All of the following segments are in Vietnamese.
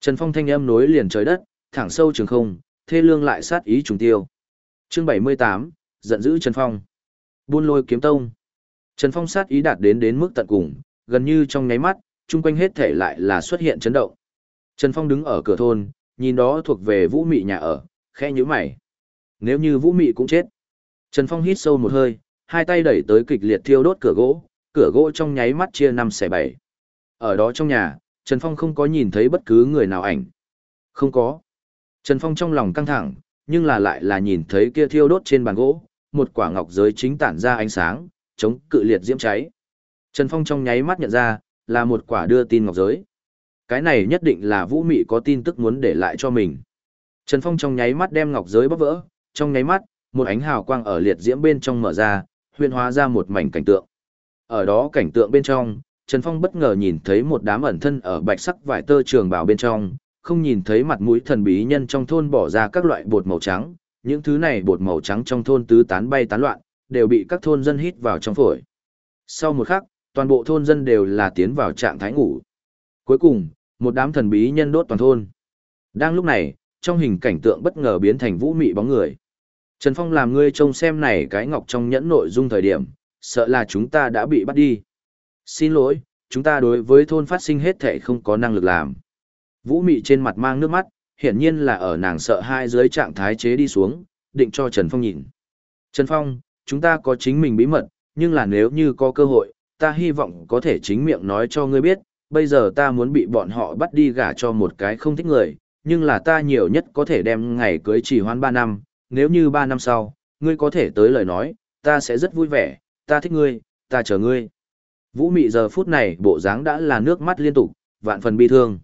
Trần Phong thanh âm nối liền trời đất, thẳng sâu trường không, thê lương lại sát ý trùng tiêu. Chương 78, giận dữ Trần Phong. Buôn lôi kiếm tông. Trần Phong sát ý đạt đến đến mức tận cùng, gần như trong nháy mắt, chung quanh hết thể lại là xuất hiện chấn động. Trần Phong đứng ở cửa thôn, nhìn đó thuộc về Vũ Mị nhà ở, khẽ nhíu mày. Nếu như Vũ Mị cũng chết. Trần Phong hít sâu một hơi, hai tay đẩy tới kịch liệt thiêu đốt cửa gỗ, cửa gỗ trong nháy mắt chia năm xẻ bảy. Ở đó trong nhà, Trần Phong không có nhìn thấy bất cứ người nào ảnh. Không có. Trần Phong trong lòng căng thẳng, nhưng là lại là nhìn thấy kia thiêu đốt trên bàn gỗ, một quả ngọc giới chính tản ra ánh sáng, chống cự liệt diễm cháy. Trần Phong trong nháy mắt nhận ra, là một quả đưa tin ngọc giới. Cái này nhất định là Vũ Mị có tin tức muốn để lại cho mình. Trần Phong trong nháy mắt đem ngọc giới bóc vỡ, trong nháy mắt, một ánh hào quang ở liệt diễm bên trong mở ra, huyền hóa ra một mảnh cảnh tượng. Ở đó cảnh tượng bên trong, Trần Phong bất ngờ nhìn thấy một đám ẩn thân ở bạch sắc vải tơ trường bào bên trong, không nhìn thấy mặt mũi thần bí nhân trong thôn bỏ ra các loại bột màu trắng, những thứ này bột màu trắng trong thôn tứ tán bay tán loạn, đều bị các thôn dân hít vào trong phổi. Sau một khắc, toàn bộ thôn dân đều là tiến vào trạng thái ngủ. Cuối cùng, một đám thần bí nhân đốt toàn thôn. Đang lúc này, trong hình cảnh tượng bất ngờ biến thành vũ mị bóng người. Trần Phong làm ngươi trông xem này cái ngọc trong nhẫn nội dung thời điểm, sợ là chúng ta đã bị bắt đi. Xin lỗi, chúng ta đối với thôn phát sinh hết thể không có năng lực làm. Vũ mị trên mặt mang nước mắt, hiển nhiên là ở nàng sợ hai dưới trạng thái chế đi xuống, định cho Trần Phong nhìn. Trần Phong, chúng ta có chính mình bí mật, nhưng là nếu như có cơ hội, ta hy vọng có thể chính miệng nói cho ngươi biết, bây giờ ta muốn bị bọn họ bắt đi gả cho một cái không thích người, nhưng là ta nhiều nhất có thể đem ngày cưới chỉ hoãn 3 năm, nếu như 3 năm sau, ngươi có thể tới lời nói, ta sẽ rất vui vẻ, ta thích ngươi, ta chờ ngươi. Vũ mị giờ phút này bộ dáng đã là nước mắt liên tục, vạn phần bi thương.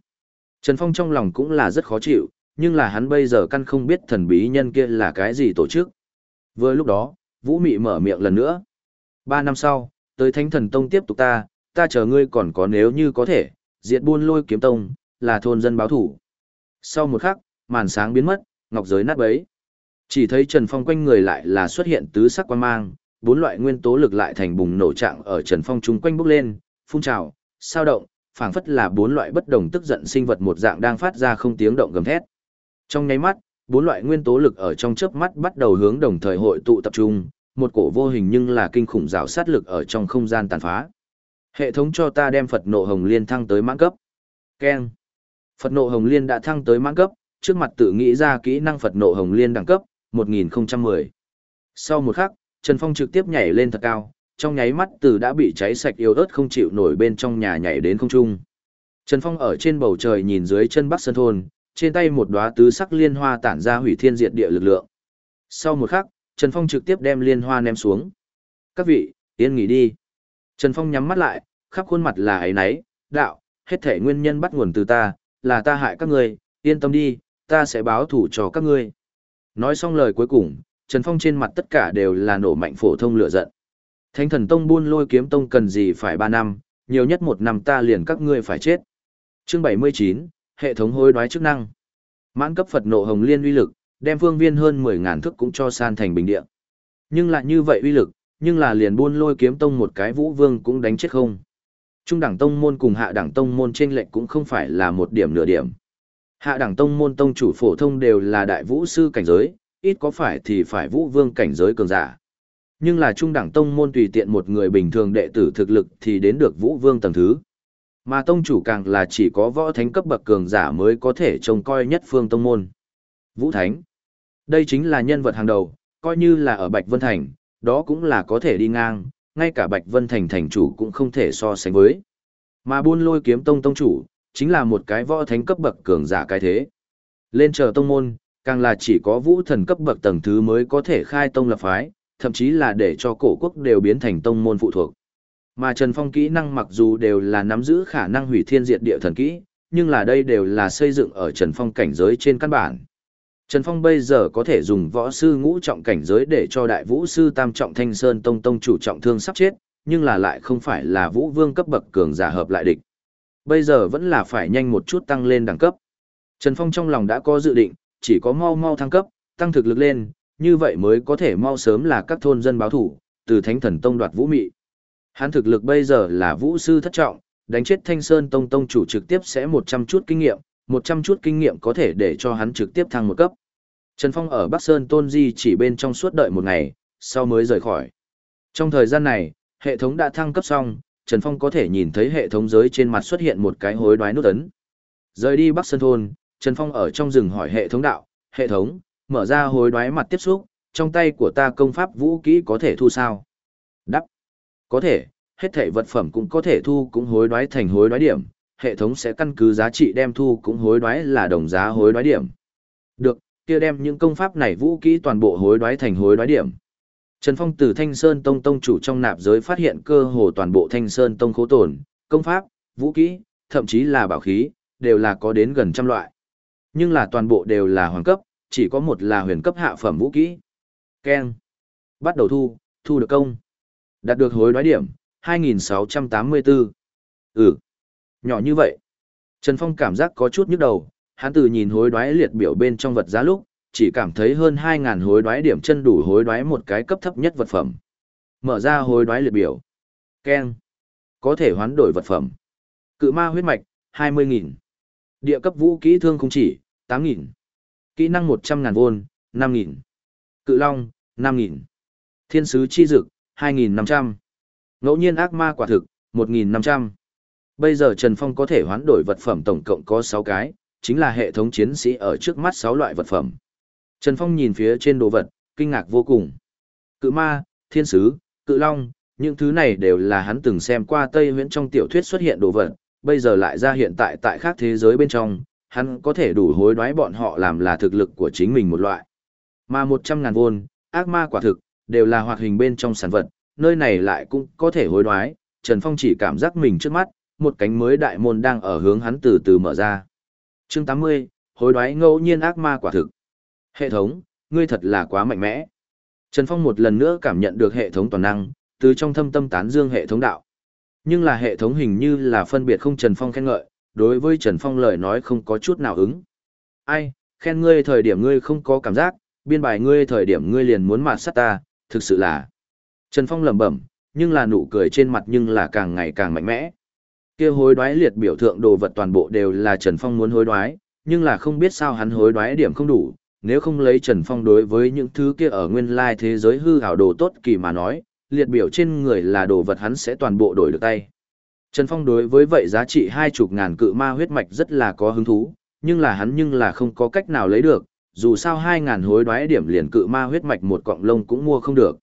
Trần Phong trong lòng cũng là rất khó chịu, nhưng là hắn bây giờ căn không biết thần bí nhân kia là cái gì tổ chức. Vừa lúc đó, Vũ Mị mở miệng lần nữa. Ba năm sau, tới Thánh Thần Tông tiếp tục ta, ta chờ ngươi còn có nếu như có thể, diệt buôn lôi kiếm tông, là thôn dân báo thủ. Sau một khắc, màn sáng biến mất, ngọc giới nát bấy. Chỉ thấy Trần Phong quanh người lại là xuất hiện tứ sắc quan mang, bốn loại nguyên tố lực lại thành bùng nổ trạng ở Trần Phong chung quanh bốc lên, phun trào, sao động, phảng phất là bốn loại bất đồng tức giận sinh vật một dạng đang phát ra không tiếng động gầm thét. Trong nháy mắt, bốn loại nguyên tố lực ở trong chớp mắt bắt đầu hướng đồng thời hội tụ tập trung, một cổ vô hình nhưng là kinh khủng rào sát lực ở trong không gian tàn phá. Hệ thống cho ta đem Phật nộ hồng liên thăng tới mãn cấp. Keng. Phật nộ hồng liên đã thăng tới mãn cấp, trước mặt tự nghĩ ra kỹ năng Phật nộ hồng liên đẳng cấp, 1010. Sau một khắc, Trần Phong trực tiếp nhảy lên thật cao, trong nháy mắt từ đã bị cháy sạch yếu ớt không chịu nổi bên trong nhà nhảy đến không trung. Trần Phong ở trên bầu trời nhìn dưới chân Bắc Sơn Thôn, trên tay một đóa tứ sắc liên hoa tản ra hủy thiên diệt địa lực lượng. Sau một khắc, Trần Phong trực tiếp đem liên hoa ném xuống. Các vị, yên nghỉ đi. Trần Phong nhắm mắt lại, khắp khuôn mặt là ấy nấy, đạo, hết thể nguyên nhân bắt nguồn từ ta, là ta hại các ngươi, yên tâm đi, ta sẽ báo thủ cho các ngươi. Nói xong lời cuối cùng, Trần Phong trên mặt tất cả đều là nổ mạnh phổ thông lửa giận. Thánh thần tông buôn lôi kiếm tông cần gì phải 3 năm, nhiều nhất một năm ta liền các ngươi phải chết. Chương 79, hệ thống hối đoái chức năng. Mãn cấp Phật nộ hồng liên uy lực, đem phương viên hơn 10.000 thức cũng cho san thành bình địa. Nhưng lại như vậy uy lực, nhưng là liền buôn lôi kiếm tông một cái vũ vương cũng đánh chết không. Trung đẳng tông môn cùng hạ đẳng tông môn trên lệnh cũng không phải là một điểm nửa điểm. Hạ đẳng tông môn tông chủ phổ thông đều là đại vũ sư cảnh giới, ít có phải thì phải vũ vương cảnh giới cường giả. Nhưng là trung đẳng tông môn tùy tiện một người bình thường đệ tử thực lực thì đến được vũ vương tầng thứ. Mà tông chủ càng là chỉ có võ thánh cấp bậc cường giả mới có thể trông coi nhất phương tông môn. Vũ thánh. Đây chính là nhân vật hàng đầu, coi như là ở Bạch Vân Thành, đó cũng là có thể đi ngang, ngay cả Bạch Vân Thành thành chủ cũng không thể so sánh với. Mà buôn lôi kiếm tông tông chủ, chính là một cái võ thánh cấp bậc cường giả cái thế. Lên chờ tông môn, càng là chỉ có vũ thần cấp bậc tầng thứ mới có thể khai tông lập phái, thậm chí là để cho cổ quốc đều biến thành tông môn phụ thuộc. Mà Trần Phong kỹ năng mặc dù đều là nắm giữ khả năng hủy thiên diệt địa thần kỹ, nhưng là đây đều là xây dựng ở Trần Phong cảnh giới trên căn bản. Trần Phong bây giờ có thể dùng võ sư ngũ trọng cảnh giới để cho đại vũ sư tam trọng thanh sơn tông tông chủ trọng thương sắp chết, nhưng là lại không phải là vũ vương cấp bậc cường giả hợp lại địch. Bây giờ vẫn là phải nhanh một chút tăng lên đẳng cấp. Trần Phong trong lòng đã có dự định, chỉ có mau mau thăng cấp, tăng thực lực lên, như vậy mới có thể mau sớm là các thôn dân báo thủ, từ thánh thần tông đoạt vũ mị. Hắn thực lực bây giờ là vũ sư thất trọng, đánh chết thanh sơn tông tông chủ trực tiếp sẽ 100 chút kinh nghiệm, 100 chút kinh nghiệm có thể để cho hắn trực tiếp thăng một cấp. Trần Phong ở Bắc Sơn Tôn Di chỉ bên trong suốt đợi một ngày, sau mới rời khỏi. Trong thời gian này, hệ thống đã thăng cấp xong, Trần Phong có thể nhìn thấy hệ thống giới trên mặt xuất hiện một cái hối đoái nút ấn. Rời đi Bắc Sơn Thôn, Trần Phong ở trong rừng hỏi hệ thống đạo, hệ thống, mở ra hối đoái mặt tiếp xúc, trong tay của ta công pháp vũ kỹ có thể thu sao? Đắp. Có thể, hết thể vật phẩm cũng có thể thu cũng hối đoái thành hối đoái điểm, hệ thống sẽ căn cứ giá trị đem thu cũng hối đoái là đồng giá hối đoái điểm. Được, kia đem những công pháp này vũ kỹ toàn bộ hối đoái thành hối đoái điểm. Trần Phong từ Thanh Sơn Tông tông chủ trong nạp giới phát hiện cơ hồ toàn bộ Thanh Sơn Tông khố tồn, công pháp, vũ kỹ, thậm chí là bảo khí, đều là có đến gần trăm loại. Nhưng là toàn bộ đều là hoàng cấp, chỉ có một là huyền cấp hạ phẩm vũ kỹ. Ken. Bắt đầu thu, thu được công. Đạt được hối đoái điểm, 2684. Ừ. Nhỏ như vậy. Trần Phong cảm giác có chút nhức đầu, hắn từ nhìn hối đoái liệt biểu bên trong vật giá lúc, chỉ cảm thấy hơn 2.000 hối đoái điểm chân đủ hối đoái một cái cấp thấp nhất vật phẩm. Mở ra hối đoái liệt biểu. Ken. Có thể hoán đổi vật phẩm. Cự ma huyết mạch, 20.000. Địa cấp vũ kỹ thương không chỉ, 8.000. Kỹ năng 100.000 vôn, 5.000. Cự long, 5.000. Thiên sứ chi dực, 2.500. Ngẫu nhiên ác ma quả thực, 1.500. Bây giờ Trần Phong có thể hoán đổi vật phẩm tổng cộng có 6 cái, chính là hệ thống chiến sĩ ở trước mắt 6 loại vật phẩm. Trần Phong nhìn phía trên đồ vật, kinh ngạc vô cùng. Cự ma, thiên sứ, cự long, những thứ này đều là hắn từng xem qua Tây Huyễn trong tiểu thuyết xuất hiện đồ vật, bây giờ lại ra hiện tại tại khác thế giới bên trong, hắn có thể đủ hối đoái bọn họ làm là thực lực của chính mình một loại. Mà 100 ngàn vôn, ác ma quả thực, đều là hoạt hình bên trong sản vật, nơi này lại cũng có thể hối đoái, Trần Phong chỉ cảm giác mình trước mắt, một cánh mới đại môn đang ở hướng hắn từ từ mở ra. Chương 80, hối đoái ngẫu nhiên ác ma quả thực. Hệ thống, ngươi thật là quá mạnh mẽ. Trần Phong một lần nữa cảm nhận được hệ thống toàn năng, từ trong thâm tâm tán dương hệ thống đạo. Nhưng là hệ thống hình như là phân biệt không Trần Phong khen ngợi, đối với Trần Phong lời nói không có chút nào ứng. Ai, khen ngươi thời điểm ngươi không có cảm giác, biên bài ngươi thời điểm ngươi liền muốn mạt sát ta, thực sự là. Trần Phong lẩm bẩm, nhưng là nụ cười trên mặt nhưng là càng ngày càng mạnh mẽ. Kia hối đoái liệt biểu thượng đồ vật toàn bộ đều là Trần Phong muốn hối đoái, nhưng là không biết sao hắn hối đoái điểm không đủ, nếu không lấy Trần Phong đối với những thứ kia ở nguyên lai thế giới hư hảo đồ tốt kỳ mà nói, liệt biểu trên người là đồ vật hắn sẽ toàn bộ đổi được tay. Trần Phong đối với vậy giá trị hai chục ngàn cự ma huyết mạch rất là có hứng thú, nhưng là hắn nhưng là không có cách nào lấy được, dù sao hai ngàn hối đoái điểm liền cự ma huyết mạch một cọng lông cũng mua không được.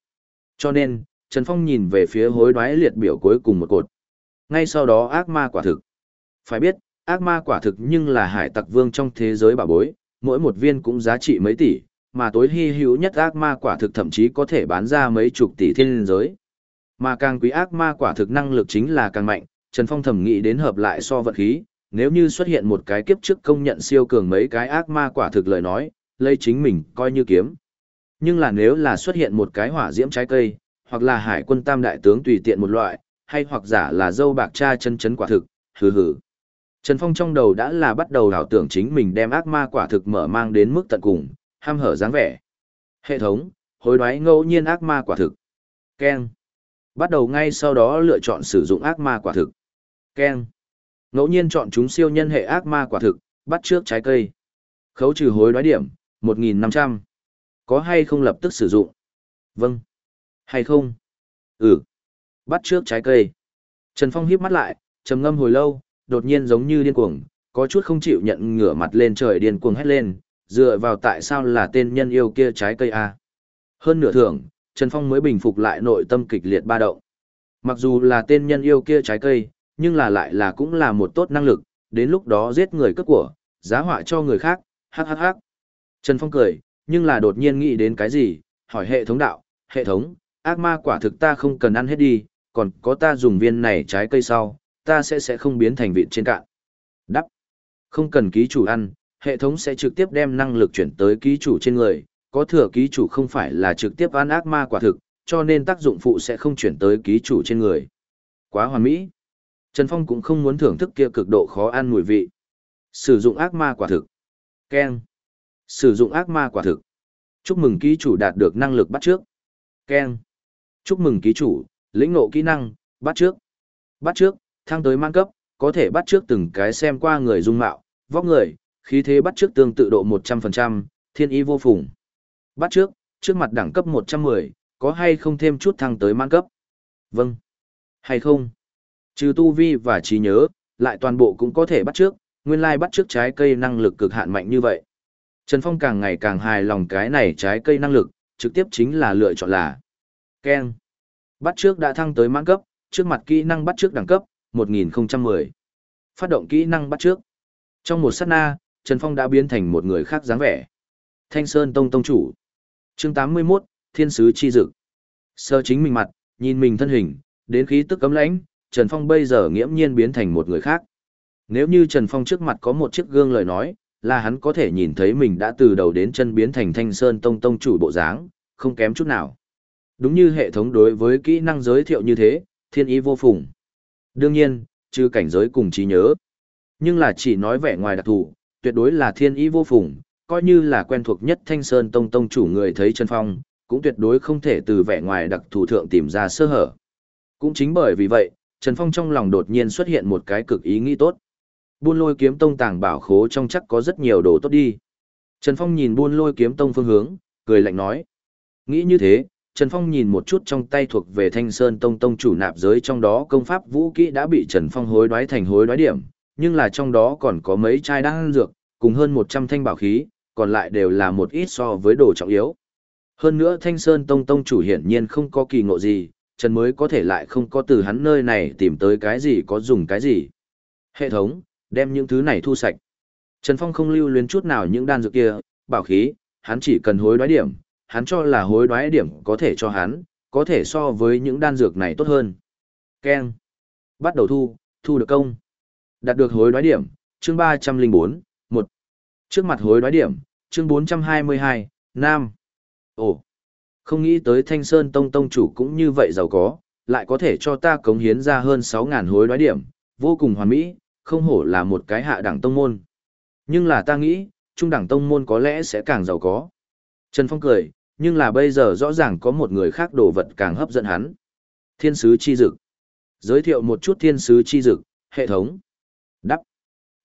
Cho nên, Trần Phong nhìn về phía hối đoái liệt biểu cuối cùng một cột. Ngay sau đó ác ma quả thực. Phải biết, ác ma quả thực nhưng là hải tặc vương trong thế giới bà bối, mỗi một viên cũng giá trị mấy tỷ, mà tối hy hữu nhất ác ma quả thực thậm chí có thể bán ra mấy chục tỷ thiên giới. Mà càng quý ác ma quả thực năng lực chính là càng mạnh, Trần Phong thẩm nghĩ đến hợp lại so vật khí, nếu như xuất hiện một cái kiếp trước công nhận siêu cường mấy cái ác ma quả thực lời nói, lấy chính mình coi như kiếm. Nhưng là nếu là xuất hiện một cái hỏa diễm trái cây, hoặc là hải quân tam đại tướng tùy tiện một loại, hay hoặc giả là dâu bạc cha chân chấn quả thực, hừ hừ. Trần Phong trong đầu đã là bắt đầu đảo tưởng chính mình đem ác ma quả thực mở mang đến mức tận cùng, ham hở dáng vẻ. Hệ thống, hối đoái ngẫu nhiên ác ma quả thực. Ken. Bắt đầu ngay sau đó lựa chọn sử dụng ác ma quả thực keng Ngẫu nhiên chọn chúng siêu nhân hệ ác ma quả thực, bắt trước trái cây. Khấu trừ hối đoái điểm, 1.500. Có hay không lập tức sử dụng? Vâng. Hay không? Ừ. Bắt trước trái cây. Trần Phong híp mắt lại, trầm ngâm hồi lâu, đột nhiên giống như điên cuồng, có chút không chịu nhận ngửa mặt lên trời điên cuồng hét lên, dựa vào tại sao là tên nhân yêu kia trái cây a. Hơn nửa thưởng, Trần Phong mới bình phục lại nội tâm kịch liệt ba động. Mặc dù là tên nhân yêu kia trái cây, nhưng là lại là cũng là một tốt năng lực, đến lúc đó giết người cướp của, giá họa cho người khác, hắc hắc hắc. Trần Phong cười, nhưng là đột nhiên nghĩ đến cái gì, hỏi hệ thống đạo, hệ thống, ác ma quả thực ta không cần ăn hết đi, còn có ta dùng viên này trái cây sau, ta sẽ sẽ không biến thành vịt trên cạn. Đắp. Không cần ký chủ ăn, hệ thống sẽ trực tiếp đem năng lực chuyển tới ký chủ trên người, có thừa ký chủ không phải là trực tiếp ăn ác ma quả thực, cho nên tác dụng phụ sẽ không chuyển tới ký chủ trên người. Quá hoàn mỹ. Trần Phong cũng không muốn thưởng thức kia cực độ khó ăn mùi vị. Sử dụng ác ma quả thực. Ken. Sử dụng ác ma quả thực. Chúc mừng ký chủ đạt được năng lực bắt trước. Ken. Chúc mừng ký chủ, lĩnh ngộ kỹ năng, bắt trước. Bắt trước, thăng tới mang cấp, có thể bắt trước từng cái xem qua người dung mạo, Vóc người, khí thế bắt trước tương tự độ 100%, thiên ý vô phùng. Bắt trước, trước mặt đẳng cấp 110, có hay không thêm chút thăng tới mang cấp? Vâng. Hay không? Trừ tu vi và trí nhớ, lại toàn bộ cũng có thể bắt trước, nguyên lai bắt trước trái cây năng lực cực hạn mạnh như vậy. Trần Phong càng ngày càng hài lòng cái này trái cây năng lực, trực tiếp chính là lựa chọn là Ken. Bắt trước đã thăng tới mãn cấp, trước mặt kỹ năng bắt trước đẳng cấp, 1010. Phát động kỹ năng bắt trước. Trong một sát na, Trần Phong đã biến thành một người khác dáng vẻ. Thanh Sơn Tông Tông Chủ. chương 81, Thiên Sứ Chi Dực. Sơ chính mình mặt, nhìn mình thân hình, đến khí tức cấm lãnh, Trần Phong bây giờ nghiễm nhiên biến thành một người khác. Nếu như Trần Phong trước mặt có một chiếc gương lời nói, là hắn có thể nhìn thấy mình đã từ đầu đến chân biến thành Thanh Sơn Tông Tông Chủ bộ dáng, không kém chút nào. Đúng như hệ thống đối với kỹ năng giới thiệu như thế, thiên ý vô phùng. Đương nhiên, trừ cảnh giới cùng trí nhớ. Nhưng là chỉ nói vẻ ngoài đặc thù, tuyệt đối là thiên ý vô phùng, coi như là quen thuộc nhất Thanh Sơn Tông Tông chủ người thấy Trần Phong, cũng tuyệt đối không thể từ vẻ ngoài đặc thù thượng tìm ra sơ hở. Cũng chính bởi vì vậy, Trần Phong trong lòng đột nhiên xuất hiện một cái cực ý nghĩ tốt. Buôn lôi kiếm tông tàng bảo khố trong chắc có rất nhiều đồ tốt đi. Trần Phong nhìn buôn lôi kiếm tông phương hướng, cười lạnh nói. Nghĩ như thế, Trần Phong nhìn một chút trong tay thuộc về Thanh Sơn Tông Tông chủ nạp giới trong đó công pháp vũ kỹ đã bị Trần Phong hối đoái thành hối đoái điểm, nhưng là trong đó còn có mấy chai đan dược, cùng hơn 100 thanh bảo khí, còn lại đều là một ít so với đồ trọng yếu. Hơn nữa Thanh Sơn Tông Tông chủ hiển nhiên không có kỳ ngộ gì, Trần mới có thể lại không có từ hắn nơi này tìm tới cái gì có dùng cái gì. Hệ thống, đem những thứ này thu sạch. Trần Phong không lưu luyến chút nào những đan dược kia, bảo khí, hắn chỉ cần hối đoái điểm, hắn cho là hối đoái điểm có thể cho hắn, có thể so với những đan dược này tốt hơn. Ken. Bắt đầu thu, thu được công. Đạt được hối đoái điểm, chương 304, 1. Trước mặt hối đoái điểm, chương 422, Nam. Ồ. Không nghĩ tới Thanh Sơn Tông Tông chủ cũng như vậy giàu có, lại có thể cho ta cống hiến ra hơn 6.000 hối đoái điểm, vô cùng hoàn mỹ, không hổ là một cái hạ đẳng tông môn. Nhưng là ta nghĩ, trung đẳng tông môn có lẽ sẽ càng giàu có. Trần Phong cười, nhưng là bây giờ rõ ràng có một người khác đồ vật càng hấp dẫn hắn. Thiên sứ chi dực. Giới thiệu một chút thiên sứ chi dực, hệ thống. Đắp.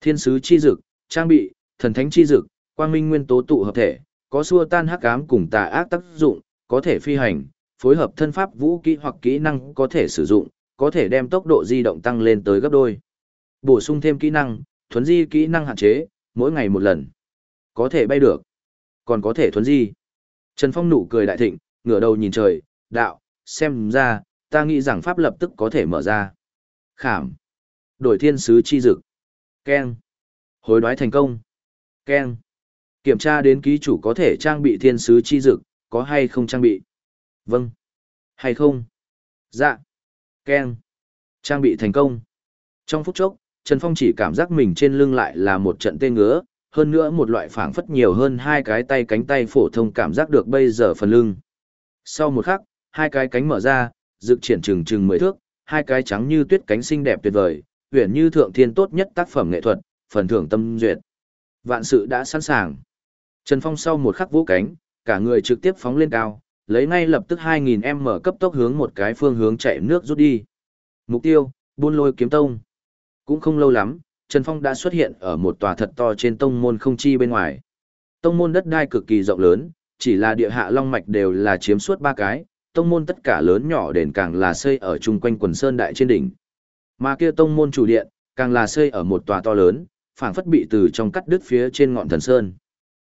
Thiên sứ chi dực, trang bị, thần thánh chi dực, quang minh nguyên tố tụ hợp thể, có xua tan hắc ám cùng tà ác tác dụng, có thể phi hành, phối hợp thân pháp vũ kỹ hoặc kỹ năng có thể sử dụng, có thể đem tốc độ di động tăng lên tới gấp đôi. Bổ sung thêm kỹ năng, thuấn di kỹ năng hạn chế, mỗi ngày một lần. Có thể bay được, còn có thể thuấn di. Trần Phong nụ cười đại thịnh, ngửa đầu nhìn trời, đạo, xem ra, ta nghĩ rằng pháp lập tức có thể mở ra. Khảm. Đổi thiên sứ chi dực. Ken. Hối đoái thành công. Ken. Kiểm tra đến ký chủ có thể trang bị thiên sứ chi dực, có hay không trang bị? Vâng. Hay không? Dạ. Ken. Trang bị thành công. Trong phút chốc, Trần Phong chỉ cảm giác mình trên lưng lại là một trận tê ngứa, hơn nữa một loại phảng phất nhiều hơn hai cái tay cánh tay phổ thông cảm giác được bây giờ phần lưng. Sau một khắc, hai cái cánh mở ra, dựng triển trừng trừng mười thước, hai cái trắng như tuyết cánh xinh đẹp tuyệt vời, huyền như thượng thiên tốt nhất tác phẩm nghệ thuật, phần thưởng tâm duyệt. Vạn sự đã sẵn sàng. Trần Phong sau một khắc vũ cánh, cả người trực tiếp phóng lên cao, lấy ngay lập tức 2000m cấp tốc hướng một cái phương hướng chạy nước rút đi. Mục tiêu, buôn lôi kiếm tông. Cũng không lâu lắm, Trần Phong đã xuất hiện ở một tòa thật to trên tông môn không chi bên ngoài. Tông môn đất đai cực kỳ rộng lớn, chỉ là địa hạ long mạch đều là chiếm suốt ba cái, tông môn tất cả lớn nhỏ đền càng là xây ở chung quanh quần sơn đại trên đỉnh. Mà kia tông môn chủ điện, càng là xây ở một tòa to lớn, phảng phất bị từ trong cắt đứt phía trên ngọn thần sơn.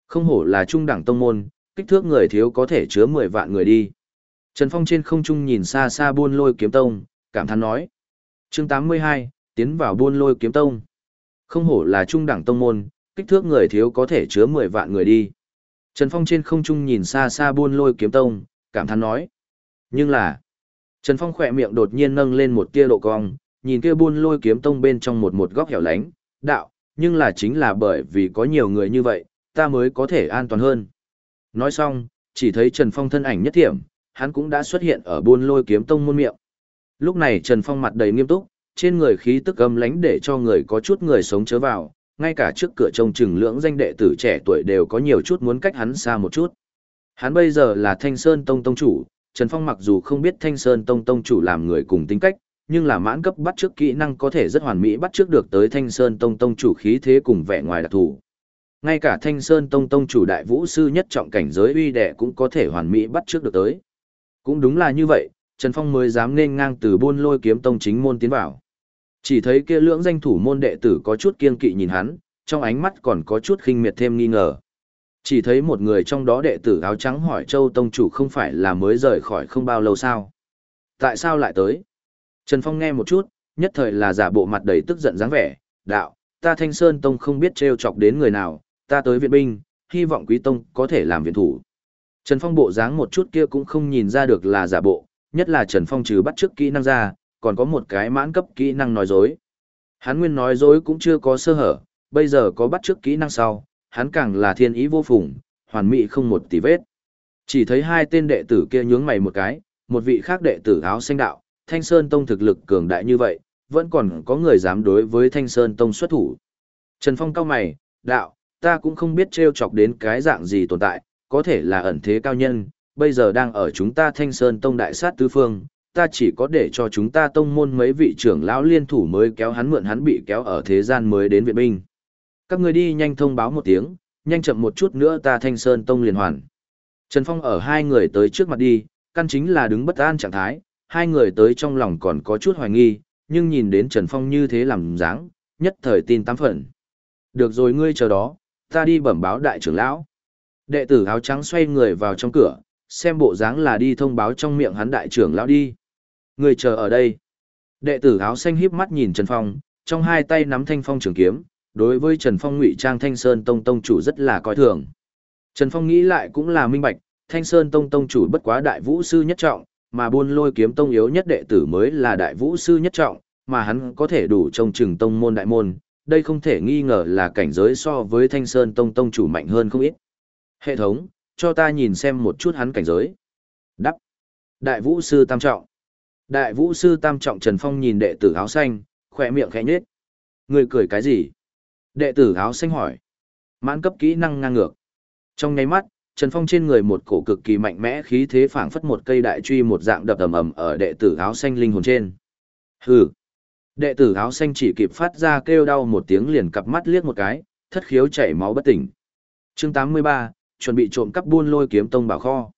Không hổ là trung đẳng tông môn, kích thước người thiếu có thể chứa 10 vạn người đi. Trần Phong trên không trung nhìn xa xa buôn lôi kiếm tông, cảm thán nói. chương 82, tiến vào buôn lôi kiếm tông. Không hổ là trung đẳng tông môn, kích thước người thiếu có thể chứa 10 vạn người đi. Trần Phong trên không trung nhìn xa xa buôn lôi kiếm tông, cảm thán nói. Nhưng là, Trần Phong khỏe miệng đột nhiên nâng lên một tia độ cong, nhìn kia buôn lôi kiếm tông bên trong một một góc hẻo lánh, đạo, nhưng là chính là bởi vì có nhiều người như vậy, ta mới có thể an toàn hơn. Nói xong, chỉ thấy Trần Phong thân ảnh nhất thiểm, hắn cũng đã xuất hiện ở buôn lôi kiếm tông môn miệng. Lúc này Trần Phong mặt đầy nghiêm túc, trên người khí tức âm lánh để cho người có chút người sống chớ vào, ngay cả trước cửa trông chừng lưỡng danh đệ tử trẻ tuổi đều có nhiều chút muốn cách hắn xa một chút. Hắn bây giờ là Thanh Sơn Tông Tông chủ, Trần Phong mặc dù không biết Thanh Sơn Tông Tông chủ làm người cùng tính cách, nhưng là mãn cấp bắt trước kỹ năng có thể rất hoàn mỹ bắt trước được tới Thanh Sơn Tông Tông chủ khí thế cùng vẻ ngoài đặc thù. Ngay cả Thanh Sơn Tông Tông chủ đại vũ sư nhất trọng cảnh giới uy đệ cũng có thể hoàn mỹ bắt trước được tới. Cũng đúng là như vậy, Trần Phong mới dám nên ngang từ buôn lôi kiếm tông chính môn tiến vào. Chỉ thấy kia lưỡng danh thủ môn đệ tử có chút kiên kỵ nhìn hắn, trong ánh mắt còn có chút khinh miệt thêm nghi ngờ. Chỉ thấy một người trong đó đệ tử áo trắng hỏi Châu Tông chủ không phải là mới rời khỏi không bao lâu sao? Tại sao lại tới? Trần Phong nghe một chút, nhất thời là giả bộ mặt đầy tức giận dáng vẻ, đạo, ta Thanh Sơn Tông không biết trêu chọc đến người nào, ta tới viện binh, hy vọng quý tông có thể làm viện thủ. Trần Phong bộ dáng một chút kia cũng không nhìn ra được là giả bộ, nhất là Trần Phong trừ bắt trước kỹ năng ra, còn có một cái mãn cấp kỹ năng nói dối. Hắn nguyên nói dối cũng chưa có sơ hở, bây giờ có bắt trước kỹ năng sau, hắn càng là thiên ý vô phùng, hoàn mỹ không một tì vết. Chỉ thấy hai tên đệ tử kia nhướng mày một cái, một vị khác đệ tử áo xanh đạo, Thanh Sơn Tông thực lực cường đại như vậy, vẫn còn có người dám đối với Thanh Sơn Tông xuất thủ. Trần Phong cao mày, đạo, ta cũng không biết trêu chọc đến cái dạng gì tồn tại, có thể là ẩn thế cao nhân, bây giờ đang ở chúng ta Thanh Sơn Tông đại sát tứ phương, ta chỉ có để cho chúng ta tông môn mấy vị trưởng lão liên thủ mới kéo hắn mượn hắn bị kéo ở thế gian mới đến viện binh. Các người đi nhanh thông báo một tiếng, nhanh chậm một chút nữa ta Thanh Sơn Tông liền hoàn. Trần Phong ở hai người tới trước mặt đi, căn chính là đứng bất an trạng thái, hai người tới trong lòng còn có chút hoài nghi, nhưng nhìn đến Trần Phong như thế làm dáng, nhất thời tin tám phần. Được rồi ngươi chờ đó, ta đi bẩm báo đại trưởng lão. Đệ tử áo trắng xoay người vào trong cửa, xem bộ dáng là đi thông báo trong miệng hắn đại trưởng lão đi. Người chờ ở đây. Đệ tử áo xanh híp mắt nhìn Trần Phong, trong hai tay nắm thanh phong trường kiếm, đối với Trần Phong ngụy trang Thanh Sơn Tông Tông chủ rất là coi thường. Trần Phong nghĩ lại cũng là minh bạch, Thanh Sơn Tông Tông chủ bất quá đại vũ sư nhất trọng, mà buôn lôi kiếm tông yếu nhất đệ tử mới là đại vũ sư nhất trọng, mà hắn có thể đủ trông chừng tông môn đại môn, đây không thể nghi ngờ là cảnh giới so với Thanh Sơn Tông Tông chủ mạnh hơn không ít. Hệ thống, cho ta nhìn xem một chút hắn cảnh giới. Đắp. Đại vũ sư tam trọng. Đại vũ sư tam trọng Trần Phong nhìn đệ tử áo xanh, khỏe miệng khẽ nhếch. Người cười cái gì? Đệ tử áo xanh hỏi. Mãn cấp kỹ năng ngang ngược. Trong nháy mắt, Trần Phong trên người một cổ cực kỳ mạnh mẽ khí thế phảng phất một cây đại truy một dạng đập ầm ầm ở đệ tử áo xanh linh hồn trên. Hừ. Đệ tử áo xanh chỉ kịp phát ra kêu đau một tiếng liền cặp mắt liếc một cái, thất khiếu chảy máu bất tỉnh. Chương 83, chuẩn bị trộm cắp buôn lôi kiếm tông bảo kho.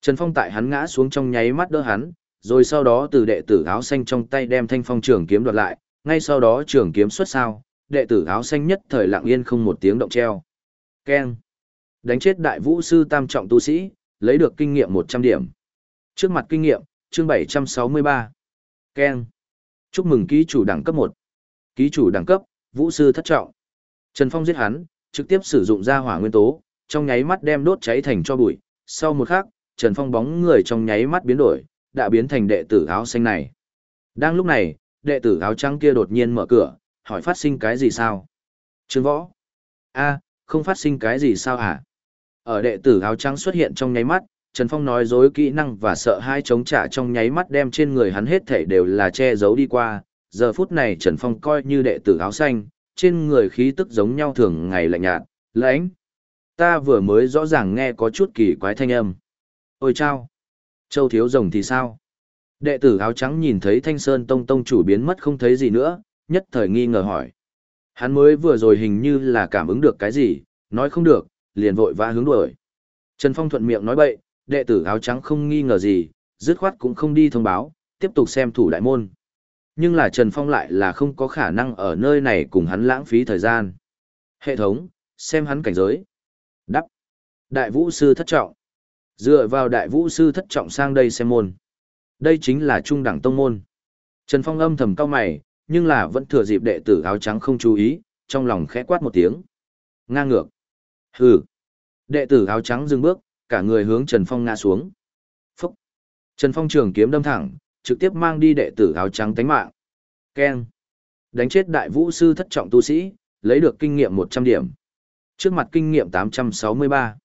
Trần Phong tại hắn ngã xuống trong nháy mắt đỡ hắn, rồi sau đó từ đệ tử áo xanh trong tay đem thanh phong trường kiếm đoạt lại, ngay sau đó trường kiếm xuất sao, đệ tử áo xanh nhất thời lặng yên không một tiếng động treo. Keng. Đánh chết đại vũ sư tam trọng tu sĩ, lấy được kinh nghiệm 100 điểm. Trước mặt kinh nghiệm, chương 763. Keng. Chúc mừng ký chủ đẳng cấp 1. Ký chủ đẳng cấp, vũ sư thất trọng. Trần Phong giết hắn, trực tiếp sử dụng ra hỏa nguyên tố, trong nháy mắt đem đốt cháy thành cho bụi. Sau một khắc, Trần Phong bóng người trong nháy mắt biến đổi, đã biến thành đệ tử áo xanh này. Đang lúc này, đệ tử áo trắng kia đột nhiên mở cửa, hỏi phát sinh cái gì sao? Trương Võ. a không phát sinh cái gì sao hả? Ở đệ tử áo trắng xuất hiện trong nháy mắt, Trần Phong nói dối kỹ năng và sợ hai chống trả trong nháy mắt đem trên người hắn hết thể đều là che giấu đi qua. Giờ phút này Trần Phong coi như đệ tử áo xanh, trên người khí tức giống nhau thường ngày lạnh nhạt, lãnh. Ta vừa mới rõ ràng nghe có chút kỳ quái thanh âm. Ôi chao! Châu thiếu rồng thì sao? Đệ tử áo trắng nhìn thấy Thanh Sơn Tông Tông chủ biến mất không thấy gì nữa, nhất thời nghi ngờ hỏi. Hắn mới vừa rồi hình như là cảm ứng được cái gì, nói không được, liền vội vã hướng đuổi. Trần Phong thuận miệng nói bậy, đệ tử áo trắng không nghi ngờ gì, dứt khoát cũng không đi thông báo, tiếp tục xem thủ đại môn. Nhưng là Trần Phong lại là không có khả năng ở nơi này cùng hắn lãng phí thời gian. Hệ thống, xem hắn cảnh giới. Đắp. Đại vũ sư thất trọng. Dựa vào đại vũ sư thất trọng sang đây xem môn. Đây chính là trung đẳng tông môn. Trần Phong âm thầm cao mày, nhưng là vẫn thừa dịp đệ tử áo trắng không chú ý, trong lòng khẽ quát một tiếng. Ngang ngược. Hừ. Đệ tử áo trắng dừng bước, cả người hướng Trần Phong ngã xuống. Phúc. Trần Phong trường kiếm đâm thẳng, trực tiếp mang đi đệ tử áo trắng tánh mạng. Keng. Đánh chết đại vũ sư thất trọng tu sĩ, lấy được kinh nghiệm 100 điểm. Trước mặt kinh nghiệm 863.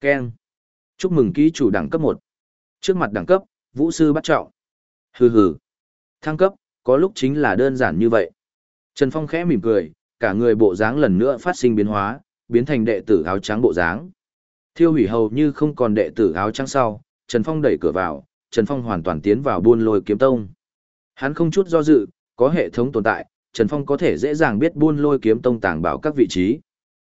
Keng. Chúc mừng ký chủ đẳng cấp 1. Trước mặt đẳng cấp, vũ sư bắt trọng. Hừ hừ. Thăng cấp, có lúc chính là đơn giản như vậy. Trần Phong khẽ mỉm cười, cả người bộ dáng lần nữa phát sinh biến hóa, biến thành đệ tử áo trắng bộ dáng. Thiêu hủy hầu như không còn đệ tử áo trắng sau, Trần Phong đẩy cửa vào, Trần Phong hoàn toàn tiến vào buôn lôi kiếm tông. Hắn không chút do dự, có hệ thống tồn tại, Trần Phong có thể dễ dàng biết buôn lôi kiếm tông tàng bảo các vị trí.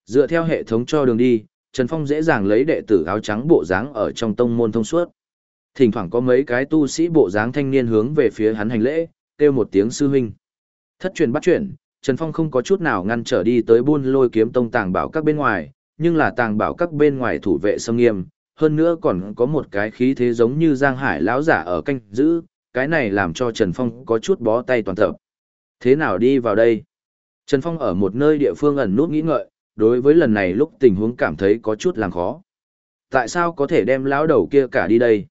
Dựa theo hệ thống cho đường đi, Trần Phong dễ dàng lấy đệ tử áo trắng bộ dáng ở trong tông môn thông suốt. Thỉnh thoảng có mấy cái tu sĩ bộ dáng thanh niên hướng về phía hắn hành lễ, kêu một tiếng sư huynh. Thất truyền bắt chuyển, Trần Phong không có chút nào ngăn trở đi tới buôn lôi kiếm tông tàng bảo các bên ngoài, nhưng là tàng bảo các bên ngoài thủ vệ sông nghiêm, hơn nữa còn có một cái khí thế giống như Giang Hải lão giả ở canh giữ, cái này làm cho Trần Phong có chút bó tay toàn tập. Thế nào đi vào đây? Trần Phong ở một nơi địa phương ẩn nút nghĩ ngợi, đối với lần này lúc tình huống cảm thấy có chút làm khó. Tại sao có thể đem lão đầu kia cả đi đây?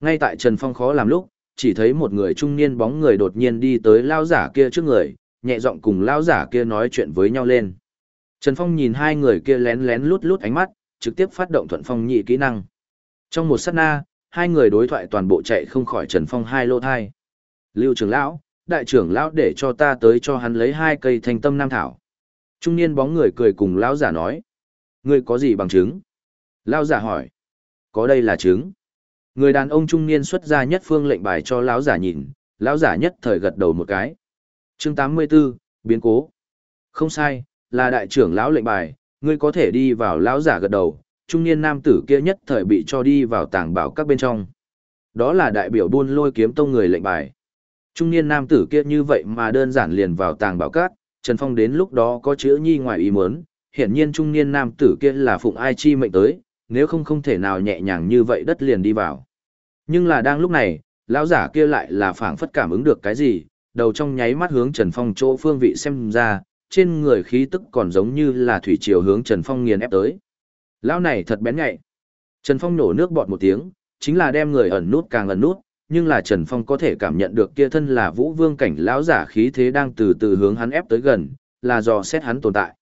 Ngay tại Trần Phong khó làm lúc, chỉ thấy một người trung niên bóng người đột nhiên đi tới lão giả kia trước người, nhẹ giọng cùng lão giả kia nói chuyện với nhau lên. Trần Phong nhìn hai người kia lén lén lút lút ánh mắt, trực tiếp phát động thuận phong nhị kỹ năng. Trong một sát na, hai người đối thoại toàn bộ chạy không khỏi Trần Phong hai lô thai. Lưu trưởng lão, đại trưởng lão để cho ta tới cho hắn lấy hai cây thanh tâm nam thảo. Trung niên bóng người cười cùng lão giả nói. Ngươi có gì bằng chứng? Lão giả hỏi. Có đây là chứng. Người đàn ông trung niên xuất ra nhất phương lệnh bài cho lão giả nhìn, lão giả nhất thời gật đầu một cái. Chương 84, biến cố. Không sai, là đại trưởng lão lệnh bài, ngươi có thể đi vào lão giả gật đầu, trung niên nam tử kia nhất thời bị cho đi vào tàng bảo các bên trong. Đó là đại biểu buôn lôi kiếm tông người lệnh bài. Trung niên nam tử kia như vậy mà đơn giản liền vào tàng bảo các, Trần Phong đến lúc đó có chữ nhi ngoài ý muốn, hiển nhiên trung niên nam tử kia là phụng ai chi mệnh tới, nếu không không thể nào nhẹ nhàng như vậy đất liền đi vào. Nhưng là đang lúc này, lão giả kia lại là phảng phất cảm ứng được cái gì, đầu trong nháy mắt hướng Trần Phong chỗ phương vị xem ra, trên người khí tức còn giống như là thủy chiều hướng Trần Phong nghiền ép tới. Lão này thật bén nhạy. Trần Phong nổ nước bọt một tiếng, chính là đem người ẩn nút càng ẩn nút, nhưng là Trần Phong có thể cảm nhận được kia thân là Vũ Vương cảnh lão giả khí thế đang từ từ hướng hắn ép tới gần, là do xét hắn tồn tại.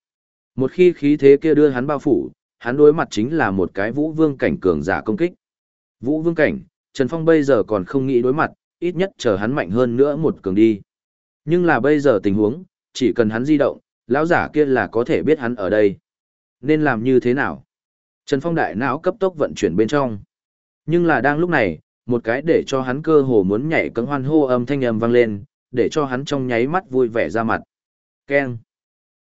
Một khi khí thế kia đưa hắn bao phủ, hắn đối mặt chính là một cái Vũ Vương cảnh cường giả công kích. Vũ Vương cảnh, Trần Phong bây giờ còn không nghĩ đối mặt, ít nhất chờ hắn mạnh hơn nữa một cường đi. Nhưng là bây giờ tình huống, chỉ cần hắn di động, lão giả kia là có thể biết hắn ở đây. Nên làm như thế nào? Trần Phong đại não cấp tốc vận chuyển bên trong. Nhưng là đang lúc này, một cái để cho hắn cơ hồ muốn nhảy cẫng hoan hô âm thanh âm vang lên, để cho hắn trong nháy mắt vui vẻ ra mặt. Keng.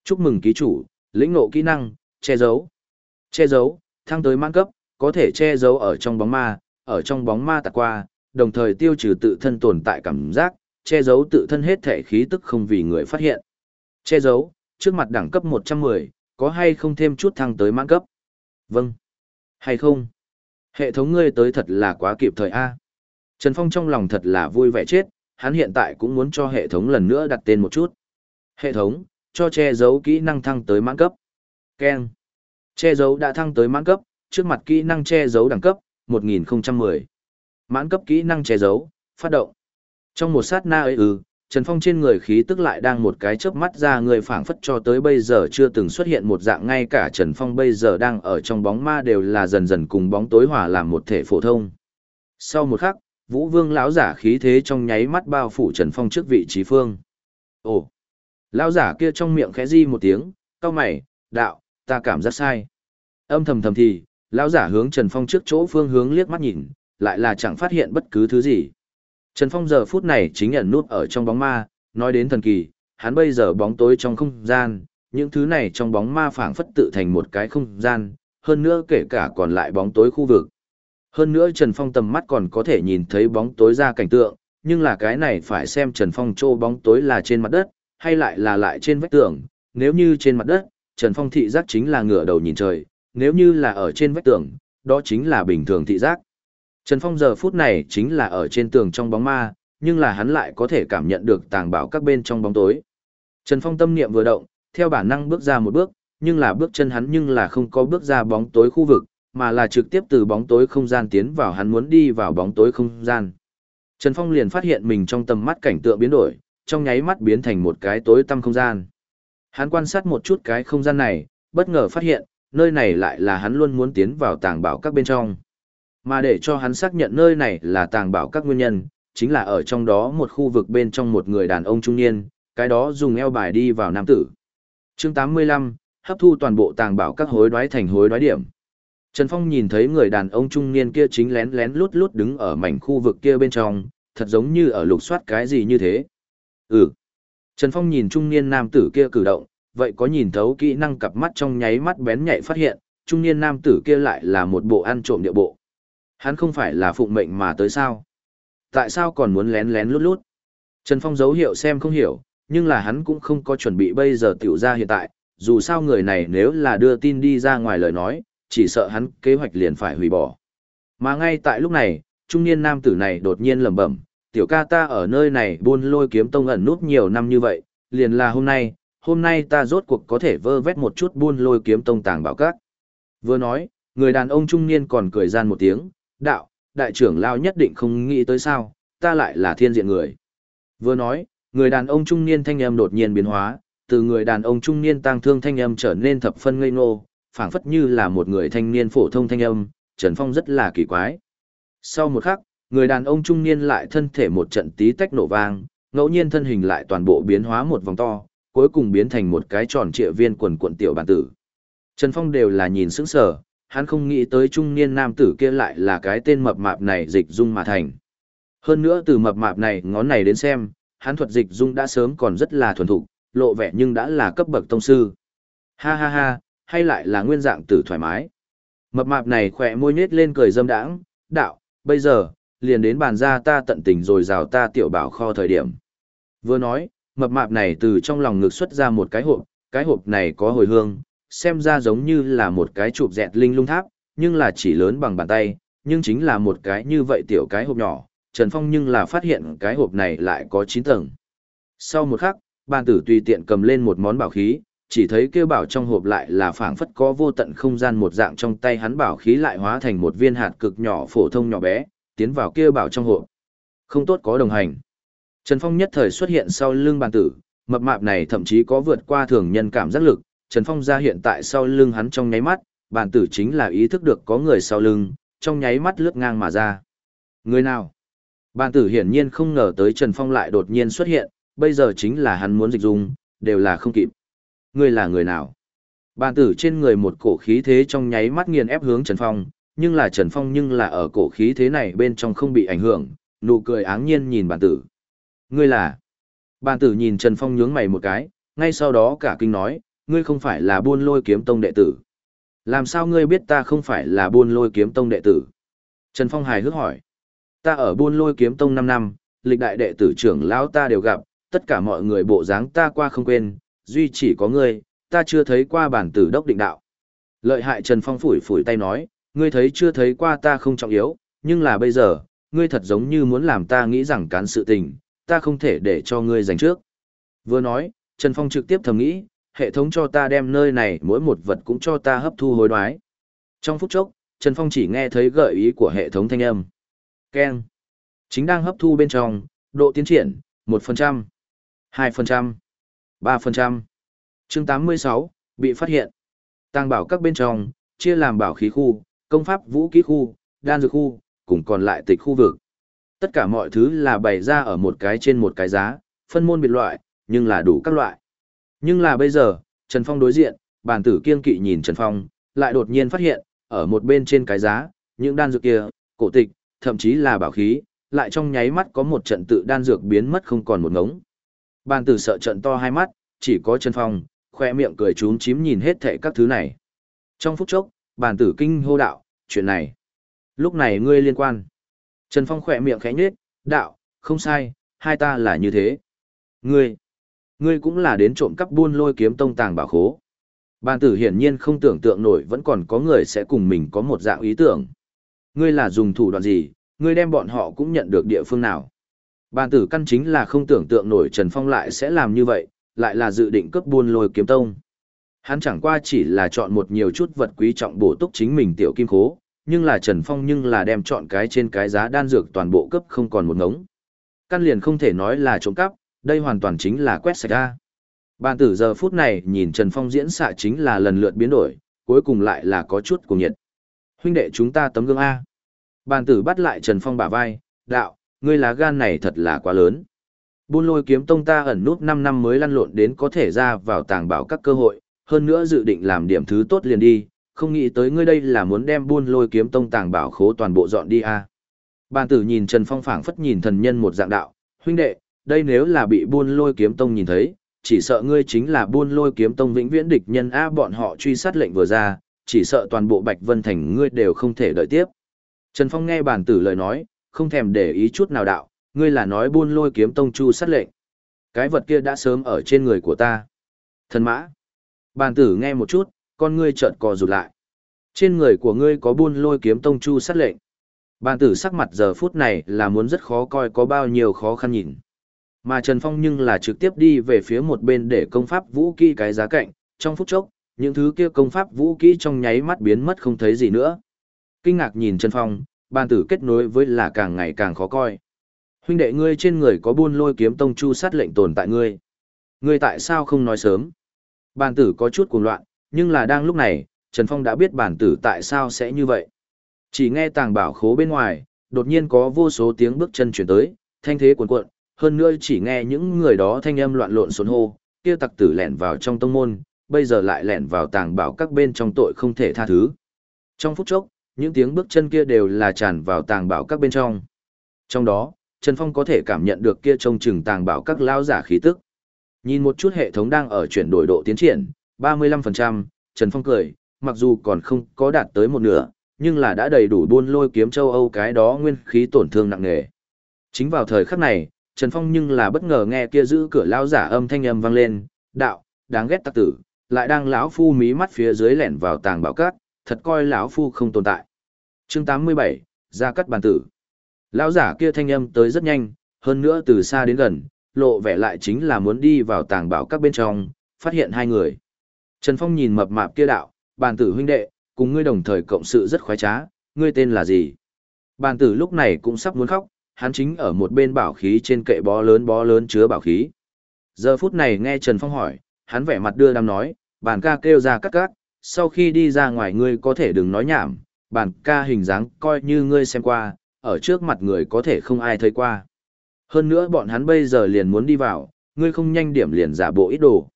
Chúc mừng ký chủ, lĩnh ngộ kỹ năng, che giấu. Che giấu, thăng tới mãn cấp, có thể che giấu ở trong bóng ma, ở trong bóng ma tạt qua, đồng thời tiêu trừ tự thân tồn tại cảm giác, che giấu tự thân hết thể khí tức không vì người phát hiện. Che giấu, trước mặt đẳng cấp 110, có hay không thêm chút thăng tới mãn cấp? Vâng. Hay không? Hệ thống ngươi tới thật là quá kịp thời A. Trần Phong trong lòng thật là vui vẻ chết, hắn hiện tại cũng muốn cho hệ thống lần nữa đặt tên một chút. Hệ thống, cho che giấu kỹ năng thăng tới mãn cấp. Ken. Che giấu đã thăng tới mãn cấp, trước mặt kỹ năng che giấu đẳng cấp, 1010. Mãn cấp kỹ năng che giấu, phát động. Trong một sát na ấy ư, Trần Phong trên người khí tức lại đang một cái chớp mắt ra người phảng phất cho tới bây giờ chưa từng xuất hiện một dạng ngay cả Trần Phong bây giờ đang ở trong bóng ma đều là dần dần cùng bóng tối hòa làm một thể phổ thông. Sau một khắc, Vũ Vương lão giả khí thế trong nháy mắt bao phủ Trần Phong trước vị trí phương. Ồ! Lão giả kia trong miệng khẽ di một tiếng, cau mày, đạo, ta cảm giác sai. Âm thầm thầm thì, lão giả hướng Trần Phong trước chỗ phương hướng liếc mắt nhìn, lại là chẳng phát hiện bất cứ thứ gì. Trần Phong giờ phút này chính ẩn nút ở trong bóng ma, nói đến thần kỳ, hắn bây giờ bóng tối trong không gian, những thứ này trong bóng ma phảng phất tự thành một cái không gian, hơn nữa kể cả còn lại bóng tối khu vực. Hơn nữa Trần Phong tầm mắt còn có thể nhìn thấy bóng tối ra cảnh tượng, nhưng là cái này phải xem Trần Phong trô bóng tối là trên mặt đất, hay lại là lại trên vách tường, nếu như trên mặt đất, Trần Phong thị giác chính là ngửa đầu nhìn trời, nếu như là ở trên vách tường, đó chính là bình thường thị giác. Trần Phong giờ phút này chính là ở trên tường trong bóng ma, nhưng là hắn lại có thể cảm nhận được tàng bảo các bên trong bóng tối. Trần Phong tâm niệm vừa động, theo bản năng bước ra một bước, nhưng là bước chân hắn nhưng là không có bước ra bóng tối khu vực, mà là trực tiếp từ bóng tối không gian tiến vào hắn muốn đi vào bóng tối không gian. Trần Phong liền phát hiện mình trong tầm mắt cảnh tượng biến đổi, trong nháy mắt biến thành một cái tối tăm không gian. Hắn quan sát một chút cái không gian này, bất ngờ phát hiện, nơi này lại là hắn luôn muốn tiến vào tàng bảo các bên trong. Mà để cho hắn xác nhận nơi này là tàng bảo các nguyên nhân, chính là ở trong đó một khu vực bên trong một người đàn ông trung niên, cái đó dùng eo bài đi vào nam tử. Chương 85, hấp thu toàn bộ tàng bảo các hối đoái thành hối đoái điểm. Trần Phong nhìn thấy người đàn ông trung niên kia chính lén lén lút lút đứng ở mảnh khu vực kia bên trong, thật giống như ở lục soát cái gì như thế. Ừ. Trần Phong nhìn trung niên nam tử kia cử động, vậy có nhìn thấu kỹ năng cặp mắt trong nháy mắt bén nhạy phát hiện, trung niên nam tử kia lại là một bộ ăn trộm địa bộ. Hắn không phải là phụng mệnh mà tới sao? Tại sao còn muốn lén lén lút lút? Trần Phong dấu hiệu xem không hiểu, nhưng là hắn cũng không có chuẩn bị bây giờ tiểu ra hiện tại, dù sao người này nếu là đưa tin đi ra ngoài lời nói, chỉ sợ hắn kế hoạch liền phải hủy bỏ. Mà ngay tại lúc này, trung niên nam tử này đột nhiên lẩm bẩm, tiểu ca ta ở nơi này buôn lôi kiếm tông ẩn nút nhiều năm như vậy, liền là hôm nay, hôm nay ta rốt cuộc có thể vơ vét một chút buôn lôi kiếm tông tàng bảo các. Vừa nói, người đàn ông trung niên còn cười gian một tiếng, đạo, đại trưởng lao nhất định không nghĩ tới sao, ta lại là thiên diện người. Vừa nói, người đàn ông trung niên thanh âm đột nhiên biến hóa, từ người đàn ông trung niên tang thương thanh âm trở nên thập phân ngây ngô, phảng phất như là một người thanh niên phổ thông thanh âm, Trần Phong rất là kỳ quái. Sau một khắc, người đàn ông trung niên lại thân thể một trận tí tách nổ vang, ngẫu nhiên thân hình lại toàn bộ biến hóa một vòng to, cuối cùng biến thành một cái tròn trịa viên quần quận tiểu bản tử. Trần Phong đều là nhìn sững sờ, hắn không nghĩ tới trung niên nam tử kia lại là cái tên mập mạp này dịch dung mà thành. Hơn nữa từ mập mạp này ngón này đến xem, hắn thuật dịch dung đã sớm còn rất là thuần thục, lộ vẻ nhưng đã là cấp bậc tông sư. Ha ha ha, hay lại là nguyên dạng tử thoải mái. Mập mạp này khỏe môi nhếch lên cười dâm đãng, đạo, bây giờ, liền đến bàn ra ta tận tình rồi rào ta tiểu bảo kho thời điểm. Vừa nói, mập mạp này từ trong lòng ngực xuất ra một cái hộp, cái hộp này có hồi hương, xem ra giống như là một cái chụp dẹt linh lung tháp, nhưng là chỉ lớn bằng bàn tay, nhưng chính là một cái như vậy tiểu cái hộp nhỏ, Trần Phong nhưng là phát hiện cái hộp này lại có 9 tầng. Sau một khắc, bàn tử tùy tiện cầm lên một món bảo khí, chỉ thấy kêu bảo trong hộp lại là phảng phất có vô tận không gian một dạng trong tay hắn bảo khí lại hóa thành một viên hạt cực nhỏ phổ thông nhỏ bé, tiến vào kêu bảo trong hộp. Không tốt có đồng hành. Trần Phong nhất thời xuất hiện sau lưng bàn tử, mập mạp này thậm chí có vượt qua thường nhân cảm giác lực, Trần Phong ra hiện tại sau lưng hắn trong nháy mắt, bản tử chính là ý thức được có người sau lưng, trong nháy mắt lướt ngang mà ra. Người nào? Bản tử hiển nhiên không ngờ tới Trần Phong lại đột nhiên xuất hiện, bây giờ chính là hắn muốn dịch dung, đều là không kịp. Người là người nào? Bản tử trên người một cổ khí thế trong nháy mắt nghiền ép hướng Trần Phong, nhưng là Trần Phong nhưng là ở cổ khí thế này bên trong không bị ảnh hưởng, nụ cười áng nhiên nhìn bản tử. Ngươi là? Bản tử nhìn Trần Phong nhướng mày một cái, ngay sau đó cả kinh nói, ngươi không phải là buôn lôi kiếm tông đệ tử. Làm sao ngươi biết ta không phải là buôn lôi kiếm tông đệ tử? Trần Phong hài hước hỏi. Ta ở buôn lôi kiếm tông 5 năm, lịch đại đệ tử trưởng lão ta đều gặp, tất cả mọi người bộ dáng ta qua không quên, duy chỉ có ngươi, ta chưa thấy qua bản tử đốc định đạo. Lợi hại Trần Phong phủi phủi tay nói, ngươi thấy chưa thấy qua ta không trọng yếu, nhưng là bây giờ, ngươi thật giống như muốn làm ta nghĩ rằng cán sự tình, ta không thể để cho ngươi giành trước. Vừa nói, Trần Phong trực tiếp thầm nghĩ, hệ thống cho ta đem nơi này mỗi một vật cũng cho ta hấp thu hối đoái. Trong phút chốc, Trần Phong chỉ nghe thấy gợi ý của hệ thống thanh âm. Ken. Chính đang hấp thu bên trong, độ tiến triển, 1%, 2%, 3%. Chương 86, bị phát hiện. Tăng bảo các bên trong, chia làm bảo khí khu, công pháp vũ khí khu, đan dược khu, cùng còn lại tịch khu vực. Tất cả mọi thứ là bày ra ở một cái trên một cái giá, phân môn biệt loại, nhưng là đủ các loại. Nhưng là bây giờ, Trần Phong đối diện, bản tử kiên kỵ nhìn Trần Phong, lại đột nhiên phát hiện, ở một bên trên cái giá, những đan dược kia, cổ tịch, thậm chí là bảo khí, lại trong nháy mắt có một trận tự đan dược biến mất không còn một ngống. Bàn tử sợ trận to hai mắt, chỉ có Trần Phong, khoe miệng cười trúng chím nhìn hết thệ các thứ này. Trong phút chốc, bàn tử kinh hô đạo, chuyện này. Lúc này ngươi liên quan. Trần Phong khỏe miệng khẽ nhếch, đạo, không sai, hai ta là như thế. Ngươi, ngươi cũng là đến trộm cắp buôn lôi kiếm tông tàng bảo khố. Bàn tử hiển nhiên không tưởng tượng nổi vẫn còn có người sẽ cùng mình có một dạng ý tưởng. Ngươi là dùng thủ đoạn gì, ngươi đem bọn họ cũng nhận được địa phương nào. Bàn tử căn chính là không tưởng tượng nổi Trần Phong lại sẽ làm như vậy, lại là dự định cướp buôn lôi kiếm tông. Hắn chẳng qua chỉ là chọn một nhiều chút vật quý trọng bổ túc chính mình tiểu kim khố, nhưng là Trần Phong nhưng là đem chọn cái trên cái giá đan dược toàn bộ cấp không còn một ngống. Căn liền không thể nói là trộm cắp, đây hoàn toàn chính là quét sạch ra. Bàn tử giờ phút này nhìn Trần Phong diễn xạ chính là lần lượt biến đổi, cuối cùng lại là có chút cùng nhiệt. Huynh đệ chúng ta tấm gương A. Bàn tử bắt lại Trần Phong bả vai, đạo, ngươi lá gan này thật là quá lớn. Buôn lôi kiếm tông ta ẩn nút 5 năm mới lăn lộn đến có thể ra vào tàng bảo các cơ hội, hơn nữa dự định làm điểm thứ tốt liền đi, không nghĩ tới ngươi đây là muốn đem buôn lôi kiếm tông tàng bảo khố toàn bộ dọn đi a. Bàn tử nhìn Trần Phong phảng phất nhìn thần nhân một dạng đạo, huynh đệ, đây nếu là bị buôn lôi kiếm tông nhìn thấy, chỉ sợ ngươi chính là buôn lôi kiếm tông vĩnh viễn địch nhân A bọn họ truy sát lệnh vừa ra, chỉ sợ toàn bộ Bạch Vân Thành ngươi đều không thể đợi tiếp. Trần Phong nghe bàn tử lời nói, không thèm để ý chút nào đạo, ngươi là nói buôn lôi kiếm tông chu sát lệnh. Cái vật kia đã sớm ở trên người của ta. Thần mã. Bàn tử nghe một chút, con ngươi trợn cò rụt lại. Trên người của ngươi có buôn lôi kiếm tông chu sát lệnh. Bàn tử sắc mặt giờ phút này là muốn rất khó coi có bao nhiêu khó khăn nhìn. Mà Trần Phong nhưng là trực tiếp đi về phía một bên để công pháp vũ kỹ cái giá cạnh, trong phút chốc, những thứ kia công pháp vũ kỹ trong nháy mắt biến mất không thấy gì nữa. Kinh ngạc nhìn Trần Phong, bàn tử kết nối với là càng ngày càng khó coi. Huynh đệ ngươi trên người có buôn lôi kiếm tông chu sát lệnh tồn tại ngươi. Ngươi tại sao không nói sớm? Bàn tử có chút cuồng loạn, nhưng là đang lúc này, Trần Phong đã biết bản tử tại sao sẽ như vậy. Chỉ nghe tàng bảo khố bên ngoài, đột nhiên có vô số tiếng bước chân chuyển tới, thanh thế cuồn cuộn, hơn nữa chỉ nghe những người đó thanh âm loạn lộn xôn hô, kia tặc tử lẻn vào trong tông môn, bây giờ lại lẻn vào tàng bảo các bên trong tội không thể tha thứ. Trong phút chốc, những tiếng bước chân kia đều là tràn vào tàng bảo các bên trong. Trong đó, Trần Phong có thể cảm nhận được kia trông chừng tàng bảo các lao giả khí tức. Nhìn một chút hệ thống đang ở chuyển đổi độ tiến triển, 35%, Trần Phong cười, mặc dù còn không có đạt tới một nửa, nhưng là đã đầy đủ buôn lôi kiếm châu Âu cái đó nguyên khí tổn thương nặng nề. Chính vào thời khắc này, Trần Phong nhưng là bất ngờ nghe kia giữ cửa lão giả âm thanh âm vang lên, đạo, đáng ghét tặc tử, lại đang lão phu mí mắt phía dưới lẻn vào tàng bảo cát, thật coi lão phu không tồn tại. Chương 87, ra cắt bàn tử. Lão giả kia thanh âm tới rất nhanh, hơn nữa từ xa đến gần, lộ vẻ lại chính là muốn đi vào tàng bảo các bên trong, phát hiện hai người. Trần Phong nhìn mập mạp kia đạo, bàn tử huynh đệ, cùng ngươi đồng thời cộng sự rất khoái trá, ngươi tên là gì? Bàn tử lúc này cũng sắp muốn khóc, hắn chính ở một bên bảo khí trên kệ bó lớn bó lớn chứa bảo khí. Giờ phút này nghe Trần Phong hỏi, hắn vẻ mặt đưa đam nói, bản ca kêu ra cắt cắt, sau khi đi ra ngoài ngươi có thể đừng nói nhảm, Bản ca hình dáng coi như ngươi xem qua, ở trước mặt người có thể không ai thấy qua. Hơn nữa bọn hắn bây giờ liền muốn đi vào, ngươi không nhanh điểm liền giả bộ ít đồ.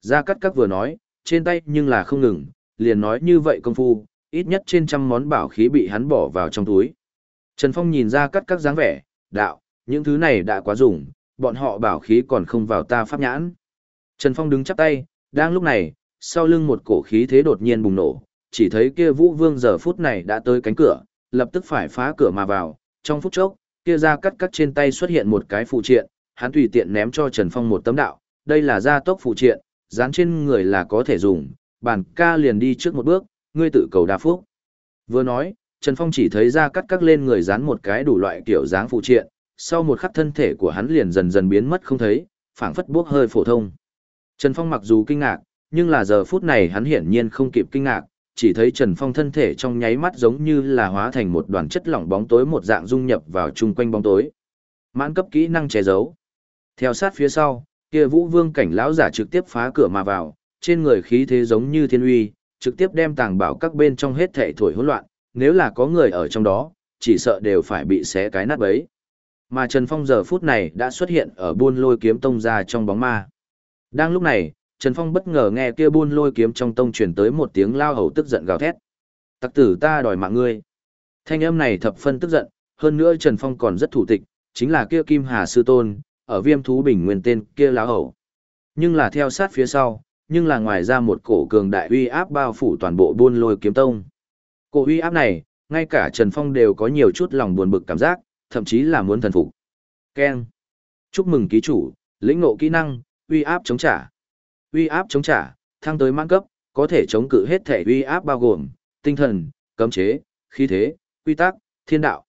Gia Cát cắt vừa nói, trên tay nhưng là không ngừng, liền nói như vậy công phu, ít nhất trên trăm món bảo khí bị hắn bỏ vào trong túi. Trần Phong nhìn ra cắt Các dáng vẻ, đạo, những thứ này đã quá dùng, bọn họ bảo khí còn không vào ta pháp nhãn. Trần Phong đứng chắp tay, đang lúc này, sau lưng một cổ khí thế đột nhiên bùng nổ, chỉ thấy kia Vũ Vương giờ phút này đã tới cánh cửa, lập tức phải phá cửa mà vào, trong phút chốc, kia ra cắt cắt trên tay xuất hiện một cái phụ triện, hắn tùy tiện ném cho Trần Phong một tấm đạo, đây là gia tốc phụ triện, dán trên người là có thể dùng, bản ca liền đi trước một bước, ngươi tự cầu đa phúc. Vừa nói, Trần Phong chỉ thấy ra cắt cắt lên người dán một cái đủ loại kiểu dáng phụ triện, sau một khắc thân thể của hắn liền dần dần biến mất không thấy, phảng phất bước hơi phổ thông. Trần Phong mặc dù kinh ngạc, nhưng là giờ phút này hắn hiển nhiên không kịp kinh ngạc, chỉ thấy Trần Phong thân thể trong nháy mắt giống như là hóa thành một đoàn chất lỏng bóng tối một dạng dung nhập vào chung quanh bóng tối. Mãn cấp kỹ năng che giấu. Theo sát phía sau, kia Vũ Vương cảnh lão giả trực tiếp phá cửa mà vào, trên người khí thế giống như thiên uy, trực tiếp đem tàng bảo các bên trong hết thảy thổi hỗn loạn, nếu là có người ở trong đó, chỉ sợ đều phải bị xé cái nát bấy. Mà Trần Phong giờ phút này đã xuất hiện ở buôn lôi kiếm tông ra trong bóng ma. Đang lúc này, Trần Phong bất ngờ nghe kia buôn lôi kiếm trong tông truyền tới một tiếng lao hầu tức giận gào thét. Tặc tử ta đòi mạng ngươi. Thanh âm này thập phân tức giận, hơn nữa Trần Phong còn rất thủ tịch, chính là kia Kim Hà Sư Tôn, ở viêm thú bình nguyên tên kia lao hầu. Nhưng là theo sát phía sau, nhưng là ngoài ra một cổ cường đại uy áp bao phủ toàn bộ buôn lôi kiếm tông. Cổ uy áp này, ngay cả Trần Phong đều có nhiều chút lòng buồn bực cảm giác, thậm chí là muốn thần phục. Ken. Chúc mừng ký chủ, lĩnh ngộ kỹ năng, uy áp chống trả uy áp chống trả, thăng tới mãn cấp, có thể chống cự hết thể uy áp bao gồm tinh thần, cấm chế, khí thế, quy tắc, thiên đạo.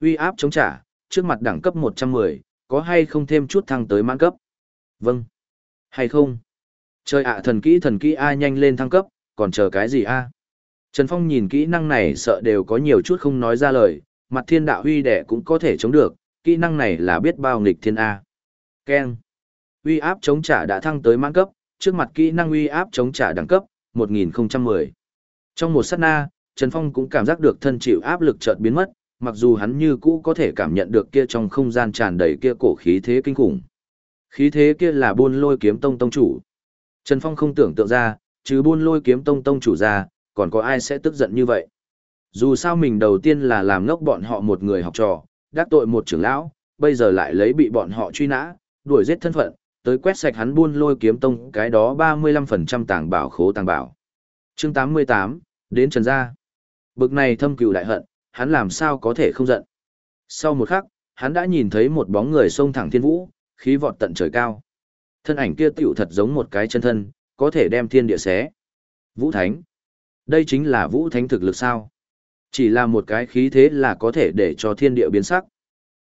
Uy áp chống trả, trước mặt đẳng cấp 110, có hay không thêm chút thăng tới mãn cấp? Vâng. Hay không? Chơi ạ thần kỹ thần kỹ A nhanh lên thăng cấp, còn chờ cái gì A? Trần Phong nhìn kỹ năng này sợ đều có nhiều chút không nói ra lời, mặt thiên đạo huy đẻ cũng có thể chống được, kỹ năng này là biết bao nghịch thiên A. Ken. Uy áp chống trả đã thăng tới mãn cấp, trước mặt kỹ năng uy áp chống trả đẳng cấp 1010. Trong một sát na, Trần Phong cũng cảm giác được thân chịu áp lực chợt biến mất, mặc dù hắn như cũ có thể cảm nhận được kia trong không gian tràn đầy kia cổ khí thế kinh khủng. Khí thế kia là buôn lôi kiếm tông tông chủ. Trần Phong không tưởng tượng ra, chứ buôn lôi kiếm tông tông chủ ra, còn có ai sẽ tức giận như vậy. Dù sao mình đầu tiên là làm ngốc bọn họ một người học trò, đắc tội một trưởng lão, bây giờ lại lấy bị bọn họ truy nã, đuổi giết thân phận, tới quét sạch hắn buôn lôi kiếm tông cái đó 35% tàng bảo khố tàng bảo. Chương 88, đến Trần Gia. Bực này thâm cừu đại hận, hắn làm sao có thể không giận. Sau một khắc, hắn đã nhìn thấy một bóng người xông thẳng thiên vũ, khí vọt tận trời cao. Thân ảnh kia tiểu thật giống một cái chân thân, có thể đem thiên địa xé. Vũ Thánh. Đây chính là Vũ Thánh thực lực sao? Chỉ là một cái khí thế là có thể để cho thiên địa biến sắc.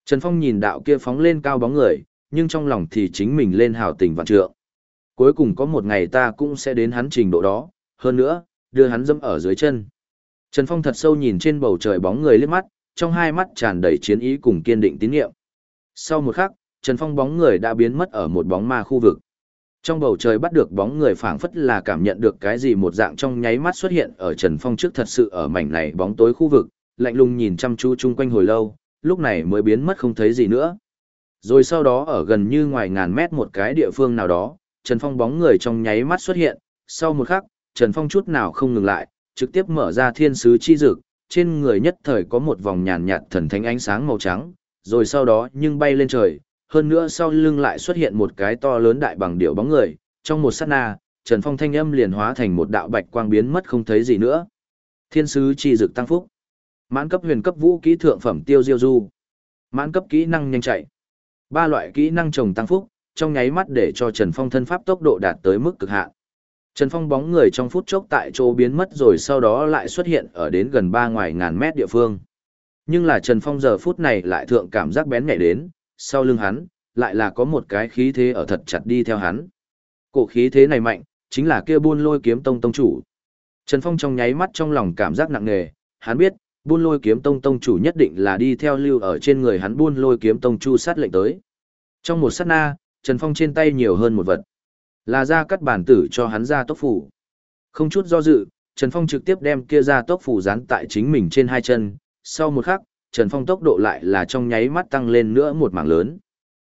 Trần Phong nhìn đạo kia phóng lên cao bóng người, nhưng trong lòng thì chính mình lên hào tình vạn trượng. Cuối cùng có một ngày ta cũng sẽ đến hắn trình độ đó, hơn nữa, đưa hắn dẫm ở dưới chân. Trần Phong thật sâu nhìn trên bầu trời bóng người liếc mắt, trong hai mắt tràn đầy chiến ý cùng kiên định tín nhiệm. Sau một khắc, Trần Phong bóng người đã biến mất ở một bóng ma khu vực. Trong bầu trời bắt được bóng người phảng phất là cảm nhận được cái gì một dạng trong nháy mắt xuất hiện ở Trần Phong trước thật sự ở mảnh này bóng tối khu vực, lạnh lùng nhìn chăm chú chung quanh hồi lâu, lúc này mới biến mất không thấy gì nữa. Rồi sau đó ở gần như ngoài ngàn mét một cái địa phương nào đó, Trần Phong bóng người trong nháy mắt xuất hiện, sau một khắc, Trần Phong chút nào không ngừng lại, trực tiếp mở ra thiên sứ chi dực, trên người nhất thời có một vòng nhàn nhạt thần thánh ánh sáng màu trắng, rồi sau đó nhưng bay lên trời, hơn nữa sau lưng lại xuất hiện một cái to lớn đại bằng điệu bóng người, trong một sát na, Trần Phong thanh âm liền hóa thành một đạo bạch quang biến mất không thấy gì nữa. Thiên sứ chi dực tăng phúc. Mãn cấp huyền cấp vũ kỹ thượng phẩm tiêu diêu du. Mãn cấp kỹ năng nhanh chạy. Ba loại kỹ năng trồng tăng phúc, trong nháy mắt để cho Trần Phong thân pháp tốc độ đạt tới mức cực hạn. Trần Phong bóng người trong phút chốc tại chỗ biến mất rồi sau đó lại xuất hiện ở đến gần ba ngoài ngàn mét địa phương. Nhưng là Trần Phong giờ phút này lại thượng cảm giác bén nhảy đến, sau lưng hắn, lại là có một cái khí thế ở thật chặt đi theo hắn. Cổ khí thế này mạnh, chính là kia buôn lôi kiếm tông tông chủ. Trần Phong trong nháy mắt trong lòng cảm giác nặng nề, hắn biết, buôn lôi kiếm tông tông chủ nhất định là đi theo lưu ở trên người hắn buôn lôi kiếm tông chu sát lệnh tới. Trong một sát na, Trần Phong trên tay nhiều hơn một vật. Là ra cắt bản tử cho hắn ra tốc phủ. Không chút do dự, Trần Phong trực tiếp đem kia ra tốc phủ dán tại chính mình trên hai chân. Sau một khắc, Trần Phong tốc độ lại là trong nháy mắt tăng lên nữa một mảng lớn.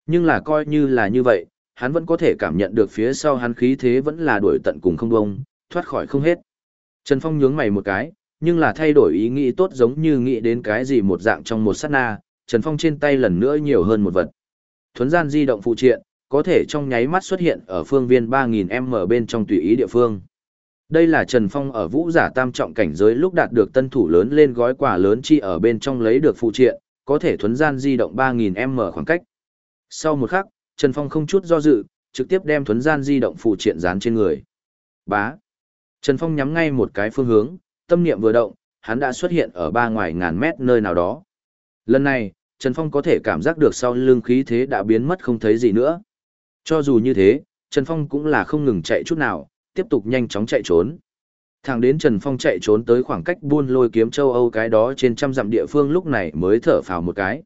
Nhưng là coi như là như vậy, hắn vẫn có thể cảm nhận được phía sau hắn khí thế vẫn là đuổi tận cùng không bông, thoát khỏi không hết. Trần Phong nhướng mày một cái, nhưng là thay đổi ý nghĩ tốt giống như nghĩ đến cái gì một dạng trong một sát na, Trần Phong trên tay lần nữa nhiều hơn một vật. Thuấn gian di động phụ triện, có thể trong nháy mắt xuất hiện ở phương viên 3000m bên trong tùy ý địa phương. Đây là Trần Phong ở vũ giả tam trọng cảnh giới lúc đạt được tân thủ lớn lên gói quà lớn chi ở bên trong lấy được phụ triện, có thể thuấn gian di động 3.000 m khoảng cách. Sau một khắc, Trần Phong không chút do dự, trực tiếp đem thuấn gian di động phụ triện dán trên người. Bá. Trần Phong nhắm ngay một cái phương hướng, tâm niệm vừa động, hắn đã xuất hiện ở ba ngoài ngàn mét nơi nào đó. Lần này, Trần Phong có thể cảm giác được sau lưng khí thế đã biến mất không thấy gì nữa. Cho dù như thế, Trần Phong cũng là không ngừng chạy chút nào, tiếp tục nhanh chóng chạy trốn. Thẳng đến Trần Phong chạy trốn tới khoảng cách buôn lôi kiếm châu Âu cái đó trên trăm dặm địa phương lúc này mới thở phào một cái.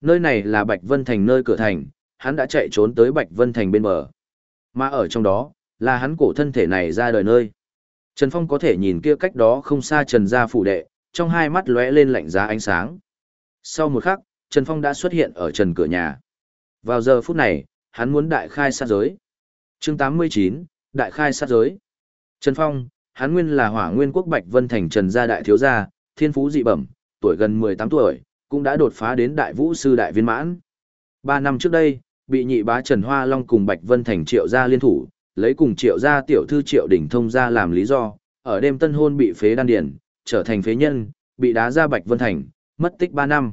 Nơi này là Bạch Vân Thành nơi cửa thành, hắn đã chạy trốn tới Bạch Vân Thành bên bờ. Mà ở trong đó, là hắn cổ thân thể này ra đời nơi. Trần Phong có thể nhìn kia cách đó không xa Trần gia phủ đệ, trong hai mắt lóe lên lạnh giá ánh sáng. Sau một khắc, Trần Phong đã xuất hiện ở trần cửa nhà. Vào giờ phút này, hắn muốn đại khai sát giới. Chương 89, đại khai sát giới. Trần Phong, hắn nguyên là Hỏa Nguyên quốc Bạch Vân thành Trần gia đại thiếu gia, thiên phú dị bẩm, tuổi gần 18 tuổi, cũng đã đột phá đến đại vũ sư đại viên mãn. Ba năm trước đây, bị nhị bá Trần Hoa Long cùng Bạch Vân thành triệu gia liên thủ, lấy cùng triệu gia tiểu thư triệu đỉnh thông gia làm lý do, ở đêm tân hôn bị phế đan điển, trở thành phế nhân, bị đá ra Bạch Vân Thành, mất tích 3 năm.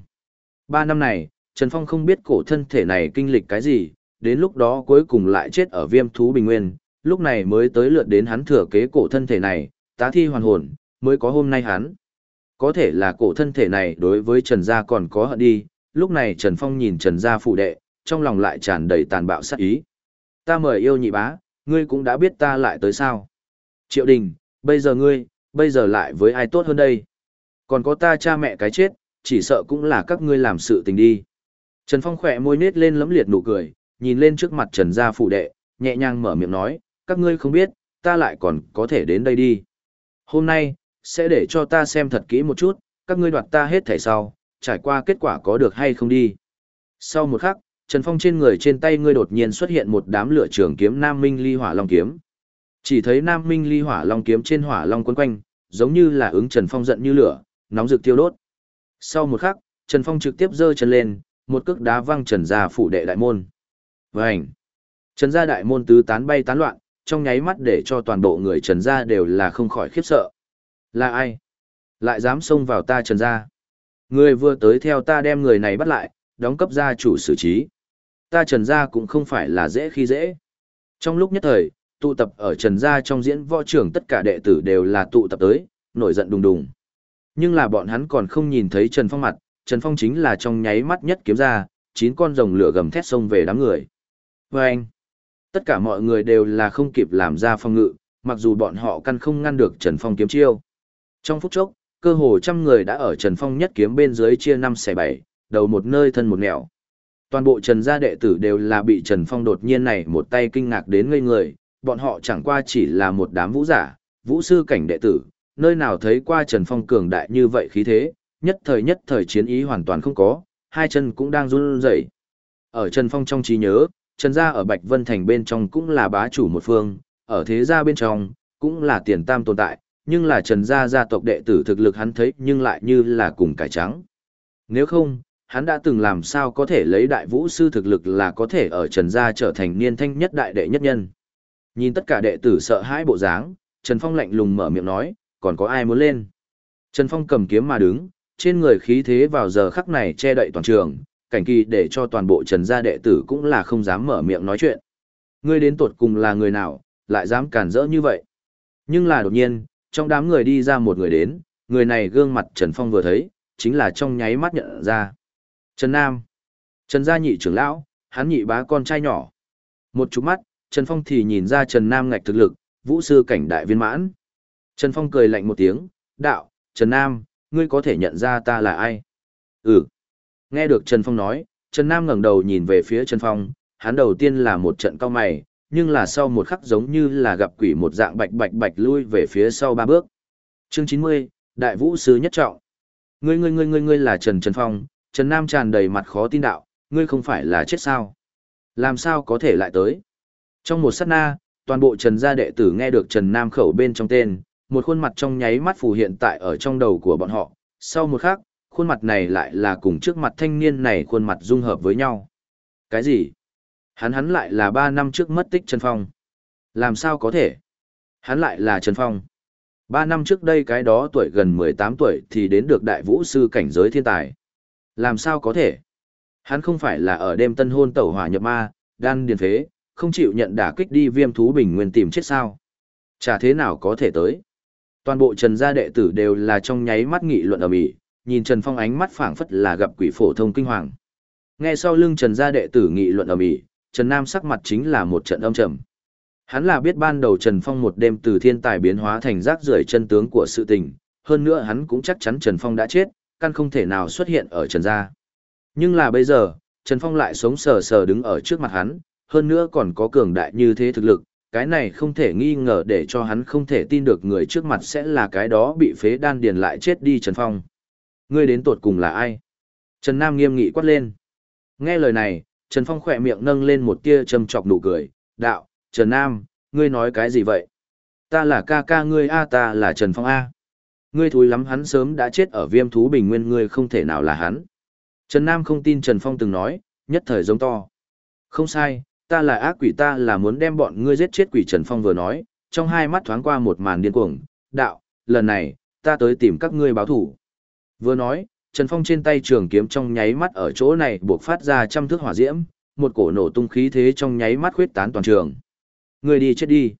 3 năm này, Trần Phong không biết cổ thân thể này kinh lịch cái gì, đến lúc đó cuối cùng lại chết ở viêm thú bình nguyên, lúc này mới tới lượt đến hắn thừa kế cổ thân thể này, tá thi hoàn hồn, mới có hôm nay hắn. Có thể là cổ thân thể này đối với Trần Gia còn có hận đi, lúc này Trần Phong nhìn Trần Gia phụ đệ, trong lòng lại tràn đầy tàn bạo sát ý. Ta mời yêu nhị bá, ngươi cũng đã biết ta lại tới sao. Triệu đình, bây giờ ngươi, bây giờ lại với ai tốt hơn đây? Còn có ta cha mẹ cái chết, chỉ sợ cũng là các ngươi làm sự tình đi. Trần Phong khỏe môi nết lên lấm liệt nụ cười, nhìn lên trước mặt Trần gia phụ đệ, nhẹ nhàng mở miệng nói, các ngươi không biết, ta lại còn có thể đến đây đi. Hôm nay, sẽ để cho ta xem thật kỹ một chút, các ngươi đoạt ta hết thẻ sau, trải qua kết quả có được hay không đi. Sau một khắc, Trần Phong trên người trên tay ngươi đột nhiên xuất hiện một đám lửa trường kiếm Nam Minh Ly Hỏa Long kiếm. Chỉ thấy Nam Minh Ly Hỏa Long kiếm trên hỏa long quấn quanh, giống như là ứng Trần Phong giận như lửa, nóng rực tiêu đốt. Sau một khắc, Trần Phong trực tiếp giơ chân lên, một cước đá văng Trần gia phủ đệ đại môn. Vành! Trần gia đại môn tứ tán bay tán loạn, trong nháy mắt để cho toàn bộ người Trần gia đều là không khỏi khiếp sợ. Là ai? Lại dám xông vào ta Trần gia? Người vừa tới theo ta đem người này bắt lại, đóng cấp gia chủ xử trí. Ta Trần gia cũng không phải là dễ khi dễ. Trong lúc nhất thời, tụ tập ở Trần gia trong diễn võ trưởng tất cả đệ tử đều là tụ tập tới, nổi giận đùng đùng. Nhưng là bọn hắn còn không nhìn thấy Trần Phong mặt, Trần Phong chính là trong nháy mắt nhất kiếm ra, chín con rồng lửa gầm thét xông về đám người. Và anh, tất cả mọi người đều là không kịp làm ra phong ngự, mặc dù bọn họ căn không ngăn được Trần Phong kiếm chiêu. Trong phút chốc, cơ hồ trăm người đã ở Trần Phong nhất kiếm bên dưới chia năm xẻ bảy, đầu một nơi thân một nẻo. Toàn bộ Trần gia đệ tử đều là bị Trần Phong đột nhiên này một tay kinh ngạc đến ngây người, bọn họ chẳng qua chỉ là một đám vũ giả, vũ sư cảnh đệ tử, nơi nào thấy qua Trần Phong cường đại như vậy khí thế, nhất thời nhất thời chiến ý hoàn toàn không có, hai chân cũng đang run rẩy. Ở Trần Phong trong trí nhớ, Trần gia ở Bạch Vân Thành bên trong cũng là bá chủ một phương, ở thế gia bên trong, cũng là tiền tam tồn tại, nhưng là Trần gia gia tộc đệ tử thực lực hắn thấy nhưng lại như là cùng cải trắng. Nếu không, hắn đã từng làm sao có thể lấy đại vũ sư thực lực là có thể ở Trần gia trở thành niên thanh nhất đại đệ nhất nhân. Nhìn tất cả đệ tử sợ hãi bộ dáng, Trần Phong lạnh lùng mở miệng nói, còn có ai muốn lên. Trần Phong cầm kiếm mà đứng, trên người khí thế vào giờ khắc này che đậy toàn trường, cảnh kỳ để cho toàn bộ Trần gia đệ tử cũng là không dám mở miệng nói chuyện. Ngươi đến tột cùng là người nào, lại dám cản rỡ như vậy. Nhưng là đột nhiên, trong đám người đi ra một người đến, người này gương mặt Trần Phong vừa thấy, chính là trong nháy mắt nhận ra. Trần Nam. Trần gia nhị trưởng lão, hắn nhị bá con trai nhỏ. Một chút mắt, Trần Phong thì nhìn ra Trần Nam ngạch thực lực, vũ sư cảnh đại viên mãn. Trần Phong cười lạnh một tiếng, đạo, Trần Nam, ngươi có thể nhận ra ta là ai? Ừ. Nghe được Trần Phong nói, Trần Nam ngẩng đầu nhìn về phía Trần Phong, hắn đầu tiên là một trận cao mày, nhưng là sau một khắc giống như là gặp quỷ một dạng bạch bạch bạch lui về phía sau ba bước. Chương 90, Đại Vũ sứ Nhất Trọng. Ngươi ngươi ngươi ngươi ngươi là Trần Trần Phong, Trần Nam tràn đầy mặt khó tin đạo, ngươi không phải là chết sao? Làm sao có thể lại tới? Trong một sát na, toàn bộ Trần gia đệ tử nghe được Trần Nam khẩu bên trong tên, một khuôn mặt trong nháy mắt phù hiện tại ở trong đầu của bọn họ, sau một khắc, khuôn mặt này lại là cùng trước mặt thanh niên này khuôn mặt dung hợp với nhau. Cái gì? Hắn hắn lại là 3 năm trước mất tích Trần Phong. Làm sao có thể? Hắn lại là Trần Phong. 3 năm trước đây cái đó tuổi gần 18 tuổi thì đến được đại vũ sư cảnh giới thiên tài. Làm sao có thể? Hắn không phải là ở đêm tân hôn tẩu hỏa nhập ma, đan điền phế, không chịu nhận đả kích đi viêm thú bình nguyên tìm chết sao? Chả thế nào có thể tới. Toàn bộ Trần gia đệ tử đều là trong nháy mắt nghị luận ở mỹ, nhìn Trần Phong ánh mắt phảng phất là gặp quỷ phổ thông kinh hoàng. Nghe sau lưng Trần gia đệ tử nghị luận ở ĩ, Trần Nam sắc mặt chính là một trận âm trầm. Hắn là biết ban đầu Trần Phong một đêm từ thiên tài biến hóa thành rác rưởi chân tướng của sự tình, hơn nữa hắn cũng chắc chắn Trần Phong đã chết, căn không thể nào xuất hiện ở Trần gia. Nhưng là bây giờ, Trần Phong lại sống sờ sờ đứng ở trước mặt hắn, hơn nữa còn có cường đại như thế thực lực, cái này không thể nghi ngờ để cho hắn không thể tin được người trước mặt sẽ là cái đó bị phế đan điền lại chết đi Trần Phong. Ngươi đến tột cùng là ai? Trần Nam nghiêm nghị quát lên. Nghe lời này, Trần Phong khỏe miệng nâng lên một tia châm chọc nụ cười, đạo, Trần Nam, ngươi nói cái gì vậy? Ta là ca ca ngươi A ta là Trần Phong A. Ngươi thúi lắm hắn sớm đã chết ở viêm thú bình nguyên ngươi không thể nào là hắn. Trần Nam không tin Trần Phong từng nói, nhất thời giống to. Không sai, ta là ác quỷ ta là muốn đem bọn ngươi giết chết quỷ Trần Phong vừa nói, trong hai mắt thoáng qua một màn điên cuồng, đạo, lần này, ta tới tìm các ngươi báo thủ. Vừa nói, Trần Phong trên tay trường kiếm trong nháy mắt ở chỗ này buộc phát ra trăm thước hỏa diễm, một cổ nổ tung khí thế trong nháy mắt khuyết tán toàn trường. Người đi chết đi.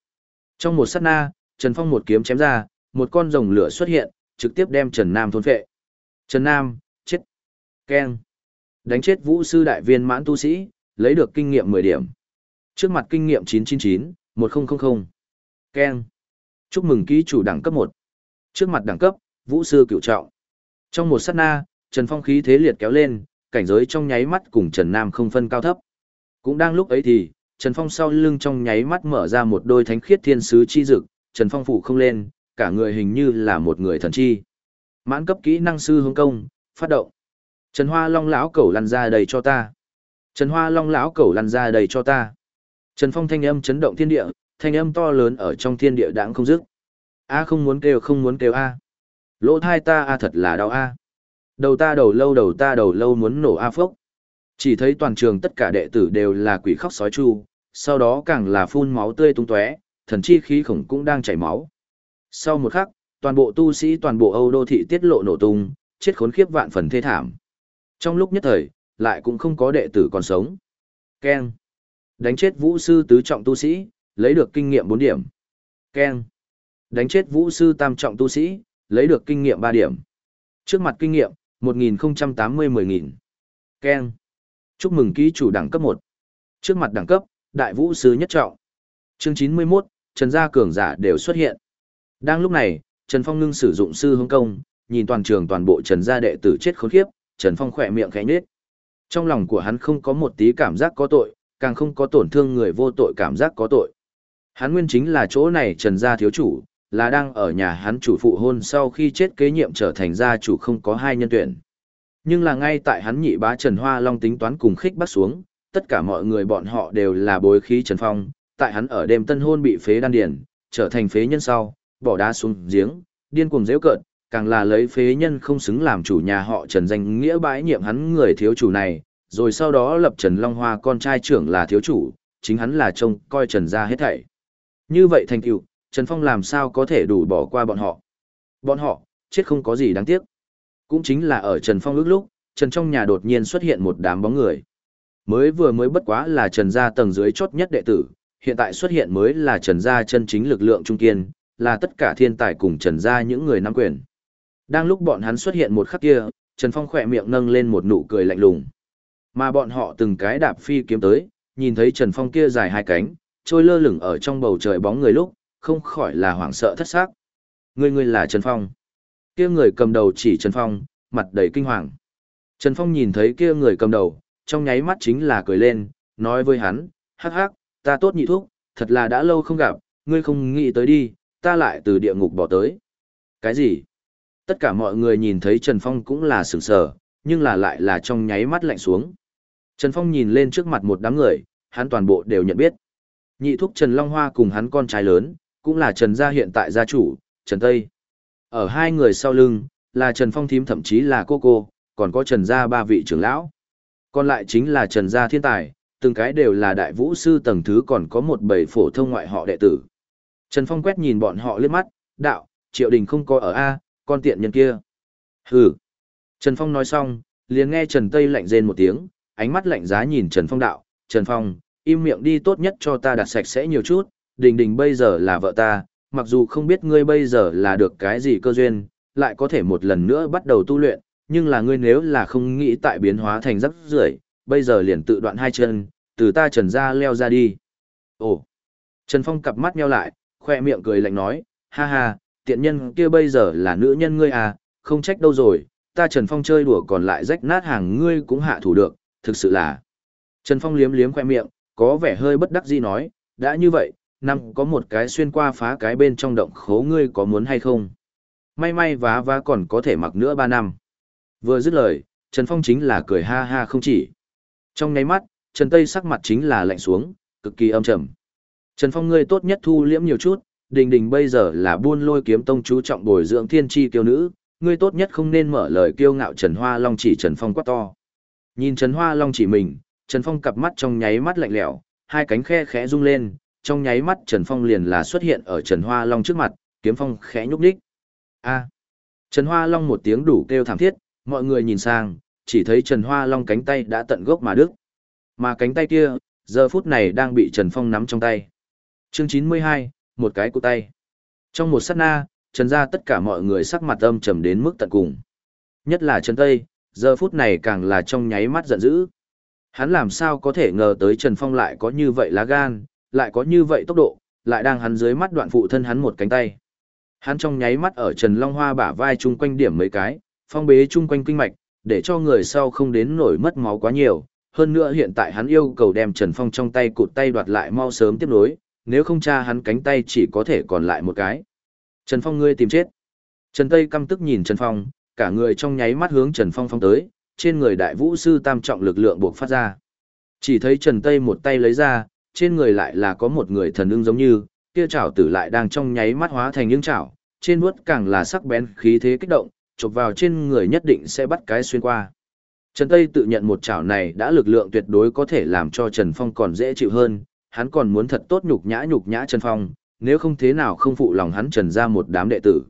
Trong một sát na, Trần Phong một kiếm chém ra, một con rồng lửa xuất hiện, trực tiếp đem Trần Nam thôn phệ. Trần Nam, chết. Keng. Đánh chết vũ sư đại viên mãn tu sĩ, lấy được kinh nghiệm 10 điểm. Trước mặt kinh nghiệm 999, 1000. Ken. Chúc mừng ký chủ đẳng cấp 1. Trước mặt đẳng cấp, vũ sư cựu trọng. Trong một sát na, Trần Phong khí thế liệt kéo lên, cảnh giới trong nháy mắt cùng Trần Nam không phân cao thấp. Cũng đang lúc ấy thì, Trần Phong sau lưng trong nháy mắt mở ra một đôi thánh khiết thiên sứ chi dực, Trần Phong phủ không lên, cả người hình như là một người thần chi. Mãn cấp kỹ năng sư hướng công, phát động. Trần Hoa Long lão cẩu lăn ra đầy cho ta. Trần Hoa Long lão cẩu lăn ra đầy cho ta. Trần Phong thanh âm chấn động thiên địa, thanh âm to lớn ở trong thiên địa đãng không dứt. A không muốn kêu không muốn kêu a. Lỗ thai ta a thật là đau a. Đầu ta đầu lâu đầu ta đầu lâu muốn nổ a phốc. Chỉ thấy toàn trường tất cả đệ tử đều là quỷ khóc sói chu, sau đó càng là phun máu tươi tung tóe, thần chi khí khổng cũng đang chảy máu. Sau một khắc, toàn bộ tu sĩ toàn bộ Âu đô thị tiết lộ nổ tung, chết khốn khiếp vạn phần thê thảm. Trong lúc nhất thời, lại cũng không có đệ tử còn sống. Keng. Đánh chết vũ sư tứ trọng tu sĩ, lấy được kinh nghiệm 4 điểm. Keng. Đánh chết vũ sư tam trọng tu sĩ, lấy được kinh nghiệm 3 điểm. Trước mặt kinh nghiệm, 1080-10.000. Ken. Chúc mừng ký chủ đẳng cấp 1. Trước mặt đẳng cấp, đại vũ sư nhất trọng. Chương 91, Trần Gia Cường giả đều xuất hiện. Đang lúc này, Trần Phong ngưng sử dụng sư hướng công, nhìn toàn trường toàn bộ Trần Gia đệ tử chết khốn khiếp, Trần Phong khỏe miệng khẽ nhếch. Trong lòng của hắn không có một tí cảm giác có tội, càng không có tổn thương người vô tội cảm giác có tội. Hắn nguyên chính là chỗ này Trần Gia thiếu chủ, là đang ở nhà hắn chủ phụ hôn sau khi chết kế nhiệm trở thành gia chủ không có hai nhân tuyển. Nhưng là ngay tại hắn nhị bá Trần Hoa Long tính toán cùng khích bắt xuống, tất cả mọi người bọn họ đều là bối khí Trần Phong, tại hắn ở đêm tân hôn bị phế đan điển, trở thành phế nhân sau, bỏ đá xuống giếng, điên cuồng dễ cợt, càng là lấy phế nhân không xứng làm chủ nhà họ Trần danh nghĩa bãi nhiệm hắn người thiếu chủ này, rồi sau đó lập Trần Long Hoa con trai trưởng là thiếu chủ, chính hắn là trông coi Trần gia hết thảy. Như vậy thành tựu, Trần Phong làm sao có thể đủ bỏ qua bọn họ. Bọn họ, chết không có gì đáng tiếc. Cũng chính là ở Trần Phong ước lúc, Trần trong nhà đột nhiên xuất hiện một đám bóng người. Mới vừa mới bất quá là Trần gia tầng dưới chốt nhất đệ tử, hiện tại xuất hiện mới là Trần gia chân chính lực lượng trung kiên, là tất cả thiên tài cùng Trần gia những người nắm quyền. Đang lúc bọn hắn xuất hiện một khắc kia, Trần Phong khỏe miệng nâng lên một nụ cười lạnh lùng. Mà bọn họ từng cái đạp phi kiếm tới, nhìn thấy Trần Phong kia dài hai cánh, trôi lơ lửng ở trong bầu trời bóng người lúc, không khỏi là hoảng sợ thất xác. Người người là Trần Phong. Kia người cầm đầu chỉ Trần Phong, mặt đầy kinh hoàng. Trần Phong nhìn thấy kia người cầm đầu, trong nháy mắt chính là cười lên, nói với hắn, hắc hắc, ta tốt nhị thúc, thật là đã lâu không gặp, ngươi không nghĩ tới đi, ta lại từ địa ngục bỏ tới. Cái gì? Tất cả mọi người nhìn thấy Trần Phong cũng là sửng sở, nhưng là lại là trong nháy mắt lạnh xuống. Trần Phong nhìn lên trước mặt một đám người, hắn toàn bộ đều nhận biết. Nhị thúc Trần Long Hoa cùng hắn con trai lớn, cũng là Trần gia hiện tại gia chủ, Trần Tây. Ở hai người sau lưng, là Trần Phong thím thậm chí là cô cô, còn có Trần gia ba vị trưởng lão. Còn lại chính là Trần gia thiên tài, từng cái đều là đại vũ sư tầng thứ còn có một bầy phổ thông ngoại họ đệ tử. Trần Phong quét nhìn bọn họ liếc mắt, đạo, triệu đình không có ở A, con tiện nhân kia. Hừ. Trần Phong nói xong, liền nghe Trần Tây lạnh rên một tiếng, ánh mắt lạnh giá nhìn Trần Phong đạo, Trần Phong, im miệng đi tốt nhất cho ta đặt sạch sẽ nhiều chút, đình đình bây giờ là vợ ta, mặc dù không biết ngươi bây giờ là được cái gì cơ duyên, lại có thể một lần nữa bắt đầu tu luyện, nhưng là ngươi nếu là không nghĩ tại biến hóa thành rắc rưởi, bây giờ liền tự đoạn hai chân, từ ta trần ra leo ra đi. Ồ! Trần Phong cặp mắt nheo lại, khoe miệng cười lạnh nói, ha ha, tiện nhân kia bây giờ là nữ nhân ngươi à, không trách đâu rồi, ta Trần Phong chơi đùa còn lại rách nát hàng ngươi cũng hạ thủ được, thực sự là. Trần Phong liếm liếm khoe miệng, có vẻ hơi bất đắc dĩ nói, đã như vậy, năm có một cái xuyên qua phá cái bên trong động khố ngươi có muốn hay không? May may vá vá còn có thể mặc nữa ba năm. Vừa dứt lời, Trần Phong chính là cười ha ha không chỉ. Trong nháy mắt, Trần Tây sắc mặt chính là lạnh xuống, cực kỳ âm trầm. Trần Phong ngươi tốt nhất thu liễm nhiều chút, đình đình bây giờ là buôn lôi kiếm tông chú trọng bồi dưỡng thiên tri kiêu nữ, ngươi tốt nhất không nên mở lời kiêu ngạo Trần Hoa Long chỉ Trần Phong quá to. Nhìn Trần Hoa Long chỉ mình, Trần Phong cặp mắt trong nháy mắt lạnh lẽo, hai cánh khe khẽ rung lên, trong nháy mắt Trần Phong liền là xuất hiện ở Trần Hoa Long trước mặt, kiếm phong khẽ nhúc nhích. A. Trần Hoa Long một tiếng đủ kêu thảm thiết, mọi người nhìn sang, chỉ thấy Trần Hoa Long cánh tay đã tận gốc mà đứt. Mà cánh tay kia, giờ phút này đang bị Trần Phong nắm trong tay. Chương 92, một cái cụ tay. Trong một sát na, Trần gia tất cả mọi người sắc mặt âm trầm đến mức tận cùng. Nhất là Trần Tây, giờ phút này càng là trong nháy mắt giận dữ. Hắn làm sao có thể ngờ tới Trần Phong lại có như vậy lá gan, lại có như vậy tốc độ, lại đang hắn dưới mắt đoạn phụ thân hắn một cánh tay. Hắn trong nháy mắt ở Trần Long Hoa bả vai chung quanh điểm mấy cái, phong bế chung quanh kinh mạch, để cho người sau không đến nổi mất máu quá nhiều. Hơn nữa hiện tại hắn yêu cầu đem Trần Phong trong tay cụt tay đoạt lại mau sớm tiếp nối, nếu không cha hắn cánh tay chỉ có thể còn lại một cái. Trần Phong ngươi tìm chết. Trần Tây căm tức nhìn Trần Phong, cả người trong nháy mắt hướng Trần Phong phong tới, trên người đại vũ sư tam trọng lực lượng buộc phát ra. Chỉ thấy Trần Tây một tay lấy ra, trên người lại là có một người thần ưng giống như, kia chảo tử lại đang trong nháy mắt hóa thành những chảo, trên vuốt càng là sắc bén khí thế kích động, chụp vào trên người nhất định sẽ bắt cái xuyên qua. Trần Tây tự nhận một chảo này đã lực lượng tuyệt đối có thể làm cho Trần Phong còn dễ chịu hơn, hắn còn muốn thật tốt nhục nhã nhục nhã Trần Phong, nếu không thế nào không phụ lòng hắn Trần ra một đám đệ tử.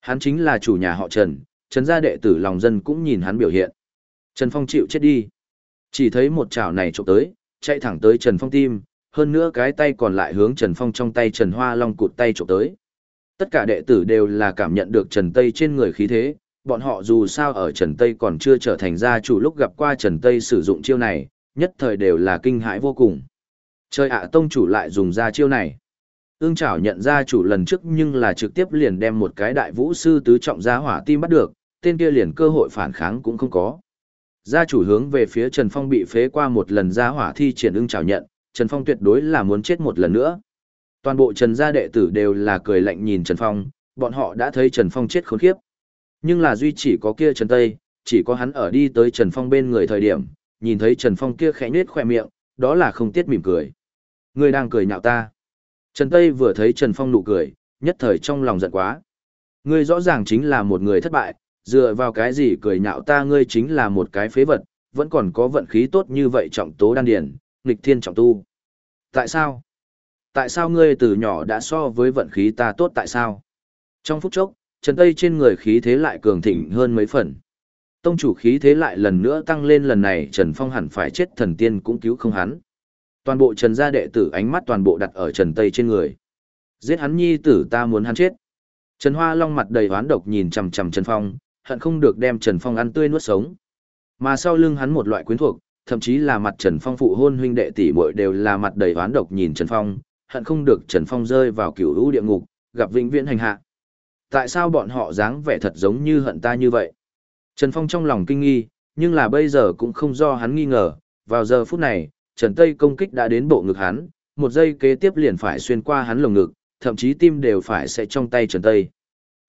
Hắn chính là chủ nhà họ Trần, Trần gia đệ tử lòng dân cũng nhìn hắn biểu hiện. Trần Phong chịu chết đi. Chỉ thấy một chảo này chụp tới, chạy thẳng tới Trần Phong tim, hơn nữa cái tay còn lại hướng Trần Phong trong tay Trần Hoa Long cụt tay chụp tới. Tất cả đệ tử đều là cảm nhận được Trần Tây trên người khí thế, bọn họ dù sao ở Trần Tây còn chưa trở thành gia chủ lúc gặp qua Trần Tây sử dụng chiêu này, nhất thời đều là kinh hãi vô cùng. Trời ạ tông chủ lại dùng ra chiêu này. Ương chảo nhận ra chủ lần trước nhưng là trực tiếp liền đem một cái đại vũ sư tứ trọng gia hỏa tim bắt được, tên kia liền cơ hội phản kháng cũng không có. Gia chủ hướng về phía Trần Phong bị phế qua một lần gia hỏa thi triển ưng chảo nhận, Trần Phong tuyệt đối là muốn chết một lần nữa. Toàn bộ Trần gia đệ tử đều là cười lạnh nhìn Trần Phong, bọn họ đã thấy Trần Phong chết khốn khiếp. Nhưng là duy chỉ có kia Trần Tây, chỉ có hắn ở đi tới Trần Phong bên người thời điểm, nhìn thấy Trần Phong kia khẽ nết khỏe miệng, đó là không tiết mỉm cười. Người đang cười nhạo ta. Trần Tây vừa thấy Trần Phong nụ cười, nhất thời trong lòng giận quá. Ngươi rõ ràng chính là một người thất bại, dựa vào cái gì cười nhạo ta ngươi chính là một cái phế vật, vẫn còn có vận khí tốt như vậy trọng tố đan điển, nghịch thiên trọng tu. Tại sao? Tại sao ngươi từ nhỏ đã so với vận khí ta tốt tại sao? Trong phút chốc, Trần Tây trên người khí thế lại cường thịnh hơn mấy phần. Tông chủ khí thế lại lần nữa tăng lên lần này Trần Phong hẳn phải chết thần tiên cũng cứu không hắn. Toàn bộ Trần gia đệ tử ánh mắt toàn bộ đặt ở Trần Tây trên người. Giết hắn nhi tử ta muốn hắn chết. Trần Hoa Long mặt đầy hoán độc nhìn chằm chằm Trần Phong, hận không được đem Trần Phong ăn tươi nuốt sống. Mà sau lưng hắn một loại quyến thuộc, thậm chí là mặt Trần Phong phụ hôn huynh đệ tỷ muội đều là mặt đầy oán độc nhìn Trần Phong, hận không được Trần Phong rơi vào cửu u địa ngục, gặp vĩnh viễn hành hạ. Tại sao bọn họ dáng vẻ thật giống như hận ta như vậy? Trần Phong trong lòng kinh nghi, nhưng là bây giờ cũng không do hắn nghi ngờ, vào giờ phút này, Trần Tây công kích đã đến bộ ngực hắn, một giây kế tiếp liền phải xuyên qua hắn lồng ngực, thậm chí tim đều phải sẽ trong tay Trần Tây.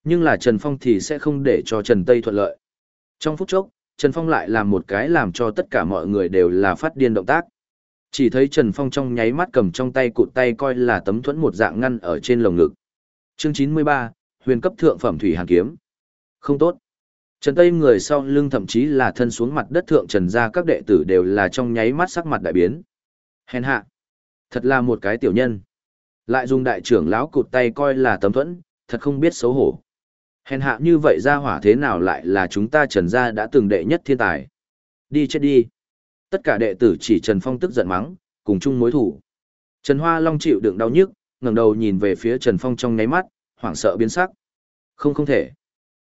Nhưng là Trần Phong thì sẽ không để cho Trần Tây thuận lợi. Trong phút chốc, Trần Phong lại làm một cái làm cho tất cả mọi người đều là phát điên động tác. Chỉ thấy Trần Phong trong nháy mắt cầm trong tay cụt tay coi là tấm thuẫn một dạng ngăn ở trên lồng ngực. Chương 93, huyền cấp thượng phẩm thủy hàn kiếm. Không tốt. Trần Tây người sau lưng thậm chí là thân xuống mặt đất thượng trần ra các đệ tử đều là trong nháy mắt sắc mặt đại biến. Hèn hạ. Thật là một cái tiểu nhân. Lại dùng đại trưởng lão cụt tay coi là tấm thuẫn, thật không biết xấu hổ. Hèn hạ như vậy ra hỏa thế nào lại là chúng ta trần gia đã từng đệ nhất thiên tài. Đi chết đi. Tất cả đệ tử chỉ Trần Phong tức giận mắng, cùng chung mối thủ. Trần Hoa Long chịu đựng đau nhức, ngẩng đầu nhìn về phía Trần Phong trong nháy mắt, hoảng sợ biến sắc. Không không thể.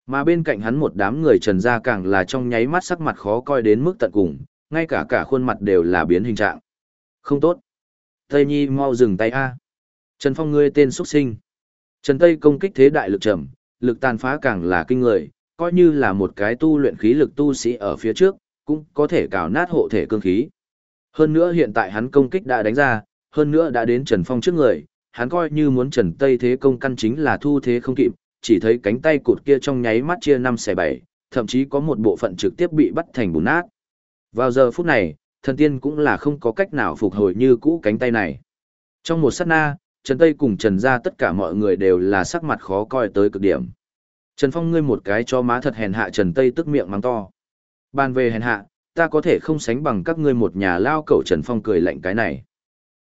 Mà bên cạnh hắn một đám người Trần gia càng là trong nháy mắt sắc mặt khó coi đến mức tận cùng, ngay cả cả khuôn mặt đều là biến hình trạng. Không tốt. Tây Nhi mau dừng tay a. Trần Phong ngươi tên xuất sinh. Trần Tây công kích thế đại lực trầm, lực tàn phá càng là kinh người, coi như là một cái tu luyện khí lực tu sĩ ở phía trước, cũng có thể cào nát hộ thể cương khí. Hơn nữa hiện tại hắn công kích đã đánh ra, hơn nữa đã đến Trần Phong trước người, hắn coi như muốn Trần Tây thế công căn chính là thu thế không kịp, chỉ thấy cánh tay cụt kia trong nháy mắt chia năm xẻ bảy, thậm chí có một bộ phận trực tiếp bị bắt thành bùn nát. Vào giờ phút này, thần tiên cũng là không có cách nào phục hồi như cũ cánh tay này. Trong một sát na, Trần Tây cùng Trần gia tất cả mọi người đều là sắc mặt khó coi tới cực điểm. Trần Phong ngươi một cái cho má thật hèn hạ Trần Tây tức miệng mắng to. Ban về hèn hạ, ta có thể không sánh bằng các ngươi một nhà lao cậu Trần Phong cười lạnh cái này.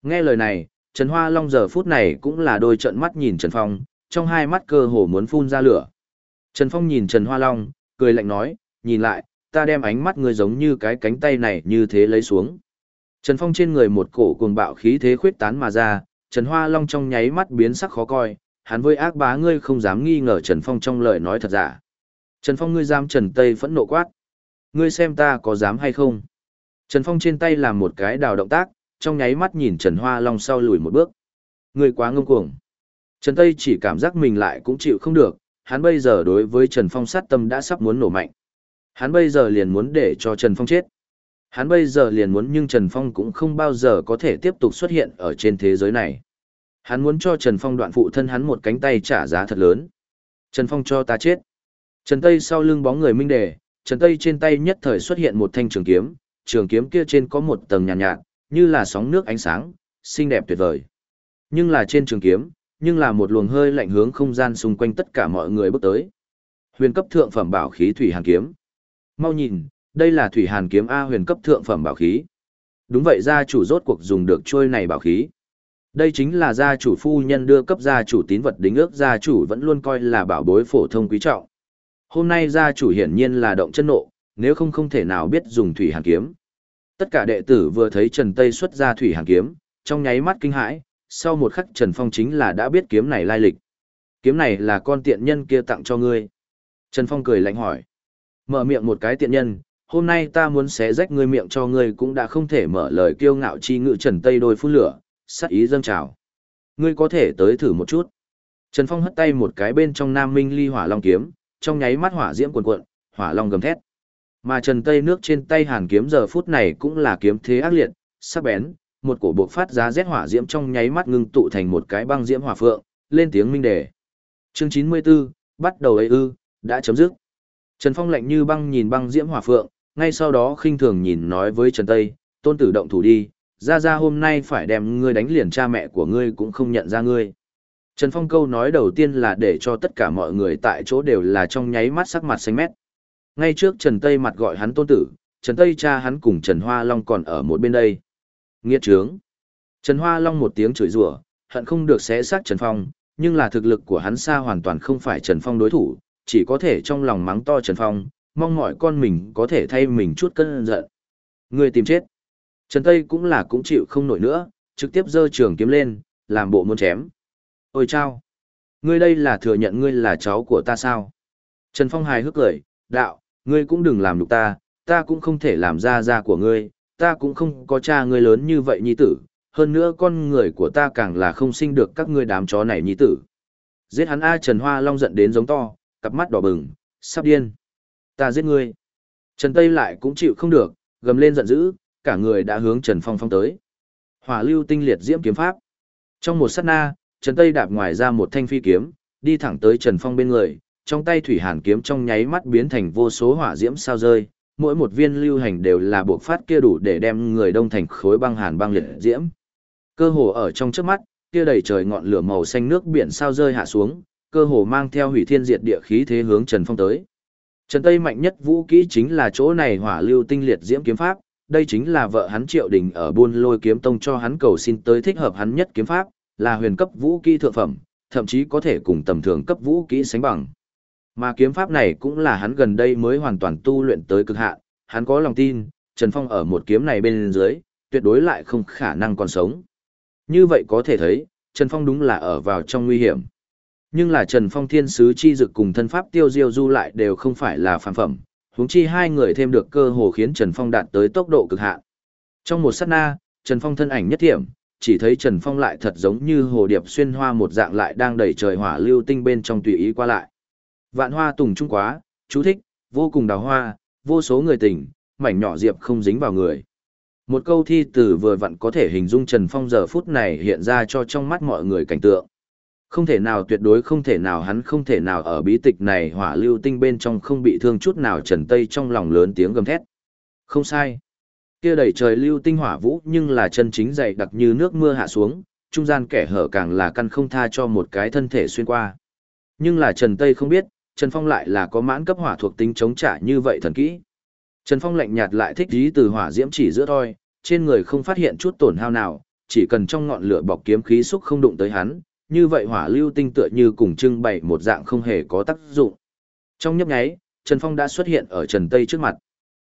Nghe lời này, Trần Hoa Long giờ phút này cũng là đôi trận mắt nhìn Trần Phong, trong hai mắt cơ hồ muốn phun ra lửa. Trần Phong nhìn Trần Hoa Long, cười lạnh nói, nhìn lại, ta đem ánh mắt ngươi giống như cái cánh tay này như thế lấy xuống. Trần Phong trên người một cổ cuồng bạo khí thế khuyết tán mà ra, Trần Hoa Long trong nháy mắt biến sắc khó coi, hắn với ác bá ngươi không dám nghi ngờ Trần Phong trong lời nói thật giả. Trần Phong ngươi dám Trần Tây phẫn nộ quát. Ngươi xem ta có dám hay không? Trần Phong trên tay làm một cái đào động tác, trong nháy mắt nhìn Trần Hoa Long sau lùi một bước. Ngươi quá ngông cuồng. Trần Tây chỉ cảm giác mình lại cũng chịu không được, hắn bây giờ đối với Trần Phong sát tâm đã sắp muốn nổ mạnh. Hắn bây giờ liền muốn để cho Trần Phong chết. Hắn bây giờ liền muốn nhưng Trần Phong cũng không bao giờ có thể tiếp tục xuất hiện ở trên thế giới này. Hắn muốn cho Trần Phong đoạn phụ thân hắn một cánh tay trả giá thật lớn. Trần Phong cho ta chết. Trần Tây sau lưng bóng người minh đề, Trần Tây trên tay nhất thời xuất hiện một thanh trường kiếm, trường kiếm kia trên có một tầng nhàn nhạt, nhạt, như là sóng nước ánh sáng, xinh đẹp tuyệt vời. Nhưng là trên trường kiếm, nhưng là một luồng hơi lạnh hướng không gian xung quanh tất cả mọi người bước tới. Huyền cấp thượng phẩm bảo khí thủy hàn kiếm. Mau nhìn, đây là thủy hàn kiếm A huyền cấp thượng phẩm bảo khí. Đúng vậy gia chủ rốt cuộc dùng được trôi này bảo khí. Đây chính là gia chủ phu nhân đưa cấp gia chủ tín vật đính ước gia chủ vẫn luôn coi là bảo bối phổ thông quý trọng. Hôm nay gia chủ hiển nhiên là động chân nộ, nếu không không thể nào biết dùng thủy hàn kiếm. Tất cả đệ tử vừa thấy Trần Tây xuất ra thủy hàn kiếm, trong nháy mắt kinh hãi, sau một khắc Trần Phong chính là đã biết kiếm này lai lịch. Kiếm này là con tiện nhân kia tặng cho ngươi. Trần Phong cười lạnh hỏi. Mở miệng một cái tiện nhân, hôm nay ta muốn xé rách ngươi miệng cho ngươi cũng đã không thể mở lời kiêu ngạo chi ngự Trần Tây đôi phun lửa, sắc ý dâng trào. Ngươi có thể tới thử một chút. Trần Phong hất tay một cái bên trong Nam Minh Ly Hỏa Long kiếm, trong nháy mắt hỏa diễm cuồn cuộn, hỏa long gầm thét. Mà Trần Tây nước trên tay Hàn kiếm giờ phút này cũng là kiếm thế ác liệt, sắc bén, một cổ buộc phát giá rét hỏa diễm trong nháy mắt ngưng tụ thành một cái băng diễm hỏa phượng, lên tiếng minh đề. Chương 94, bắt đầu ấy ư, đã chấm dứt. Trần Phong lạnh như băng nhìn băng diễm hỏa phượng, ngay sau đó khinh thường nhìn nói với Trần Tây, tôn tử động thủ đi, ra ra hôm nay phải đem ngươi đánh liền cha mẹ của ngươi cũng không nhận ra ngươi. Trần Phong câu nói đầu tiên là để cho tất cả mọi người tại chỗ đều là trong nháy mắt sắc mặt xanh mét. Ngay trước Trần Tây mặt gọi hắn tôn tử, Trần Tây cha hắn cùng Trần Hoa Long còn ở một bên đây. Nghiệt trướng. Trần Hoa Long một tiếng chửi rủa, hận không được xé xác Trần Phong, nhưng là thực lực của hắn xa hoàn toàn không phải Trần Phong đối thủ, chỉ có thể trong lòng mắng to Trần Phong, mong mọi con mình có thể thay mình chút cơn giận. Người tìm chết. Trần Tây cũng là cũng chịu không nổi nữa, trực tiếp giơ trường kiếm lên, làm bộ muốn chém. Ôi chao! Ngươi đây là thừa nhận ngươi là cháu của ta sao? Trần Phong hài hước cười, đạo, ngươi cũng đừng làm nhục ta, ta cũng không thể làm ra ra của ngươi, ta cũng không có cha ngươi lớn như vậy nhi tử, hơn nữa con người của ta càng là không sinh được các ngươi đám chó này nhi tử. Giết hắn A Trần Hoa Long giận đến giống to, cặp mắt đỏ bừng, sắp điên. Ta giết ngươi. Trần Tây lại cũng chịu không được, gầm lên giận dữ, cả người đã hướng Trần Phong phong tới. Hỏa lưu tinh liệt diễm kiếm pháp. Trong một sát na, Trần Tây đạp ngoài ra một thanh phi kiếm, đi thẳng tới Trần Phong bên người, trong tay thủy hàn kiếm trong nháy mắt biến thành vô số hỏa diễm sao rơi, mỗi một viên lưu hành đều là buộc phát kia đủ để đem người đông thành khối băng hàn băng liệt diễm. Cơ hồ ở trong trước mắt, kia đầy trời ngọn lửa màu xanh nước biển sao rơi hạ xuống, cơ hồ mang theo hủy thiên diệt địa khí thế hướng Trần Phong tới. Trần Tây mạnh nhất vũ kỹ chính là chỗ này hỏa lưu tinh liệt diễm kiếm pháp, đây chính là vợ hắn Triệu Đình ở Buôn Lôi kiếm tông cho hắn cầu xin tới thích hợp hắn nhất kiếm pháp, là huyền cấp vũ kỹ thượng phẩm, thậm chí có thể cùng tầm thường cấp vũ kỹ sánh bằng. Mà kiếm pháp này cũng là hắn gần đây mới hoàn toàn tu luyện tới cực hạn, hắn có lòng tin, Trần Phong ở một kiếm này bên dưới, tuyệt đối lại không khả năng còn sống. Như vậy có thể thấy, Trần Phong đúng là ở vào trong nguy hiểm. Nhưng là Trần Phong thiên sứ chi dực cùng thân pháp tiêu diêu du lại đều không phải là phàm phẩm, huống chi hai người thêm được cơ hồ khiến Trần Phong đạt tới tốc độ cực hạn. Trong một sát na, Trần Phong thân ảnh nhất thiểm, chỉ thấy Trần Phong lại thật giống như hồ điệp xuyên hoa một dạng lại đang đẩy trời hỏa lưu tinh bên trong tùy ý qua lại. Vạn hoa tùng trung quá, chú thích, vô cùng đào hoa, vô số người tình, mảnh nhỏ diệp không dính vào người. Một câu thi từ vừa vặn có thể hình dung Trần Phong giờ phút này hiện ra cho trong mắt mọi người cảnh tượng. Không thể nào tuyệt đối không thể nào hắn không thể nào ở bí tịch này hỏa lưu tinh bên trong không bị thương chút nào Trần Tây trong lòng lớn tiếng gầm thét. Không sai. Kia đầy trời lưu tinh hỏa vũ nhưng là chân chính dày đặc như nước mưa hạ xuống, trung gian kẻ hở càng là căn không tha cho một cái thân thể xuyên qua. Nhưng là Trần Tây không biết, Trần Phong lại là có mãn cấp hỏa thuộc tính chống trả như vậy thần kỹ. Trần Phong lạnh nhạt lại thích ý từ hỏa diễm chỉ giữa thôi, trên người không phát hiện chút tổn hao nào, chỉ cần trong ngọn lửa bọc kiếm khí xúc không đụng tới hắn, như vậy hỏa lưu tinh tựa như cùng trưng bày một dạng không hề có tác dụng. Trong nhấp nháy, Trần Phong đã xuất hiện ở Trần Tây trước mặt.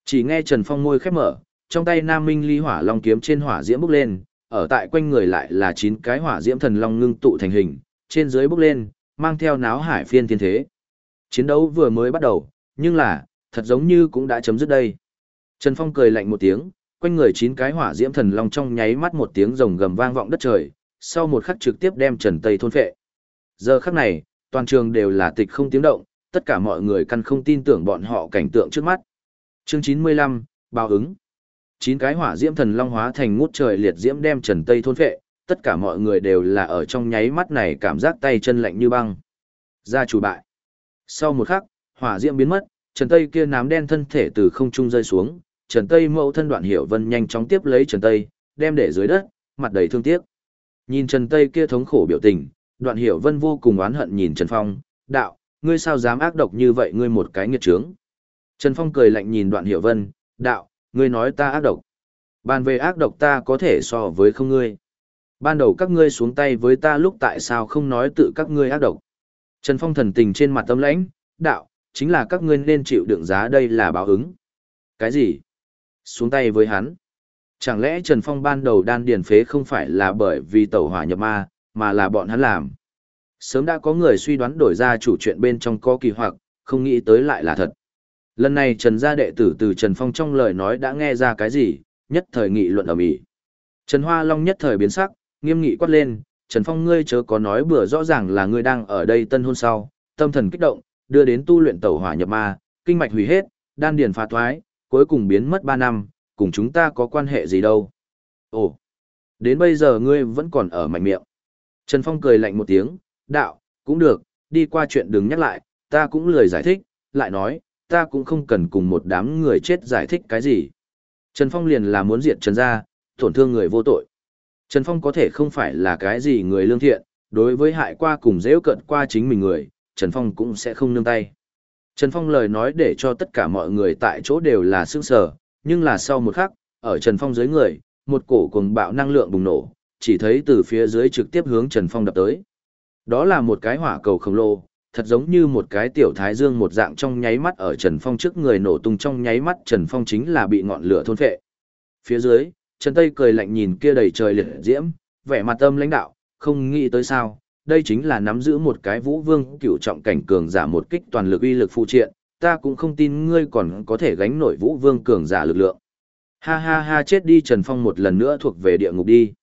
Chỉ nghe Trần Phong môi khép mở, trong tay Nam Minh Ly Hỏa Long kiếm trên hỏa diễm bốc lên, ở tại quanh người lại là chín cái hỏa diễm thần long ngưng tụ thành hình, trên dưới bốc lên, mang theo náo hải phiên thiên thế. Chiến đấu vừa mới bắt đầu, nhưng là, thật giống như cũng đã chấm dứt đây. Trần Phong cười lạnh một tiếng, quanh người chín cái hỏa diễm thần long trong nháy mắt một tiếng rồng gầm vang vọng đất trời, sau một khắc trực tiếp đem Trần Tây thôn phệ. Giờ khắc này, toàn trường đều là tịch không tiếng động, tất cả mọi người căn không tin tưởng bọn họ cảnh tượng trước mắt. Chương 95, báo ứng. Chín cái hỏa diễm thần long hóa thành ngút trời liệt diễm đem Trần Tây thôn phệ, tất cả mọi người đều là ở trong nháy mắt này cảm giác tay chân lạnh như băng. Gia chủ bại. Sau một khắc, hỏa diễm biến mất, Trần Tây kia nám đen thân thể từ không trung rơi xuống, Trần Tây mẫu thân đoạn hiểu vân nhanh chóng tiếp lấy Trần Tây, đem để dưới đất, mặt đầy thương tiếc. Nhìn Trần Tây kia thống khổ biểu tình, đoạn hiểu vân vô cùng oán hận nhìn Trần Phong, đạo, ngươi sao dám ác độc như vậy ngươi một cái nghiệt trướng. Trần Phong cười lạnh nhìn đoạn hiểu vân, đạo, ngươi nói ta ác độc. Bàn về ác độc ta có thể so với không ngươi. Ban đầu các ngươi xuống tay với ta lúc tại sao không nói tự các ngươi ác độc. Trần Phong thần tình trên mặt tâm lãnh, đạo, chính là các ngươi nên chịu đựng giá đây là báo ứng. Cái gì? Xuống tay với hắn. Chẳng lẽ Trần Phong ban đầu đan điền phế không phải là bởi vì tẩu hỏa nhập ma, mà là bọn hắn làm. Sớm đã có người suy đoán đổi ra chủ chuyện bên trong có kỳ hoặc, không nghĩ tới lại là thật. Lần này Trần gia đệ tử từ Trần Phong trong lời nói đã nghe ra cái gì, nhất thời nghị luận ở mỹ. Trần Hoa Long nhất thời biến sắc, nghiêm nghị quát lên, Trần Phong ngươi chớ có nói bừa rõ ràng là ngươi đang ở đây tân hôn sau, tâm thần kích động, đưa đến tu luyện tẩu hỏa nhập ma, kinh mạch hủy hết, đan điền phá thoái, cuối cùng biến mất 3 năm, cùng chúng ta có quan hệ gì đâu. Ồ, đến bây giờ ngươi vẫn còn ở mạnh miệng. Trần Phong cười lạnh một tiếng, đạo, cũng được, đi qua chuyện đừng nhắc lại, ta cũng lười giải thích, lại nói, ta cũng không cần cùng một đám người chết giải thích cái gì. Trần Phong liền là muốn diệt Trần gia, tổn thương người vô tội. Trần Phong có thể không phải là cái gì người lương thiện, đối với hại qua cùng dễ cận qua chính mình người, Trần Phong cũng sẽ không nương tay. Trần Phong lời nói để cho tất cả mọi người tại chỗ đều là sững sờ, nhưng là sau một khắc, ở Trần Phong dưới người, một cổ cuồng bạo năng lượng bùng nổ, chỉ thấy từ phía dưới trực tiếp hướng Trần Phong đập tới. Đó là một cái hỏa cầu khổng lồ, thật giống như một cái tiểu thái dương một dạng trong nháy mắt ở Trần Phong trước người nổ tung trong nháy mắt Trần Phong chính là bị ngọn lửa thôn phệ. Phía dưới, Trần Tây cười lạnh nhìn kia đầy trời liệt diễm, vẻ mặt âm lãnh đạo, không nghĩ tới sao, đây chính là nắm giữ một cái vũ vương cựu trọng cảnh cường giả một kích toàn lực uy lực phụ triện, ta cũng không tin ngươi còn có thể gánh nổi vũ vương cường giả lực lượng. Ha ha ha chết đi Trần Phong một lần nữa thuộc về địa ngục đi.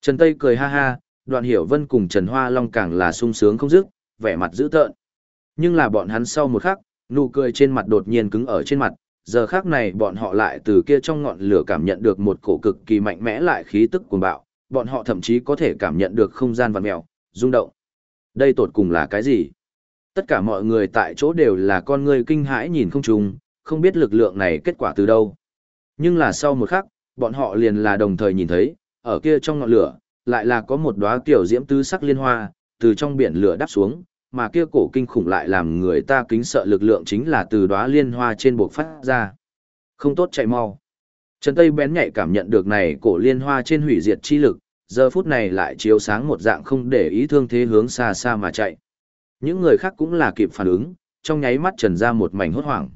Trần Tây cười ha ha, đoạn hiểu vân cùng Trần Hoa Long càng là sung sướng không dứt, vẻ mặt dữ tợn. Nhưng là bọn hắn sau một khắc, nụ cười trên mặt đột nhiên cứng ở trên mặt, giờ khắc này bọn họ lại từ kia trong ngọn lửa cảm nhận được một cổ cực kỳ mạnh mẽ lại khí tức cuồng bạo, bọn họ thậm chí có thể cảm nhận được không gian vặn mèo, rung động. Đây tột cùng là cái gì? Tất cả mọi người tại chỗ đều là con người kinh hãi nhìn không trùng, không biết lực lượng này kết quả từ đâu. Nhưng là sau một khắc, bọn họ liền là đồng thời nhìn thấy, ở kia trong ngọn lửa, lại là có một đóa tiểu diễm tứ sắc liên hoa, từ trong biển lửa đắp xuống, mà kia cổ kinh khủng lại làm người ta kính sợ lực lượng chính là từ đóa liên hoa trên buộc phát ra. Không tốt chạy mau. Trần Tây bén nhạy cảm nhận được này cổ liên hoa trên hủy diệt chi lực, giờ phút này lại chiếu sáng một dạng không để ý thương thế hướng xa xa mà chạy. Những người khác cũng là kịp phản ứng, trong nháy mắt trần ra một mảnh hốt hoảng.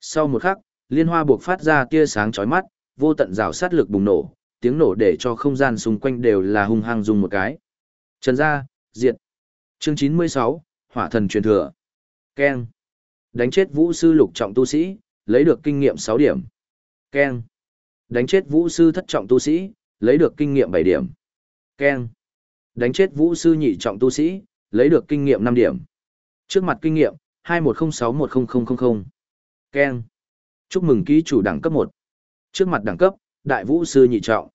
Sau một khắc, liên hoa buộc phát ra tia sáng chói mắt, vô tận rào sát lực bùng nổ, tiếng nổ để cho không gian xung quanh đều là hung hăng dùng một cái. Trần ra, diệt. Chương 96, Hỏa thần truyền thừa. Ken. Đánh chết vũ sư lục trọng tu sĩ, lấy được kinh nghiệm 6 điểm. Ken. Đánh chết vũ sư thất trọng tu sĩ, lấy được kinh nghiệm 7 điểm. Ken. Đánh chết vũ sư nhị trọng tu sĩ, lấy được kinh nghiệm 5 điểm. Trước mặt kinh nghiệm, 21061000. Ken. Chúc mừng ký chủ đẳng cấp 1. Trước mặt đẳng cấp, đại vũ sư nhị trọng.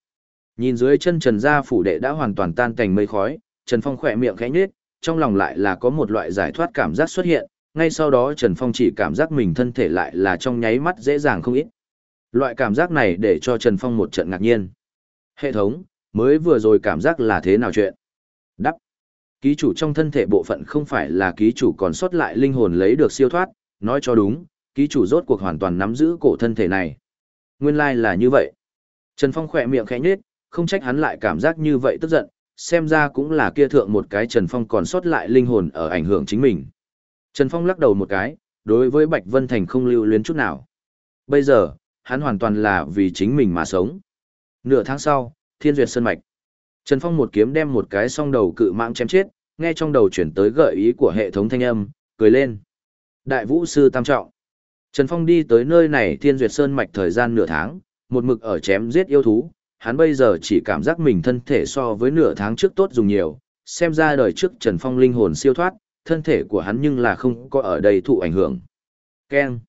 Nhìn dưới chân Trần gia phủ đệ đã hoàn toàn tan thành mây khói, Trần Phong khỏe miệng khẽ nhếch, trong lòng lại là có một loại giải thoát cảm giác xuất hiện, ngay sau đó Trần Phong chỉ cảm giác mình thân thể lại là trong nháy mắt dễ dàng không ít. Loại cảm giác này để cho Trần Phong một trận ngạc nhiên. Hệ thống, mới vừa rồi cảm giác là thế nào chuyện? Ký chủ trong thân thể bộ phận không phải là ký chủ còn sót lại linh hồn lấy được siêu thoát, nói cho đúng, ký chủ rốt cuộc hoàn toàn nắm giữ cổ thân thể này. Nguyên lai like là như vậy. Trần Phong khỏe miệng khẽ nhếch, không trách hắn lại cảm giác như vậy tức giận, xem ra cũng là kia thượng một cái Trần Phong còn sót lại linh hồn ở ảnh hưởng chính mình. Trần Phong lắc đầu một cái, đối với Bạch Vân Thành không lưu luyến chút nào. Bây giờ, hắn hoàn toàn là vì chính mình mà sống. Nửa tháng sau, Thiên Duyệt Sơn Mạch. Trần Phong một kiếm đem một cái song đầu cự mạng chém chết, nghe trong đầu chuyển tới gợi ý của hệ thống thanh âm, cười lên. Đại vũ sư tam trọng. Trần Phong đi tới nơi này Thiên Duyệt Sơn Mạch thời gian nửa tháng, một mực ở chém giết yêu thú, hắn bây giờ chỉ cảm giác mình thân thể so với nửa tháng trước tốt dùng nhiều, xem ra đời trước Trần Phong linh hồn siêu thoát, thân thể của hắn nhưng là không có ở đây thụ ảnh hưởng. Ken.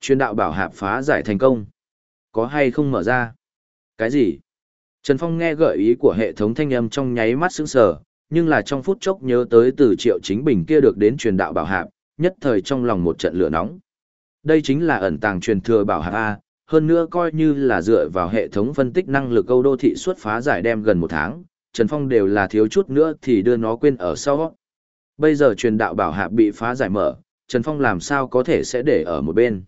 Chuyên đạo bảo hạp phá giải thành công. Có hay không mở ra? Cái gì? Trần Phong nghe gợi ý của hệ thống thanh âm trong nháy mắt sững sờ, nhưng là trong phút chốc nhớ tới từ triệu chính bình kia được đến truyền đạo bảo hạp, nhất thời trong lòng một trận lửa nóng. Đây chính là ẩn tàng truyền thừa bảo hạp A, hơn nữa coi như là dựa vào hệ thống phân tích năng lực câu đô thị xuất phá giải đem gần một tháng, Trần Phong đều là thiếu chút nữa thì đưa nó quên ở sau. Bây giờ truyền đạo bảo hạ bị phá giải mở, Trần Phong làm sao có thể sẽ để ở một bên.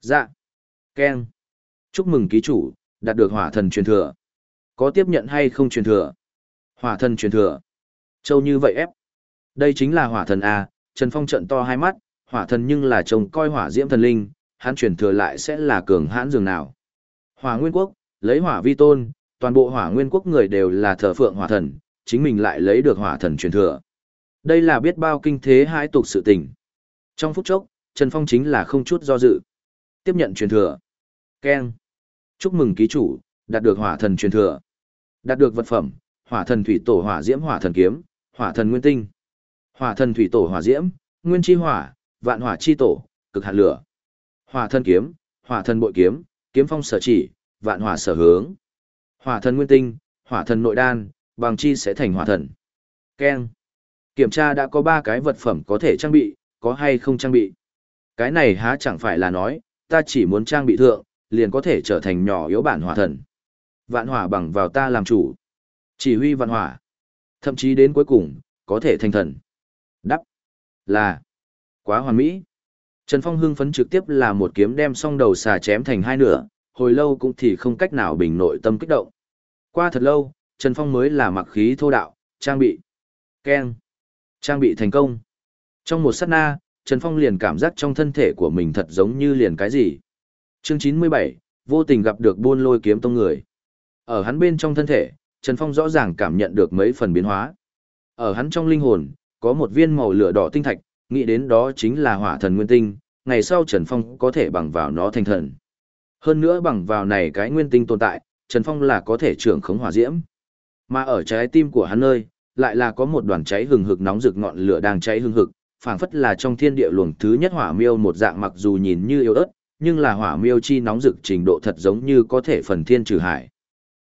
Dạ. Ken. Chúc mừng ký chủ, đạt được hỏa thần truyền thừa. Có tiếp nhận hay không truyền thừa? Hỏa thần truyền thừa. Châu như vậy ép. Đây chính là hỏa thần A, Trần Phong trận to hai mắt, hỏa thần nhưng là chồng coi hỏa diễm thần linh, hắn truyền thừa lại sẽ là cường hãn dường nào. Hỏa nguyên quốc, lấy hỏa vi tôn, toàn bộ hỏa nguyên quốc người đều là thờ phượng hỏa thần, chính mình lại lấy được hỏa thần truyền thừa. Đây là biết bao kinh thế hai tục sự tình. Trong phút chốc, Trần Phong chính là không chút do dự. Tiếp nhận truyền thừa. keng Chúc mừng ký chủ, đạt được hỏa thần truyền thừa. Đạt được vật phẩm, hỏa thần thủy tổ hỏa diễm hỏa thần kiếm, hỏa thần nguyên tinh. Hỏa thần thủy tổ hỏa diễm, nguyên chi hỏa, vạn hỏa chi tổ, cực hạt lửa. Hỏa thần kiếm, hỏa thần bội kiếm, kiếm phong sở chỉ, vạn hỏa sở hướng. Hỏa thần nguyên tinh, hỏa thần nội đan, bằng chi sẽ thành hỏa thần. Ken. Kiểm tra đã có ba cái vật phẩm có thể trang bị, có hay không trang bị. Cái này há chẳng phải là nói, ta chỉ muốn trang bị thượng, liền có thể trở thành nhỏ yếu bản hỏa thần. Vạn hỏa bằng vào ta làm chủ. Chỉ huy vạn hỏa. Thậm chí đến cuối cùng, có thể thành thần. Đắp. Là. Quá hoàn mỹ. Trần Phong hưng phấn trực tiếp là một kiếm đem song đầu xà chém thành hai nửa, hồi lâu cũng thì không cách nào bình nội tâm kích động. Qua thật lâu, Trần Phong mới là mặc khí thô đạo, trang bị. Ken. Trang bị thành công. Trong một sát na, Trần Phong liền cảm giác trong thân thể của mình thật giống như liền cái gì. Chương 97, vô tình gặp được buôn lôi kiếm tông người. Ở hắn bên trong thân thể, Trần Phong rõ ràng cảm nhận được mấy phần biến hóa. Ở hắn trong linh hồn, có một viên màu lửa đỏ tinh thạch, nghĩ đến đó chính là hỏa thần nguyên tinh, ngày sau Trần Phong có thể bằng vào nó thành thần. Hơn nữa bằng vào này cái nguyên tinh tồn tại, Trần Phong là có thể trưởng khống hỏa diễm. Mà ở trái tim của hắn nơi, lại là có một đoàn cháy hừng hực nóng rực ngọn lửa đang cháy hừng hực, phảng phất là trong thiên địa luồng thứ nhất hỏa miêu một dạng mặc dù nhìn như yếu ớt, nhưng là hỏa miêu chi nóng rực trình độ thật giống như có thể phần thiên trừ hải.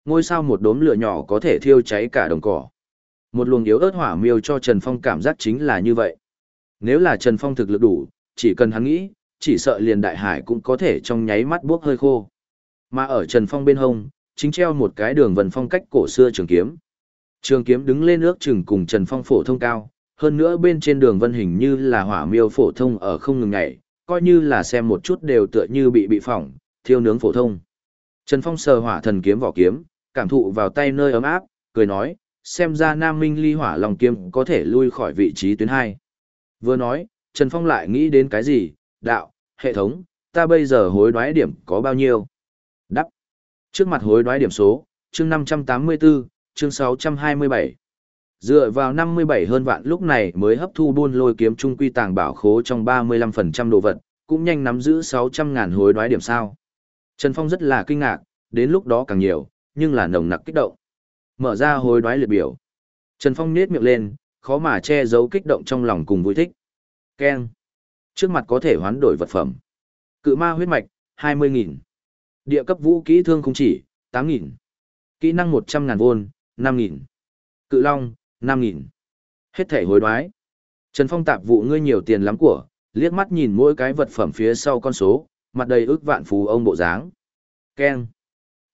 Ngôi sao một đốm lửa nhỏ có thể thiêu cháy cả đồng cỏ. Một luồng yếu ớt hỏa miêu cho Trần Phong cảm giác chính là như vậy. Nếu là Trần Phong thực lực đủ, chỉ cần hắn nghĩ, chỉ sợ liền đại hải cũng có thể trong nháy mắt buốc hơi khô. Mà ở Trần Phong bên hông, chính treo một cái đường vần phong cách cổ xưa trường kiếm. Trường kiếm đứng lên ước chừng cùng Trần Phong phổ thông cao, hơn nữa bên trên đường vân hình như là hỏa miêu phổ thông ở không ngừng ngày, coi như là xem một chút đều tựa như bị bị phỏng, thiêu nướng phổ thông. Trần Phong sờ hỏa thần kiếm vỏ kiếm, cảm thụ vào tay nơi ấm áp, cười nói, xem ra Nam Minh ly hỏa long kiếm có thể lui khỏi vị trí tuyến 2. Vừa nói, Trần Phong lại nghĩ đến cái gì, đạo, hệ thống, ta bây giờ hối đoái điểm có bao nhiêu? Đắp. Trước mặt hối đoái điểm số, chương 584, chương 627. Dựa vào 57 hơn vạn lúc này mới hấp thu buôn lôi kiếm trung quy tàng bảo khố trong 35% đồ vật, cũng nhanh nắm giữ 600 ngàn hối đoái điểm sao. Trần Phong rất là kinh ngạc, đến lúc đó càng nhiều, nhưng là nồng nặc kích động. Mở ra hồi đoái liệt biểu. Trần Phong nết miệng lên, khó mà che giấu kích động trong lòng cùng vui thích. Ken. Trước mặt có thể hoán đổi vật phẩm. Cự ma huyết mạch, 20.000. Địa cấp vũ kỹ thương không chỉ, 8.000. Kỹ năng 100.000 vôn, 5.000. Cự long, 5.000. Hết thể hối đoái. Trần Phong tạp vụ ngươi nhiều tiền lắm của, liếc mắt nhìn mỗi cái vật phẩm phía sau con số, mặt đầy ước vạn phú ông bộ dáng. Ken.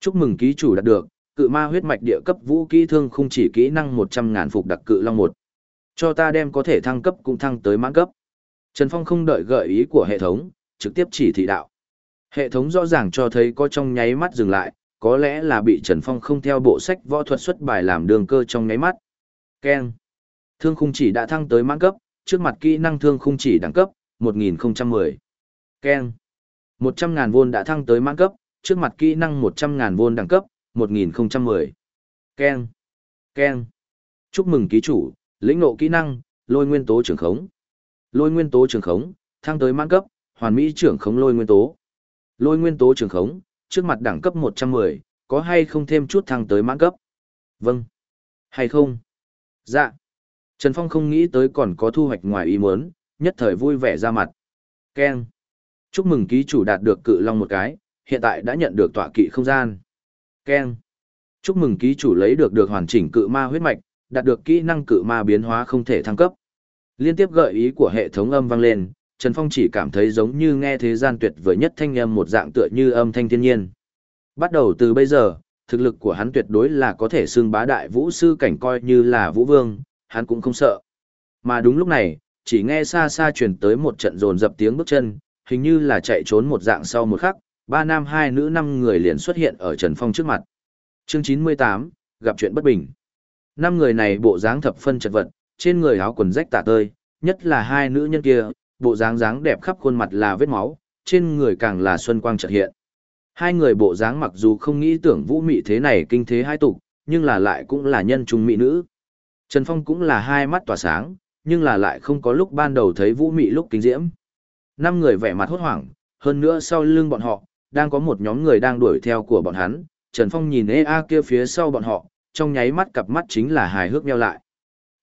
Chúc mừng ký chủ đạt được, cự ma huyết mạch địa cấp vũ kỹ thương không chỉ kỹ năng 100.000 phục đặc cự long một Cho ta đem có thể thăng cấp cũng thăng tới mãn cấp. Trần Phong không đợi gợi ý của hệ thống, trực tiếp chỉ thị đạo. Hệ thống rõ ràng cho thấy có trong nháy mắt dừng lại, có lẽ là bị Trần Phong không theo bộ sách võ thuật xuất bài làm đường cơ trong nháy mắt. Keng Thương khung chỉ đã thăng tới mãn cấp, trước mặt kỹ năng thương khung chỉ đẳng cấp, 1010. Keng 100.000 vôn đã thăng tới mãn cấp, trước mặt kỹ năng 100.000 vôn đẳng cấp, 1010. Ken. Ken. Chúc mừng ký chủ, lĩnh ngộ kỹ năng, lôi nguyên tố trường khống. Lôi nguyên tố trường khống, thăng tới mãn cấp, hoàn mỹ trưởng khống lôi nguyên tố. Lôi nguyên tố trường khống, trước mặt đẳng cấp 110, có hay không thêm chút thăng tới mãn cấp? Vâng. Hay không? Dạ. Trần Phong không nghĩ tới còn có thu hoạch ngoài ý muốn, nhất thời vui vẻ ra mặt. Ken. Chúc mừng ký chủ đạt được cự long một cái, hiện tại đã nhận được tọa kỵ không gian. Ken. Chúc mừng ký chủ lấy được được hoàn chỉnh cự ma huyết mạch, đạt được kỹ năng cự ma biến hóa không thể thăng cấp. Liên tiếp gợi ý của hệ thống âm vang lên, Trần Phong chỉ cảm thấy giống như nghe thế gian tuyệt vời nhất thanh âm một dạng tựa như âm thanh thiên nhiên. Bắt đầu từ bây giờ, thực lực của hắn tuyệt đối là có thể xưng bá đại vũ sư cảnh coi như là vũ vương, hắn cũng không sợ. Mà đúng lúc này, chỉ nghe xa xa truyền tới một trận rồn dập tiếng bước chân, hình như là chạy trốn một dạng sau một khắc, ba nam hai nữ năm người liền xuất hiện ở Trần Phong trước mặt. Chương 98, gặp chuyện bất bình. Năm người này bộ dáng thập phân chật vật, trên người áo quần rách tả tơi, nhất là hai nữ nhân kia, bộ dáng dáng đẹp khắp khuôn mặt là vết máu, trên người càng là xuân quang chợt hiện. Hai người bộ dáng mặc dù không nghĩ tưởng vũ mị thế này kinh thế hai tục, nhưng là lại cũng là nhân trung mỹ nữ. Trần Phong cũng là hai mắt tỏa sáng, nhưng là lại không có lúc ban đầu thấy vũ mị lúc kinh diễm. Năm người vẻ mặt hốt hoảng, hơn nữa sau lưng bọn họ, đang có một nhóm người đang đuổi theo của bọn hắn. Trần Phong nhìn EA kia phía sau bọn họ, trong nháy mắt cặp mắt chính là hài hước nheo lại.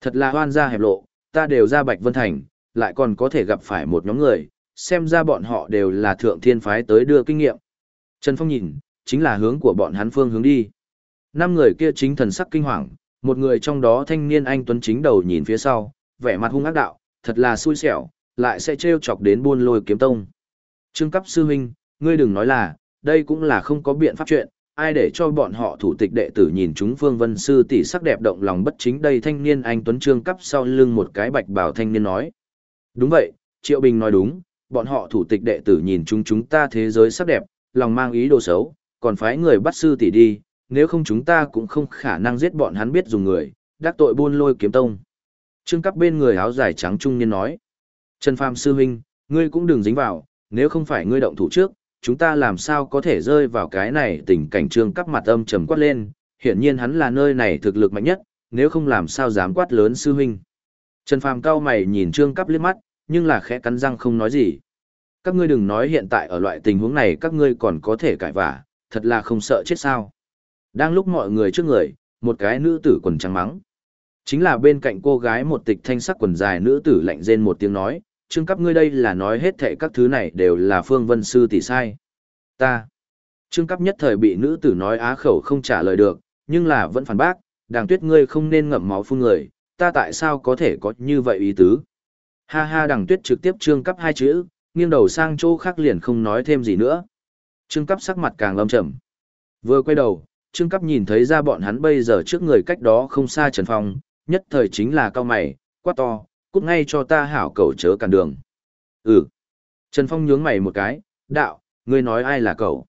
Thật là hoan gia hẹp lộ, ta đều ra Bạch Vân Thành, lại còn có thể gặp phải một nhóm người, xem ra bọn họ đều là thượng thiên phái tới đưa kinh nghiệm. Trần Phong nhìn, chính là hướng của bọn hắn phương hướng đi. Năm người kia chính thần sắc kinh hoàng, một người trong đó thanh niên anh Tuấn chính đầu nhìn phía sau, vẻ mặt hung ác đạo, thật là xui xẻo, lại sẽ trêu chọc đến buôn lôi kiếm tông. Trương cấp sư huynh, ngươi đừng nói là, đây cũng là không có biện pháp chuyện, ai để cho bọn họ thủ tịch đệ tử nhìn chúng Phương Vân sư tỷ sắc đẹp động lòng bất chính đây thanh niên anh Tuấn Trương cắp sau lưng một cái bạch bảo thanh niên nói. Đúng vậy, Triệu Bình nói đúng, bọn họ thủ tịch đệ tử nhìn chúng chúng ta thế giới sắc đẹp, lòng mang ý đồ xấu, còn phái người bắt sư tỷ đi, nếu không chúng ta cũng không khả năng giết bọn hắn biết dùng người, đắc tội buôn lôi kiếm tông. Trương cắp bên người áo dài trắng trung niên nói. Trần Phàm sư huynh, ngươi cũng đừng dính vào, nếu không phải ngươi động thủ trước, chúng ta làm sao có thể rơi vào cái này tình cảnh trương cấp mặt âm trầm quát lên, hiển nhiên hắn là nơi này thực lực mạnh nhất, nếu không làm sao dám quát lớn sư huynh. Trần Phàm cao mày nhìn trương cấp liếc mắt, nhưng là khẽ cắn răng không nói gì. Các ngươi đừng nói hiện tại ở loại tình huống này các ngươi còn có thể cãi vả, thật là không sợ chết sao. Đang lúc mọi người trước người, một cái nữ tử quần trắng mắng. Chính là bên cạnh cô gái một tịch thanh sắc quần dài nữ tử lạnh rên một tiếng nói, trương cấp ngươi đây là nói hết thệ các thứ này đều là phương vân sư tỷ sai. Ta. Trương cấp nhất thời bị nữ tử nói á khẩu không trả lời được, nhưng là vẫn phản bác, đàng tuyết ngươi không nên ngậm máu phun người, ta tại sao có thể có như vậy ý tứ. Ha ha đằng tuyết trực tiếp trương cấp hai chữ, nghiêng đầu sang chỗ khác liền không nói thêm gì nữa. Trương cấp sắc mặt càng lâm trầm. Vừa quay đầu, trương cấp nhìn thấy ra bọn hắn bây giờ trước người cách đó không xa Trần Phong, nhất thời chính là cao mày, quát to, cút ngay cho ta hảo cậu chớ cản đường. Ừ. Trần Phong nhướng mày một cái, đạo, ngươi nói ai là cậu?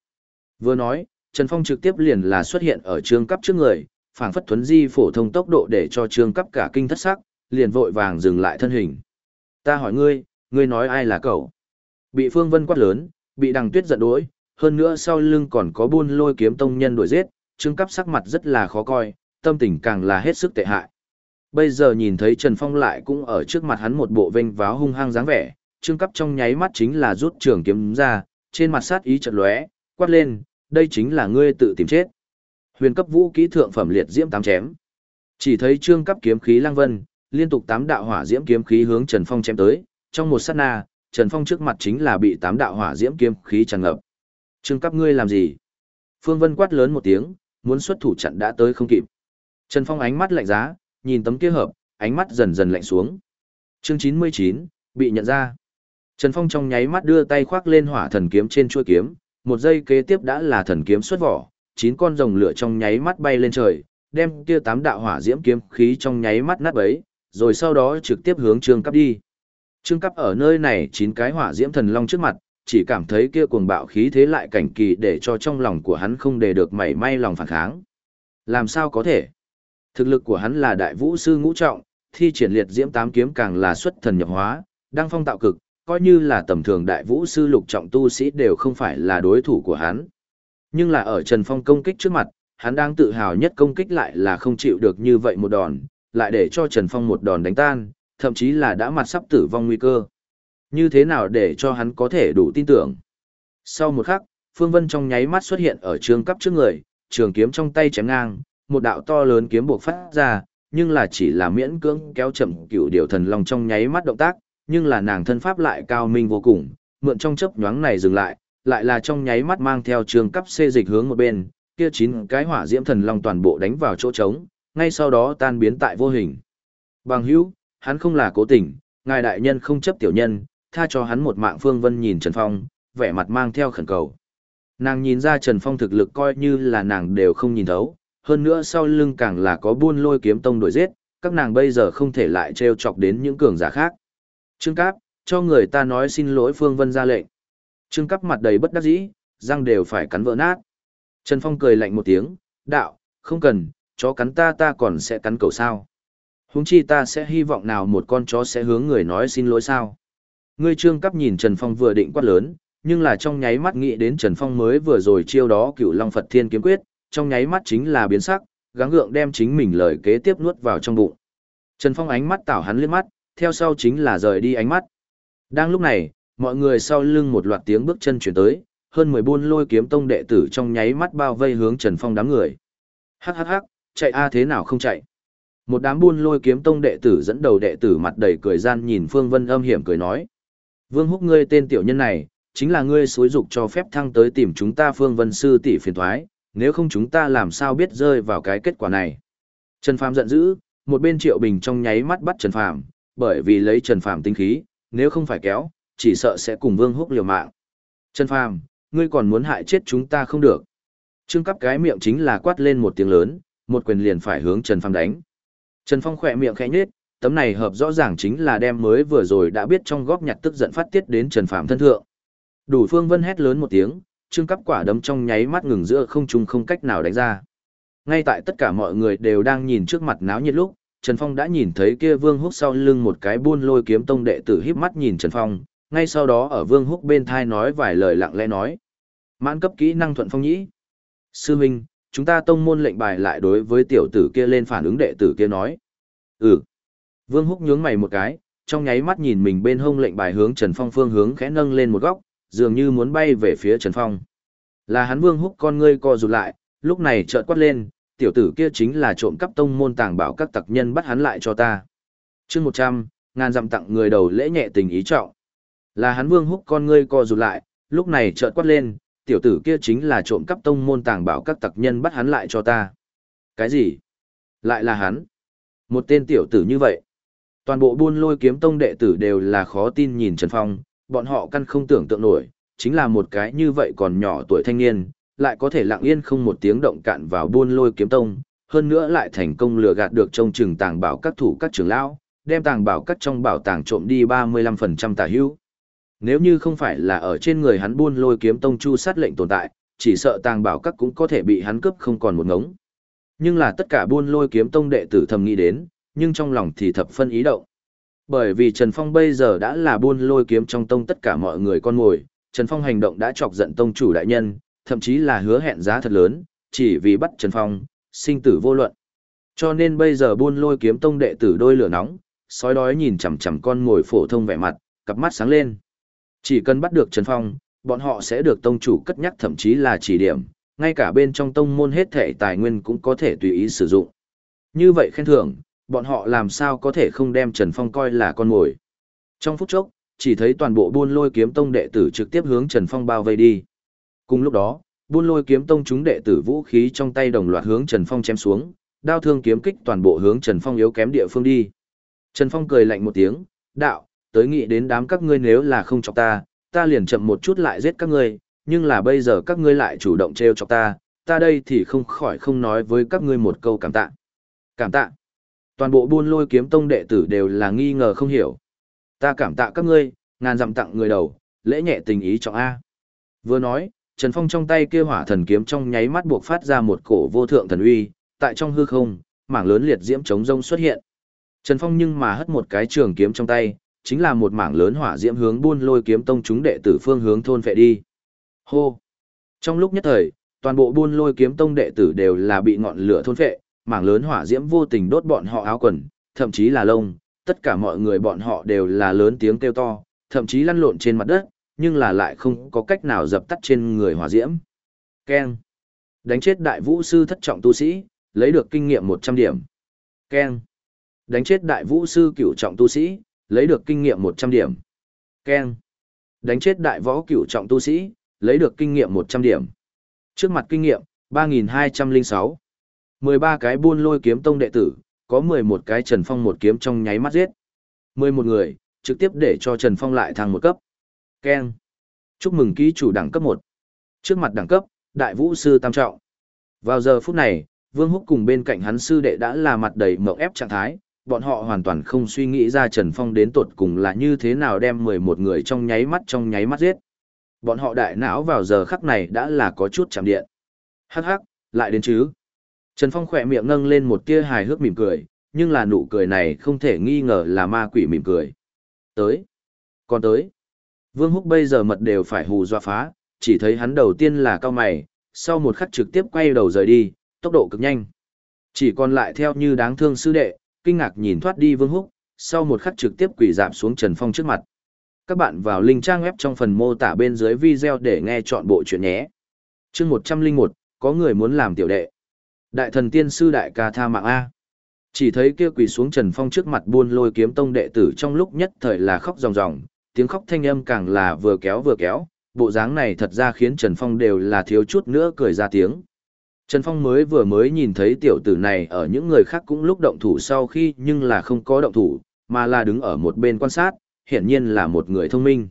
Vừa nói, Trần Phong trực tiếp liền là xuất hiện ở trương cấp trước người, phảng phất thuấn di phổ thông tốc độ để cho trương cấp cả kinh thất sắc, liền vội vàng dừng lại thân hình. Ta hỏi ngươi, ngươi nói ai là cậu? Bị Phương Vân quát lớn, bị đằng tuyết giận đuổi, hơn nữa sau lưng còn có buôn lôi kiếm tông nhân đuổi giết, trương cấp sắc mặt rất là khó coi, tâm tình càng là hết sức tệ hại. Bây giờ nhìn thấy Trần Phong lại cũng ở trước mặt hắn một bộ vênh váo hung hăng dáng vẻ, trương cấp trong nháy mắt chính là rút trường kiếm ra, trên mặt sát ý chợt lóe, quát lên, đây chính là ngươi tự tìm chết. Huyền cấp vũ kỹ thượng phẩm liệt diễm tám chém. Chỉ thấy trương cấp kiếm khí lang vân, liên tục tám đạo hỏa diễm kiếm khí hướng Trần Phong chém tới, trong một sát na, Trần Phong trước mặt chính là bị tám đạo hỏa diễm kiếm khí tràn ngập. Trương cấp ngươi làm gì? Phương Vân quát lớn một tiếng, muốn xuất thủ chặn đã tới không kịp. Trần Phong ánh mắt lạnh giá, nhìn tấm kia hợp, ánh mắt dần dần lạnh xuống. Chương 99, bị nhận ra. Trần Phong trong nháy mắt đưa tay khoác lên hỏa thần kiếm trên chuôi kiếm, một giây kế tiếp đã là thần kiếm xuất vỏ, chín con rồng lửa trong nháy mắt bay lên trời, đem kia tám đạo hỏa diễm kiếm khí trong nháy mắt nát bấy, rồi sau đó trực tiếp hướng Trương Cấp đi. Trương Cấp ở nơi này chín cái hỏa diễm thần long trước mặt, chỉ cảm thấy kia cuồng bạo khí thế lại cảnh kỳ để cho trong lòng của hắn không để được mảy may lòng phản kháng. Làm sao có thể? Thực lực của hắn là đại vũ sư ngũ trọng, thi triển liệt diễm tám kiếm càng là xuất thần nhập hóa, đăng phong tạo cực, coi như là tầm thường đại vũ sư lục trọng tu sĩ đều không phải là đối thủ của hắn. Nhưng là ở Trần Phong công kích trước mặt, hắn đang tự hào nhất công kích lại là không chịu được như vậy một đòn, lại để cho Trần Phong một đòn đánh tan, thậm chí là đã mặt sắp tử vong nguy cơ. Như thế nào để cho hắn có thể đủ tin tưởng? Sau một khắc, Phương Vân trong nháy mắt xuất hiện ở trường cấp trước người, trường kiếm trong tay chém ngang, một đạo to lớn kiếm buộc phát ra, nhưng là chỉ là miễn cưỡng kéo chậm cựu điều thần long trong nháy mắt động tác, nhưng là nàng thân pháp lại cao minh vô cùng, mượn trong chớp nhoáng này dừng lại, lại là trong nháy mắt mang theo trường cấp xê dịch hướng một bên, kia chín cái hỏa diễm thần long toàn bộ đánh vào chỗ trống, ngay sau đó tan biến tại vô hình. Bằng hữu, hắn không là cố tình, ngài đại nhân không chấp tiểu nhân, tha cho hắn một mạng phương vân nhìn Trần Phong, vẻ mặt mang theo khẩn cầu. Nàng nhìn ra Trần Phong thực lực coi như là nàng đều không nhìn thấu, hơn nữa sau lưng càng là có buôn lôi kiếm tông đuổi giết, các nàng bây giờ không thể lại trêu chọc đến những cường giả khác. Trương Cáp, cho người ta nói xin lỗi Phương Vân ra lệnh. Trương Cáp mặt đầy bất đắc dĩ, răng đều phải cắn vỡ nát. Trần Phong cười lạnh một tiếng, đạo, không cần, chó cắn ta ta còn sẽ cắn cầu sao. Húng chi ta sẽ hy vọng nào một con chó sẽ hướng người nói xin lỗi sao. Ngươi Trương Cáp nhìn Trần Phong vừa định quát lớn, nhưng là trong nháy mắt nghĩ đến Trần Phong mới vừa rồi chiêu đó cựu Long Phật Thiên Kiếm Quyết, trong nháy mắt chính là biến sắc, gắng gượng đem chính mình lời kế tiếp nuốt vào trong bụng. Trần Phong ánh mắt tảo hắn liếc mắt, theo sau chính là rời đi ánh mắt. Đang lúc này, mọi người sau lưng một loạt tiếng bước chân chuyển tới, hơn 10 buôn lôi kiếm tông đệ tử trong nháy mắt bao vây hướng Trần Phong đám người. Hắc hắc hắc, chạy a à thế nào không chạy. Một đám buôn lôi kiếm tông đệ tử dẫn đầu đệ tử mặt đầy cười gian nhìn Phương Vân âm hiểm cười nói. Vương húc ngươi tên tiểu nhân này, chính là ngươi xối dục cho phép thăng tới tìm chúng ta Phương Vân sư tỷ phiền thoái, nếu không chúng ta làm sao biết rơi vào cái kết quả này. Trần Phàm giận dữ, một bên Triệu Bình trong nháy mắt bắt Trần Phàm, bởi vì lấy Trần Phàm tinh khí, nếu không phải kéo, chỉ sợ sẽ cùng Vương Húc liều mạng. Trần Phàm, ngươi còn muốn hại chết chúng ta không được. Trương Cắp cái miệng chính là quát lên một tiếng lớn, một quyền liền phải hướng Trần Phàm đánh. Trần Phong khỏe miệng khẽ nhếch, tấm này hợp rõ ràng chính là đem mới vừa rồi đã biết trong góp nhặt tức giận phát tiết đến Trần Phàm thân thượng. Đủ Phương Vân hét lớn một tiếng, trương cắp quả đấm trong nháy mắt ngừng giữa không trung không cách nào đánh ra. Ngay tại tất cả mọi người đều đang nhìn trước mặt náo nhiệt lúc, Trần Phong đã nhìn thấy kia Vương Húc sau lưng một cái buôn lôi kiếm tông đệ tử híp mắt nhìn Trần Phong, ngay sau đó ở Vương Húc bên thai nói vài lời lặng lẽ nói. Mãn cấp kỹ năng thuận phong nhĩ. Sư huynh, chúng ta tông môn lệnh bài lại đối với tiểu tử kia lên phản ứng đệ tử kia nói. Ừ. Vương Húc nhướng mày một cái, trong nháy mắt nhìn mình bên hông lệnh bài hướng Trần Phong phương hướng khẽ nâng lên một góc, dường như muốn bay về phía Trần Phong. Là hắn Vương Húc con ngươi co rụt lại, lúc này chợt quát lên, tiểu tử kia chính là trộm cắp tông môn tàng bảo các tặc nhân bắt hắn lại cho ta. Chương 100, ngàn dặm tặng người đầu lễ nhẹ tình ý trọng. Là hắn Vương Húc con ngươi co rụt lại, lúc này chợt quát lên, tiểu tử kia chính là trộm cắp tông môn tàng bảo các tặc nhân bắt hắn lại cho ta. Cái gì? Lại là hắn? Một tên tiểu tử như vậy. Toàn bộ buôn lôi kiếm tông đệ tử đều là khó tin nhìn Trần Phong, bọn họ căn không tưởng tượng nổi, chính là một cái như vậy còn nhỏ tuổi thanh niên, lại có thể lặng yên không một tiếng động cạn vào buôn lôi kiếm tông, hơn nữa lại thành công lừa gạt được trông chừng tàng bảo các thủ các trưởng lão, đem tàng bảo các trong bảo tàng trộm đi 35% tà hữu. Nếu như không phải là ở trên người hắn buôn lôi kiếm tông chu sát lệnh tồn tại, chỉ sợ tàng bảo các cũng có thể bị hắn cướp không còn một ngống. Nhưng là tất cả buôn lôi kiếm tông đệ tử thầm nghĩ đến, nhưng trong lòng thì thập phân ý động. Bởi vì Trần Phong bây giờ đã là buôn lôi kiếm trong tông tất cả mọi người con ngồi, Trần Phong hành động đã chọc giận tông chủ đại nhân, thậm chí là hứa hẹn giá thật lớn, chỉ vì bắt Trần Phong, sinh tử vô luận. Cho nên bây giờ buôn lôi kiếm tông đệ tử đôi lửa nóng, sói đói nhìn chằm chằm con ngồi phổ thông vẻ mặt, cặp mắt sáng lên. Chỉ cần bắt được Trần Phong, bọn họ sẽ được tông chủ cất nhắc thậm chí là chỉ điểm, ngay cả bên trong tông môn hết thể tài nguyên cũng có thể tùy ý sử dụng. Như vậy khen thưởng, bọn họ làm sao có thể không đem Trần Phong coi là con mồi. Trong phút chốc, chỉ thấy toàn bộ buôn lôi kiếm tông đệ tử trực tiếp hướng Trần Phong bao vây đi. Cùng lúc đó, buôn lôi kiếm tông chúng đệ tử vũ khí trong tay đồng loạt hướng Trần Phong chém xuống, đao thương kiếm kích toàn bộ hướng Trần Phong yếu kém địa phương đi. Trần Phong cười lạnh một tiếng, đạo, tới nghĩ đến đám các ngươi nếu là không chọc ta, ta liền chậm một chút lại giết các ngươi, nhưng là bây giờ các ngươi lại chủ động trêu chọc ta, ta đây thì không khỏi không nói với các ngươi một câu cảm tạ. Cảm tạ. Toàn bộ buôn lôi kiếm tông đệ tử đều là nghi ngờ không hiểu. Ta cảm tạ các ngươi, ngàn dặm tặng người đầu, lễ nhẹ tình ý trọng A. Vừa nói, Trần Phong trong tay kia hỏa thần kiếm trong nháy mắt buộc phát ra một cổ vô thượng thần uy, tại trong hư không, mảng lớn liệt diễm chống rông xuất hiện. Trần Phong nhưng mà hất một cái trường kiếm trong tay, chính là một mảng lớn hỏa diễm hướng buôn lôi kiếm tông chúng đệ tử phương hướng thôn phệ đi. Hô! Trong lúc nhất thời, toàn bộ buôn lôi kiếm tông đệ tử đều là bị ngọn lửa thôn phệ, mảng lớn hỏa diễm vô tình đốt bọn họ áo quần, thậm chí là lông, tất cả mọi người bọn họ đều là lớn tiếng kêu to, thậm chí lăn lộn trên mặt đất, nhưng là lại không có cách nào dập tắt trên người hỏa diễm. Keng. Đánh chết đại vũ sư thất trọng tu sĩ, lấy được kinh nghiệm 100 điểm. Keng. Đánh chết đại vũ sư cửu trọng tu sĩ, lấy được kinh nghiệm 100 điểm. Keng. Đánh chết đại võ cửu trọng tu sĩ, lấy được kinh nghiệm 100 điểm. Trước mặt kinh nghiệm, 3206. 13 cái buôn lôi kiếm tông đệ tử, có 11 cái Trần Phong một kiếm trong nháy mắt giết. 11 người, trực tiếp để cho Trần Phong lại thăng một cấp. Ken. Chúc mừng ký chủ đẳng cấp 1. Trước mặt đẳng cấp, đại vũ sư tam trọng. Vào giờ phút này, Vương Húc cùng bên cạnh hắn sư đệ đã là mặt đầy mộng ép trạng thái, bọn họ hoàn toàn không suy nghĩ ra Trần Phong đến tột cùng là như thế nào đem 11 người trong nháy mắt trong nháy mắt giết. Bọn họ đại não vào giờ khắc này đã là có chút chạm điện. Hắc hắc, lại đến chứ. Trần Phong khỏe miệng ngâng lên một tia hài hước mỉm cười, nhưng là nụ cười này không thể nghi ngờ là ma quỷ mỉm cười. Tới. Còn tới. Vương Húc bây giờ mật đều phải hù dọa phá, chỉ thấy hắn đầu tiên là cao mày, sau một khắc trực tiếp quay đầu rời đi, tốc độ cực nhanh. Chỉ còn lại theo như đáng thương sư đệ, kinh ngạc nhìn thoát đi Vương Húc, sau một khắc trực tiếp quỳ giảm xuống Trần Phong trước mặt. Các bạn vào link trang web trong phần mô tả bên dưới video để nghe chọn bộ chuyện nhé. Chương 101, có người muốn làm tiểu đệ. Đại thần tiên sư đại ca tha mạng A. Chỉ thấy kia quỳ xuống Trần Phong trước mặt buôn lôi kiếm tông đệ tử trong lúc nhất thời là khóc ròng ròng, tiếng khóc thanh âm càng là vừa kéo vừa kéo, bộ dáng này thật ra khiến Trần Phong đều là thiếu chút nữa cười ra tiếng. Trần Phong mới vừa mới nhìn thấy tiểu tử này ở những người khác cũng lúc động thủ sau khi nhưng là không có động thủ, mà là đứng ở một bên quan sát, hiển nhiên là một người thông minh.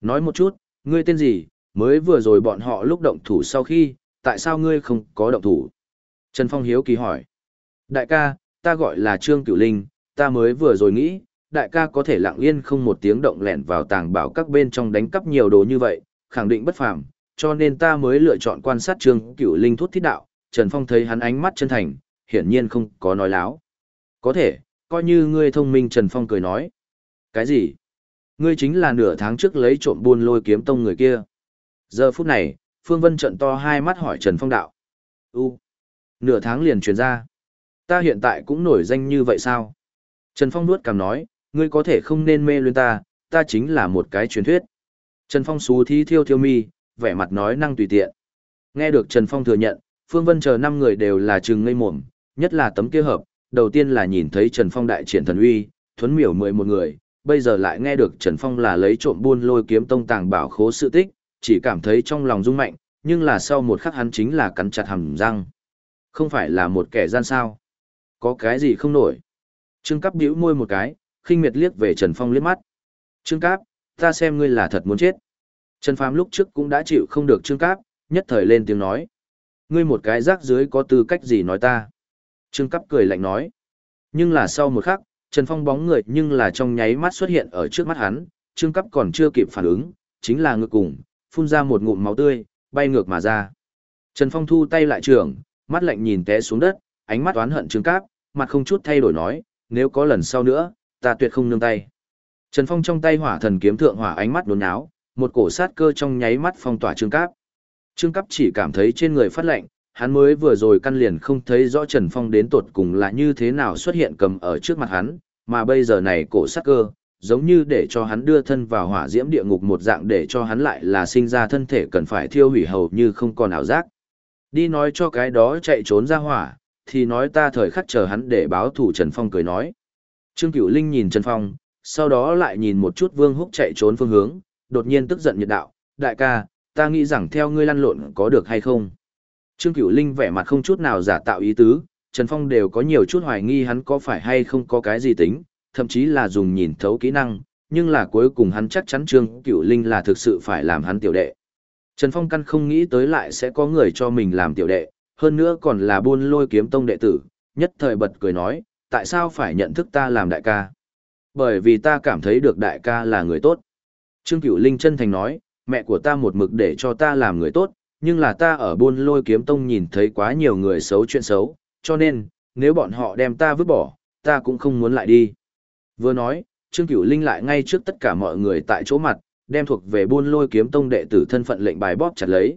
Nói một chút, ngươi tên gì, mới vừa rồi bọn họ lúc động thủ sau khi, tại sao ngươi không có động thủ? Trần Phong hiếu kỳ hỏi. Đại ca, ta gọi là Trương Cửu Linh, ta mới vừa rồi nghĩ, đại ca có thể lặng yên không một tiếng động lẻn vào tàng bảo các bên trong đánh cắp nhiều đồ như vậy, khẳng định bất phàm, cho nên ta mới lựa chọn quan sát Trương Cửu Linh thút thiết đạo. Trần Phong thấy hắn ánh mắt chân thành, hiển nhiên không có nói láo. Có thể, coi như ngươi thông minh Trần Phong cười nói. Cái gì? Ngươi chính là nửa tháng trước lấy trộm buôn lôi kiếm tông người kia. Giờ phút này, Phương Vân trận to hai mắt hỏi Trần Phong đạo. U, nửa tháng liền truyền ra. Ta hiện tại cũng nổi danh như vậy sao? Trần Phong nuốt cằm nói, ngươi có thể không nên mê luyến ta, ta chính là một cái truyền thuyết. Trần Phong xú thi thiêu thiêu mi, vẻ mặt nói năng tùy tiện. Nghe được Trần Phong thừa nhận, Phương Vân chờ năm người đều là trừng ngây mồm, nhất là tấm kia hợp, đầu tiên là nhìn thấy Trần Phong đại triển thần uy, thuấn miểu mười một người, bây giờ lại nghe được Trần Phong là lấy trộm buôn lôi kiếm tông tàng bảo khố sự tích, chỉ cảm thấy trong lòng rung mạnh, nhưng là sau một khắc hắn chính là cắn chặt hàm răng. Không phải là một kẻ gian sao? Có cái gì không nổi? Trương Cáp bĩu môi một cái, khinh miệt liếc về Trần Phong liếc mắt. Trương Cáp, ta xem ngươi là thật muốn chết. Trần Phàm lúc trước cũng đã chịu không được Trương Cáp, nhất thời lên tiếng nói. Ngươi một cái rác dưới có tư cách gì nói ta? Trương Cáp cười lạnh nói. Nhưng là sau một khắc, Trần Phong bóng người nhưng là trong nháy mắt xuất hiện ở trước mắt hắn, Trương Cáp còn chưa kịp phản ứng, chính là ngược cùng, phun ra một ngụm máu tươi, bay ngược mà ra. Trần Phong thu tay lại trường, mắt lạnh nhìn té xuống đất, ánh mắt oán hận Trương Cáp, mặt không chút thay đổi nói, nếu có lần sau nữa, ta tuyệt không nương tay. Trần Phong trong tay hỏa thần kiếm thượng hỏa ánh mắt đốn áo, một cổ sát cơ trong nháy mắt phong tỏa Trương Cáp. Trương Cáp chỉ cảm thấy trên người phát lạnh, hắn mới vừa rồi căn liền không thấy rõ Trần Phong đến tột cùng là như thế nào xuất hiện cầm ở trước mặt hắn, mà bây giờ này cổ sát cơ, giống như để cho hắn đưa thân vào hỏa diễm địa ngục một dạng để cho hắn lại là sinh ra thân thể cần phải thiêu hủy hầu như không còn ảo giác. Đi nói cho cái đó chạy trốn ra hỏa, thì nói ta thời khắc chờ hắn để báo thủ Trần Phong cười nói. Trương Cửu Linh nhìn Trần Phong, sau đó lại nhìn một chút Vương Húc chạy trốn phương hướng, đột nhiên tức giận nhiệt đạo, đại ca, ta nghĩ rằng theo ngươi lăn lộn có được hay không. Trương Cửu Linh vẻ mặt không chút nào giả tạo ý tứ, Trần Phong đều có nhiều chút hoài nghi hắn có phải hay không có cái gì tính, thậm chí là dùng nhìn thấu kỹ năng, nhưng là cuối cùng hắn chắc chắn Trương Cửu Linh là thực sự phải làm hắn tiểu đệ. Trần Phong căn không nghĩ tới lại sẽ có người cho mình làm tiểu đệ, hơn nữa còn là buôn lôi kiếm tông đệ tử, nhất thời bật cười nói, tại sao phải nhận thức ta làm đại ca? Bởi vì ta cảm thấy được đại ca là người tốt. Trương Cửu Linh chân thành nói, mẹ của ta một mực để cho ta làm người tốt, nhưng là ta ở buôn lôi kiếm tông nhìn thấy quá nhiều người xấu chuyện xấu, cho nên, nếu bọn họ đem ta vứt bỏ, ta cũng không muốn lại đi. Vừa nói, Trương Cửu Linh lại ngay trước tất cả mọi người tại chỗ mặt, đem thuộc về buôn lôi kiếm tông đệ tử thân phận lệnh bài bóp chặt lấy.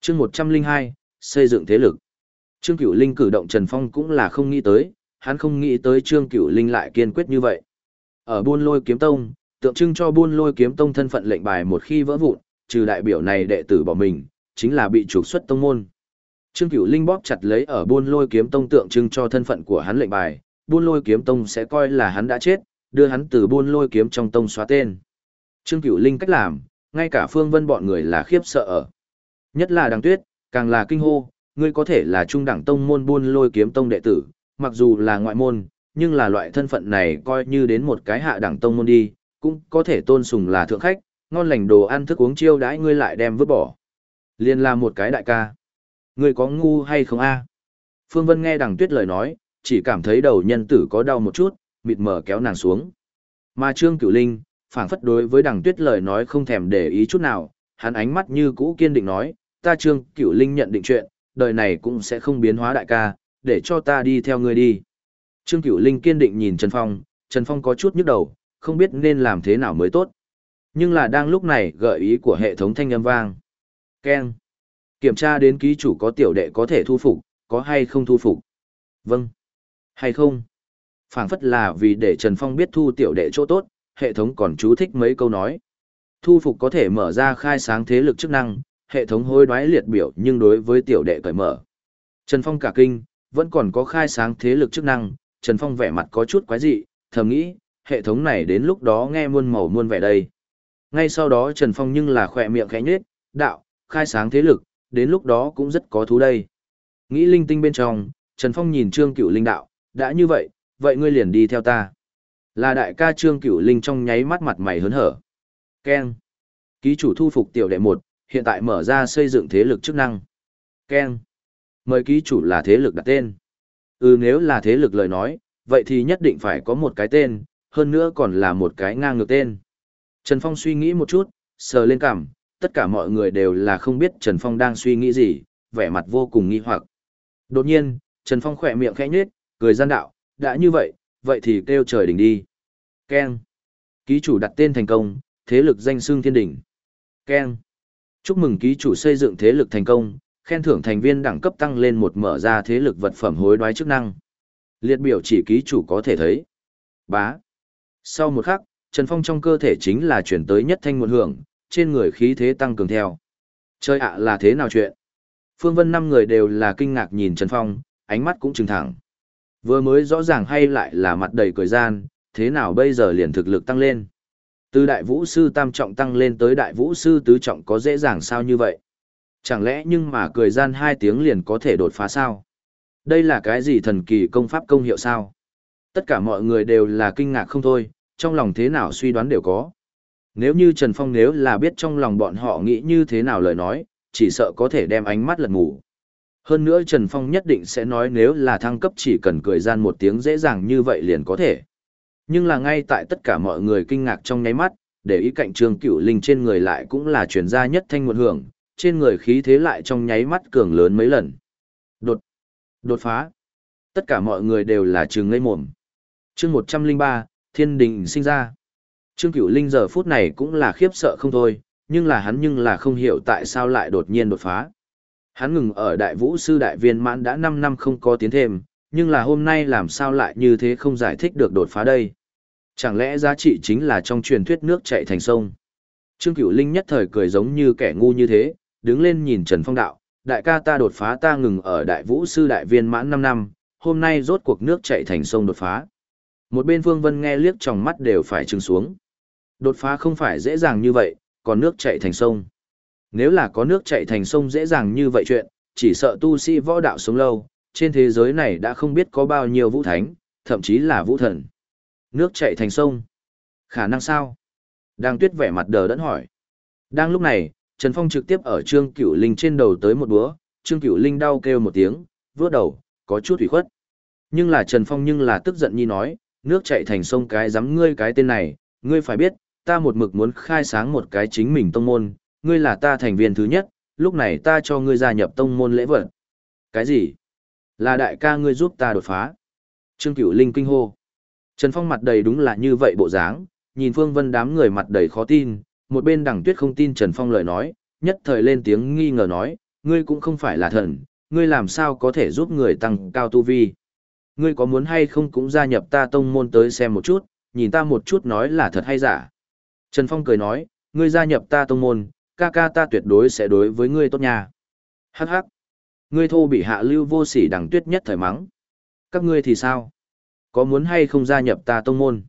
Chương 102, xây dựng thế lực. Trương Cửu Linh cử động Trần Phong cũng là không nghĩ tới, hắn không nghĩ tới Trương Cửu Linh lại kiên quyết như vậy. Ở buôn lôi kiếm tông, tượng trưng cho buôn lôi kiếm tông thân phận lệnh bài một khi vỡ vụn, trừ đại biểu này đệ tử bỏ mình, chính là bị trục xuất tông môn. Trương Cửu Linh bóp chặt lấy ở buôn lôi kiếm tông tượng trưng cho thân phận của hắn lệnh bài, buôn lôi kiếm tông sẽ coi là hắn đã chết, đưa hắn từ buôn lôi kiếm trong tông xóa tên. Trương Cửu Linh cách làm, ngay cả Phương Vân bọn người là khiếp sợ ở. Nhất là Đằng Tuyết, càng là kinh hô, ngươi có thể là trung đẳng tông môn buôn lôi kiếm tông đệ tử, mặc dù là ngoại môn, nhưng là loại thân phận này coi như đến một cái hạ đẳng tông môn đi, cũng có thể tôn sùng là thượng khách, ngon lành đồ ăn thức uống chiêu đãi ngươi lại đem vứt bỏ. Liên là một cái đại ca. Ngươi có ngu hay không a? Phương Vân nghe đằng tuyết lời nói, chỉ cảm thấy đầu nhân tử có đau một chút, mịt mờ kéo nàng xuống. Mà Trương Cửu Linh, phảng phất đối với đằng tuyết lời nói không thèm để ý chút nào, hắn ánh mắt như cũ kiên định nói, ta Trương Cửu Linh nhận định chuyện, đời này cũng sẽ không biến hóa đại ca, để cho ta đi theo ngươi đi. Trương Cửu Linh kiên định nhìn Trần Phong, Trần Phong có chút nhức đầu, không biết nên làm thế nào mới tốt. Nhưng là đang lúc này gợi ý của hệ thống thanh âm vang. Ken. Kiểm tra đến ký chủ có tiểu đệ có thể thu phục, có hay không thu phục. Vâng. Hay không. phảng phất là vì để Trần Phong biết thu tiểu đệ chỗ tốt, hệ thống còn chú thích mấy câu nói. Thu phục có thể mở ra khai sáng thế lực chức năng, hệ thống hối đoái liệt biểu nhưng đối với tiểu đệ cởi mở. Trần Phong cả kinh, vẫn còn có khai sáng thế lực chức năng, Trần Phong vẻ mặt có chút quái dị, thầm nghĩ, hệ thống này đến lúc đó nghe muôn màu muôn vẻ đây. Ngay sau đó Trần Phong nhưng là khỏe miệng khẽ nhếch, đạo, khai sáng thế lực, đến lúc đó cũng rất có thú đây. Nghĩ linh tinh bên trong, Trần Phong nhìn Trương Cửu Linh đạo, đã như vậy, vậy ngươi liền đi theo ta. Là đại ca Trương Cửu Linh trong nháy mắt mặt mày hớn hở. keng, Ký chủ thu phục tiểu đệ một, hiện tại mở ra xây dựng thế lực chức năng. keng, Mời ký chủ là thế lực đặt tên. Ừ nếu là thế lực lời nói, vậy thì nhất định phải có một cái tên, hơn nữa còn là một cái ngang ngược tên. Trần Phong suy nghĩ một chút, sờ lên cằm, tất cả mọi người đều là không biết Trần Phong đang suy nghĩ gì, vẻ mặt vô cùng nghi hoặc. Đột nhiên, Trần Phong khỏe miệng khẽ nhếch, cười gian đạo, đã như vậy, vậy thì kêu trời đỉnh đi. Ken. Ký chủ đặt tên thành công, thế lực danh xưng thiên đỉnh. Ken. Chúc mừng ký chủ xây dựng thế lực thành công, khen thưởng thành viên đẳng cấp tăng lên một mở ra thế lực vật phẩm hối đoái chức năng. Liệt biểu chỉ ký chủ có thể thấy. Bá. Sau một khắc, Trần Phong trong cơ thể chính là chuyển tới nhất thanh nguồn hưởng, trên người khí thế tăng cường theo. Chơi ạ là thế nào chuyện? Phương Vân năm người đều là kinh ngạc nhìn Trần Phong, ánh mắt cũng trừng thẳng. Vừa mới rõ ràng hay lại là mặt đầy cười gian, thế nào bây giờ liền thực lực tăng lên? Từ đại vũ sư tam trọng tăng lên tới đại vũ sư tứ trọng có dễ dàng sao như vậy? Chẳng lẽ nhưng mà cười gian hai tiếng liền có thể đột phá sao? Đây là cái gì thần kỳ công pháp công hiệu sao? Tất cả mọi người đều là kinh ngạc không thôi, trong lòng thế nào suy đoán đều có. Nếu như Trần Phong nếu là biết trong lòng bọn họ nghĩ như thế nào lời nói, chỉ sợ có thể đem ánh mắt lật ngủ. Hơn nữa Trần Phong nhất định sẽ nói nếu là thăng cấp chỉ cần cười gian một tiếng dễ dàng như vậy liền có thể. Nhưng là ngay tại tất cả mọi người kinh ngạc trong nháy mắt, để ý cạnh trường cửu linh trên người lại cũng là chuyển gia nhất thanh nguồn hưởng, trên người khí thế lại trong nháy mắt cường lớn mấy lần. Đột, đột phá. Tất cả mọi người đều là trường ngây mồm. chương 103, thiên đình sinh ra. Trương Cửu Linh giờ phút này cũng là khiếp sợ không thôi, nhưng là hắn nhưng là không hiểu tại sao lại đột nhiên đột phá. Hắn ngừng ở đại vũ sư đại viên mãn đã 5 năm không có tiến thêm, nhưng là hôm nay làm sao lại như thế không giải thích được đột phá đây. Chẳng lẽ giá trị chính là trong truyền thuyết nước chạy thành sông. Trương Cửu Linh nhất thời cười giống như kẻ ngu như thế, đứng lên nhìn Trần Phong đạo, đại ca ta đột phá ta ngừng ở đại vũ sư đại viên mãn 5 năm, hôm nay rốt cuộc nước chạy thành sông đột phá. Một bên Vương Vân nghe liếc trong mắt đều phải trừng xuống. Đột phá không phải dễ dàng như vậy, còn nước chạy thành sông. Nếu là có nước chạy thành sông dễ dàng như vậy chuyện, chỉ sợ tu sĩ võ đạo sống lâu, trên thế giới này đã không biết có bao nhiêu vũ thánh, thậm chí là vũ thần. Nước chạy thành sông. Khả năng sao? Đang tuyết vẻ mặt đờ đẫn hỏi. Đang lúc này, Trần Phong trực tiếp ở Trương Cửu Linh trên đầu tới một búa, Trương Cửu Linh đau kêu một tiếng, vướt đầu, có chút ủy khuất. Nhưng là Trần Phong nhưng là tức giận như nói, nước chạy thành sông cái dám ngươi cái tên này, ngươi phải biết, ta một mực muốn khai sáng một cái chính mình tông môn, ngươi là ta thành viên thứ nhất, lúc này ta cho ngươi gia nhập tông môn lễ vật. Cái gì? Là đại ca ngươi giúp ta đột phá. Trương Cửu Linh kinh hô. Trần Phong mặt đầy đúng là như vậy bộ dáng, nhìn Phương Vân đám người mặt đầy khó tin, một bên đẳng tuyết không tin Trần Phong lời nói, nhất thời lên tiếng nghi ngờ nói, ngươi cũng không phải là thần, ngươi làm sao có thể giúp người tăng cao tu vi. Ngươi có muốn hay không cũng gia nhập ta tông môn tới xem một chút, nhìn ta một chút nói là thật hay giả. Trần Phong cười nói, ngươi gia nhập ta tông môn, ca ca ta tuyệt đối sẽ đối với ngươi tốt nha. Hắc hắc. Ngươi thô bị hạ lưu vô sỉ đằng tuyết nhất thời mắng. Các ngươi thì sao? Có muốn hay không gia nhập ta tông môn?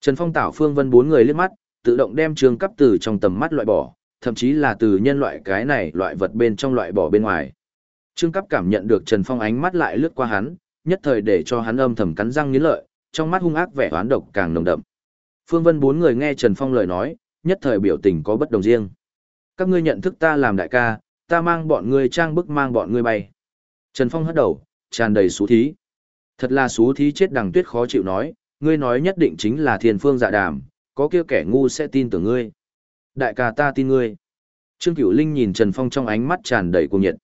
Trần Phong tảo phương vân bốn người liếc mắt, tự động đem trường cấp từ trong tầm mắt loại bỏ, thậm chí là từ nhân loại cái này loại vật bên trong loại bỏ bên ngoài. Trương cấp cảm nhận được Trần Phong ánh mắt lại lướt qua hắn, nhất thời để cho hắn âm thầm cắn răng nghiến lợi, trong mắt hung ác vẻ oán độc càng nồng đậm. Phương Vân bốn người nghe Trần Phong lời nói, nhất thời biểu tình có bất đồng riêng. Các ngươi nhận thức ta làm đại ca, ta mang bọn ngươi trang bức mang bọn ngươi bay. Trần Phong hất đầu, tràn đầy xú thí. Thật là xú thí chết đằng tuyết khó chịu nói, ngươi nói nhất định chính là thiên phương dạ đàm, có kia kẻ ngu sẽ tin tưởng ngươi. Đại ca ta tin ngươi. Trương Cửu Linh nhìn Trần Phong trong ánh mắt tràn đầy cuồng nhiệt.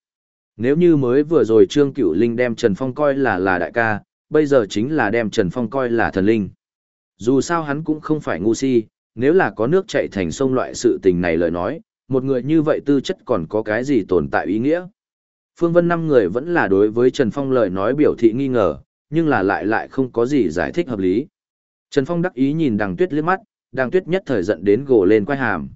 Nếu như mới vừa rồi Trương Cửu Linh đem Trần Phong coi là là đại ca, bây giờ chính là đem Trần Phong coi là thần linh. Dù sao hắn cũng không phải ngu si, nếu là có nước chảy thành sông loại sự tình này lời nói, một người như vậy tư chất còn có cái gì tồn tại ý nghĩa. Phương Vân năm người vẫn là đối với Trần Phong lời nói biểu thị nghi ngờ, nhưng là lại lại không có gì giải thích hợp lý. Trần Phong đắc ý nhìn đằng tuyết liếc mắt, đằng tuyết nhất thời giận đến gồ lên quay hàm.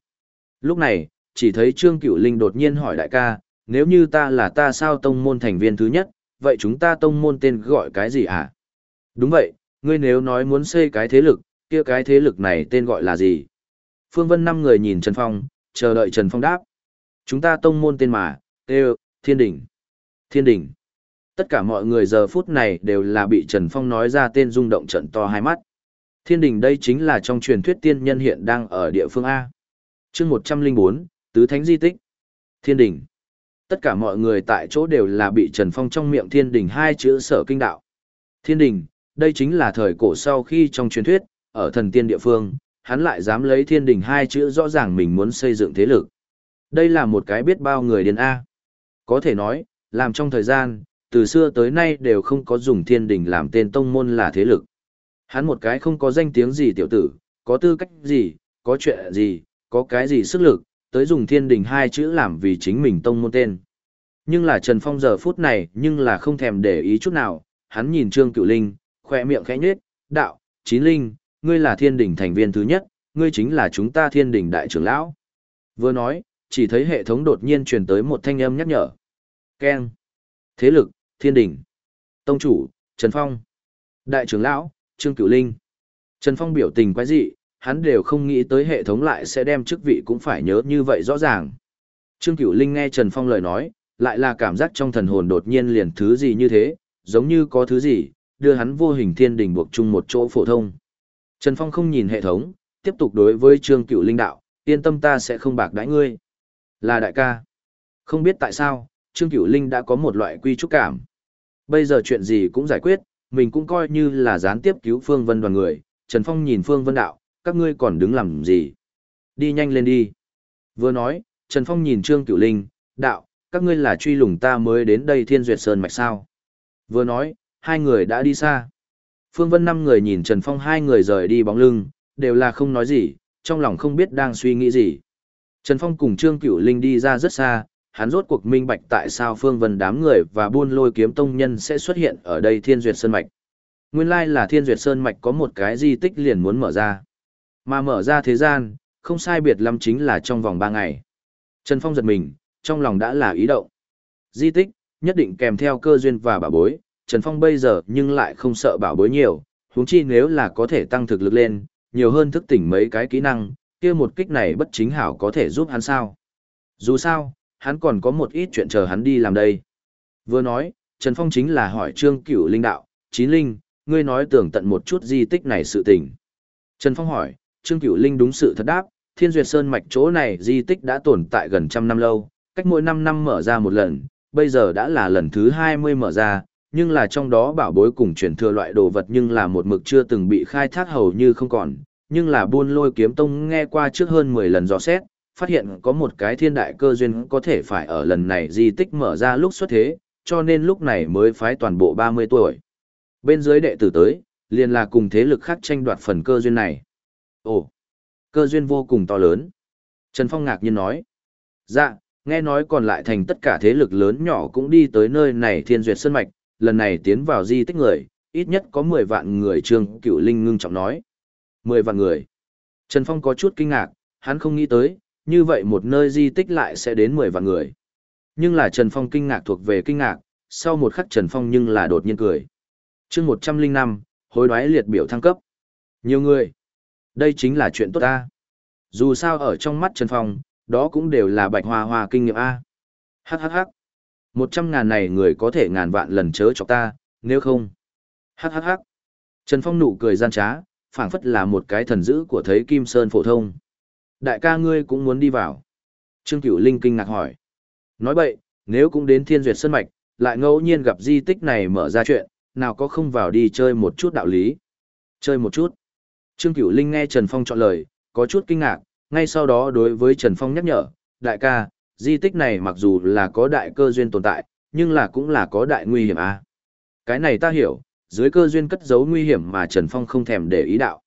Lúc này, chỉ thấy Trương Cửu Linh đột nhiên hỏi đại ca, nếu như ta là ta sao tông môn thành viên thứ nhất, vậy chúng ta tông môn tên gọi cái gì hả? Đúng vậy, ngươi nếu nói muốn xây cái thế lực, kia cái thế lực này tên gọi là gì? Phương Vân năm người nhìn Trần Phong, chờ đợi Trần Phong đáp. Chúng ta tông môn tên mà, Têu, Thiên Đỉnh. Thiên Đỉnh. Tất cả mọi người giờ phút này đều là bị Trần Phong nói ra tên rung động trận to hai mắt. Thiên Đỉnh đây chính là trong truyền thuyết tiên nhân hiện đang ở địa phương A. chương 104, Tứ Thánh Di Tích. Thiên Đỉnh. Tất cả mọi người tại chỗ đều là bị Trần Phong trong miệng Thiên Đỉnh hai chữ sở kinh đạo. Thiên Đỉnh, đây chính là thời cổ sau khi trong truyền thuyết, ở thần tiên địa phương, hắn lại dám lấy thiên đình hai chữ rõ ràng mình muốn xây dựng thế lực. Đây là một cái biết bao người điên A. Có thể nói, làm trong thời gian, từ xưa tới nay đều không có dùng thiên đình làm tên tông môn là thế lực. Hắn một cái không có danh tiếng gì tiểu tử, có tư cách gì, có chuyện gì, có cái gì sức lực, tới dùng thiên đình hai chữ làm vì chính mình tông môn tên. Nhưng là Trần Phong giờ phút này nhưng là không thèm để ý chút nào, hắn nhìn Trương Cựu Linh, khoe miệng khẽ nhếch, đạo, chín linh, ngươi là thiên đình thành viên thứ nhất, ngươi chính là chúng ta thiên đình đại trưởng lão. Vừa nói, chỉ thấy hệ thống đột nhiên truyền tới một thanh âm nhắc nhở. Ken. Thế lực, thiên đình. Tông chủ, Trần Phong. Đại trưởng lão, Trương Cửu Linh. Trần Phong biểu tình quái dị, hắn đều không nghĩ tới hệ thống lại sẽ đem chức vị cũng phải nhớ như vậy rõ ràng. Trương Cửu Linh nghe Trần Phong lời nói, lại là cảm giác trong thần hồn đột nhiên liền thứ gì như thế, giống như có thứ gì, đưa hắn vô hình thiên đình buộc chung một chỗ phổ thông. Trần Phong không nhìn hệ thống, tiếp tục đối với Trương Cựu Linh đạo, yên tâm ta sẽ không bạc đãi ngươi. Là đại ca. Không biết tại sao, Trương Cựu Linh đã có một loại quy trúc cảm. Bây giờ chuyện gì cũng giải quyết, mình cũng coi như là gián tiếp cứu Phương Vân đoàn người. Trần Phong nhìn Phương Vân đạo, các ngươi còn đứng làm gì? Đi nhanh lên đi. Vừa nói, Trần Phong nhìn Trương Cựu Linh, đạo, các ngươi là truy lùng ta mới đến đây Thiên Duyệt Sơn mạch sao. Vừa nói, hai người đã đi xa. Phương Vân năm người nhìn Trần Phong hai người rời đi bóng lưng, đều là không nói gì, trong lòng không biết đang suy nghĩ gì. Trần Phong cùng Trương Cửu Linh đi ra rất xa, hắn rốt cuộc minh bạch tại sao Phương Vân đám người và buôn lôi kiếm tông nhân sẽ xuất hiện ở đây Thiên Duyệt Sơn Mạch. Nguyên lai là Thiên Duyệt Sơn Mạch có một cái di tích liền muốn mở ra. Mà mở ra thế gian, không sai biệt lắm chính là trong vòng ba ngày. Trần Phong giật mình, trong lòng đã là ý động. Di tích, nhất định kèm theo cơ duyên và bảo bối, Trần Phong bây giờ nhưng lại không sợ bảo bối nhiều, huống chi nếu là có thể tăng thực lực lên, nhiều hơn thức tỉnh mấy cái kỹ năng, kia một kích này bất chính hảo có thể giúp hắn sao. Dù sao, hắn còn có một ít chuyện chờ hắn đi làm đây. Vừa nói, Trần Phong chính là hỏi Trương Cửu Linh đạo, Chín Linh, ngươi nói tưởng tận một chút di tích này sự tình. Trần Phong hỏi, Trương Cửu Linh đúng sự thật đáp, Thiên Duyệt Sơn mạch chỗ này di tích đã tồn tại gần trăm năm lâu, cách mỗi năm năm mở ra một lần, bây giờ đã là lần thứ hai mươi mở ra, nhưng là trong đó bảo bối cùng truyền thừa loại đồ vật nhưng là một mực chưa từng bị khai thác hầu như không còn, nhưng là buôn lôi kiếm tông nghe qua trước hơn 10 lần dò xét, phát hiện có một cái thiên đại cơ duyên có thể phải ở lần này di tích mở ra lúc xuất thế, cho nên lúc này mới phái toàn bộ 30 tuổi. Bên dưới đệ tử tới, liền là cùng thế lực khác tranh đoạt phần cơ duyên này. Ồ, cơ duyên vô cùng to lớn. Trần Phong ngạc nhiên nói. Dạ, nghe nói còn lại thành tất cả thế lực lớn nhỏ cũng đi tới nơi này thiên duyệt sơn mạch, lần này tiến vào di tích người, ít nhất có 10 vạn người Trương Cựu Linh ngưng trọng nói. 10 vạn người. Trần Phong có chút kinh ngạc, hắn không nghĩ tới, như vậy một nơi di tích lại sẽ đến 10 vạn người. Nhưng là Trần Phong kinh ngạc thuộc về kinh ngạc, sau một khắc Trần Phong nhưng là đột nhiên cười. chương 105, hối đoái liệt biểu thăng cấp. Nhiều người. Đây chính là chuyện tốt ta. Dù sao ở trong mắt Trần Phong, đó cũng đều là bạch hoa hoa kinh nghiệm A. Hắc hắc hắc. Một trăm ngàn này người có thể ngàn vạn lần chớ chọc ta, nếu không. Hắc hắc hắc. Trần Phong nụ cười gian trá, phảng phất là một cái thần dữ của thấy Kim Sơn phổ thông. Đại ca ngươi cũng muốn đi vào. Trương Cửu Linh kinh ngạc hỏi. Nói vậy, nếu cũng đến thiên duyệt sơn mạch, lại ngẫu nhiên gặp di tích này mở ra chuyện, nào có không vào đi chơi một chút đạo lý. Chơi một chút. Trương Cửu Linh nghe Trần Phong chọn lời, có chút kinh ngạc, ngay sau đó đối với Trần Phong nhắc nhở, đại ca, di tích này mặc dù là có đại cơ duyên tồn tại, nhưng là cũng là có đại nguy hiểm à. Cái này ta hiểu, dưới cơ duyên cất giấu nguy hiểm mà Trần Phong không thèm để ý đạo.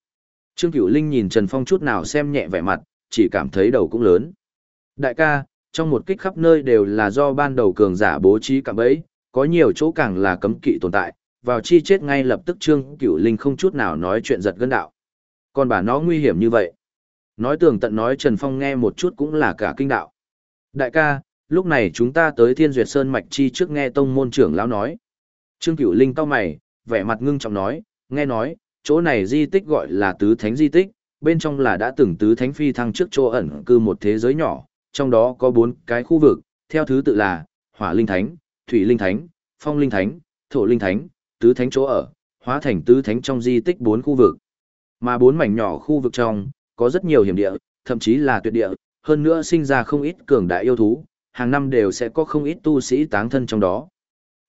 Trương Cửu Linh nhìn Trần Phong chút nào xem nhẹ vẻ mặt, chỉ cảm thấy đầu cũng lớn. Đại ca, trong một kích khắp nơi đều là do ban đầu cường giả bố trí cạm bẫy, có nhiều chỗ càng là cấm kỵ tồn tại, vào chi chết ngay lập tức Trương Cửu Linh không chút nào nói chuyện giật gân đạo. Còn bà nó nguy hiểm như vậy. Nói tường tận nói Trần Phong nghe một chút cũng là cả kinh đạo. Đại ca, lúc này chúng ta tới Thiên Duyệt Sơn Mạch Chi trước nghe tông môn trưởng lão nói. Trương Cửu Linh cau mày, vẻ mặt ngưng trọng nói, nghe nói, chỗ này di tích gọi là tứ thánh di tích, bên trong là đã từng tứ thánh phi thăng trước chỗ ẩn cư một thế giới nhỏ, trong đó có bốn cái khu vực, theo thứ tự là Hỏa Linh Thánh, Thủy Linh Thánh, Phong Linh Thánh, Thổ Linh Thánh, tứ thánh chỗ ở, hóa thành tứ thánh trong di tích bốn khu vực. Mà bốn mảnh nhỏ khu vực trong, có rất nhiều hiểm địa, thậm chí là tuyệt địa, hơn nữa sinh ra không ít cường đại yêu thú, hàng năm đều sẽ có không ít tu sĩ táng thân trong đó.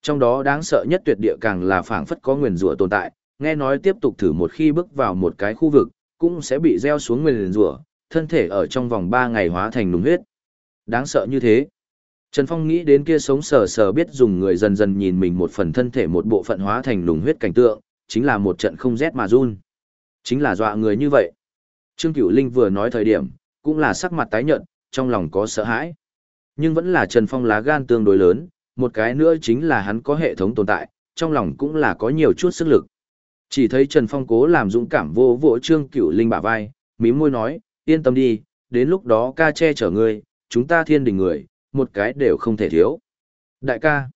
Trong đó đáng sợ nhất tuyệt địa càng là phảng phất có nguyền rủa tồn tại, nghe nói tiếp tục thử một khi bước vào một cái khu vực, cũng sẽ bị gieo xuống nguyền rủa, thân thể ở trong vòng 3 ngày hóa thành nùng huyết. Đáng sợ như thế. Trần Phong nghĩ đến kia sống sờ sờ biết dùng người dần dần nhìn mình một phần thân thể một bộ phận hóa thành nùng huyết cảnh tượng, chính là một trận không rét mà run. Chính là dọa người như vậy. Trương Cửu Linh vừa nói thời điểm, cũng là sắc mặt tái nhợt, trong lòng có sợ hãi. Nhưng vẫn là Trần Phong lá gan tương đối lớn, một cái nữa chính là hắn có hệ thống tồn tại, trong lòng cũng là có nhiều chút sức lực. Chỉ thấy Trần Phong cố làm dũng cảm vô vỗ Trương Cửu Linh bả vai, mím môi nói, yên tâm đi, đến lúc đó ca che chở ngươi, chúng ta thiên đình người, một cái đều không thể thiếu. Đại ca,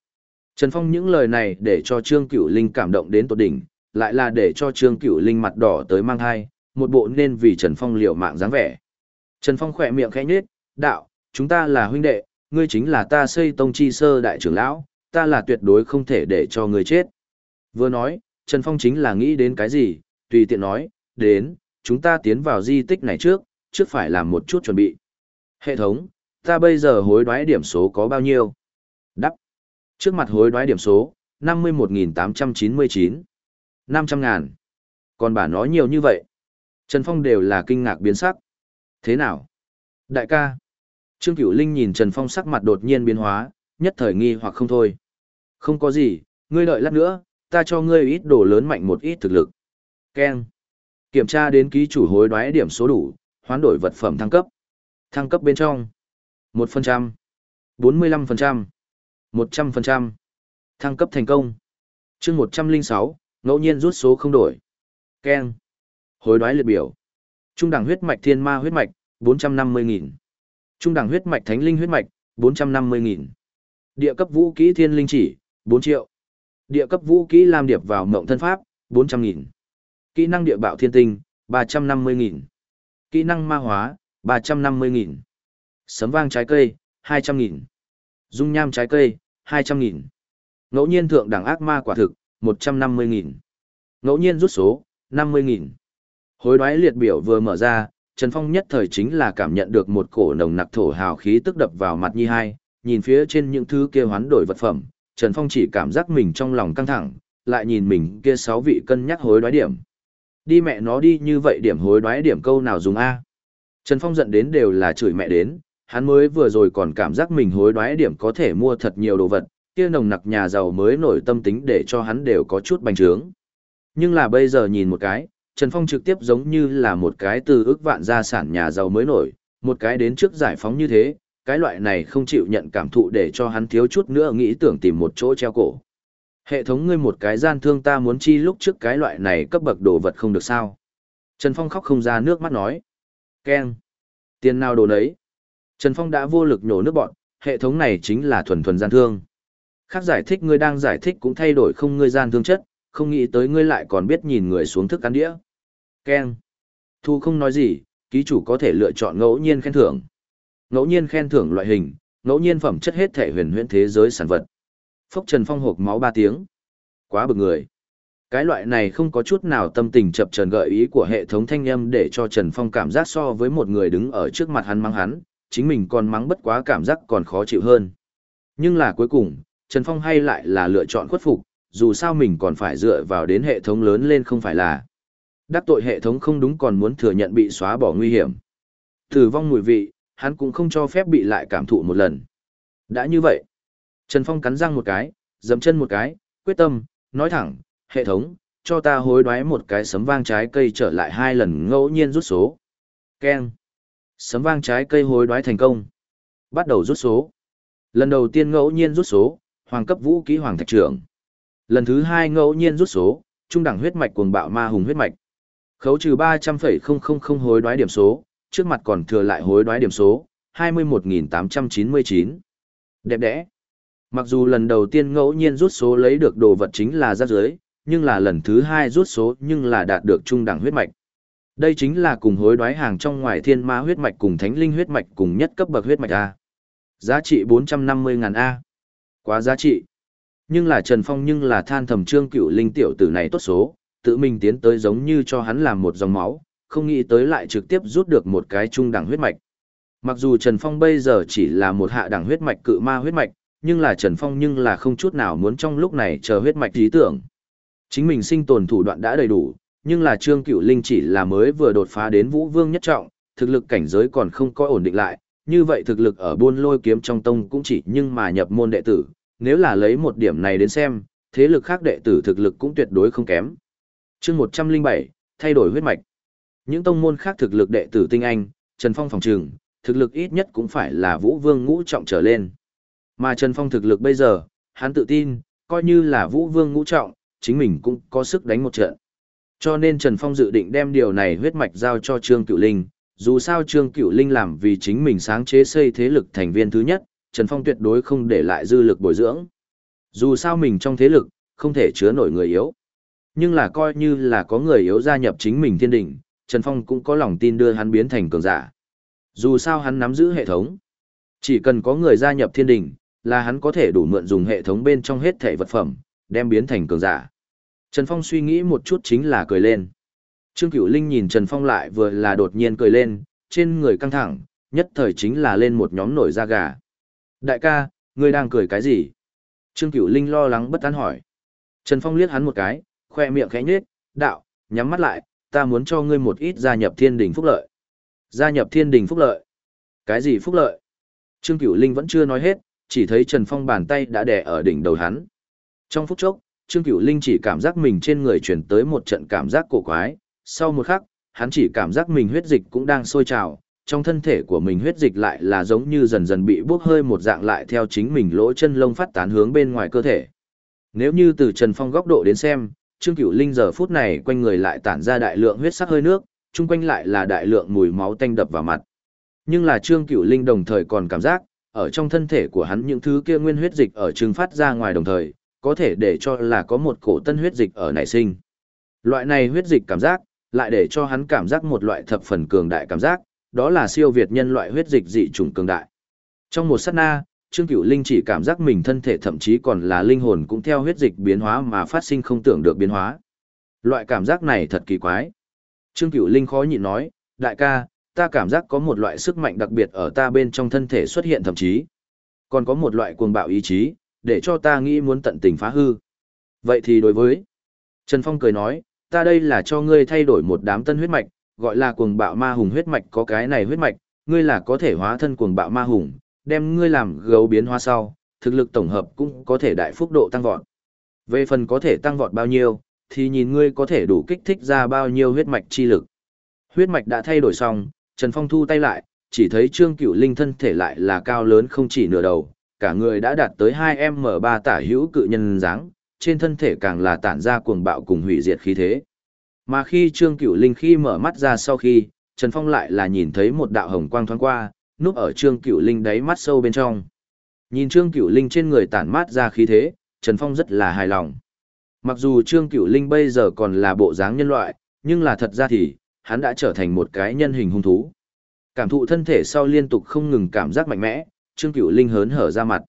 Trần Phong những lời này để cho Trương Cửu Linh cảm động đến tột đỉnh, lại là để cho Trương Cửu Linh mặt đỏ tới mang hai, một bộ nên vì Trần Phong liều mạng dáng vẻ. Trần Phong khỏe miệng khẽ nhếch, đạo, chúng ta là huynh đệ, ngươi chính là ta xây tông chi sơ đại trưởng lão, ta là tuyệt đối không thể để cho ngươi chết. Vừa nói, Trần Phong chính là nghĩ đến cái gì, tùy tiện nói, đến, chúng ta tiến vào di tích này trước, trước phải làm một chút chuẩn bị. Hệ thống, ta bây giờ hối đoái điểm số có bao nhiêu? Đắp. Trước mặt hối đoái điểm số, 51.899. 500 ngàn. Còn bà nói nhiều như vậy. Trần Phong đều là kinh ngạc biến sắc. Thế nào? Đại ca. Trương Cửu Linh nhìn Trần Phong sắc mặt đột nhiên biến hóa, nhất thời nghi hoặc không thôi. Không có gì, ngươi đợi lát nữa, ta cho ngươi ít đồ lớn mạnh một ít thực lực. Ken. Kiểm tra đến ký chủ hối đoái điểm số đủ, hoán đổi vật phẩm thăng cấp. Thăng cấp bên trong. 1%, 45%, 100%. Thăng cấp thành công. chương 106, ngẫu nhiên rút số không đổi. Ken. Hối đoái liệt biểu. Trung đẳng huyết mạch thiên ma huyết mạch, 450.000. Trung đẳng huyết mạch thánh linh huyết mạch, 450.000. Địa cấp vũ kỹ thiên linh chỉ, 4 triệu. Địa cấp vũ kỹ làm điệp vào mộng thân pháp, 400.000. Kỹ năng địa bạo thiên tinh, 350.000. Kỹ năng ma hóa, 350.000. Sấm vang trái cây, 200.000. Dung nham trái cây, 200.000. Ngẫu nhiên thượng đẳng ác ma quả thực, 150.000. Ngẫu nhiên rút số, 50.000. Hối đoái liệt biểu vừa mở ra, Trần Phong nhất thời chính là cảm nhận được một cổ nồng nặc thổ hào khí tức đập vào mặt nhi hai, nhìn phía trên những thứ kia hoán đổi vật phẩm, Trần Phong chỉ cảm giác mình trong lòng căng thẳng, lại nhìn mình kia sáu vị cân nhắc hối đoái điểm. Đi mẹ nó đi như vậy điểm hối đoái điểm câu nào dùng A. Trần Phong giận đến đều là chửi mẹ đến, hắn mới vừa rồi còn cảm giác mình hối đoái điểm có thể mua thật nhiều đồ vật, kia nồng nặc nhà giàu mới nổi tâm tính để cho hắn đều có chút bành trướng. Nhưng là bây giờ nhìn một cái, Trần Phong trực tiếp giống như là một cái từ ước vạn gia sản nhà giàu mới nổi, một cái đến trước giải phóng như thế, cái loại này không chịu nhận cảm thụ để cho hắn thiếu chút nữa nghĩ tưởng tìm một chỗ treo cổ. Hệ thống ngươi một cái gian thương ta muốn chi lúc trước cái loại này cấp bậc đồ vật không được sao. Trần Phong khóc không ra nước mắt nói. Ken. Tiền nào đồ nấy. Trần Phong đã vô lực nhổ nước bọn, hệ thống này chính là thuần thuần gian thương. Khác giải thích ngươi đang giải thích cũng thay đổi không ngươi gian thương chất, không nghĩ tới ngươi lại còn biết nhìn người xuống thức ăn đĩa keng Thu không nói gì, ký chủ có thể lựa chọn ngẫu nhiên khen thưởng. Ngẫu nhiên khen thưởng loại hình, ngẫu nhiên phẩm chất hết thể huyền huyễn thế giới sản vật. Phốc Trần Phong hộp máu ba tiếng. Quá bực người. Cái loại này không có chút nào tâm tình chập trần gợi ý của hệ thống thanh âm để cho Trần Phong cảm giác so với một người đứng ở trước mặt hắn mắng hắn, chính mình còn mắng bất quá cảm giác còn khó chịu hơn. Nhưng là cuối cùng, Trần Phong hay lại là lựa chọn khuất phục, dù sao mình còn phải dựa vào đến hệ thống lớn lên không phải là. Đắc tội hệ thống không đúng còn muốn thừa nhận bị xóa bỏ nguy hiểm. Tử vong mùi vị, hắn cũng không cho phép bị lại cảm thụ một lần. Đã như vậy, Trần Phong cắn răng một cái, dậm chân một cái, quyết tâm, nói thẳng, hệ thống, cho ta hối đoái một cái sấm vang trái cây trở lại hai lần ngẫu nhiên rút số. keng Sấm vang trái cây hối đoái thành công. Bắt đầu rút số. Lần đầu tiên ngẫu nhiên rút số, hoàng cấp vũ ký hoàng thạch trưởng. Lần thứ hai ngẫu nhiên rút số, trung đẳng huyết mạch cuồng bạo ma hùng huyết mạch. Khấu trừ 300,000 hối đoái điểm số, trước mặt còn thừa lại hối đoái điểm số, 21.899. Đẹp đẽ. Mặc dù lần đầu tiên ngẫu nhiên rút số lấy được đồ vật chính là rác giới, nhưng là lần thứ hai rút số nhưng là đạt được trung đẳng huyết mạch. Đây chính là cùng hối đoái hàng trong ngoài thiên ma huyết mạch cùng thánh linh huyết mạch cùng nhất cấp bậc huyết mạch A. Giá trị 450 ngàn A. Quá giá trị. Nhưng là Trần Phong nhưng là than thầm trương cựu linh tiểu tử này tốt số, tự mình tiến tới giống như cho hắn làm một dòng máu, không nghĩ tới lại trực tiếp rút được một cái trung đẳng huyết mạch. Mặc dù Trần Phong bây giờ chỉ là một hạ đẳng huyết mạch cự ma huyết mạch, nhưng là Trần Phong nhưng là không chút nào muốn trong lúc này chờ huyết mạch lý tưởng. Chính mình sinh tồn thủ đoạn đã đầy đủ, nhưng là Trương Cửu Linh chỉ là mới vừa đột phá đến Vũ Vương nhất trọng, thực lực cảnh giới còn không có ổn định lại, như vậy thực lực ở buôn lôi kiếm trong tông cũng chỉ nhưng mà nhập môn đệ tử, nếu là lấy một điểm này đến xem, thế lực khác đệ tử thực lực cũng tuyệt đối không kém chương 107, thay đổi huyết mạch. Những tông môn khác thực lực đệ tử tinh anh, Trần Phong phòng trường, thực lực ít nhất cũng phải là Vũ Vương ngũ trọng trở lên. Mà Trần Phong thực lực bây giờ, hắn tự tin, coi như là Vũ Vương ngũ trọng, chính mình cũng có sức đánh một trận. Cho nên Trần Phong dự định đem điều này huyết mạch giao cho Trương Cửu Linh, dù sao Trương Cửu Linh làm vì chính mình sáng chế xây thế lực thành viên thứ nhất, Trần Phong tuyệt đối không để lại dư lực bồi dưỡng. Dù sao mình trong thế lực, không thể chứa nổi người yếu. Nhưng là coi như là có người yếu gia nhập chính mình thiên đỉnh, Trần Phong cũng có lòng tin đưa hắn biến thành cường giả. Dù sao hắn nắm giữ hệ thống. Chỉ cần có người gia nhập thiên đỉnh, là hắn có thể đủ mượn dùng hệ thống bên trong hết thể vật phẩm, đem biến thành cường giả. Trần Phong suy nghĩ một chút chính là cười lên. Trương Cửu Linh nhìn Trần Phong lại vừa là đột nhiên cười lên, trên người căng thẳng, nhất thời chính là lên một nhóm nổi da gà. Đại ca, ngươi đang cười cái gì? Trương Cửu Linh lo lắng bất an hỏi. Trần Phong liếc hắn một cái, khoe miệng khẽ nhếch, đạo, nhắm mắt lại, ta muốn cho ngươi một ít gia nhập thiên đình phúc lợi. Gia nhập thiên đình phúc lợi? Cái gì phúc lợi? Trương Cửu Linh vẫn chưa nói hết, chỉ thấy Trần Phong bàn tay đã đè ở đỉnh đầu hắn. Trong phút chốc, Trương Cửu Linh chỉ cảm giác mình trên người chuyển tới một trận cảm giác cổ quái, sau một khắc, hắn chỉ cảm giác mình huyết dịch cũng đang sôi trào, trong thân thể của mình huyết dịch lại là giống như dần dần bị bốc hơi một dạng lại theo chính mình lỗ chân lông phát tán hướng bên ngoài cơ thể. Nếu như từ Trần Phong góc độ đến xem, Trương Cửu Linh giờ phút này quanh người lại tản ra đại lượng huyết sắc hơi nước, chung quanh lại là đại lượng mùi máu tanh đập vào mặt. Nhưng là Trương Cửu Linh đồng thời còn cảm giác, ở trong thân thể của hắn những thứ kia nguyên huyết dịch ở trừng phát ra ngoài đồng thời, có thể để cho là có một cổ tân huyết dịch ở nảy sinh. Loại này huyết dịch cảm giác, lại để cho hắn cảm giác một loại thập phần cường đại cảm giác, đó là siêu việt nhân loại huyết dịch dị chủng cường đại. Trong một sát na, Trương Cửu Linh chỉ cảm giác mình thân thể thậm chí còn là linh hồn cũng theo huyết dịch biến hóa mà phát sinh không tưởng được biến hóa. Loại cảm giác này thật kỳ quái. Trương Cửu Linh khó nhịn nói, đại ca, ta cảm giác có một loại sức mạnh đặc biệt ở ta bên trong thân thể xuất hiện thậm chí. Còn có một loại cuồng bạo ý chí, để cho ta nghĩ muốn tận tình phá hư. Vậy thì đối với... Trần Phong cười nói, ta đây là cho ngươi thay đổi một đám tân huyết mạch, gọi là cuồng bạo ma hùng huyết mạch có cái này huyết mạch, ngươi là có thể hóa thân cuồng bạo ma hùng, đem ngươi làm gấu biến hóa sau, thực lực tổng hợp cũng có thể đại phúc độ tăng vọt. Về phần có thể tăng vọt bao nhiêu, thì nhìn ngươi có thể đủ kích thích ra bao nhiêu huyết mạch chi lực. Huyết mạch đã thay đổi xong, Trần Phong thu tay lại, chỉ thấy Trương Cửu Linh thân thể lại là cao lớn không chỉ nửa đầu, cả người đã đạt tới 2M3 tả hữu cự nhân dáng, trên thân thể càng là tản ra cuồng bạo cùng hủy diệt khí thế. Mà khi Trương Cửu Linh khi mở mắt ra sau khi, Trần Phong lại là nhìn thấy một đạo hồng quang thoáng qua, núp ở Trương Cửu Linh đáy mắt sâu bên trong. Nhìn Trương Cửu Linh trên người tản mát ra khí thế, Trần Phong rất là hài lòng. Mặc dù Trương Cửu Linh bây giờ còn là bộ dáng nhân loại, nhưng là thật ra thì, hắn đã trở thành một cái nhân hình hung thú. Cảm thụ thân thể sau liên tục không ngừng cảm giác mạnh mẽ, Trương Cửu Linh hớn hở ra mặt.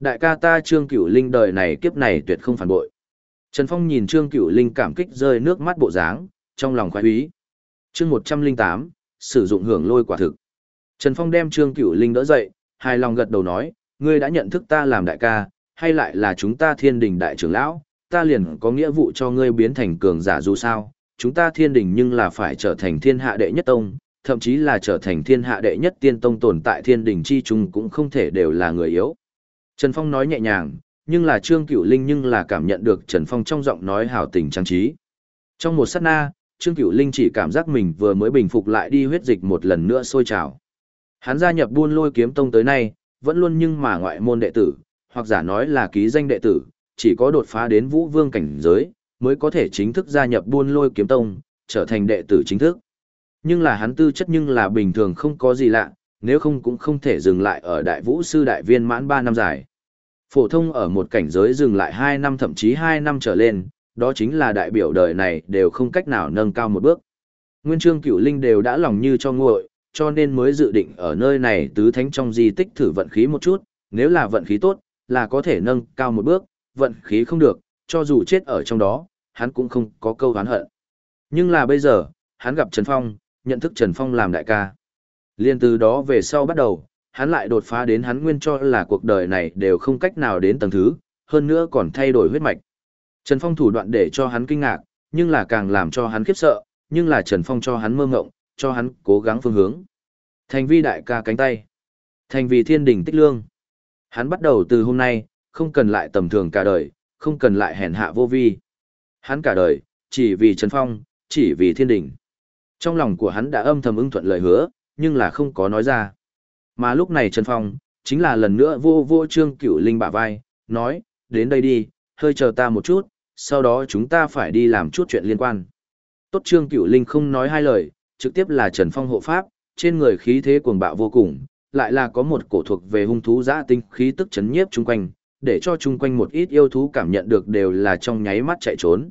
Đại ca ta Trương Cửu Linh đời này kiếp này tuyệt không phản bội. Trần Phong nhìn Trương Cửu Linh cảm kích rơi nước mắt bộ dáng, trong lòng khoái ý. Chương 108, sử dụng hưởng lôi quả thực. Trần Phong đem Trương Cửu Linh đỡ dậy, hài lòng gật đầu nói, ngươi đã nhận thức ta làm đại ca, hay lại là chúng ta thiên đình đại trưởng lão, ta liền có nghĩa vụ cho ngươi biến thành cường giả dù sao, chúng ta thiên đình nhưng là phải trở thành thiên hạ đệ nhất tông, thậm chí là trở thành thiên hạ đệ nhất tiên tông tồn tại thiên đình chi trung cũng không thể đều là người yếu. Trần Phong nói nhẹ nhàng, nhưng là Trương Cửu Linh nhưng là cảm nhận được Trần Phong trong giọng nói hào tình trang trí. Trong một sát na, Trương Cửu Linh chỉ cảm giác mình vừa mới bình phục lại đi huyết dịch một lần nữa sôi trào. Hắn gia nhập buôn lôi kiếm tông tới nay, vẫn luôn nhưng mà ngoại môn đệ tử, hoặc giả nói là ký danh đệ tử, chỉ có đột phá đến vũ vương cảnh giới, mới có thể chính thức gia nhập buôn lôi kiếm tông, trở thành đệ tử chính thức. Nhưng là hắn tư chất nhưng là bình thường không có gì lạ, nếu không cũng không thể dừng lại ở đại vũ sư đại viên mãn 3 năm dài. Phổ thông ở một cảnh giới dừng lại 2 năm thậm chí 2 năm trở lên, đó chính là đại biểu đời này đều không cách nào nâng cao một bước. Nguyên trương cửu linh đều đã lòng như cho nguội, cho nên mới dự định ở nơi này tứ thánh trong di tích thử vận khí một chút, nếu là vận khí tốt, là có thể nâng cao một bước, vận khí không được, cho dù chết ở trong đó, hắn cũng không có câu hán hận. Nhưng là bây giờ, hắn gặp Trần Phong, nhận thức Trần Phong làm đại ca. Liên từ đó về sau bắt đầu, hắn lại đột phá đến hắn nguyên cho là cuộc đời này đều không cách nào đến tầng thứ, hơn nữa còn thay đổi huyết mạch. Trần Phong thủ đoạn để cho hắn kinh ngạc, nhưng là càng làm cho hắn khiếp sợ, nhưng là Trần Phong cho hắn mơ ngộng, cho hắn cố gắng phương hướng. Thành vi đại ca cánh tay. Thành vì thiên đình tích lương. Hắn bắt đầu từ hôm nay, không cần lại tầm thường cả đời, không cần lại hèn hạ vô vi. Hắn cả đời, chỉ vì Trần Phong, chỉ vì thiên đình, Trong lòng của hắn đã âm thầm ưng thuận lời hứa, nhưng là không có nói ra. Mà lúc này Trần Phong, chính là lần nữa vô vô trương cửu linh bả vai, nói, đến đây đi, hơi chờ ta một chút, sau đó chúng ta phải đi làm chút chuyện liên quan. Tốt trương cửu linh không nói hai lời, trực tiếp là Trần Phong hộ pháp, trên người khí thế cuồng bạo vô cùng, lại là có một cổ thuộc về hung thú giã tinh khí tức chấn nhiếp chung quanh, để cho chung quanh một ít yêu thú cảm nhận được đều là trong nháy mắt chạy trốn.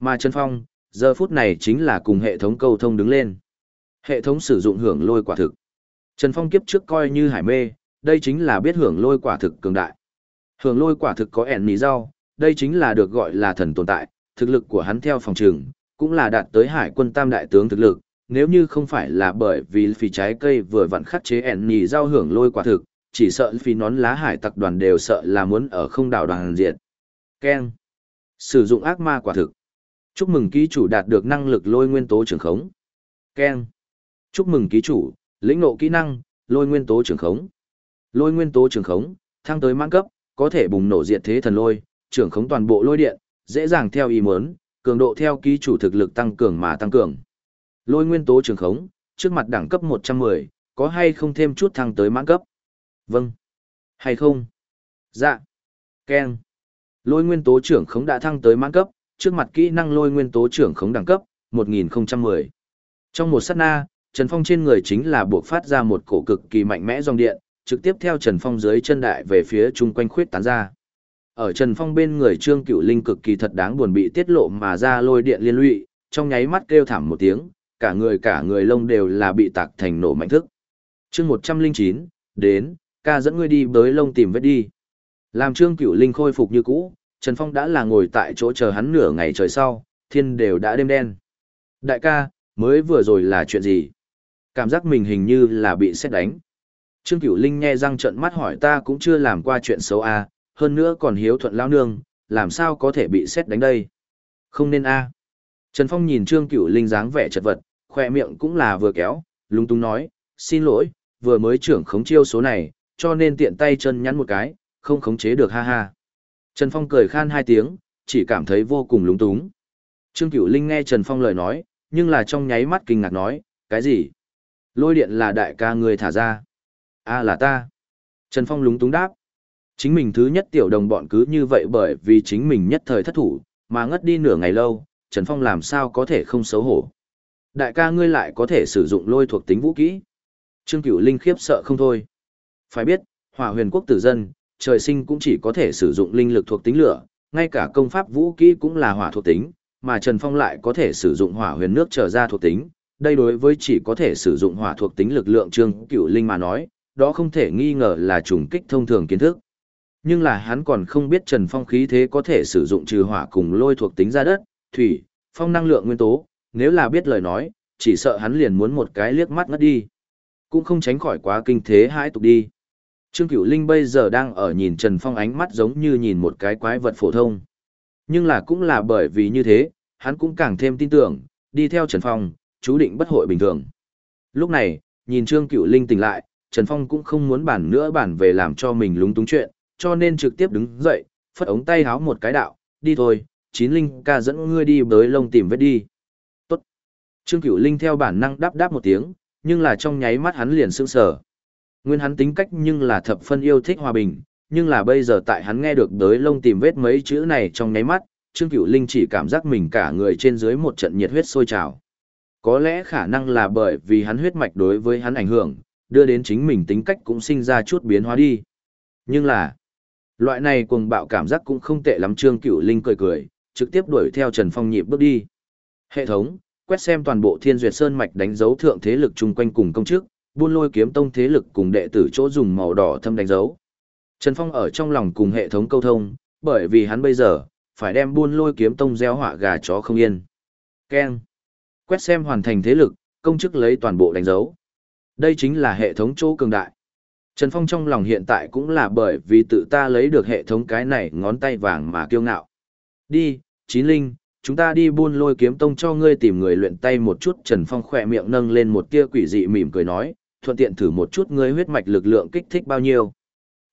Mà Trần Phong, giờ phút này chính là cùng hệ thống câu thông đứng lên. Hệ thống sử dụng hưởng lôi quả thực. Trần Phong kiếp trước coi như hải mê, đây chính là biết hưởng lôi quả thực cường đại. Hưởng lôi quả thực có ẻn mì rau, đây chính là được gọi là thần tồn tại, thực lực của hắn theo phòng trường, cũng là đạt tới hải quân tam đại tướng thực lực, nếu như không phải là bởi vì phì trái cây vừa vặn khắc chế ẻn nhì giao hưởng lôi quả thực, chỉ sợ phì nón lá hải tặc đoàn đều sợ là muốn ở không đảo đoàn diệt. Ken. Sử dụng ác ma quả thực. Chúc mừng ký chủ đạt được năng lực lôi nguyên tố trường khống. Ken. Chúc mừng ký chủ, lĩnh ngộ kỹ năng, lôi nguyên tố trường khống. Lôi nguyên tố trường khống, thăng tới mãn cấp, có thể bùng nổ diệt thế thần lôi, trường khống toàn bộ lôi điện, dễ dàng theo ý muốn, cường độ theo ký chủ thực lực tăng cường mà tăng cường. Lôi nguyên tố trường khống, trước mặt đẳng cấp 110, có hay không thêm chút thăng tới mãn cấp? Vâng. Hay không? Dạ. Ken. Lôi nguyên tố trưởng khống đã thăng tới mãn cấp, trước mặt kỹ năng lôi nguyên tố trưởng khống đẳng cấp, 1010. Trong một sát na, Trần Phong trên người chính là buộc phát ra một cổ cực kỳ mạnh mẽ dòng điện, trực tiếp theo Trần Phong dưới chân đại về phía chung quanh khuyết tán ra. Ở Trần Phong bên người Trương Cựu Linh cực kỳ thật đáng buồn bị tiết lộ mà ra lôi điện liên lụy, trong nháy mắt kêu thảm một tiếng, cả người cả người lông đều là bị tạc thành nổ mạnh thức. chương 109, đến, ca dẫn ngươi đi bới lông tìm vết đi. Làm Trương Cửu Linh khôi phục như cũ, Trần Phong đã là ngồi tại chỗ chờ hắn nửa ngày trời sau, thiên đều đã đêm đen. Đại ca, mới vừa rồi là chuyện gì? Cảm giác mình hình như là bị xét đánh. Trương Cửu Linh nghe răng trận mắt hỏi ta cũng chưa làm qua chuyện xấu a, à, hơn nữa còn hiếu thuận lao nương, làm sao có thể bị xét đánh đây? Không nên a. Trần Phong nhìn Trương Cửu Linh dáng vẻ chật vật, khoe miệng cũng là vừa kéo, lung tung nói, xin lỗi, vừa mới trưởng khống chiêu số này, cho nên tiện tay chân nhắn một cái, không khống chế được ha ha. Trần Phong cười khan hai tiếng, chỉ cảm thấy vô cùng lúng túng. Trương Cửu Linh nghe Trần Phong lời nói, nhưng là trong nháy mắt kinh ngạc nói, cái gì? Lôi điện là đại ca người thả ra. a là ta. Trần Phong lúng túng đáp. Chính mình thứ nhất tiểu đồng bọn cứ như vậy bởi vì chính mình nhất thời thất thủ, mà ngất đi nửa ngày lâu, Trần Phong làm sao có thể không xấu hổ. Đại ca ngươi lại có thể sử dụng lôi thuộc tính vũ kỹ. Trương Cửu Linh khiếp sợ không thôi. Phải biết, hỏa huyền quốc tử dân, trời sinh cũng chỉ có thể sử dụng linh lực thuộc tính lửa, ngay cả công pháp vũ kỹ cũng là hỏa thuộc tính, mà Trần Phong lại có thể sử dụng hỏa huyền nước trở ra thuộc tính. Đây đối với chỉ có thể sử dụng hỏa thuộc tính lực lượng Trương Cửu Linh mà nói, đó không thể nghi ngờ là trùng kích thông thường kiến thức. Nhưng là hắn còn không biết Trần Phong khí thế có thể sử dụng trừ hỏa cùng lôi thuộc tính ra đất, thủy, phong năng lượng nguyên tố, nếu là biết lời nói, chỉ sợ hắn liền muốn một cái liếc mắt ngất đi. Cũng không tránh khỏi quá kinh thế hãi tục đi. Trương Cửu Linh bây giờ đang ở nhìn Trần Phong ánh mắt giống như nhìn một cái quái vật phổ thông. Nhưng là cũng là bởi vì như thế, hắn cũng càng thêm tin tưởng, đi theo Trần Phong, chú định bất hội bình thường. Lúc này, nhìn Trương Cửu Linh tỉnh lại, Trần Phong cũng không muốn bản nữa bản về làm cho mình lúng túng chuyện, cho nên trực tiếp đứng dậy, phất ống tay háo một cái đạo, đi thôi, chín linh ca dẫn ngươi đi bới lông tìm vết đi. Trương Cửu Linh theo bản năng đáp đáp một tiếng, nhưng là trong nháy mắt hắn liền sững sờ. Nguyên hắn tính cách nhưng là thập phân yêu thích hòa bình, nhưng là bây giờ tại hắn nghe được tới lông tìm vết mấy chữ này trong nháy mắt, Trương Cửu Linh chỉ cảm giác mình cả người trên dưới một trận nhiệt huyết sôi trào. Có lẽ khả năng là bởi vì hắn huyết mạch đối với hắn ảnh hưởng, đưa đến chính mình tính cách cũng sinh ra chút biến hóa đi. Nhưng là, loại này cuồng bạo cảm giác cũng không tệ lắm Trương Cửu Linh cười cười, trực tiếp đuổi theo Trần Phong nhịp bước đi. Hệ thống, quét xem toàn bộ Thiên Duyệt Sơn mạch đánh dấu thượng thế lực chung quanh cùng công chức, buôn lôi kiếm tông thế lực cùng đệ tử chỗ dùng màu đỏ thâm đánh dấu. Trần Phong ở trong lòng cùng hệ thống câu thông, bởi vì hắn bây giờ phải đem buôn lôi kiếm tông gieo họa gà chó không yên. Ken. Quét xem hoàn thành thế lực, công chức lấy toàn bộ đánh dấu. Đây chính là hệ thống chỗ cường đại. Trần Phong trong lòng hiện tại cũng là bởi vì tự ta lấy được hệ thống cái này ngón tay vàng mà kiêu ngạo. Đi, Chín Linh, chúng ta đi buôn lôi kiếm tông cho ngươi tìm người luyện tay một chút. Trần Phong khỏe miệng nâng lên một tia quỷ dị mỉm cười nói, thuận tiện thử một chút ngươi huyết mạch lực lượng kích thích bao nhiêu.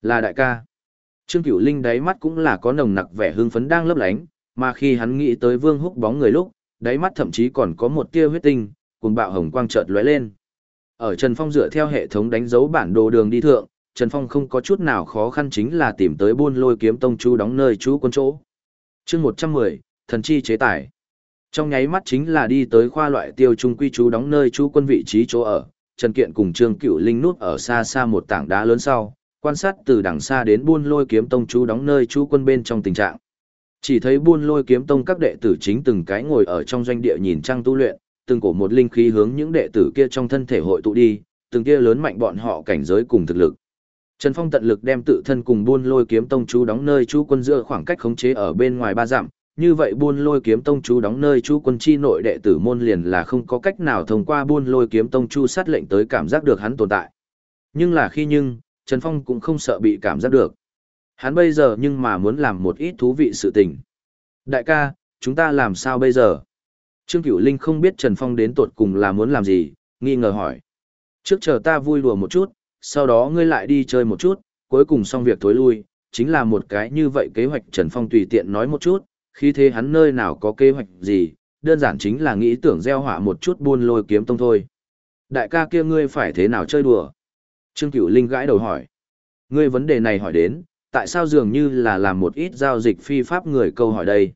Là đại ca. Trương Cửu Linh đáy mắt cũng là có nồng nặc vẻ hưng phấn đang lấp lánh, mà khi hắn nghĩ tới Vương Húc bóng người lúc, đáy mắt thậm chí còn có một tia huyết tinh, cùng bạo hồng quang chợt lóe lên. Ở Trần Phong dựa theo hệ thống đánh dấu bản đồ đường đi thượng, Trần Phong không có chút nào khó khăn chính là tìm tới buôn lôi kiếm tông chú đóng nơi chú quân chỗ. chương 110, thần chi chế tài Trong nháy mắt chính là đi tới khoa loại tiêu trung quy chú đóng nơi chú quân vị trí chỗ ở, Trần Kiện cùng Trương Cựu Linh nút ở xa xa một tảng đá lớn sau, quan sát từ đằng xa đến buôn lôi kiếm tông chú đóng nơi chú quân bên trong tình trạng. Chỉ thấy buôn lôi kiếm tông các đệ tử chính từng cái ngồi ở trong doanh địa nhìn trăng tu luyện, từng cổ một linh khí hướng những đệ tử kia trong thân thể hội tụ đi, từng kia lớn mạnh bọn họ cảnh giới cùng thực lực. Trần Phong tận lực đem tự thân cùng buôn lôi kiếm tông chú đóng nơi chú quân giữa khoảng cách khống chế ở bên ngoài ba dặm, như vậy buôn lôi kiếm tông chú đóng nơi chú quân chi nội đệ tử môn liền là không có cách nào thông qua buôn lôi kiếm tông chu sát lệnh tới cảm giác được hắn tồn tại. Nhưng là khi nhưng, Trần Phong cũng không sợ bị cảm giác được. Hắn bây giờ nhưng mà muốn làm một ít thú vị sự tình. Đại ca, chúng ta làm sao bây giờ? Trương Cửu Linh không biết Trần Phong đến tột cùng là muốn làm gì, nghi ngờ hỏi. Trước chờ ta vui đùa một chút, sau đó ngươi lại đi chơi một chút, cuối cùng xong việc tối lui, chính là một cái như vậy kế hoạch Trần Phong tùy tiện nói một chút, khi thế hắn nơi nào có kế hoạch gì, đơn giản chính là nghĩ tưởng gieo họa một chút buôn lôi kiếm tông thôi. Đại ca kia ngươi phải thế nào chơi đùa? Trương Cửu Linh gãi đầu hỏi. Ngươi vấn đề này hỏi đến, tại sao dường như là làm một ít giao dịch phi pháp người câu hỏi đây?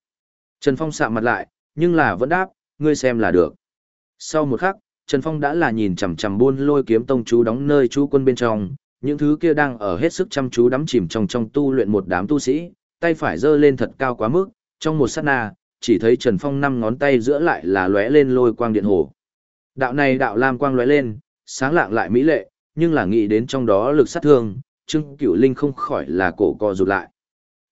Trần Phong sạm mặt lại, nhưng là vẫn đáp, ngươi xem là được. Sau một khắc, Trần Phong đã là nhìn chằm chằm buôn lôi kiếm tông chú đóng nơi chú quân bên trong, những thứ kia đang ở hết sức chăm chú đắm chìm trong trong tu luyện một đám tu sĩ, tay phải giơ lên thật cao quá mức, trong một sát na, chỉ thấy Trần Phong năm ngón tay giữa lại là lóe lên lôi quang điện hồ. Đạo này đạo lam quang lóe lên, sáng lạng lại mỹ lệ, nhưng là nghĩ đến trong đó lực sát thương, Trương Cửu Linh không khỏi là cổ co rụt lại.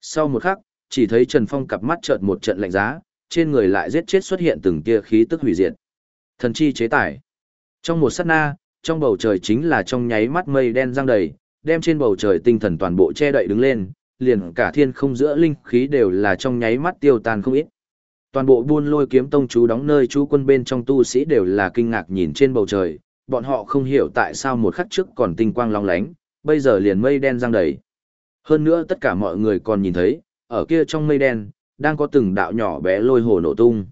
Sau một khắc, chỉ thấy Trần Phong cặp mắt chợt một trận lạnh giá, trên người lại giết chết xuất hiện từng tia khí tức hủy diệt. Thần chi chế tải. Trong một sát na, trong bầu trời chính là trong nháy mắt mây đen giăng đầy, đem trên bầu trời tinh thần toàn bộ che đậy đứng lên, liền cả thiên không giữa linh khí đều là trong nháy mắt tiêu tan không ít. Toàn bộ buôn lôi kiếm tông chú đóng nơi chú quân bên trong tu sĩ đều là kinh ngạc nhìn trên bầu trời, bọn họ không hiểu tại sao một khắc trước còn tinh quang long lánh, bây giờ liền mây đen giăng đầy. Hơn nữa tất cả mọi người còn nhìn thấy, ở kia trong mây đen, đang có từng đạo nhỏ bé lôi hồ nổ tung.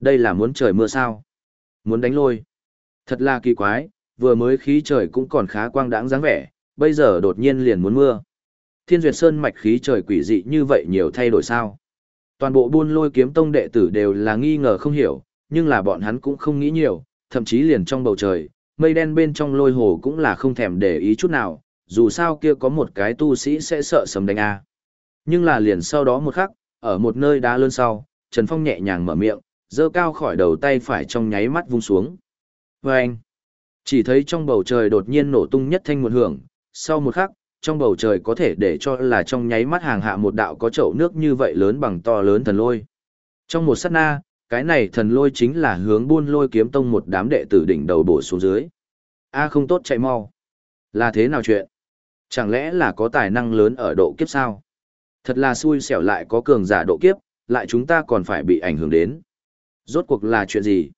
Đây là muốn trời mưa sao? Muốn đánh lôi? Thật là kỳ quái, vừa mới khí trời cũng còn khá quang đãng dáng vẻ, bây giờ đột nhiên liền muốn mưa. Thiên Duyệt Sơn mạch khí trời quỷ dị như vậy nhiều thay đổi sao? Toàn bộ buôn lôi kiếm tông đệ tử đều là nghi ngờ không hiểu, nhưng là bọn hắn cũng không nghĩ nhiều, thậm chí liền trong bầu trời, mây đen bên trong lôi hồ cũng là không thèm để ý chút nào, dù sao kia có một cái tu sĩ sẽ sợ sấm đánh a. Nhưng là liền sau đó một khắc, ở một nơi đá lớn sau, Trần Phong nhẹ nhàng mở miệng, giơ cao khỏi đầu tay phải trong nháy mắt vung xuống. Và anh, chỉ thấy trong bầu trời đột nhiên nổ tung nhất thanh một hưởng, sau một khắc, trong bầu trời có thể để cho là trong nháy mắt hàng hạ một đạo có chậu nước như vậy lớn bằng to lớn thần lôi. Trong một sát na, cái này thần lôi chính là hướng buôn lôi kiếm tông một đám đệ tử đỉnh đầu bổ xuống dưới. A không tốt chạy mau. Là thế nào chuyện? Chẳng lẽ là có tài năng lớn ở độ kiếp sao? Thật là xui xẻo lại có cường giả độ kiếp, lại chúng ta còn phải bị ảnh hưởng đến. Rốt cuộc là chuyện gì?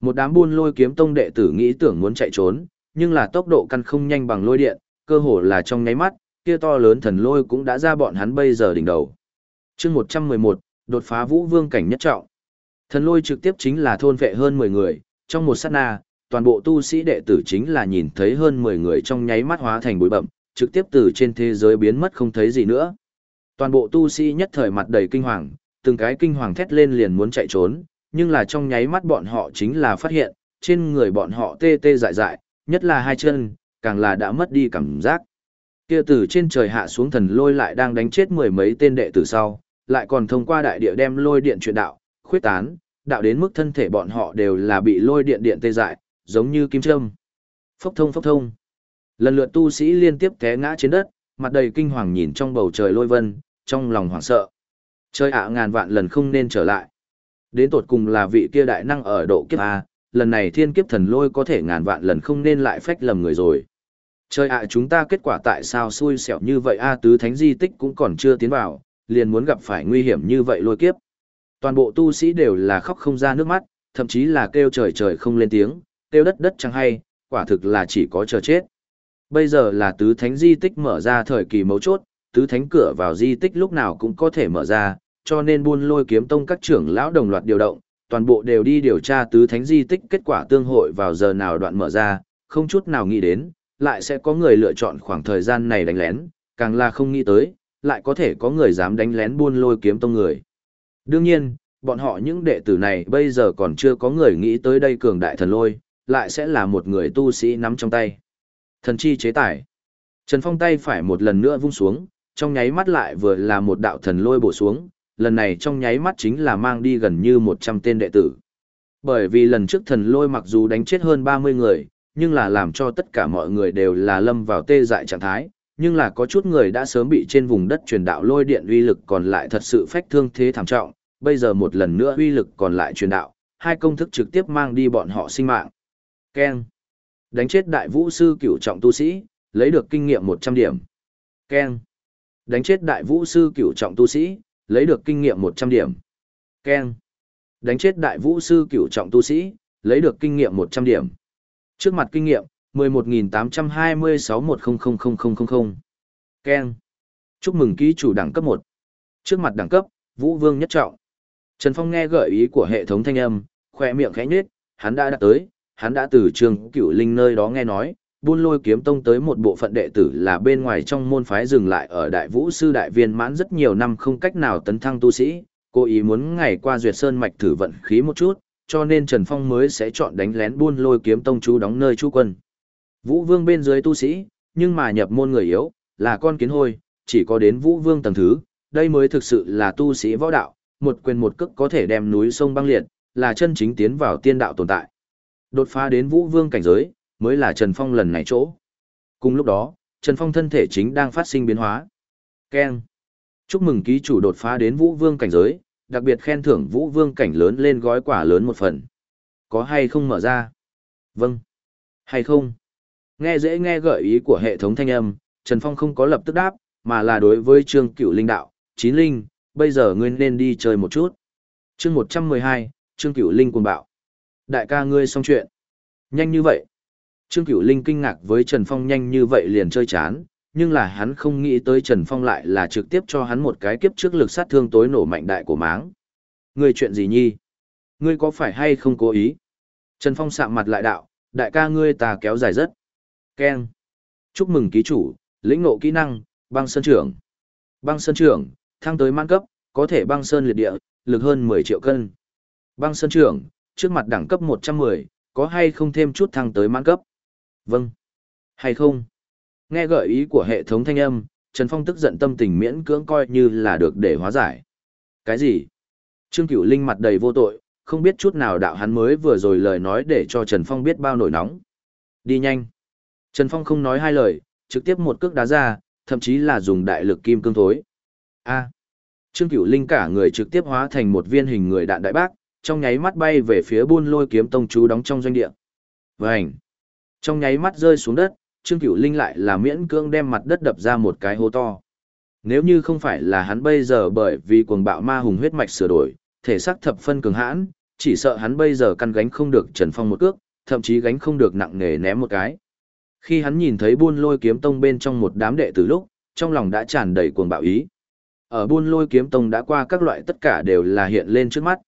Một đám buôn lôi kiếm tông đệ tử nghĩ tưởng muốn chạy trốn, nhưng là tốc độ căn không nhanh bằng lôi điện, cơ hồ là trong nháy mắt, kia to lớn thần lôi cũng đã ra bọn hắn bây giờ đỉnh đầu. chương 111, đột phá vũ vương cảnh nhất trọng. Thần lôi trực tiếp chính là thôn vệ hơn 10 người, trong một sát na, toàn bộ tu sĩ đệ tử chính là nhìn thấy hơn 10 người trong nháy mắt hóa thành bụi bậm, trực tiếp từ trên thế giới biến mất không thấy gì nữa. Toàn bộ tu sĩ nhất thời mặt đầy kinh hoàng, từng cái kinh hoàng thét lên liền muốn chạy trốn, nhưng là trong nháy mắt bọn họ chính là phát hiện, trên người bọn họ tê tê dại dại, nhất là hai chân, càng là đã mất đi cảm giác. Kia từ trên trời hạ xuống thần lôi lại đang đánh chết mười mấy tên đệ tử sau, lại còn thông qua đại địa đem lôi điện truyền đạo, khuyết tán, đạo đến mức thân thể bọn họ đều là bị lôi điện điện tê dại, giống như kim châm. Phốc thông phốc thông. Lần lượt tu sĩ liên tiếp té ngã trên đất, mặt đầy kinh hoàng nhìn trong bầu trời lôi vân, trong lòng hoảng sợ. Chơi ạ ngàn vạn lần không nên trở lại. Đến tột cùng là vị kia đại năng ở độ kiếp A, lần này thiên kiếp thần lôi có thể ngàn vạn lần không nên lại phách lầm người rồi trời ạ chúng ta kết quả tại sao xui xẻo như vậy A tứ thánh di tích cũng còn chưa tiến vào, liền muốn gặp phải nguy hiểm như vậy lôi kiếp. Toàn bộ tu sĩ đều là khóc không ra nước mắt, thậm chí là kêu trời trời không lên tiếng, kêu đất đất chẳng hay, quả thực là chỉ có chờ chết. Bây giờ là tứ thánh di tích mở ra thời kỳ mấu chốt, tứ thánh cửa vào di tích lúc nào cũng có thể mở ra, cho nên buôn lôi kiếm tông các trưởng lão đồng loạt điều động, toàn bộ đều đi điều tra tứ thánh di tích kết quả tương hội vào giờ nào đoạn mở ra, không chút nào nghĩ đến, lại sẽ có người lựa chọn khoảng thời gian này đánh lén, càng là không nghĩ tới, lại có thể có người dám đánh lén buôn lôi kiếm tông người. Đương nhiên, bọn họ những đệ tử này bây giờ còn chưa có người nghĩ tới đây cường đại thần lôi, lại sẽ là một người tu sĩ nắm trong tay. Thần chi chế tải. Trần Phong tay phải một lần nữa vung xuống, trong nháy mắt lại vừa là một đạo thần lôi bổ xuống, lần này trong nháy mắt chính là mang đi gần như 100 tên đệ tử. Bởi vì lần trước thần lôi mặc dù đánh chết hơn 30 người, nhưng là làm cho tất cả mọi người đều là lâm vào tê dại trạng thái, nhưng là có chút người đã sớm bị trên vùng đất truyền đạo lôi điện uy lực còn lại thật sự phách thương thế thảm trọng, bây giờ một lần nữa uy lực còn lại truyền đạo, hai công thức trực tiếp mang đi bọn họ sinh mạng. Ken. Đánh chết đại vũ sư cửu trọng tu sĩ, lấy được kinh nghiệm 100 điểm. Ken. Đánh chết đại vũ sư cửu trọng tu sĩ, lấy được kinh nghiệm 100 điểm. Ken. Đánh chết đại vũ sư cửu trọng tu sĩ, lấy được kinh nghiệm 100 điểm. Trước mặt kinh nghiệm, 11.826-10000000. Ken. Chúc mừng ký chủ đẳng cấp 1. Trước mặt đẳng cấp, Vũ Vương nhất trọng. Trần Phong nghe gợi ý của hệ thống thanh âm, khỏe miệng khẽ nhếch, hắn đã đạt tới, hắn đã từ trường cửu linh nơi đó nghe nói, buôn lôi kiếm tông tới một bộ phận đệ tử là bên ngoài trong môn phái dừng lại ở đại vũ sư đại viên mãn rất nhiều năm không cách nào tấn thăng tu sĩ, cố ý muốn ngày qua duyệt sơn mạch thử vận khí một chút, cho nên Trần Phong mới sẽ chọn đánh lén buôn lôi kiếm tông chú đóng nơi chú quân. Vũ vương bên dưới tu sĩ, nhưng mà nhập môn người yếu, là con kiến hôi, chỉ có đến vũ vương tầng thứ, đây mới thực sự là tu sĩ võ đạo, một quyền một cước có thể đem núi sông băng liệt, là chân chính tiến vào tiên đạo tồn tại. Đột phá đến vũ vương cảnh giới, mới là Trần Phong lần này chỗ. Cùng lúc đó, Trần Phong thân thể chính đang phát sinh biến hóa. Ken. Chúc mừng ký chủ đột phá đến vũ vương cảnh giới, đặc biệt khen thưởng vũ vương cảnh lớn lên gói quả lớn một phần. Có hay không mở ra? Vâng. Hay không? Nghe dễ nghe gợi ý của hệ thống thanh âm, Trần Phong không có lập tức đáp, mà là đối với Trương Cửu Linh đạo, chín linh, bây giờ ngươi nên đi chơi một chút. Chương 112, Trương Cửu Linh cuồng bạo. Đại ca ngươi xong chuyện. Nhanh như vậy. Trương Cửu Linh kinh ngạc với Trần Phong nhanh như vậy liền chơi chán, nhưng là hắn không nghĩ tới Trần Phong lại là trực tiếp cho hắn một cái kiếp trước lực sát thương tối nổ mạnh đại của máng. Ngươi chuyện gì nhi? Ngươi có phải hay không cố ý? Trần Phong sạm mặt lại đạo, đại ca ngươi ta kéo dài rất. Ken. Chúc mừng ký chủ, lĩnh ngộ kỹ năng, băng sơn trưởng. Băng sơn trưởng, thăng tới mãn cấp, có thể băng sơn liệt địa, lực hơn 10 triệu cân. Băng sơn trưởng, trước mặt đẳng cấp 110, có hay không thêm chút thăng tới mãn cấp? Vâng. Hay không? Nghe gợi ý của hệ thống thanh âm, Trần Phong tức giận tâm tình miễn cưỡng coi như là được để hóa giải. Cái gì? Trương Cửu Linh mặt đầy vô tội, không biết chút nào đạo hắn mới vừa rồi lời nói để cho Trần Phong biết bao nổi nóng. Đi nhanh. Trần Phong không nói hai lời, trực tiếp một cước đá ra, thậm chí là dùng đại lực kim cương thối. A. Trương Cửu Linh cả người trực tiếp hóa thành một viên hình người đạn đại bác, trong nháy mắt bay về phía buôn lôi kiếm tông chú đóng trong doanh địa. Vành. Trong nháy mắt rơi xuống đất, Trương Cửu Linh lại là miễn cưỡng đem mặt đất đập ra một cái hố to. Nếu như không phải là hắn bây giờ bởi vì cuồng bạo ma hùng huyết mạch sửa đổi, thể xác thập phân cường hãn, chỉ sợ hắn bây giờ căn gánh không được Trần Phong một cước, thậm chí gánh không được nặng nề ném một cái. Khi hắn nhìn thấy buôn lôi kiếm tông bên trong một đám đệ tử lúc, trong lòng đã tràn đầy cuồng bạo ý. Ở buôn lôi kiếm tông đã qua các loại tất cả đều là hiện lên trước mắt.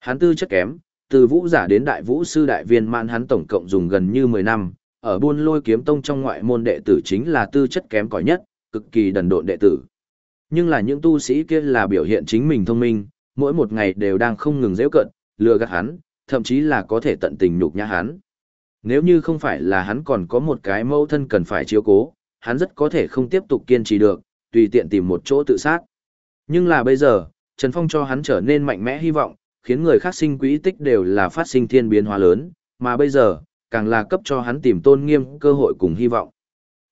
Hắn tư chất kém, từ vũ giả đến đại vũ sư đại viên mạn hắn tổng cộng dùng gần như 10 năm, ở buôn lôi kiếm tông trong ngoại môn đệ tử chính là tư chất kém cỏi nhất, cực kỳ đần độn đệ tử. Nhưng là những tu sĩ kia là biểu hiện chính mình thông minh, mỗi một ngày đều đang không ngừng dễ cận, lừa gạt hắn, thậm chí là có thể tận tình nhục nhã hắn. Nếu như không phải là hắn còn có một cái mâu thân cần phải chiếu cố, hắn rất có thể không tiếp tục kiên trì được, tùy tiện tìm một chỗ tự sát. Nhưng là bây giờ, Trần Phong cho hắn trở nên mạnh mẽ hy vọng, khiến người khác sinh quỹ tích đều là phát sinh thiên biến hóa lớn, mà bây giờ, càng là cấp cho hắn tìm tôn nghiêm cơ hội cùng hy vọng.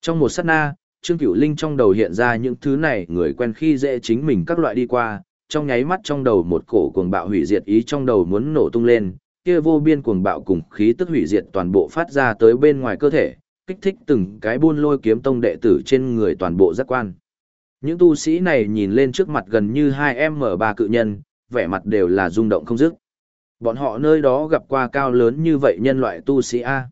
Trong một sát na, Trương Cửu Linh trong đầu hiện ra những thứ này người quen khi dễ chính mình các loại đi qua, trong nháy mắt trong đầu một cổ cuồng bạo hủy diệt ý trong đầu muốn nổ tung lên, kia vô biên cuồng bạo cùng khí tức hủy diệt toàn bộ phát ra tới bên ngoài cơ thể, kích thích từng cái buôn lôi kiếm tông đệ tử trên người toàn bộ giác quan. Những tu sĩ này nhìn lên trước mặt gần như hai em mở ba cự nhân, vẻ mặt đều là rung động không dứt. Bọn họ nơi đó gặp qua cao lớn như vậy nhân loại tu sĩ A.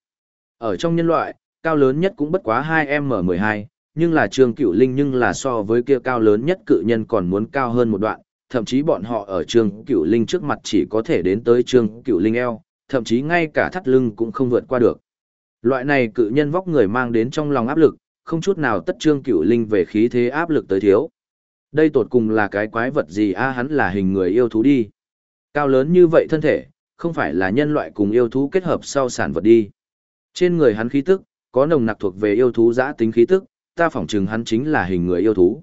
Ở trong nhân loại, cao lớn nhất cũng bất quá 2M12, nhưng là Trương Cửu Linh nhưng là so với kia cao lớn nhất cự nhân còn muốn cao hơn một đoạn, thậm chí bọn họ ở Trương Cửu Linh trước mặt chỉ có thể đến tới Trương Cửu Linh eo, thậm chí ngay cả thắt lưng cũng không vượt qua được. Loại này cự nhân vóc người mang đến trong lòng áp lực, không chút nào tất Trương Cửu Linh về khí thế áp lực tới thiếu. Đây tột cùng là cái quái vật gì a hắn là hình người yêu thú đi. Cao lớn như vậy thân thể, không phải là nhân loại cùng yêu thú kết hợp sau sản vật đi. Trên người hắn khí tức, có nồng nặc thuộc về yêu thú giã tính khí tức, ta phỏng chừng hắn chính là hình người yêu thú.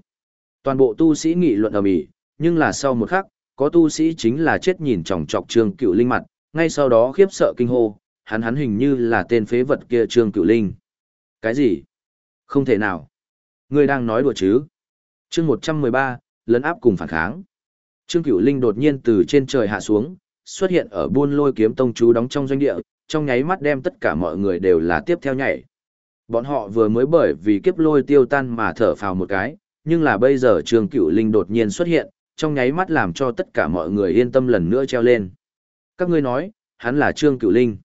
Toàn bộ tu sĩ nghị luận ầm ĩ, nhưng là sau một khắc, có tu sĩ chính là chết nhìn chòng chọc Trương Cựu Linh mặt, ngay sau đó khiếp sợ kinh hô, hắn hắn hình như là tên phế vật kia Trương Cựu Linh. Cái gì? Không thể nào. Ngươi đang nói đùa chứ? Chương 113, lấn áp cùng phản kháng. Trương Cửu Linh đột nhiên từ trên trời hạ xuống, xuất hiện ở buôn lôi kiếm tông chú đóng trong doanh địa, trong nháy mắt đem tất cả mọi người đều là tiếp theo nhảy. Bọn họ vừa mới bởi vì kiếp lôi tiêu tan mà thở phào một cái, nhưng là bây giờ Trương Cửu Linh đột nhiên xuất hiện, trong nháy mắt làm cho tất cả mọi người yên tâm lần nữa treo lên. Các ngươi nói, hắn là Trương Cửu Linh.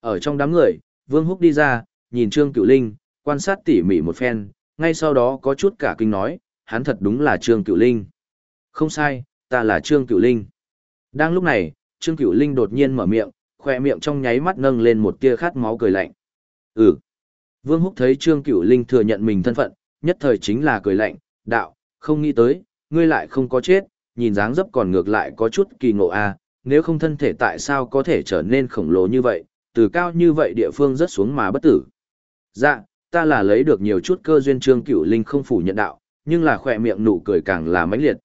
Ở trong đám người, Vương Húc đi ra, nhìn Trương Cửu Linh, quan sát tỉ mỉ một phen, ngay sau đó có chút cả kinh nói, hắn thật đúng là Trương Cửu Linh. Không sai, ta là Trương Cửu Linh. Đang lúc này, Trương Cửu Linh đột nhiên mở miệng, khoe miệng trong nháy mắt nâng lên một tia khát máu cười lạnh. Ừ. Vương Húc thấy Trương Cửu Linh thừa nhận mình thân phận, nhất thời chính là cười lạnh, đạo, không nghĩ tới, ngươi lại không có chết, nhìn dáng dấp còn ngược lại có chút kỳ ngộ a, à, nếu không thân thể tại sao có thể trở nên khổng lồ như vậy, từ cao như vậy địa phương rất xuống mà bất tử. Dạ, ta là lấy được nhiều chút cơ duyên Trương Cửu Linh không phủ nhận đạo, nhưng là khỏe miệng nụ cười càng là mãnh liệt.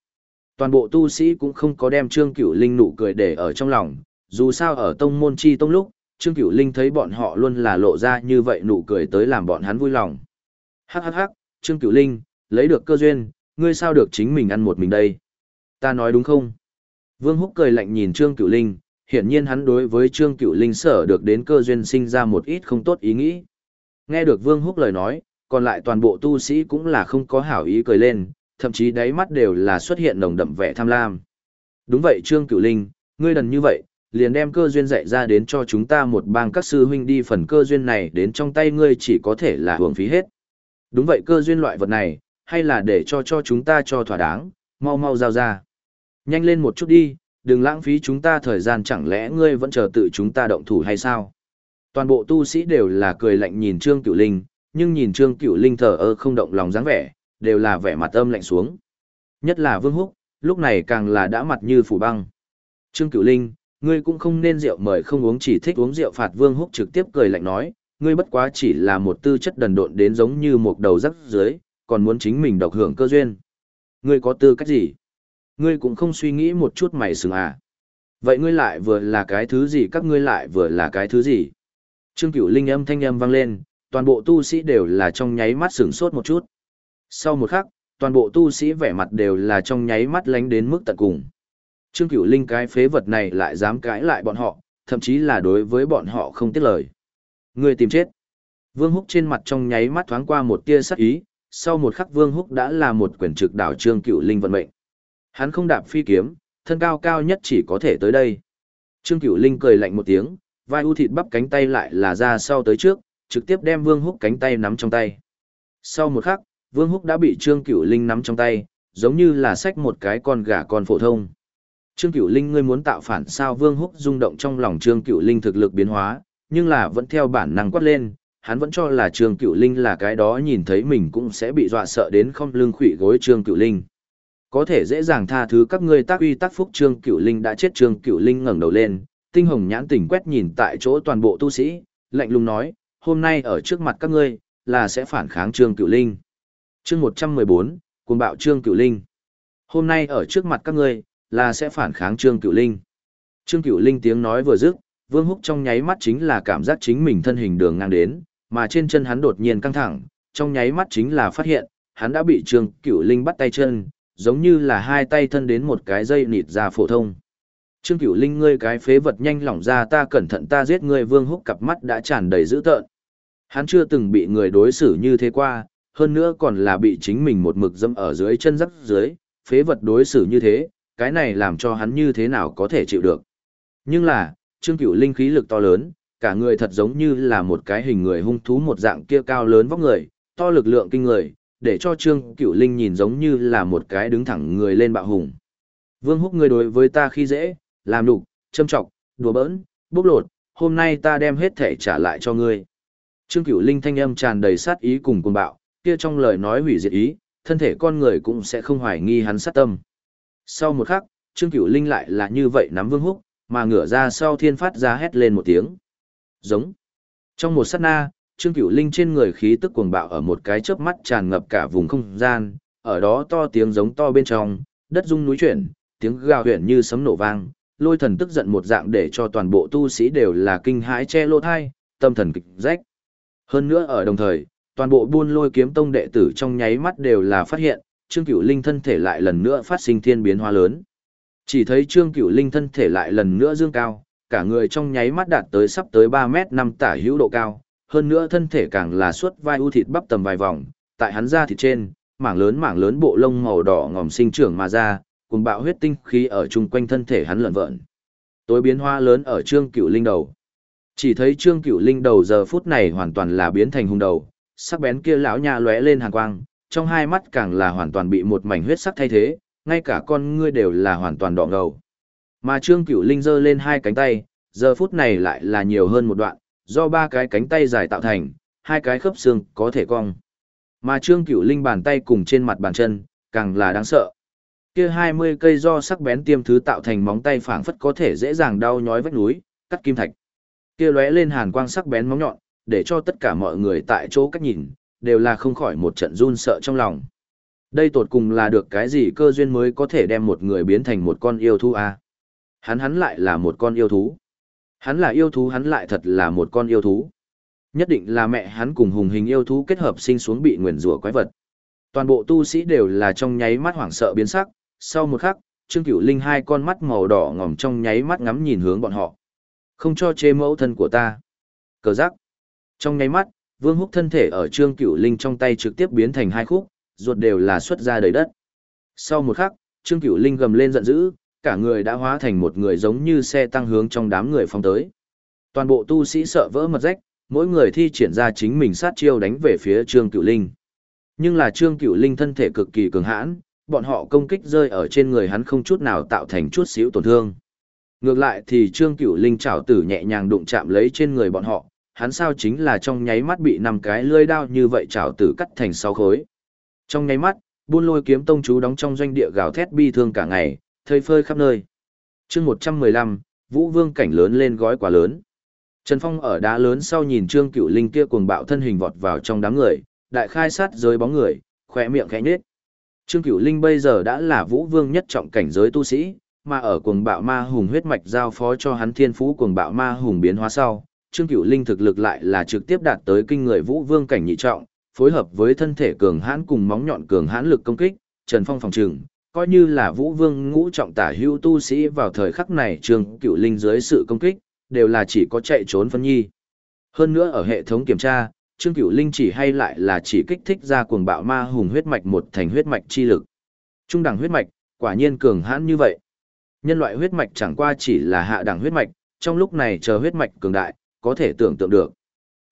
Toàn bộ tu sĩ cũng không có đem Trương Cửu Linh nụ cười để ở trong lòng, dù sao ở tông môn chi tông lúc, Trương Cửu Linh thấy bọn họ luôn là lộ ra như vậy nụ cười tới làm bọn hắn vui lòng. Hắc hắc hắc, Trương Cửu Linh, lấy được cơ duyên, ngươi sao được chính mình ăn một mình đây? Ta nói đúng không? Vương Húc cười lạnh nhìn Trương Cửu Linh, hiển nhiên hắn đối với Trương Cửu Linh sở được đến cơ duyên sinh ra một ít không tốt ý nghĩ. Nghe được Vương Húc lời nói, còn lại toàn bộ tu sĩ cũng là không có hảo ý cười lên, thậm chí đáy mắt đều là xuất hiện nồng đậm vẻ tham lam. Đúng vậy Trương Cửu Linh, ngươi đần như vậy, liền đem cơ duyên dạy ra đến cho chúng ta một bang các sư huynh đi phần cơ duyên này đến trong tay ngươi chỉ có thể là hưởng phí hết. Đúng vậy cơ duyên loại vật này, hay là để cho cho chúng ta cho thỏa đáng, mau mau giao ra. Nhanh lên một chút đi, đừng lãng phí chúng ta thời gian chẳng lẽ ngươi vẫn chờ tự chúng ta động thủ hay sao? Toàn bộ tu sĩ đều là cười lạnh nhìn Trương Cửu Linh, nhưng nhìn Trương Cửu Linh thờ ơ không động lòng dáng vẻ, đều là vẻ mặt âm lạnh xuống. Nhất là Vương Húc, lúc này càng là đã mặt như phủ băng. Trương Cửu Linh, ngươi cũng không nên rượu mời không uống chỉ thích uống rượu phạt Vương Húc trực tiếp cười lạnh nói, ngươi bất quá chỉ là một tư chất đần độn đến giống như một đầu rắc dưới, còn muốn chính mình độc hưởng cơ duyên. Ngươi có tư cách gì? Ngươi cũng không suy nghĩ một chút mày sừng à? Vậy ngươi lại vừa là cái thứ gì các ngươi lại vừa là cái thứ gì? Trương Cửu Linh âm thanh âm vang lên, toàn bộ tu sĩ đều là trong nháy mắt sửng sốt một chút. Sau một khắc, toàn bộ tu sĩ vẻ mặt đều là trong nháy mắt lánh đến mức tận cùng. Trương Cửu Linh cái phế vật này lại dám cãi lại bọn họ, thậm chí là đối với bọn họ không tiếc lời. Người tìm chết. Vương Húc trên mặt trong nháy mắt thoáng qua một tia sắc ý, sau một khắc Vương Húc đã là một quyển trực đảo Trương Cửu Linh vận mệnh. Hắn không đạp phi kiếm, thân cao cao nhất chỉ có thể tới đây. Trương Cửu Linh cười lạnh một tiếng, vai u thịt bắp cánh tay lại là ra sau tới trước, trực tiếp đem Vương Húc cánh tay nắm trong tay. Sau một khắc, Vương Húc đã bị Trương Cửu Linh nắm trong tay, giống như là sách một cái con gà con phổ thông. Trương Cửu Linh ngươi muốn tạo phản sao Vương Húc rung động trong lòng Trương Cửu Linh thực lực biến hóa, nhưng là vẫn theo bản năng quát lên, hắn vẫn cho là Trương Cửu Linh là cái đó nhìn thấy mình cũng sẽ bị dọa sợ đến không lưng khủy gối Trương Cửu Linh. Có thể dễ dàng tha thứ các ngươi tác uy tác phúc Trương Cửu Linh đã chết Trương Cửu Linh ngẩng đầu lên, tinh hồng nhãn tỉnh quét nhìn tại chỗ toàn bộ tu sĩ, lạnh lùng nói, hôm nay ở trước mặt các ngươi, là sẽ phản kháng Trương Cửu Linh. Chương 114, cuồng bạo Trương Cửu Linh. Hôm nay ở trước mặt các ngươi, là sẽ phản kháng Trương Cửu Linh. Trương Cửu Linh tiếng nói vừa dứt, Vương Húc trong nháy mắt chính là cảm giác chính mình thân hình đường ngang đến, mà trên chân hắn đột nhiên căng thẳng, trong nháy mắt chính là phát hiện, hắn đã bị Trương Cửu Linh bắt tay chân, giống như là hai tay thân đến một cái dây nịt ra phổ thông. Trương Cửu Linh ngươi cái phế vật nhanh lỏng ra ta cẩn thận ta giết ngươi Vương Húc cặp mắt đã tràn đầy dữ tợn. Hắn chưa từng bị người đối xử như thế qua, hơn nữa còn là bị chính mình một mực dâm ở dưới chân rắc dưới, phế vật đối xử như thế, cái này làm cho hắn như thế nào có thể chịu được. Nhưng là, Trương Cửu Linh khí lực to lớn, cả người thật giống như là một cái hình người hung thú một dạng kia cao lớn vóc người, to lực lượng kinh người, để cho Trương Cửu Linh nhìn giống như là một cái đứng thẳng người lên bạo hùng. Vương Húc ngươi đối với ta khi dễ, làm đục, châm trọng, đùa bỡn, bốc lột, hôm nay ta đem hết thể trả lại cho ngươi. Trương Cửu Linh thanh âm tràn đầy sát ý cùng cuồng bạo, kia trong lời nói hủy diệt ý, thân thể con người cũng sẽ không hoài nghi hắn sát tâm. Sau một khắc, Trương Cửu Linh lại là như vậy nắm Vương Húc, mà ngửa ra sau thiên phát ra hét lên một tiếng. Giống. Trong một sát na, Trương Cửu Linh trên người khí tức cuồng bạo ở một cái chớp mắt tràn ngập cả vùng không gian, ở đó to tiếng giống to bên trong, đất rung núi chuyển, tiếng gào huyền như sấm nổ vang, lôi thần tức giận một dạng để cho toàn bộ tu sĩ đều là kinh hãi che lô thai, tâm thần kịch rách. Hơn nữa ở đồng thời, toàn bộ buôn lôi kiếm tông đệ tử trong nháy mắt đều là phát hiện, Trương Cửu Linh thân thể lại lần nữa phát sinh thiên biến hóa lớn. Chỉ thấy Trương Cửu Linh thân thể lại lần nữa dương cao, cả người trong nháy mắt đạt tới sắp tới 3 mét 5 tả hữu độ cao, hơn nữa thân thể càng là suốt vai u thịt bắp tầm vài vòng, tại hắn da thịt trên, mảng lớn mảng lớn bộ lông màu đỏ ngòm sinh trưởng mà ra, cùng bạo huyết tinh khí ở chung quanh thân thể hắn lợn vợn. Tối biến hóa lớn ở Trương Cửu Linh đầu. Chỉ thấy Trương Cửu Linh đầu giờ phút này hoàn toàn là biến thành hung đầu, sắc bén kia lão nha lóe lên hàn quang, trong hai mắt càng là hoàn toàn bị một mảnh huyết sắc thay thế, ngay cả con ngươi đều là hoàn toàn đỏ ngầu. Mà Trương Cửu Linh giơ lên hai cánh tay, giờ phút này lại là nhiều hơn một đoạn, do ba cái cánh tay dài tạo thành, hai cái khớp xương có thể cong. Mà Trương Cửu Linh bàn tay cùng trên mặt bàn chân, càng là đáng sợ. Kia 20 cây do sắc bén tiêm thứ tạo thành móng tay phảng phất có thể dễ dàng đau nhói vách núi, cắt kim thạch. Kia lóe lên hàn quang sắc bén móng nhọn, để cho tất cả mọi người tại chỗ cách nhìn, đều là không khỏi một trận run sợ trong lòng. Đây tột cùng là được cái gì cơ duyên mới có thể đem một người biến thành một con yêu thú à? Hắn hắn lại là một con yêu thú. Hắn là yêu thú hắn lại thật là một con yêu thú. Nhất định là mẹ hắn cùng hùng hình yêu thú kết hợp sinh xuống bị nguyền rủa quái vật. Toàn bộ tu sĩ đều là trong nháy mắt hoảng sợ biến sắc, sau một khắc, Trương Cửu Linh hai con mắt màu đỏ ngòm trong nháy mắt ngắm nhìn hướng bọn họ. Không cho chê mẫu thân của ta. Cờ giác. Trong nháy mắt, Vương Húc thân thể ở Trương Cửu Linh trong tay trực tiếp biến thành hai khúc, ruột đều là xuất ra đầy đất. Sau một khắc, Trương Cửu Linh gầm lên giận dữ, cả người đã hóa thành một người giống như xe tăng hướng trong đám người phong tới. Toàn bộ tu sĩ sợ vỡ mật rách, mỗi người thi triển ra chính mình sát chiêu đánh về phía Trương Cửu Linh. Nhưng là Trương Cửu Linh thân thể cực kỳ cường hãn, bọn họ công kích rơi ở trên người hắn không chút nào tạo thành chút xíu tổn thương. Ngược lại thì Trương Cửu Linh chảo tử nhẹ nhàng đụng chạm lấy trên người bọn họ, hắn sao chính là trong nháy mắt bị năm cái lưỡi đao như vậy chảo tử cắt thành sáu khối. Trong nháy mắt, buôn lôi kiếm tông chú đóng trong doanh địa gào thét bi thương cả ngày, thơi phơi khắp nơi. chương 115, Vũ Vương cảnh lớn lên gói quá lớn. Trần Phong ở đá lớn sau nhìn Trương Cửu Linh kia cuồng bạo thân hình vọt vào trong đám người, đại khai sát giới bóng người, khỏe miệng khẽ nhếch. Trương Cửu Linh bây giờ đã là Vũ Vương nhất trọng cảnh giới tu sĩ, mà ở cuồng bạo ma hùng huyết mạch giao phó cho hắn thiên phú cuồng bạo ma hùng biến hóa sau, Trương Cửu Linh thực lực lại là trực tiếp đạt tới kinh người Vũ Vương cảnh nhị trọng, phối hợp với thân thể cường hãn cùng móng nhọn cường hãn lực công kích, Trần Phong phòng trừng, coi như là Vũ Vương ngũ trọng tả hữu tu sĩ vào thời khắc này Trương Cửu Linh dưới sự công kích, đều là chỉ có chạy trốn phân nhi. Hơn nữa ở hệ thống kiểm tra, Trương Cửu Linh chỉ hay lại là chỉ kích thích ra cuồng bạo ma hùng huyết mạch một thành huyết mạch chi lực. Trung đẳng huyết mạch, quả nhiên cường hãn như vậy. Nhân loại huyết mạch chẳng qua chỉ là hạ đẳng huyết mạch, trong lúc này chờ huyết mạch cường đại, có thể tưởng tượng được.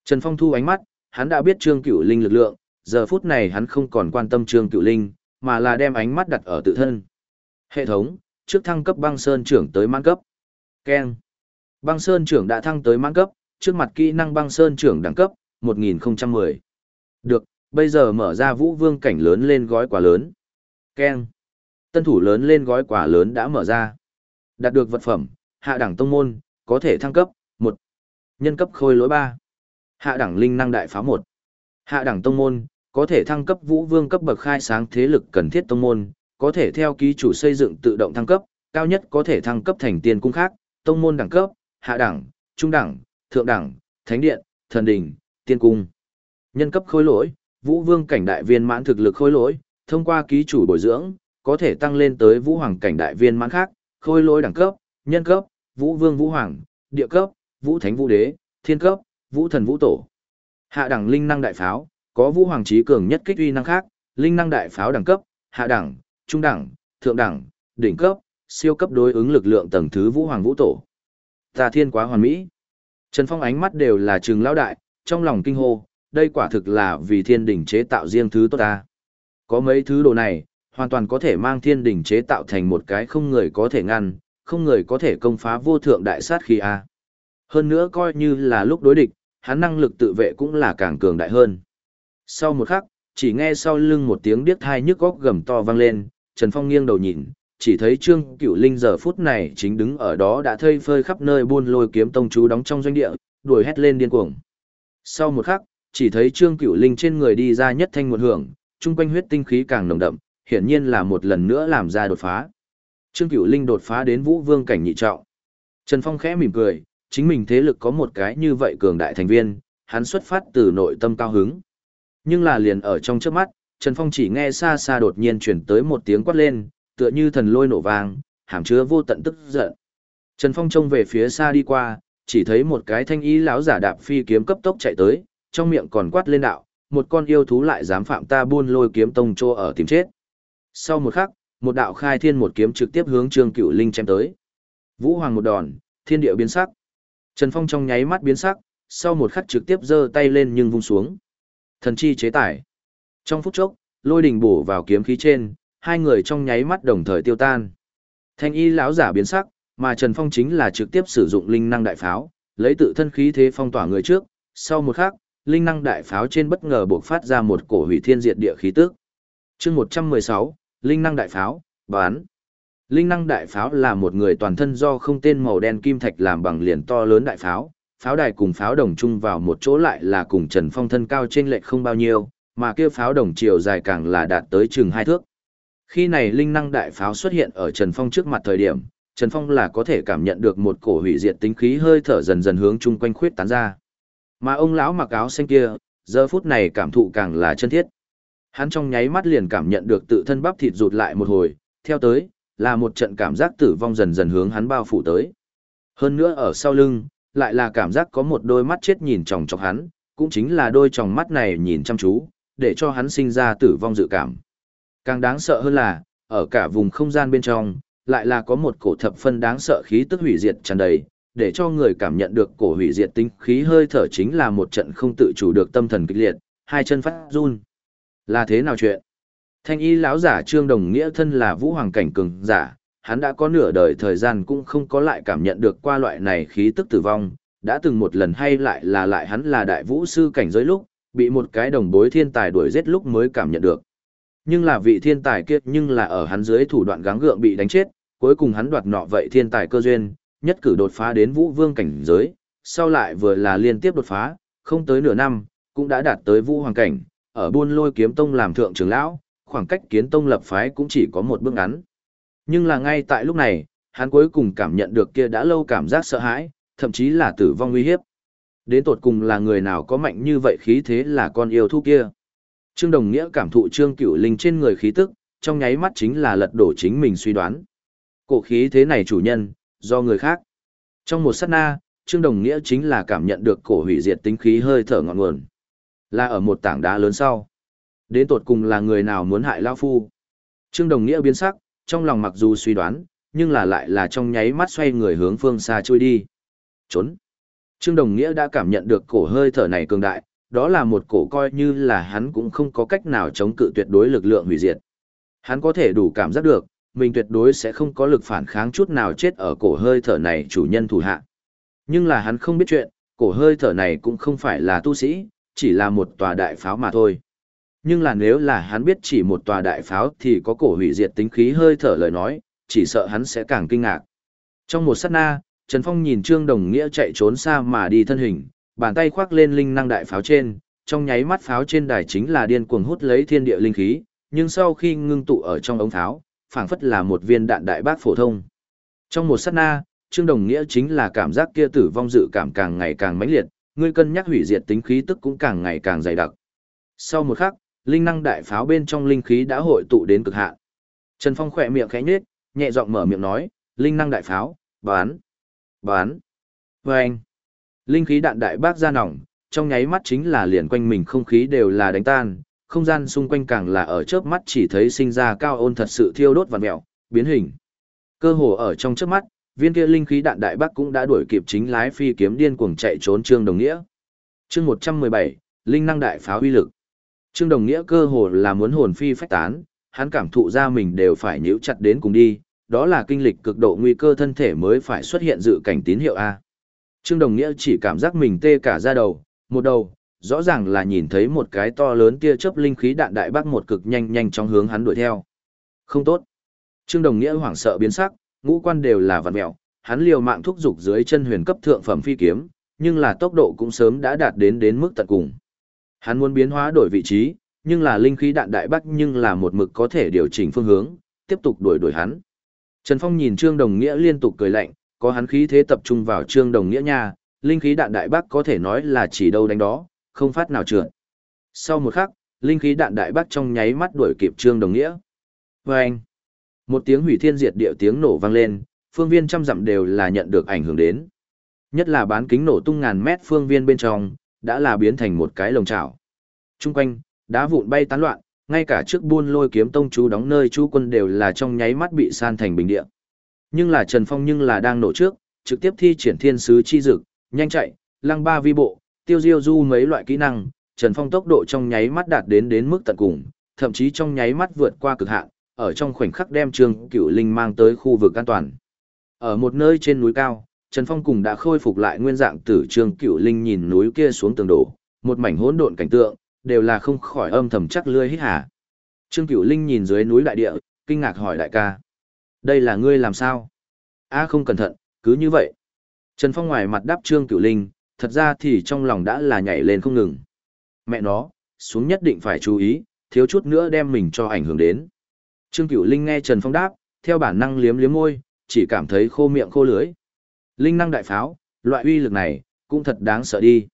Trần Phong thu ánh mắt, hắn đã biết Trương Cửu Linh lực lượng, giờ phút này hắn không còn quan tâm Trương Cửu Linh, mà là đem ánh mắt đặt ở tự thân. Hệ thống, trước thăng cấp băng sơn trưởng tới mãn cấp. Ken. Băng sơn trưởng đã thăng tới mãn cấp, trước mặt kỹ năng băng sơn trưởng đẳng cấp, 1010. Được, bây giờ mở ra vũ vương cảnh lớn lên gói quà lớn. Ken. Tân thủ lớn lên gói quà lớn đã mở ra. Đạt được vật phẩm, hạ đẳng tông môn, có thể thăng cấp, Nhân cấp khôi lỗi 3. Hạ đẳng linh năng đại phá 1. Hạ đẳng tông môn, có thể thăng cấp vũ vương cấp bậc khai sáng thế lực cần thiết tông môn, có thể theo ký chủ xây dựng tự động thăng cấp, cao nhất có thể thăng cấp thành tiền cung khác, tông môn đẳng cấp, hạ đẳng, trung đẳng, thượng đẳng, thánh điện, thần đình, tiên cung. Nhân cấp khôi lỗi, vũ vương cảnh đại viên mãn thực lực khôi lỗi, thông qua ký chủ bồi dưỡng, có thể tăng lên tới vũ hoàng cảnh đại viên mãn khác, khôi lỗi đẳng cấp, nhân cấp, vũ vương vũ hoàng, địa cấp, vũ thánh vũ đế, thiên cấp, vũ thần vũ tổ. Hạ đẳng linh năng đại pháo, có vũ hoàng trí cường nhất kích uy năng khác, linh năng đại pháo đẳng cấp, hạ đẳng, trung đẳng, thượng đẳng, đỉnh cấp, siêu cấp đối ứng lực lượng tầng thứ vũ hoàng vũ tổ. Ta thiên quá hoàn mỹ. Trần Phong ánh mắt đều là trường lão đại, trong lòng kinh hô, đây quả thực là vì thiên đỉnh chế tạo riêng thứ tốt ta. Có mấy thứ đồ này, hoàn toàn có thể mang thiên đỉnh chế tạo thành một cái không người có thể ngăn, không người có thể công phá vô thượng đại sát khi a. Hơn nữa coi như là lúc đối địch, hắn năng lực tự vệ cũng là càng cường đại hơn. Sau một khắc, chỉ nghe sau lưng một tiếng điếc thai nhức góc gầm to vang lên, Trần Phong nghiêng đầu nhìn, chỉ thấy Trương Cửu Linh giờ phút này chính đứng ở đó đã thây phơi khắp nơi buôn lôi kiếm tông chú đóng trong doanh địa, đuổi hét lên điên cuồng. Sau một khắc, chỉ thấy Trương Cửu Linh trên người đi ra nhất thanh một hưởng, trung quanh huyết tinh khí càng nồng đậm, hiển nhiên là một lần nữa làm ra đột phá. Trương Cửu Linh đột phá đến Vũ Vương cảnh nhị trọng. Trần Phong khẽ mỉm cười, chính mình thế lực có một cái như vậy cường đại thành viên, hắn xuất phát từ nội tâm cao hứng. Nhưng là liền ở trong trước mắt, Trần Phong chỉ nghe xa xa đột nhiên chuyển tới một tiếng quát lên, tựa như thần lôi nổ vang, hàm chứa vô tận tức giận. Trần Phong trông về phía xa đi qua, chỉ thấy một cái thanh ý lão giả đạp phi kiếm cấp tốc chạy tới, trong miệng còn quát lên đạo, một con yêu thú lại dám phạm ta buôn lôi kiếm tông trô ở tìm chết. Sau một khắc, một đạo khai thiên một kiếm trực tiếp hướng Trương cửu Linh chém tới. Vũ Hoàng một đòn, thiên địa biến sắc. Trần Phong trong nháy mắt biến sắc, sau một khắc trực tiếp giơ tay lên nhưng vung xuống. Thần chi chế tải. Trong phút chốc, lôi đình bổ vào kiếm khí trên, hai người trong nháy mắt đồng thời tiêu tan. Thanh y lão giả biến sắc, mà Trần Phong chính là trực tiếp sử dụng linh năng đại pháo, lấy tự thân khí thế phong tỏa người trước, sau một khắc, linh năng đại pháo trên bất ngờ bộc phát ra một cổ hủy thiên diệt địa khí tức. Chương 116, linh năng đại pháo, bán. Linh năng đại pháo là một người toàn thân do không tên màu đen kim thạch làm bằng liền to lớn đại pháo, pháo đài cùng pháo đồng chung vào một chỗ lại là cùng Trần Phong thân cao trên lệch không bao nhiêu, mà kia pháo đồng chiều dài càng là đạt tới chừng hai thước. Khi này linh năng đại pháo xuất hiện ở Trần Phong trước mặt thời điểm, Trần Phong là có thể cảm nhận được một cổ hủy diệt tính khí hơi thở dần dần hướng chung quanh khuyết tán ra. Mà ông lão mặc áo xanh kia, giờ phút này cảm thụ càng là chân thiết. Hắn trong nháy mắt liền cảm nhận được tự thân bắp thịt rụt lại một hồi, theo tới, là một trận cảm giác tử vong dần dần hướng hắn bao phủ tới. Hơn nữa ở sau lưng, lại là cảm giác có một đôi mắt chết nhìn chòng chọc hắn, cũng chính là đôi tròng mắt này nhìn chăm chú, để cho hắn sinh ra tử vong dự cảm. Càng đáng sợ hơn là, ở cả vùng không gian bên trong, lại là có một cổ thập phân đáng sợ khí tức hủy diệt tràn đầy, để cho người cảm nhận được cổ hủy diệt tinh khí hơi thở chính là một trận không tự chủ được tâm thần kịch liệt, hai chân phát run. Là thế nào chuyện? Thanh y lão giả Trương Đồng Nghĩa thân là vũ hoàng cảnh cường giả, hắn đã có nửa đời thời gian cũng không có lại cảm nhận được qua loại này khí tức tử vong, đã từng một lần hay lại là lại hắn là đại vũ sư cảnh giới lúc, bị một cái đồng bối thiên tài đuổi giết lúc mới cảm nhận được. Nhưng là vị thiên tài kiếp nhưng là ở hắn dưới thủ đoạn gắng gượng bị đánh chết, cuối cùng hắn đoạt nọ vậy thiên tài cơ duyên, nhất cử đột phá đến vũ vương cảnh giới, sau lại vừa là liên tiếp đột phá, không tới nửa năm, cũng đã đạt tới vũ hoàng cảnh, ở buôn lôi kiếm tông làm thượng trưởng lão, khoảng cách kiến tông lập phái cũng chỉ có một bước ngắn. Nhưng là ngay tại lúc này, hắn cuối cùng cảm nhận được kia đã lâu cảm giác sợ hãi, thậm chí là tử vong nguy hiếp. Đến tột cùng là người nào có mạnh như vậy khí thế là con yêu thú kia. Trương Đồng Nghĩa cảm thụ Trương Cửu Linh trên người khí tức, trong nháy mắt chính là lật đổ chính mình suy đoán. Cổ khí thế này chủ nhân, do người khác. Trong một sát na, Trương Đồng Nghĩa chính là cảm nhận được cổ hủy diệt tính khí hơi thở ngọn nguồn. Là ở một tảng đá lớn sau. Đến tột cùng là người nào muốn hại Lao Phu. Trương Đồng Nghĩa biến sắc, trong lòng mặc dù suy đoán, nhưng là lại là trong nháy mắt xoay người hướng phương xa trôi đi. Trốn. Trương Đồng Nghĩa đã cảm nhận được cổ hơi thở này cường đại, đó là một cổ coi như là hắn cũng không có cách nào chống cự tuyệt đối lực lượng hủy diệt. Hắn có thể đủ cảm giác được, mình tuyệt đối sẽ không có lực phản kháng chút nào chết ở cổ hơi thở này chủ nhân thủ hạ. Nhưng là hắn không biết chuyện, cổ hơi thở này cũng không phải là tu sĩ, chỉ là một tòa đại pháo mà thôi. Nhưng là nếu là hắn biết chỉ một tòa đại pháo thì có cổ hủy diệt tính khí hơi thở lời nói, chỉ sợ hắn sẽ càng kinh ngạc. Trong một sát na, Trần Phong nhìn Trương Đồng Nghĩa chạy trốn xa mà đi thân hình, bàn tay khoác lên linh năng đại pháo trên, trong nháy mắt pháo trên đài chính là điên cuồng hút lấy thiên địa linh khí, nhưng sau khi ngưng tụ ở trong ống pháo, phảng phất là một viên đạn đại bác phổ thông. Trong một sát na, Trương Đồng Nghĩa chính là cảm giác kia tử vong dự cảm càng ngày càng mãnh liệt, ngươi cân nhắc hủy diệt tính khí tức cũng càng ngày càng dày đặc. Sau một khắc, linh năng đại pháo bên trong linh khí đã hội tụ đến cực hạn. Trần Phong khỏe miệng khẽ nhếch, nhẹ giọng mở miệng nói, linh năng đại pháo, bán, bán, vâng. Linh khí đạn đại bác ra nòng, trong nháy mắt chính là liền quanh mình không khí đều là đánh tan, không gian xung quanh càng là ở chớp mắt chỉ thấy sinh ra cao ôn thật sự thiêu đốt và mèo biến hình. Cơ hồ ở trong chớp mắt, viên kia linh khí đạn đại bác cũng đã đuổi kịp chính lái phi kiếm điên cuồng chạy trốn Trương Đồng Nghĩa. Chương 117, linh năng đại pháo uy lực. Trương Đồng Nghĩa cơ hồ là muốn hồn phi phách tán, hắn cảm thụ ra mình đều phải nhíu chặt đến cùng đi, đó là kinh lịch cực độ nguy cơ thân thể mới phải xuất hiện dự cảnh tín hiệu A. Trương Đồng Nghĩa chỉ cảm giác mình tê cả da đầu, một đầu, rõ ràng là nhìn thấy một cái to lớn tia chớp linh khí đạn đại bác một cực nhanh nhanh trong hướng hắn đuổi theo. Không tốt. Trương Đồng Nghĩa hoảng sợ biến sắc, ngũ quan đều là vặn mèo, hắn liều mạng thúc dục dưới chân huyền cấp thượng phẩm phi kiếm, nhưng là tốc độ cũng sớm đã đạt đến đến mức tận cùng. Hắn muốn biến hóa đổi vị trí, nhưng là linh khí đạn đại bắc nhưng là một mực có thể điều chỉnh phương hướng, tiếp tục đuổi đuổi hắn. Trần Phong nhìn Trương Đồng Nghĩa liên tục cười lạnh, có hắn khí thế tập trung vào Trương Đồng Nghĩa nha, linh khí đạn đại bắc có thể nói là chỉ đâu đánh đó, không phát nào trượt. Sau một khắc, linh khí đạn đại bắc trong nháy mắt đuổi kịp Trương Đồng Nghĩa. Vâng! Một tiếng hủy thiên diệt địa tiếng nổ vang lên, phương viên trăm dặm đều là nhận được ảnh hưởng đến. Nhất là bán kính nổ tung ngàn mét phương viên bên trong, đã là biến thành một cái lồng chảo. Trung quanh, đá vụn bay tán loạn, ngay cả trước buôn lôi kiếm tông chú đóng nơi chú quân đều là trong nháy mắt bị san thành bình địa. Nhưng là Trần Phong nhưng là đang nổ trước, trực tiếp thi triển thiên sứ chi dực, nhanh chạy, lăng ba vi bộ, tiêu diêu du mấy loại kỹ năng, Trần Phong tốc độ trong nháy mắt đạt đến đến mức tận cùng, thậm chí trong nháy mắt vượt qua cực hạn, ở trong khoảnh khắc đem Trương Cửu Linh mang tới khu vực an toàn. Ở một nơi trên núi cao, Trần Phong cùng đã khôi phục lại nguyên dạng tử Trương Cửu Linh nhìn núi kia xuống tường đổ, một mảnh hỗn độn cảnh tượng, đều là không khỏi âm thầm chắc lươi hít hà. Trương Cửu Linh nhìn dưới núi đại địa, kinh ngạc hỏi đại ca. Đây là ngươi làm sao? a không cẩn thận, cứ như vậy. Trần Phong ngoài mặt đáp Trương Cửu Linh, thật ra thì trong lòng đã là nhảy lên không ngừng. Mẹ nó, xuống nhất định phải chú ý, thiếu chút nữa đem mình cho ảnh hưởng đến. Trương Cửu Linh nghe Trần Phong đáp, theo bản năng liếm liếm môi, chỉ cảm thấy khô miệng khô lưỡi. Linh năng đại pháo, loại uy lực này, cũng thật đáng sợ đi.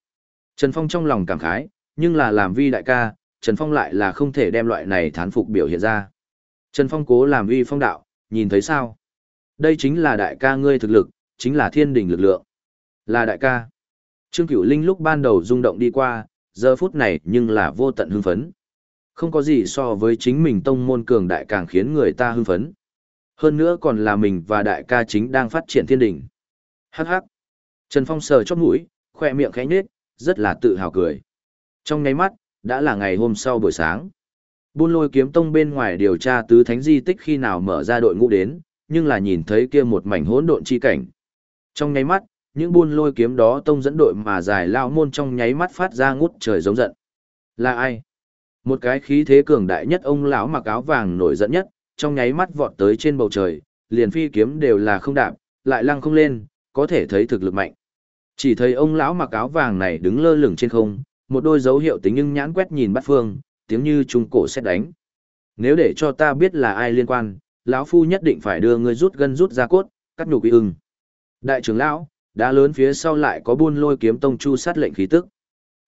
Trần Phong trong lòng cảm khái, nhưng là làm vi đại ca, Trần Phong lại là không thể đem loại này thán phục biểu hiện ra. Trần Phong cố làm vi phong đạo, nhìn thấy sao? Đây chính là đại ca ngươi thực lực, chính là thiên đình lực lượng. Là đại ca. Trương Cửu Linh lúc ban đầu rung động đi qua, giờ phút này nhưng là vô tận hưng phấn. Không có gì so với chính mình tông môn cường đại càng khiến người ta hưng phấn. Hơn nữa còn là mình và đại ca chính đang phát triển thiên đình. Hắc hắc. Trần Phong sờ chót mũi, khoe miệng khẽ nhếch, rất là tự hào cười. Trong nháy mắt, đã là ngày hôm sau buổi sáng. Buôn lôi kiếm tông bên ngoài điều tra tứ thánh di tích khi nào mở ra đội ngũ đến, nhưng là nhìn thấy kia một mảnh hỗn độn chi cảnh. Trong nháy mắt, những buôn lôi kiếm đó tông dẫn đội mà dài lao môn trong nháy mắt phát ra ngút trời giống giận. Là ai? Một cái khí thế cường đại nhất ông lão mặc áo vàng nổi giận nhất, trong nháy mắt vọt tới trên bầu trời, liền phi kiếm đều là không đạp, lại lăng không lên, có thể thấy thực lực mạnh. Chỉ thấy ông lão mặc áo vàng này đứng lơ lửng trên không, một đôi dấu hiệu tính nhưng nhãn quét nhìn bắt phương, tiếng như trung cổ xét đánh. Nếu để cho ta biết là ai liên quan, lão phu nhất định phải đưa ngươi rút gân rút ra cốt, cắt nhục uy ưng. Đại trưởng lão, đã lớn phía sau lại có buôn lôi kiếm tông chu sát lệnh khí tức.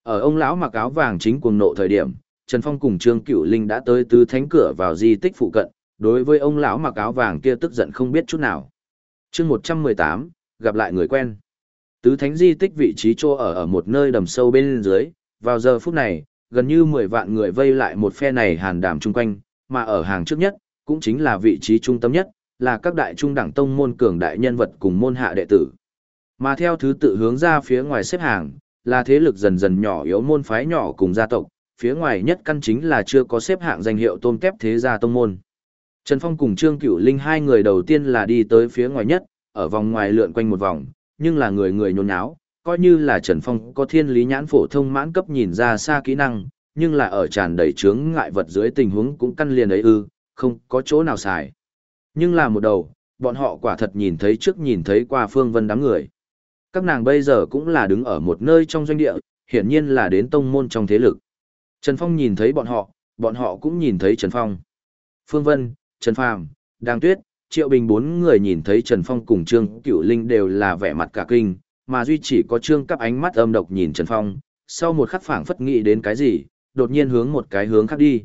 Ở ông lão mặc áo vàng chính cuồng nộ thời điểm, Trần Phong cùng Trương Cửu Linh đã tới tứ thánh cửa vào di tích phụ cận, đối với ông lão mặc áo vàng kia tức giận không biết chút nào. Chương 118, gặp lại người quen. Tứ thánh di tích vị trí chỗ ở ở một nơi đầm sâu bên dưới, vào giờ phút này, gần như 10 vạn người vây lại một phe này hàn đàm chung quanh, mà ở hàng trước nhất, cũng chính là vị trí trung tâm nhất, là các đại trung đẳng tông môn cường đại nhân vật cùng môn hạ đệ tử. Mà theo thứ tự hướng ra phía ngoài xếp hàng, là thế lực dần dần nhỏ yếu môn phái nhỏ cùng gia tộc, phía ngoài nhất căn chính là chưa có xếp hạng danh hiệu tôn kép thế gia tông môn. Trần Phong cùng Trương Cửu Linh hai người đầu tiên là đi tới phía ngoài nhất, ở vòng ngoài lượn quanh một vòng, nhưng là người người nhốn nháo, coi như là Trần Phong có thiên lý nhãn phổ thông mãn cấp nhìn ra xa kỹ năng, nhưng là ở tràn đầy chướng ngại vật dưới tình huống cũng căn liền ấy ư, không có chỗ nào xài. Nhưng là một đầu, bọn họ quả thật nhìn thấy trước nhìn thấy qua phương vân đám người. Các nàng bây giờ cũng là đứng ở một nơi trong doanh địa, hiển nhiên là đến tông môn trong thế lực. Trần Phong nhìn thấy bọn họ, bọn họ cũng nhìn thấy Trần Phong. Phương Vân, Trần Phàm, Đang Tuyết, Triệu Bình bốn người nhìn thấy Trần Phong cùng Trương Cửu Linh đều là vẻ mặt cả kinh, mà duy chỉ có Trương cắp ánh mắt âm độc nhìn Trần Phong, sau một khắc phảng phất nghĩ đến cái gì, đột nhiên hướng một cái hướng khác đi.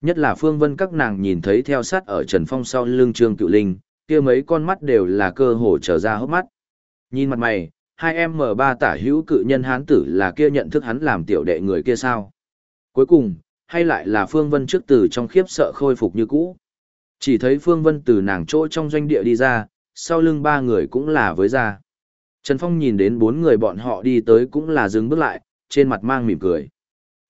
Nhất là Phương Vân các nàng nhìn thấy theo sát ở Trần Phong sau lưng Trương Cựu Linh, kia mấy con mắt đều là cơ hồ trở ra hốc mắt. Nhìn mặt mày, hai em m ba tả hữu cự nhân hán tử là kia nhận thức hắn làm tiểu đệ người kia sao. Cuối cùng, hay lại là Phương Vân trước từ trong khiếp sợ khôi phục như cũ. Chỉ thấy Phương Vân từ nàng chỗ trong doanh địa đi ra, sau lưng ba người cũng là với ra. Trần Phong nhìn đến bốn người bọn họ đi tới cũng là dừng bước lại, trên mặt mang mỉm cười.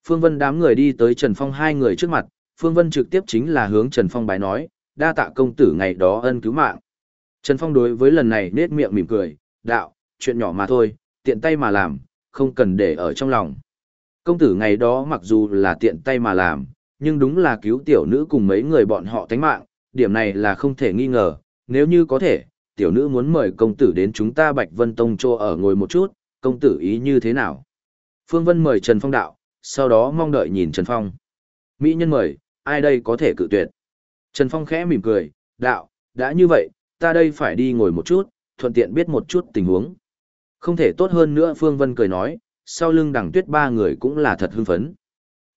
Phương Vân đám người đi tới Trần Phong hai người trước mặt, Phương Vân trực tiếp chính là hướng Trần Phong bái nói, đa tạ công tử ngày đó ân cứu mạng. Trần Phong đối với lần này nết miệng mỉm cười, đạo, chuyện nhỏ mà thôi, tiện tay mà làm, không cần để ở trong lòng. Công tử ngày đó mặc dù là tiện tay mà làm, nhưng đúng là cứu tiểu nữ cùng mấy người bọn họ tánh mạng, điểm này là không thể nghi ngờ, nếu như có thể, tiểu nữ muốn mời công tử đến chúng ta Bạch Vân Tông cho ở ngồi một chút, công tử ý như thế nào? Phương Vân mời Trần Phong đạo, sau đó mong đợi nhìn Trần Phong. Mỹ nhân mời, ai đây có thể cự tuyệt? Trần Phong khẽ mỉm cười, đạo, đã như vậy, ta đây phải đi ngồi một chút, thuận tiện biết một chút tình huống. Không thể tốt hơn nữa Phương Vân cười nói, sau lưng đằng tuyết ba người cũng là thật hưng phấn.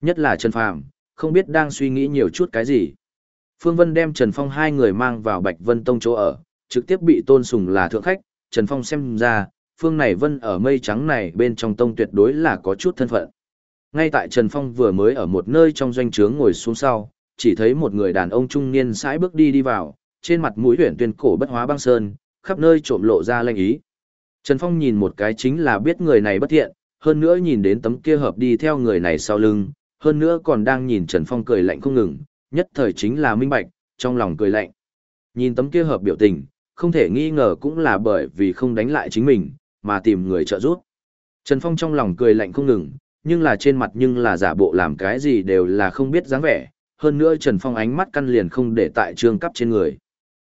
Nhất là Trần Phàm, không biết đang suy nghĩ nhiều chút cái gì. Phương Vân đem Trần Phong hai người mang vào Bạch Vân Tông chỗ ở, trực tiếp bị tôn sùng là thượng khách, Trần Phong xem ra, Phương này Vân ở mây trắng này bên trong tông tuyệt đối là có chút thân phận. Ngay tại Trần Phong vừa mới ở một nơi trong doanh trướng ngồi xuống sau, chỉ thấy một người đàn ông trung niên sải bước đi đi vào, trên mặt mũi huyền tuyên cổ bất hóa băng sơn, khắp nơi trộm lộ ra lanh ý. Trần Phong nhìn một cái chính là biết người này bất thiện, hơn nữa nhìn đến tấm kia hợp đi theo người này sau lưng, hơn nữa còn đang nhìn Trần Phong cười lạnh không ngừng, nhất thời chính là minh bạch, trong lòng cười lạnh. Nhìn tấm kia hợp biểu tình, không thể nghi ngờ cũng là bởi vì không đánh lại chính mình, mà tìm người trợ giúp. Trần Phong trong lòng cười lạnh không ngừng, nhưng là trên mặt nhưng là giả bộ làm cái gì đều là không biết dáng vẻ, hơn nữa Trần Phong ánh mắt căn liền không để tại trương cấp trên người.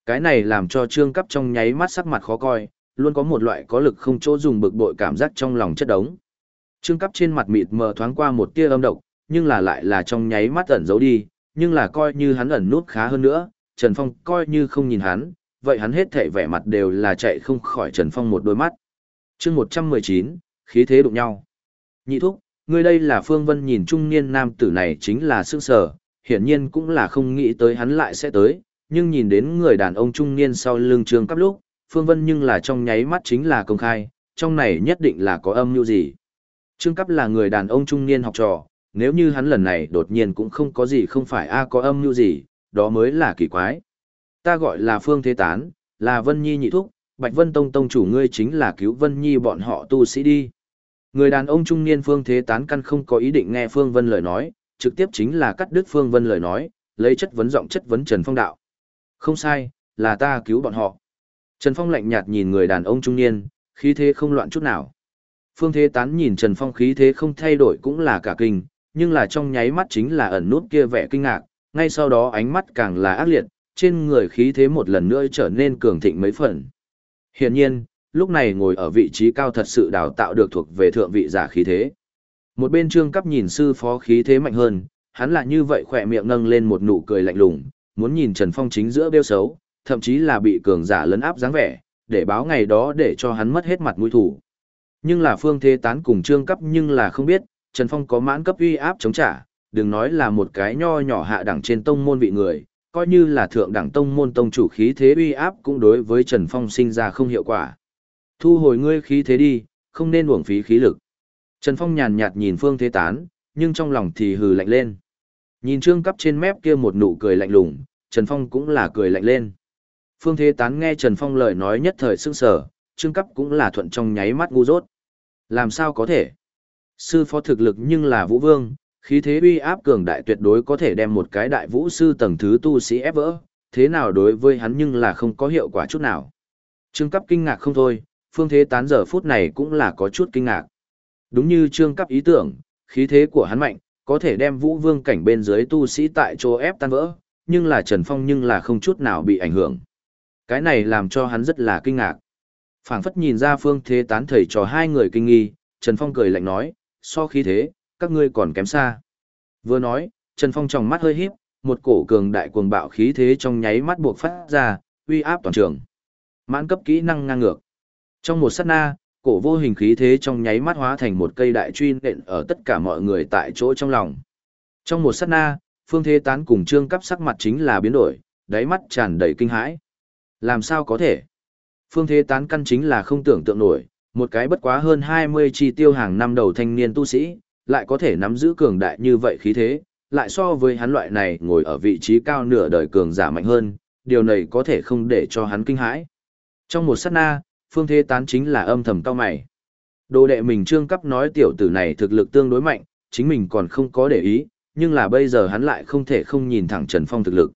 Cái này làm cho trương cấp trong nháy mắt sắc mặt khó coi, luôn có một loại có lực không chỗ dùng bực bội cảm giác trong lòng chất đống. Trương cấp trên mặt mịt mờ thoáng qua một tia âm độc, nhưng là lại là trong nháy mắt ẩn giấu đi, nhưng là coi như hắn ẩn nút khá hơn nữa, Trần Phong coi như không nhìn hắn, vậy hắn hết thảy vẻ mặt đều là chạy không khỏi Trần Phong một đôi mắt. chương 119, khí thế đụng nhau. Nhị thúc, ngươi đây là Phương Vân nhìn trung niên nam tử này chính là sức sở, hiển nhiên cũng là không nghĩ tới hắn lại sẽ tới, nhưng nhìn đến người đàn ông trung niên sau lưng trường Cáp lúc, Phương Vân nhưng là trong nháy mắt chính là công khai, trong này nhất định là có âm mưu gì. Trương Cáp là người đàn ông trung niên học trò, nếu như hắn lần này đột nhiên cũng không có gì không phải a có âm mưu gì, đó mới là kỳ quái. Ta gọi là Phương Thế Tán, là Vân Nhi nhị thúc, Bạch Vân Tông Tông chủ ngươi chính là cứu Vân Nhi bọn họ tu sĩ đi. Người đàn ông trung niên Phương Thế Tán căn không có ý định nghe Phương Vân lời nói, trực tiếp chính là cắt đứt Phương Vân lời nói, lấy chất vấn giọng chất vấn Trần Phong đạo. Không sai, là ta cứu bọn họ. Trần Phong lạnh nhạt nhìn người đàn ông trung niên, khí thế không loạn chút nào. Phương Thế Tán nhìn Trần Phong khí thế không thay đổi cũng là cả kinh, nhưng là trong nháy mắt chính là ẩn nút kia vẻ kinh ngạc, ngay sau đó ánh mắt càng là ác liệt, trên người khí thế một lần nữa trở nên cường thịnh mấy phần. Hiển nhiên, lúc này ngồi ở vị trí cao thật sự đào tạo được thuộc về thượng vị giả khí thế. Một bên trương cấp nhìn sư phó khí thế mạnh hơn, hắn là như vậy khỏe miệng nâng lên một nụ cười lạnh lùng, muốn nhìn Trần Phong chính giữa bêu xấu, thậm chí là bị cường giả lấn áp dáng vẻ, để báo ngày đó để cho hắn mất hết mặt mũi thủ. Nhưng là phương thế tán cùng trương cấp nhưng là không biết, Trần Phong có mãn cấp uy áp chống trả, đừng nói là một cái nho nhỏ hạ đẳng trên tông môn vị người, coi như là thượng đẳng tông môn tông chủ khí thế uy áp cũng đối với Trần Phong sinh ra không hiệu quả. Thu hồi ngươi khí thế đi, không nên uổng phí khí lực. Trần Phong nhàn nhạt nhìn Phương Thế Tán, nhưng trong lòng thì hừ lạnh lên. Nhìn trương cấp trên mép kia một nụ cười lạnh lùng, Trần Phong cũng là cười lạnh lên. Phương Thế Tán nghe Trần Phong lời nói nhất thời sững sờ, trương cấp cũng là thuận trong nháy mắt ngu dốt. Làm sao có thể? Sư phó thực lực nhưng là vũ vương, khí thế uy áp cường đại tuyệt đối có thể đem một cái đại vũ sư tầng thứ tu sĩ ép vỡ, thế nào đối với hắn nhưng là không có hiệu quả chút nào. Trương cấp kinh ngạc không thôi, phương thế tán giờ phút này cũng là có chút kinh ngạc. Đúng như trương cấp ý tưởng, khí thế của hắn mạnh, có thể đem vũ vương cảnh bên dưới tu sĩ tại chỗ ép tan vỡ, nhưng là Trần Phong nhưng là không chút nào bị ảnh hưởng. Cái này làm cho hắn rất là kinh ngạc. phảng phất nhìn ra phương thế tán thầy trò hai người kinh nghi, Trần Phong cười lạnh nói, so khí thế, các ngươi còn kém xa. Vừa nói, Trần Phong trong mắt hơi híp, một cổ cường đại cuồng bạo khí thế trong nháy mắt buộc phát ra, uy áp toàn trường. Mãn cấp kỹ năng ngang ngược. Trong một sát na, cổ vô hình khí thế trong nháy mắt hóa thành một cây đại truy nện ở tất cả mọi người tại chỗ trong lòng. Trong một sát na, Phương Thế Tán cùng Trương Cấp sắc mặt chính là biến đổi, đáy mắt tràn đầy kinh hãi. Làm sao có thể? Phương Thế Tán căn chính là không tưởng tượng nổi, một cái bất quá hơn 20 chi tiêu hàng năm đầu thanh niên tu sĩ, lại có thể nắm giữ cường đại như vậy khí thế, lại so với hắn loại này ngồi ở vị trí cao nửa đời cường giả mạnh hơn, điều này có thể không để cho hắn kinh hãi. Trong một sát na, phương thế tán chính là âm thầm cao mày. Đồ đệ mình trương cấp nói tiểu tử này thực lực tương đối mạnh, chính mình còn không có để ý, nhưng là bây giờ hắn lại không thể không nhìn thẳng Trần Phong thực lực.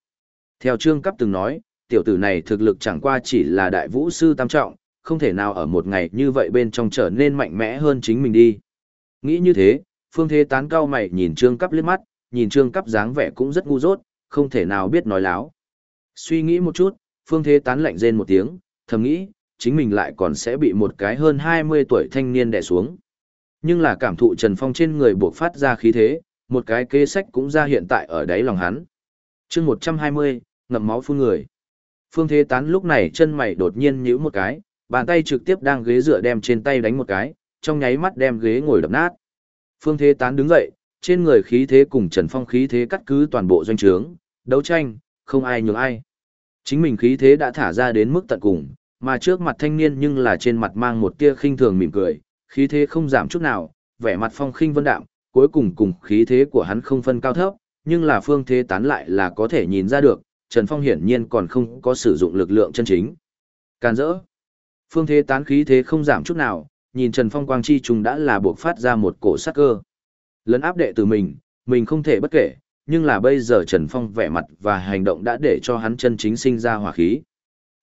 Theo trương cấp từng nói, tiểu tử này thực lực chẳng qua chỉ là đại vũ sư tam trọng, không thể nào ở một ngày như vậy bên trong trở nên mạnh mẽ hơn chính mình đi. Nghĩ như thế, phương thế tán cao mày nhìn trương cấp liếc mắt, nhìn trương cấp dáng vẻ cũng rất ngu dốt, không thể nào biết nói láo. Suy nghĩ một chút, phương thế tán lạnh rên một tiếng, thầm nghĩ, chính mình lại còn sẽ bị một cái hơn 20 tuổi thanh niên đè xuống. Nhưng là cảm thụ Trần Phong trên người buộc phát ra khí thế, một cái kế sách cũng ra hiện tại ở đáy lòng hắn. chương 120, ngậm máu phun người. Phương Thế Tán lúc này chân mày đột nhiên nhíu một cái, bàn tay trực tiếp đang ghế dựa đem trên tay đánh một cái, trong nháy mắt đem ghế ngồi đập nát. Phương Thế Tán đứng dậy, trên người khí thế cùng Trần Phong khí thế cắt cứ toàn bộ doanh trướng, đấu tranh, không ai nhường ai. Chính mình khí thế đã thả ra đến mức tận cùng, mà trước mặt thanh niên nhưng là trên mặt mang một tia khinh thường mỉm cười, khí thế không giảm chút nào, vẻ mặt phong khinh vân đạm, cuối cùng cùng khí thế của hắn không phân cao thấp, nhưng là phương thế tán lại là có thể nhìn ra được, Trần Phong hiển nhiên còn không có sử dụng lực lượng chân chính. Can dỡ. Phương thế tán khí thế không giảm chút nào, nhìn Trần Phong quang chi trùng đã là buộc phát ra một cổ sắc cơ. Lấn áp đệ từ mình, mình không thể bất kể, nhưng là bây giờ Trần Phong vẻ mặt và hành động đã để cho hắn chân chính sinh ra hỏa khí.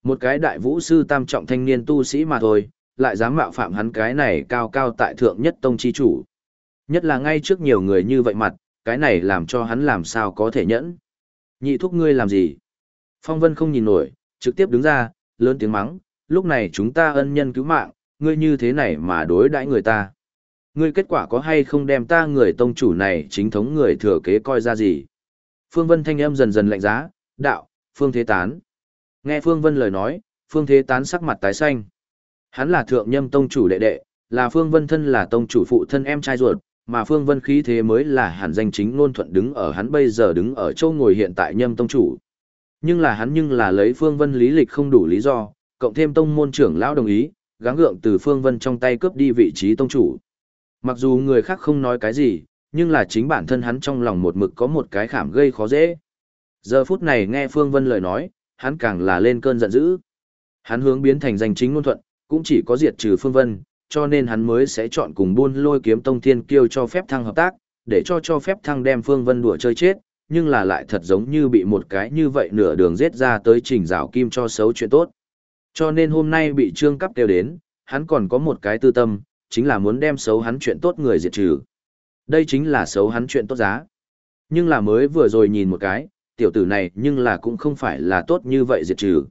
Một cái đại vũ sư tam trọng thanh niên tu sĩ mà thôi, lại dám mạo phạm hắn cái này cao cao tại thượng nhất tông chi chủ. Nhất là ngay trước nhiều người như vậy mặt, cái này làm cho hắn làm sao có thể nhẫn. Nhị thúc ngươi làm gì? Phong Vân không nhìn nổi, trực tiếp đứng ra, lớn tiếng mắng, lúc này chúng ta ân nhân cứu mạng, ngươi như thế này mà đối đãi người ta. Ngươi kết quả có hay không đem ta người tông chủ này chính thống người thừa kế coi ra gì? Phương Vân thanh âm dần dần lạnh giá, đạo, Phương Thế Tán. Nghe Phương Vân lời nói, Phương Thế Tán sắc mặt tái xanh. Hắn là thượng nhâm tông chủ đệ đệ, là Phương Vân thân là tông chủ phụ thân em trai ruột, mà Phương Vân khí thế mới là hẳn danh chính ngôn thuận đứng ở hắn bây giờ đứng ở châu ngồi hiện tại nhâm tông chủ. Nhưng là hắn nhưng là lấy Phương Vân lý lịch không đủ lý do, cộng thêm tông môn trưởng lão đồng ý, gắng gượng từ Phương Vân trong tay cướp đi vị trí tông chủ. Mặc dù người khác không nói cái gì, nhưng là chính bản thân hắn trong lòng một mực có một cái khảm gây khó dễ. Giờ phút này nghe Phương Vân lời nói, hắn càng là lên cơn giận dữ. Hắn hướng biến thành danh chính ngôn thuận, cũng chỉ có diệt trừ Phương Vân, cho nên hắn mới sẽ chọn cùng buôn lôi kiếm tông thiên kiêu cho phép thăng hợp tác, để cho cho phép thăng đem Phương Vân đùa chơi chết, nhưng là lại thật giống như bị một cái như vậy nửa đường giết ra tới trình rào kim cho xấu chuyện tốt. Cho nên hôm nay bị trương cấp kêu đến, hắn còn có một cái tư tâm, chính là muốn đem xấu hắn chuyện tốt người diệt trừ. Đây chính là xấu hắn chuyện tốt giá. Nhưng là mới vừa rồi nhìn một cái, tiểu tử này nhưng là cũng không phải là tốt như vậy diệt trừ.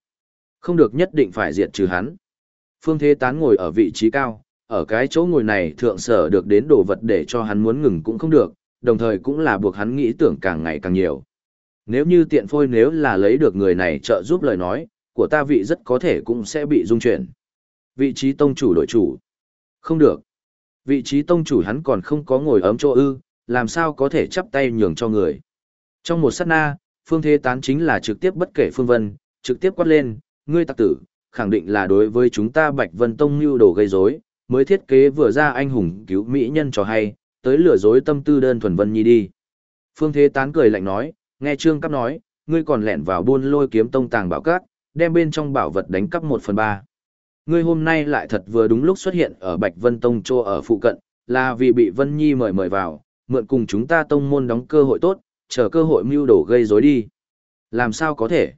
Không được nhất định phải diệt trừ hắn. Phương Thế Tán ngồi ở vị trí cao, ở cái chỗ ngồi này thượng sở được đến đồ vật để cho hắn muốn ngừng cũng không được, đồng thời cũng là buộc hắn nghĩ tưởng càng ngày càng nhiều. Nếu như tiện phôi nếu là lấy được người này trợ giúp lời nói, của ta vị rất có thể cũng sẽ bị dung chuyển. Vị trí tông chủ đội chủ. Không được. Vị trí tông chủ hắn còn không có ngồi ấm chỗ ư, làm sao có thể chắp tay nhường cho người. Trong một sát na, phương thế tán chính là trực tiếp bất kể phương vân, trực tiếp quát lên, ngươi tặc tử, khẳng định là đối với chúng ta Bạch Vân Tông mưu đồ gây rối, mới thiết kế vừa ra anh hùng cứu mỹ nhân cho hay, tới lừa dối tâm tư đơn thuần Vân Nhi đi. Phương Thế Tán cười lạnh nói, nghe Trương Cấp nói, ngươi còn lẻn vào buôn lôi kiếm tông tàng bảo cát, đem bên trong bảo vật đánh cắp một phần ba. Ngươi hôm nay lại thật vừa đúng lúc xuất hiện ở Bạch Vân Tông Chô ở phụ cận, là vì bị Vân Nhi mời mời vào, mượn cùng chúng ta tông môn đóng cơ hội tốt, chờ cơ hội mưu đổ gây rối đi. Làm sao có thể?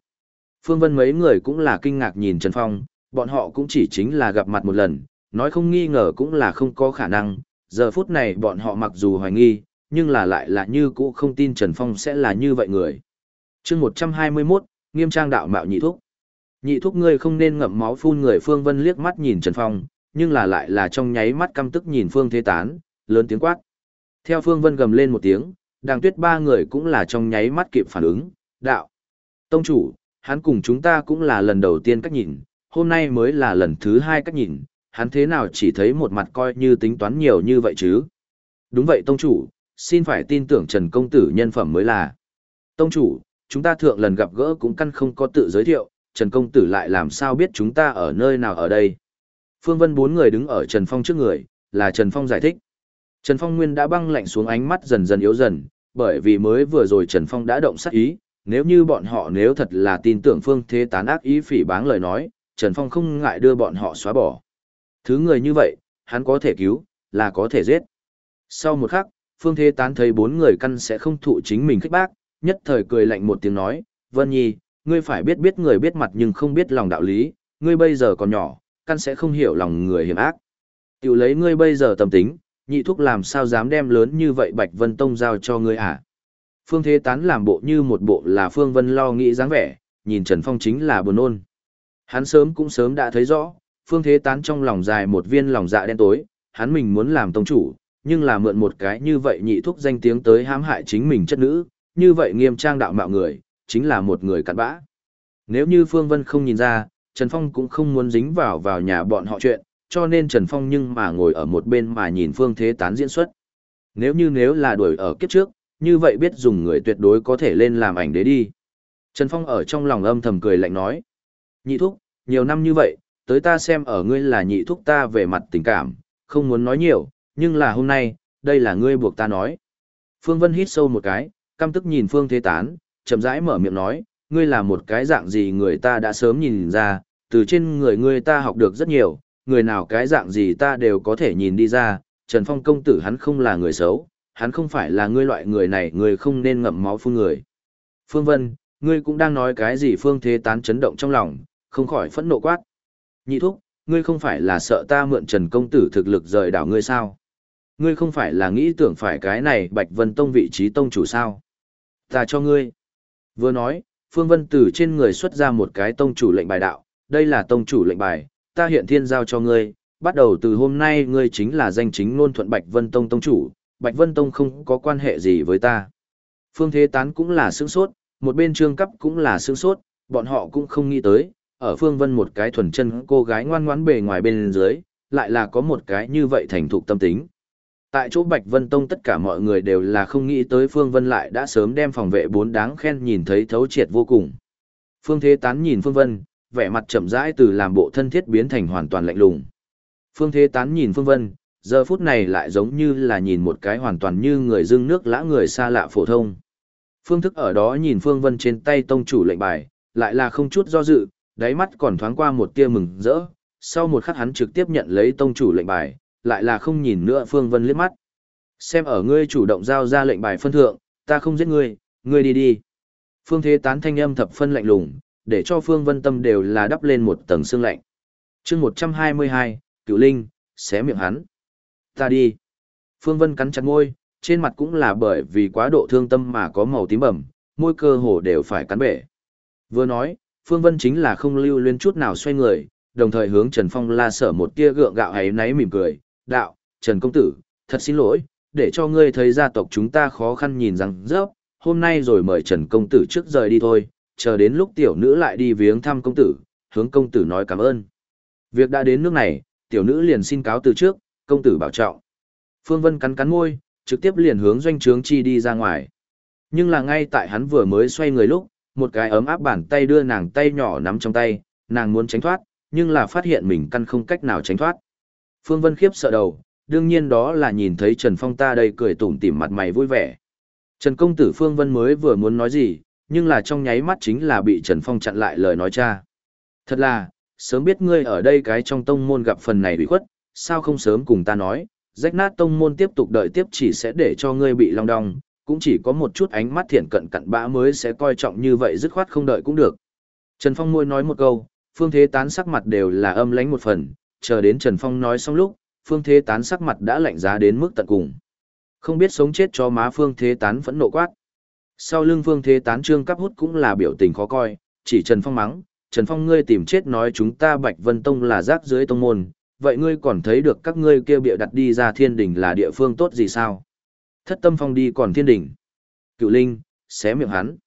Phương Vân mấy người cũng là kinh ngạc nhìn Trần Phong, bọn họ cũng chỉ chính là gặp mặt một lần, nói không nghi ngờ cũng là không có khả năng, giờ phút này bọn họ mặc dù hoài nghi, nhưng là lại là như cũ không tin Trần Phong sẽ là như vậy người. chương 121, nghiêm trang đạo mạo nhị thúc. Nhị thúc ngươi không nên ngậm máu phun người Phương Vân liếc mắt nhìn Trần Phong, nhưng là lại là trong nháy mắt căm tức nhìn Phương Thế Tán, lớn tiếng quát. Theo Phương Vân gầm lên một tiếng, đàng tuyết ba người cũng là trong nháy mắt kịp phản ứng, đạo. Tông chủ, hắn cùng chúng ta cũng là lần đầu tiên cách nhìn, hôm nay mới là lần thứ hai cách nhìn, hắn thế nào chỉ thấy một mặt coi như tính toán nhiều như vậy chứ. Đúng vậy tông chủ, xin phải tin tưởng Trần Công Tử nhân phẩm mới là. Tông chủ, chúng ta thượng lần gặp gỡ cũng căn không có tự giới thiệu, Trần Công Tử lại làm sao biết chúng ta ở nơi nào ở đây. Phương Vân bốn người đứng ở Trần Phong trước người, là Trần Phong giải thích. Trần Phong Nguyên đã băng lạnh xuống ánh mắt dần dần yếu dần, bởi vì mới vừa rồi Trần Phong đã động sát ý, nếu như bọn họ nếu thật là tin tưởng Phương Thế tán ác ý phỉ báng lời nói, Trần Phong không ngại đưa bọn họ xóa bỏ. Thứ người như vậy, hắn có thể cứu, là có thể giết. Sau một khắc, Phương Thế tán thấy bốn người căn sẽ không thụ chính mình khích bác, nhất thời cười lạnh một tiếng nói, Vân Nhi, ngươi phải biết biết người biết mặt nhưng không biết lòng đạo lý, ngươi bây giờ còn nhỏ, căn sẽ không hiểu lòng người hiểm ác. Tiểu lấy ngươi bây giờ tâm tính, nhị thúc làm sao dám đem lớn như vậy Bạch Vân Tông giao cho ngươi à? Phương Thế Tán làm bộ như một bộ là Phương Vân lo nghĩ dáng vẻ, nhìn Trần Phong chính là buồn ôn. Hắn sớm cũng sớm đã thấy rõ, Phương Thế Tán trong lòng dài một viên lòng dạ đen tối, hắn mình muốn làm tông chủ, nhưng là mượn một cái như vậy nhị thúc danh tiếng tới hãm hại chính mình chất nữ, như vậy nghiêm trang đạo mạo người, chính là một người cặn bã. Nếu như Phương Vân không nhìn ra, Trần Phong cũng không muốn dính vào vào nhà bọn họ chuyện, cho nên Trần Phong nhưng mà ngồi ở một bên mà nhìn Phương Thế Tán diễn xuất. Nếu như nếu là đuổi ở kiếp trước, như vậy biết dùng người tuyệt đối có thể lên làm ảnh đế đi. Trần Phong ở trong lòng âm thầm cười lạnh nói. Nhị thúc, nhiều năm như vậy, tới ta xem ở ngươi là nhị thúc ta về mặt tình cảm, không muốn nói nhiều, nhưng là hôm nay, đây là ngươi buộc ta nói. Phương Vân hít sâu một cái, căm tức nhìn Phương Thế Tán, chậm rãi mở miệng nói, ngươi là một cái dạng gì người ta đã sớm nhìn ra, từ trên người ngươi ta học được rất nhiều, người nào cái dạng gì ta đều có thể nhìn đi ra, Trần Phong công tử hắn không là người xấu, hắn không phải là ngươi loại người này, người không nên ngậm máu phun người. Phương Vân, ngươi cũng đang nói cái gì Phương Thế Tán chấn động trong lòng, không khỏi phẫn nộ quát. Nhị thúc, ngươi không phải là sợ ta mượn Trần công tử thực lực rời đảo ngươi sao? Ngươi không phải là nghĩ tưởng phải cái này Bạch Vân Tông vị trí tông chủ sao? Ta cho ngươi. Vừa nói, Phương Vân từ trên người xuất ra một cái tông chủ lệnh bài đạo, đây là tông chủ lệnh bài, ta hiện thiên giao cho ngươi, bắt đầu từ hôm nay ngươi chính là danh chính ngôn thuận Bạch Vân Tông tông chủ, Bạch Vân Tông không có quan hệ gì với ta. Phương Thế Tán cũng là sướng sốt, một bên trương cấp cũng là sướng sốt, bọn họ cũng không nghĩ tới, ở Phương Vân một cái thuần chân cô gái ngoan ngoãn bề ngoài bên dưới, lại là có một cái như vậy thành thục tâm tính. Tại chỗ Bạch Vân Tông tất cả mọi người đều là không nghĩ tới Phương Vân lại đã sớm đem phòng vệ bốn đáng khen nhìn thấy thấu triệt vô cùng. Phương Thế Tán nhìn Phương Vân, vẻ mặt chậm rãi từ làm bộ thân thiết biến thành hoàn toàn lạnh lùng. Phương Thế Tán nhìn Phương Vân, giờ phút này lại giống như là nhìn một cái hoàn toàn như người dưng nước lã người xa lạ phổ thông. Phương thức ở đó nhìn Phương Vân trên tay tông chủ lệnh bài, lại là không chút do dự, đáy mắt còn thoáng qua một tia mừng rỡ, sau một khắc hắn trực tiếp nhận lấy tông chủ lệnh bài, lại là không nhìn nữa Phương Vân liếc mắt. Xem ở ngươi chủ động giao ra lệnh bài phân thượng, ta không giết ngươi, ngươi đi đi. Phương Thế Tán thanh âm thập phân lạnh lùng, để cho Phương Vân Tâm đều là đắp lên một tầng xương lạnh. chương 122, Cửu Linh, xé miệng hắn. Ta đi. Phương Vân cắn chặt môi, trên mặt cũng là bởi vì quá độ thương tâm mà có màu tím bầm, môi cơ hồ đều phải cắn bể. Vừa nói, Phương Vân chính là không lưu luyến chút nào xoay người, đồng thời hướng Trần Phong la sở một tia gượng gạo ấy náy mỉm cười, đạo, Trần Công Tử, thật xin lỗi, để cho ngươi thấy gia tộc chúng ta khó khăn nhìn rằng dốc hôm nay rồi mời Trần Công Tử trước rời đi thôi, chờ đến lúc tiểu nữ lại đi viếng thăm công tử, hướng công tử nói cảm ơn. Việc đã đến nước này, tiểu nữ liền xin cáo từ trước, công tử bảo trọng. Phương Vân cắn cắn môi, trực tiếp liền hướng doanh trướng chi đi ra ngoài. Nhưng là ngay tại hắn vừa mới xoay người lúc, một cái ấm áp bàn tay đưa nàng tay nhỏ nắm trong tay, nàng muốn tránh thoát, nhưng là phát hiện mình căn không cách nào tránh thoát. Phương Vân khiếp sợ đầu, đương nhiên đó là nhìn thấy Trần Phong ta đây cười tủm tỉm mặt mày vui vẻ. Trần công tử Phương Vân mới vừa muốn nói gì, nhưng là trong nháy mắt chính là bị Trần Phong chặn lại lời nói cha. Thật là, sớm biết ngươi ở đây cái trong tông môn gặp phần này bị khuất, sao không sớm cùng ta nói, rách nát tông môn tiếp tục đợi tiếp chỉ sẽ để cho ngươi bị long đong, cũng chỉ có một chút ánh mắt thiện cận cận bã mới sẽ coi trọng như vậy dứt khoát không đợi cũng được. Trần Phong môi nói một câu, Phương Thế Tán sắc mặt đều là âm lãnh một phần, chờ đến Trần Phong nói xong lúc, Phương Thế Tán sắc mặt đã lạnh giá đến mức tận cùng. Không biết sống chết cho má Phương Thế Tán phẫn nộ quát. Sau lưng Phương Thế Tán trương cắp hút cũng là biểu tình khó coi, chỉ Trần Phong mắng, Trần Phong ngươi tìm chết nói chúng ta Bạch Vân Tông là rác dưới tông môn, vậy ngươi còn thấy được các ngươi kia bịa đặt đi ra thiên đỉnh là địa phương tốt gì sao? Thất tâm phong đi còn thiên đỉnh. Cựu Linh, xé miệng hắn.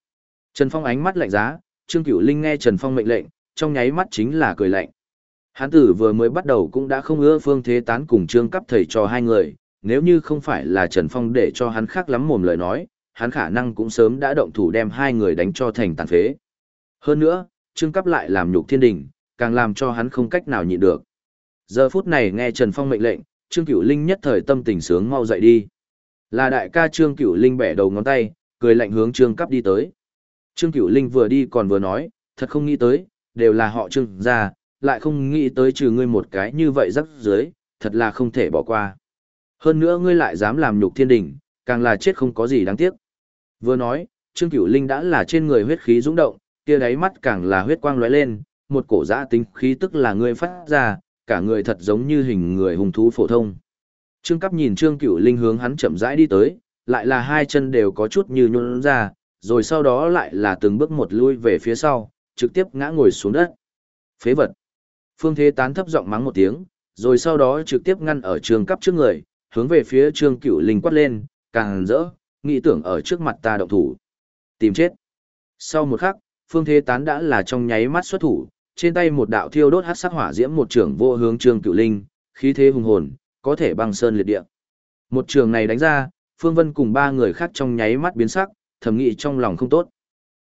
Trần Phong ánh mắt lạnh giá, Trương Cựu Linh nghe Trần Phong mệnh lệnh, trong nháy mắt chính là cười lạnh. Hán tử vừa mới bắt đầu cũng đã không ưa phương thế tán cùng trương cấp thầy cho hai người, nếu như không phải là Trần Phong để cho hắn khác lắm mồm lời nói, hắn khả năng cũng sớm đã động thủ đem hai người đánh cho thành tàn phế. Hơn nữa, trương cấp lại làm nhục thiên đình, càng làm cho hắn không cách nào nhịn được. Giờ phút này nghe Trần Phong mệnh lệnh, Trương Cửu Linh nhất thời tâm tình sướng mau dậy đi. Là đại ca Trương Cửu Linh bẻ đầu ngón tay, cười lạnh hướng Trương Cáp đi tới. Trương Cửu Linh vừa đi còn vừa nói, thật không nghĩ tới, đều là họ Trương gia, lại không nghĩ tới trừ ngươi một cái như vậy rắc dưới, thật là không thể bỏ qua. Hơn nữa ngươi lại dám làm nhục thiên đình, càng là chết không có gì đáng tiếc. Vừa nói, Trương Cửu Linh đã là trên người huyết khí dũng động, kia đáy mắt càng là huyết quang lóe lên, một cổ dã tính khí tức là ngươi phát ra, cả người thật giống như hình người hùng thú phổ thông. Trương Cáp nhìn Trương Cửu Linh hướng hắn chậm rãi đi tới, lại là hai chân đều có chút như nhũn ra, rồi sau đó lại là từng bước một lui về phía sau, trực tiếp ngã ngồi xuống đất. Phế vật. Phương Thế Tán thấp giọng mắng một tiếng, rồi sau đó trực tiếp ngăn ở trường cấp trước người, hướng về phía Trương Cửu Linh quát lên, càng rỡ, nghĩ tưởng ở trước mặt ta động thủ. Tìm chết. Sau một khắc, Phương Thế Tán đã là trong nháy mắt xuất thủ, trên tay một đạo thiêu đốt hắc sắc hỏa diễm một trường vô hướng Trương Cửu Linh, khí thế hùng hồn, có thể băng sơn liệt địa. Một trường này đánh ra, Phương Vân cùng ba người khác trong nháy mắt biến sắc, thầm nghĩ trong lòng không tốt.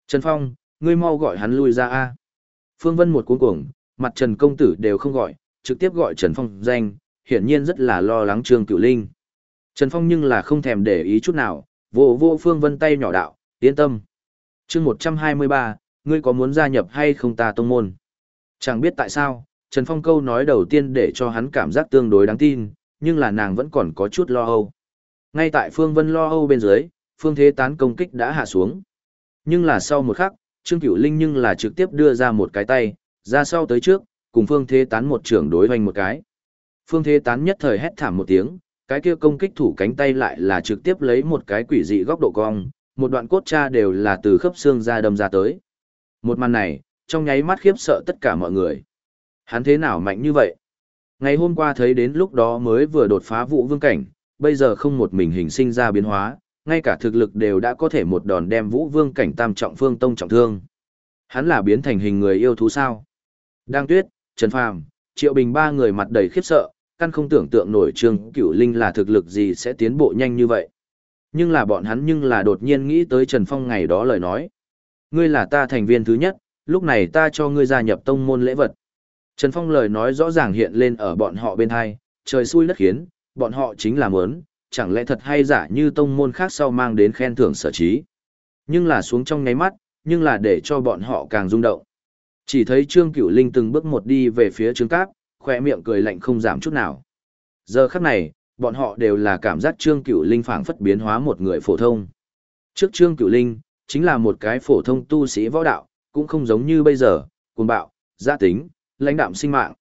Trần Phong, ngươi mau gọi hắn lui ra a. Phương Vân một cuống cuồng, mặt Trần công tử đều không gọi, trực tiếp gọi Trần Phong danh, hiển nhiên rất là lo lắng Trương Cửu Linh. Trần Phong nhưng là không thèm để ý chút nào, vô vô Phương Vân tay nhỏ đạo, yên tâm. Chương 123, ngươi có muốn gia nhập hay không ta tông môn? Chẳng biết tại sao, Trần Phong câu nói đầu tiên để cho hắn cảm giác tương đối đáng tin, nhưng là nàng vẫn còn có chút lo âu. Ngay tại Phương Vân lo âu bên dưới, Phương Thế Tán công kích đã hạ xuống. Nhưng là sau một khắc, Trương Cửu Linh nhưng là trực tiếp đưa ra một cái tay, ra sau tới trước, cùng Phương Thế Tán một trưởng đối hoành một cái. Phương Thế Tán nhất thời hét thảm một tiếng, cái kia công kích thủ cánh tay lại là trực tiếp lấy một cái quỷ dị góc độ cong, một đoạn cốt cha đều là từ khớp xương ra đâm ra tới. Một màn này, trong nháy mắt khiếp sợ tất cả mọi người. Hắn thế nào mạnh như vậy? Ngày hôm qua thấy đến lúc đó mới vừa đột phá vũ vương cảnh, bây giờ không một mình hình sinh ra biến hóa, ngay cả thực lực đều đã có thể một đòn đem vũ vương cảnh tam trọng phương tông trọng thương. Hắn là biến thành hình người yêu thú sao? Đang tuyết, Trần Phàm, Triệu Bình ba người mặt đầy khiếp sợ, căn không tưởng tượng nổi Trương Cửu Linh là thực lực gì sẽ tiến bộ nhanh như vậy. Nhưng là bọn hắn nhưng là đột nhiên nghĩ tới Trần Phong ngày đó lời nói. Ngươi là ta thành viên thứ nhất, lúc này ta cho ngươi gia nhập tông môn lễ vật. Trần Phong lời nói rõ ràng hiện lên ở bọn họ bên hai, trời xui đất khiến, bọn họ chính là mớn, chẳng lẽ thật hay giả như tông môn khác sau mang đến khen thưởng sở trí. Nhưng là xuống trong ngáy mắt, nhưng là để cho bọn họ càng rung động. Chỉ thấy Trương Cửu Linh từng bước một đi về phía Trương Cáp, khỏe miệng cười lạnh không giảm chút nào. Giờ khắc này, bọn họ đều là cảm giác Trương Cửu Linh phảng phất biến hóa một người phổ thông. Trước Trương Cửu Linh, chính là một cái phổ thông tu sĩ võ đạo, cũng không giống như bây giờ, cuồng bạo, gia tính, lãnh đạm sinh mạng.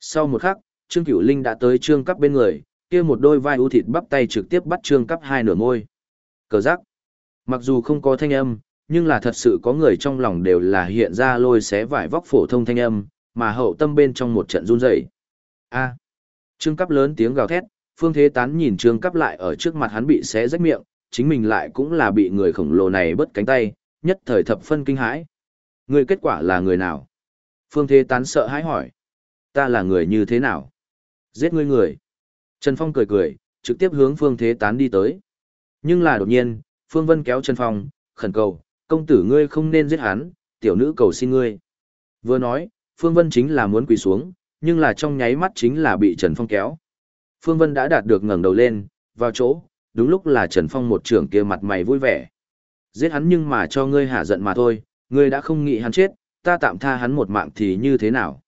Sau một khắc, Trương Cửu Linh đã tới Trương Cáp bên người, kia một đôi vai ưu thịt bắp tay trực tiếp bắt Trương Cáp hai nửa môi. Cờ giác. Mặc dù không có thanh âm, nhưng là thật sự có người trong lòng đều là hiện ra lôi xé vải vóc phổ thông thanh âm, mà hậu tâm bên trong một trận run rẩy. A. Trương Cấp lớn tiếng gào thét, Phương Thế Tán nhìn Trương Cấp lại ở trước mặt hắn bị xé rách miệng, chính mình lại cũng là bị người khổng lồ này bứt cánh tay, nhất thời thập phân kinh hãi. Người kết quả là người nào? Phương Thế Tán sợ hãi hỏi. Ta là người như thế nào? Giết ngươi người. Trần Phong cười cười, trực tiếp hướng Phương Thế Tán đi tới. Nhưng là đột nhiên, Phương Vân kéo Trần Phong, khẩn cầu, công tử ngươi không nên giết hắn, tiểu nữ cầu xin ngươi. Vừa nói, Phương Vân chính là muốn quỳ xuống, nhưng là trong nháy mắt chính là bị Trần Phong kéo. Phương Vân đã đạt được ngẩng đầu lên, vào chỗ, đúng lúc là Trần Phong một trưởng kia mặt mày vui vẻ. Giết hắn nhưng mà cho ngươi hạ giận mà thôi, ngươi đã không nghĩ hắn chết, ta tạm tha hắn một mạng thì như thế nào?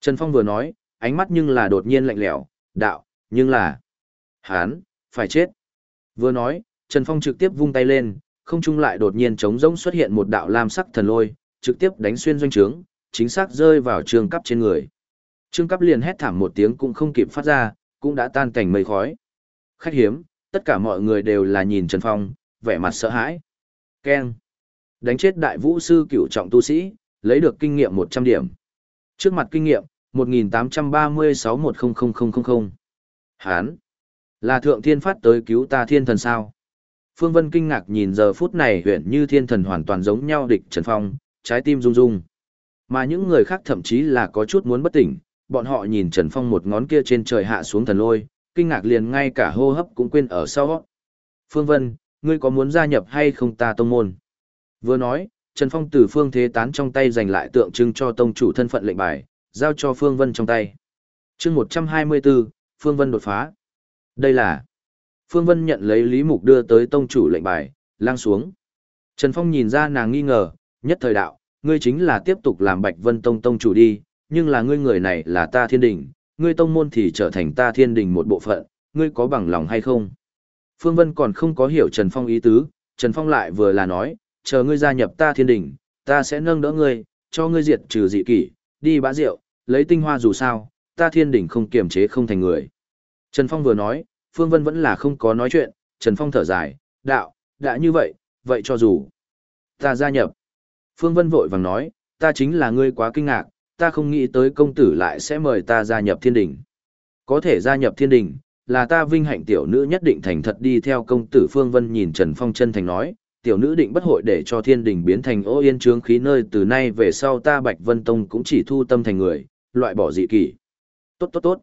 Trần Phong vừa nói, ánh mắt nhưng là đột nhiên lạnh lẽo, đạo, nhưng là... Hắn, phải chết. Vừa nói, Trần Phong trực tiếp vung tay lên, không trung lại đột nhiên trống rỗng xuất hiện một đạo lam sắc thần lôi, trực tiếp đánh xuyên doanh trướng, chính xác rơi vào trương cấp trên người. Trương cấp liền hét thảm một tiếng cũng không kịp phát ra, cũng đã tan cảnh mây khói. Khách hiếm, tất cả mọi người đều là nhìn Trần Phong, vẻ mặt sợ hãi. Keng. Đánh chết đại vũ sư cửu trọng tu sĩ, lấy được kinh nghiệm 100 điểm. Trước mặt kinh nghiệm, 1836-100000. Hán. Là thượng thiên phát tới cứu ta thiên thần sao? Phương Vân kinh ngạc nhìn giờ phút này huyện như thiên thần hoàn toàn giống nhau địch Trần Phong, trái tim rung rung. Mà những người khác thậm chí là có chút muốn bất tỉnh, bọn họ nhìn Trần Phong một ngón kia trên trời hạ xuống thần lôi, kinh ngạc liền ngay cả hô hấp cũng quên ở sau. Phương Vân, ngươi có muốn gia nhập hay không ta tông môn? Vừa nói, Trần Phong từ Phương Thế Tán trong tay giành lại tượng trưng cho tông chủ thân phận lệnh bài, giao cho Phương Vân trong tay. chương 124, Phương Vân đột phá. Đây là Phương Vân nhận lấy Lý Mục đưa tới tông chủ lệnh bài, lang xuống. Trần Phong nhìn ra nàng nghi ngờ, nhất thời đạo, ngươi chính là tiếp tục làm Bạch Vân Tông tông chủ đi, nhưng là ngươi người này là ta thiên đình, ngươi tông môn thì trở thành ta thiên đình một bộ phận, ngươi có bằng lòng hay không? Phương Vân còn không có hiểu Trần Phong ý tứ, Trần Phong lại vừa là nói, chờ ngươi gia nhập ta thiên đình, ta sẽ nâng đỡ ngươi, cho ngươi diệt trừ dị kỷ, đi bã rượu, lấy tinh hoa dù sao, ta thiên đình không kiềm chế không thành người. Trần Phong vừa nói, Phương Vân vẫn là không có nói chuyện, Trần Phong thở dài, đạo, đã như vậy, vậy cho dù ta gia nhập. Phương Vân vội vàng nói, ta chính là ngươi quá kinh ngạc, ta không nghĩ tới công tử lại sẽ mời ta gia nhập thiên đình. Có thể gia nhập thiên đình, là ta vinh hạnh tiểu nữ nhất định thành thật đi theo công tử Phương Vân nhìn Trần Phong chân thành nói, tiểu nữ định bất hội để cho thiên đình biến thành ô yên trướng khí nơi từ nay về sau ta Bạch Vân Tông cũng chỉ thu tâm thành người, loại bỏ dị kỷ. Tốt tốt tốt.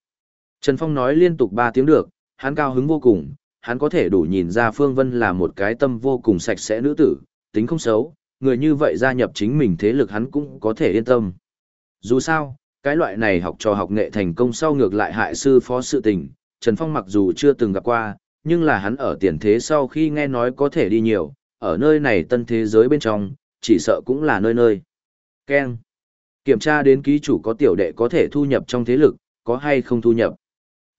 Trần Phong nói liên tục ba tiếng được, hắn cao hứng vô cùng, hắn có thể đủ nhìn ra Phương Vân là một cái tâm vô cùng sạch sẽ nữ tử, tính không xấu, người như vậy gia nhập chính mình thế lực hắn cũng có thể yên tâm. Dù sao, cái loại này học trò học nghệ thành công sau ngược lại hại sư phó sự tình, Trần Phong mặc dù chưa từng gặp qua, nhưng là hắn ở tiền thế sau khi nghe nói có thể đi nhiều, ở nơi này tân thế giới bên trong, chỉ sợ cũng là nơi nơi. Ken. Kiểm tra đến ký chủ có tiểu đệ có thể thu nhập trong thế lực, có hay không thu nhập.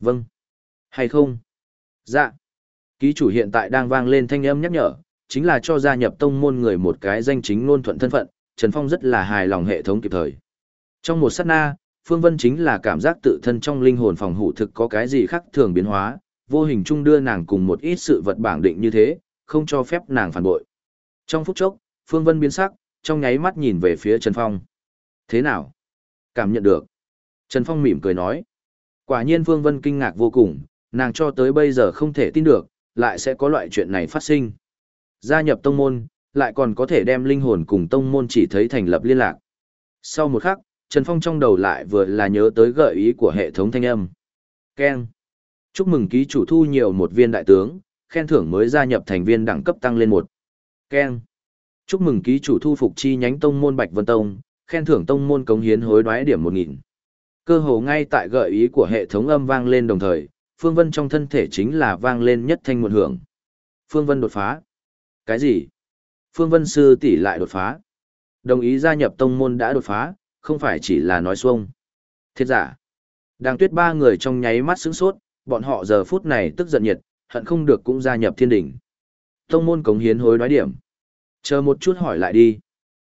Vâng. Hay không? Dạ. Ký chủ hiện tại đang vang lên thanh âm nhắc nhở, chính là cho gia nhập tông môn người một cái danh chính ngôn thuận thân phận, Trần Phong rất là hài lòng hệ thống kịp thời. Trong một sát na, Phương Vân chính là cảm giác tự thân trong linh hồn phòng hủ thực có cái gì khác thường biến hóa, vô hình chung đưa nàng cùng một ít sự vật bảng định như thế, không cho phép nàng phản bội. Trong phút chốc, Phương Vân biến sắc, trong nháy mắt nhìn về phía Trần Phong. Thế nào? Cảm nhận được. Trần Phong mỉm cười nói. Quả nhiên Phương Vân kinh ngạc vô cùng, nàng cho tới bây giờ không thể tin được, lại sẽ có loại chuyện này phát sinh. Gia nhập tông môn, lại còn có thể đem linh hồn cùng tông môn chỉ thấy thành lập liên lạc. Sau một khắc, Trần Phong trong đầu lại vừa là nhớ tới gợi ý của hệ thống thanh âm. Ken. Chúc mừng ký chủ thu nhiều một viên đại tướng, khen thưởng mới gia nhập thành viên đẳng cấp tăng lên một. Ken. Chúc mừng ký chủ thu phục chi nhánh tông môn Bạch Vân Tông, khen thưởng tông môn cống hiến hối đoái điểm 1000. Cơ hồ ngay tại gợi ý của hệ thống âm vang lên đồng thời, Phương Vân trong thân thể chính là vang lên nhất thanh một hưởng. Phương Vân đột phá. Cái gì? Phương Vân sư tỷ lại đột phá. Đồng ý gia nhập tông môn đã đột phá, không phải chỉ là nói xuông. Thiết giả. Đang tuyết ba người trong nháy mắt sững sốt, bọn họ giờ phút này tức giận nhiệt, hận không được cũng gia nhập thiên đỉnh. Tông môn cống hiến hối đoái điểm. Chờ một chút hỏi lại đi.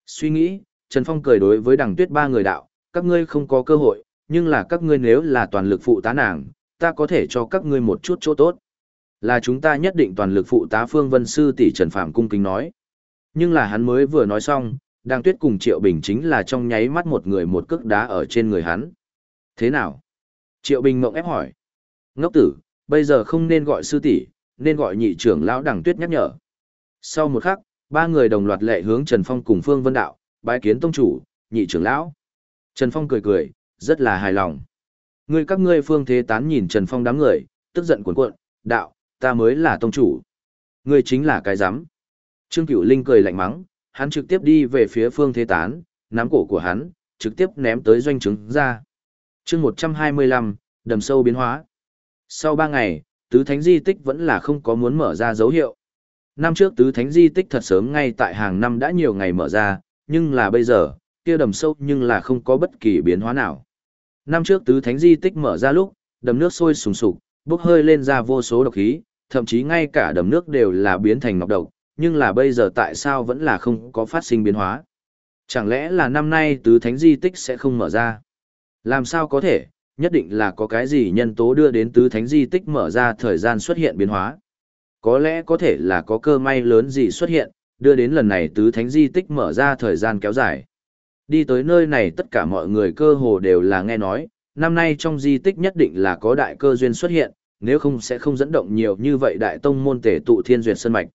Suy nghĩ, Trần Phong cười đối với đằng tuyết ba người đạo, các ngươi không có cơ hội, nhưng là các ngươi nếu là toàn lực phụ tá nàng, ta có thể cho các ngươi một chút chỗ tốt. Là chúng ta nhất định toàn lực phụ tá Phương Vân Sư tỷ Trần Phạm cung kính nói. Nhưng là hắn mới vừa nói xong, đang tuyết cùng Triệu Bình chính là trong nháy mắt một người một cước đá ở trên người hắn. Thế nào? Triệu Bình mộng ép hỏi. Ngốc tử, bây giờ không nên gọi sư tỷ, nên gọi nhị trưởng lão đằng tuyết nhắc nhở. Sau một khắc, ba người đồng loạt lệ hướng Trần Phong cùng Phương Vân Đạo, bái kiến tông chủ, nhị trưởng lão. Trần Phong cười cười, rất là hài lòng. Ngươi các ngươi phương thế tán nhìn Trần Phong đám người, tức giận cuộn cuộn, đạo, ta mới là tông chủ. Ngươi chính là cái giám. Trương Cửu Linh cười lạnh mắng, hắn trực tiếp đi về phía phương thế tán, nắm cổ của hắn, trực tiếp ném tới doanh trứng ra. chương 125, đầm sâu biến hóa. Sau ba ngày, tứ thánh di tích vẫn là không có muốn mở ra dấu hiệu. Năm trước tứ thánh di tích thật sớm ngay tại hàng năm đã nhiều ngày mở ra, nhưng là bây giờ, kia đầm sâu nhưng là không có bất kỳ biến hóa nào. Năm trước tứ thánh di tích mở ra lúc, đầm nước sôi sùng sục, bốc hơi lên ra vô số độc khí, thậm chí ngay cả đầm nước đều là biến thành ngọc độc, nhưng là bây giờ tại sao vẫn là không có phát sinh biến hóa? Chẳng lẽ là năm nay tứ thánh di tích sẽ không mở ra? Làm sao có thể, nhất định là có cái gì nhân tố đưa đến tứ thánh di tích mở ra thời gian xuất hiện biến hóa. Có lẽ có thể là có cơ may lớn gì xuất hiện, đưa đến lần này tứ thánh di tích mở ra thời gian kéo dài. Đi tới nơi này tất cả mọi người cơ hồ đều là nghe nói, năm nay trong di tích nhất định là có đại cơ duyên xuất hiện, nếu không sẽ không dẫn động nhiều như vậy đại tông môn tể tụ thiên duyệt sơn mạch.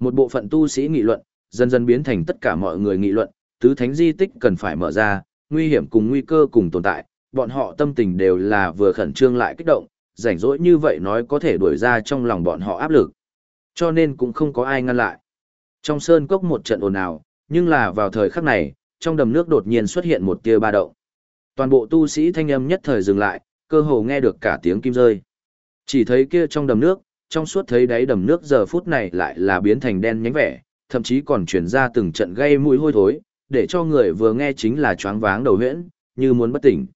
Một bộ phận tu sĩ nghị luận, dần dần biến thành tất cả mọi người nghị luận, tứ thánh di tích cần phải mở ra, nguy hiểm cùng nguy cơ cùng tồn tại, bọn họ tâm tình đều là vừa khẩn trương lại kích động, rảnh rỗi như vậy nói có thể đuổi ra trong lòng bọn họ áp lực. Cho nên cũng không có ai ngăn lại. Trong sơn cốc một trận ồn ào, nhưng là vào thời khắc này, trong đầm nước đột nhiên xuất hiện một tia ba động. Toàn bộ tu sĩ thanh âm nhất thời dừng lại, cơ hồ nghe được cả tiếng kim rơi. Chỉ thấy kia trong đầm nước, trong suốt thấy đáy đầm nước giờ phút này lại là biến thành đen nhánh vẻ, thậm chí còn truyền ra từng trận gây mũi hôi thối, để cho người vừa nghe chính là choáng váng đầu huyễn, như muốn bất tỉnh.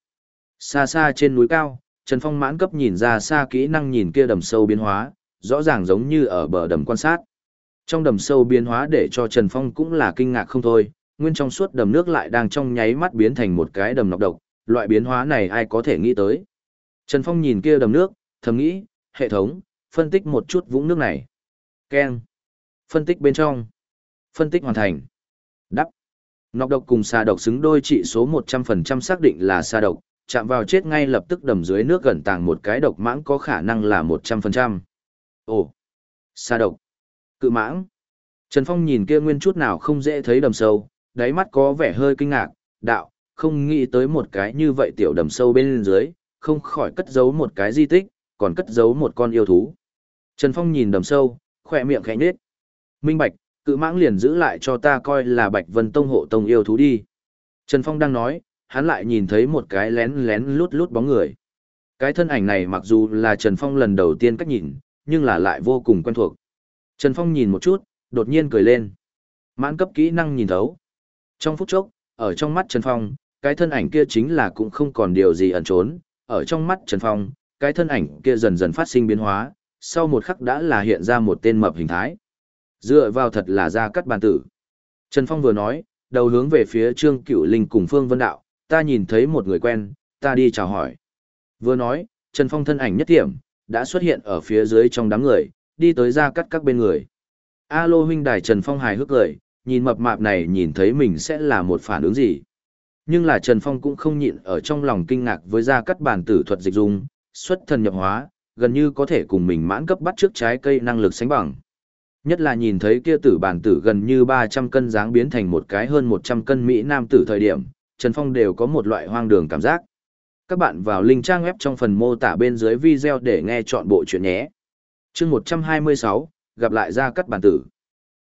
Xa xa trên núi cao, Trần Phong mãn cấp nhìn ra xa kỹ năng nhìn kia đầm sâu biến hóa, rõ ràng giống như ở bờ đầm quan sát. Trong đầm sâu biến hóa để cho Trần Phong cũng là kinh ngạc không thôi, nguyên trong suốt đầm nước lại đang trong nháy mắt biến thành một cái đầm nọc độc, loại biến hóa này ai có thể nghĩ tới. Trần Phong nhìn kia đầm nước, thầm nghĩ, hệ thống, phân tích một chút vũng nước này. Ken. Phân tích bên trong. Phân tích hoàn thành. Đắp. Nọc độc cùng xà độc xứng đôi trị số 100% xác định là xà độc, chạm vào chết ngay lập tức đầm dưới nước gần tàng một cái độc mãng có khả năng là 100%. Ồ, xà độc, cự mãng. Trần Phong nhìn kia nguyên chút nào không dễ thấy đầm sâu, đáy mắt có vẻ hơi kinh ngạc, đạo, không nghĩ tới một cái như vậy tiểu đầm sâu bên dưới, không khỏi cất giấu một cái di tích, còn cất giấu một con yêu thú. Trần Phong nhìn đầm sâu, khỏe miệng khẽ nhếch. Minh Bạch, cự mãng liền giữ lại cho ta coi là Bạch Vân Tông hộ tông yêu thú đi. Trần Phong đang nói, hắn lại nhìn thấy một cái lén lén lút lút bóng người. Cái thân ảnh này mặc dù là Trần Phong lần đầu tiên cách nhìn, nhưng là lại vô cùng quen thuộc. Trần Phong nhìn một chút, đột nhiên cười lên. Mãn cấp kỹ năng nhìn thấu. Trong phút chốc, ở trong mắt Trần Phong, cái thân ảnh kia chính là cũng không còn điều gì ẩn trốn. Ở trong mắt Trần Phong, cái thân ảnh kia dần dần phát sinh biến hóa, sau một khắc đã là hiện ra một tên mập hình thái. Dựa vào thật là ra cắt bàn tử. Trần Phong vừa nói, đầu hướng về phía Trương Cửu Linh cùng Phương Vân Đạo, ta nhìn thấy một người quen, ta đi chào hỏi. Vừa nói, Trần Phong thân ảnh nhất điểm, đã xuất hiện ở phía dưới trong đám người, đi tới ra cắt các bên người. Alo huynh đài Trần Phong hài hước cười, nhìn mập mạp này nhìn thấy mình sẽ là một phản ứng gì. Nhưng là Trần Phong cũng không nhịn ở trong lòng kinh ngạc với gia cắt bản tử thuật dịch dung, xuất thần nhập hóa, gần như có thể cùng mình mãn cấp bắt trước trái cây năng lực sánh bằng. Nhất là nhìn thấy kia tử bản tử gần như 300 cân dáng biến thành một cái hơn 100 cân Mỹ Nam tử thời điểm, Trần Phong đều có một loại hoang đường cảm giác. Các bạn vào link trang web trong phần mô tả bên dưới video để nghe chọn bộ chuyện nhé. chương 126, gặp lại gia cắt bản tử.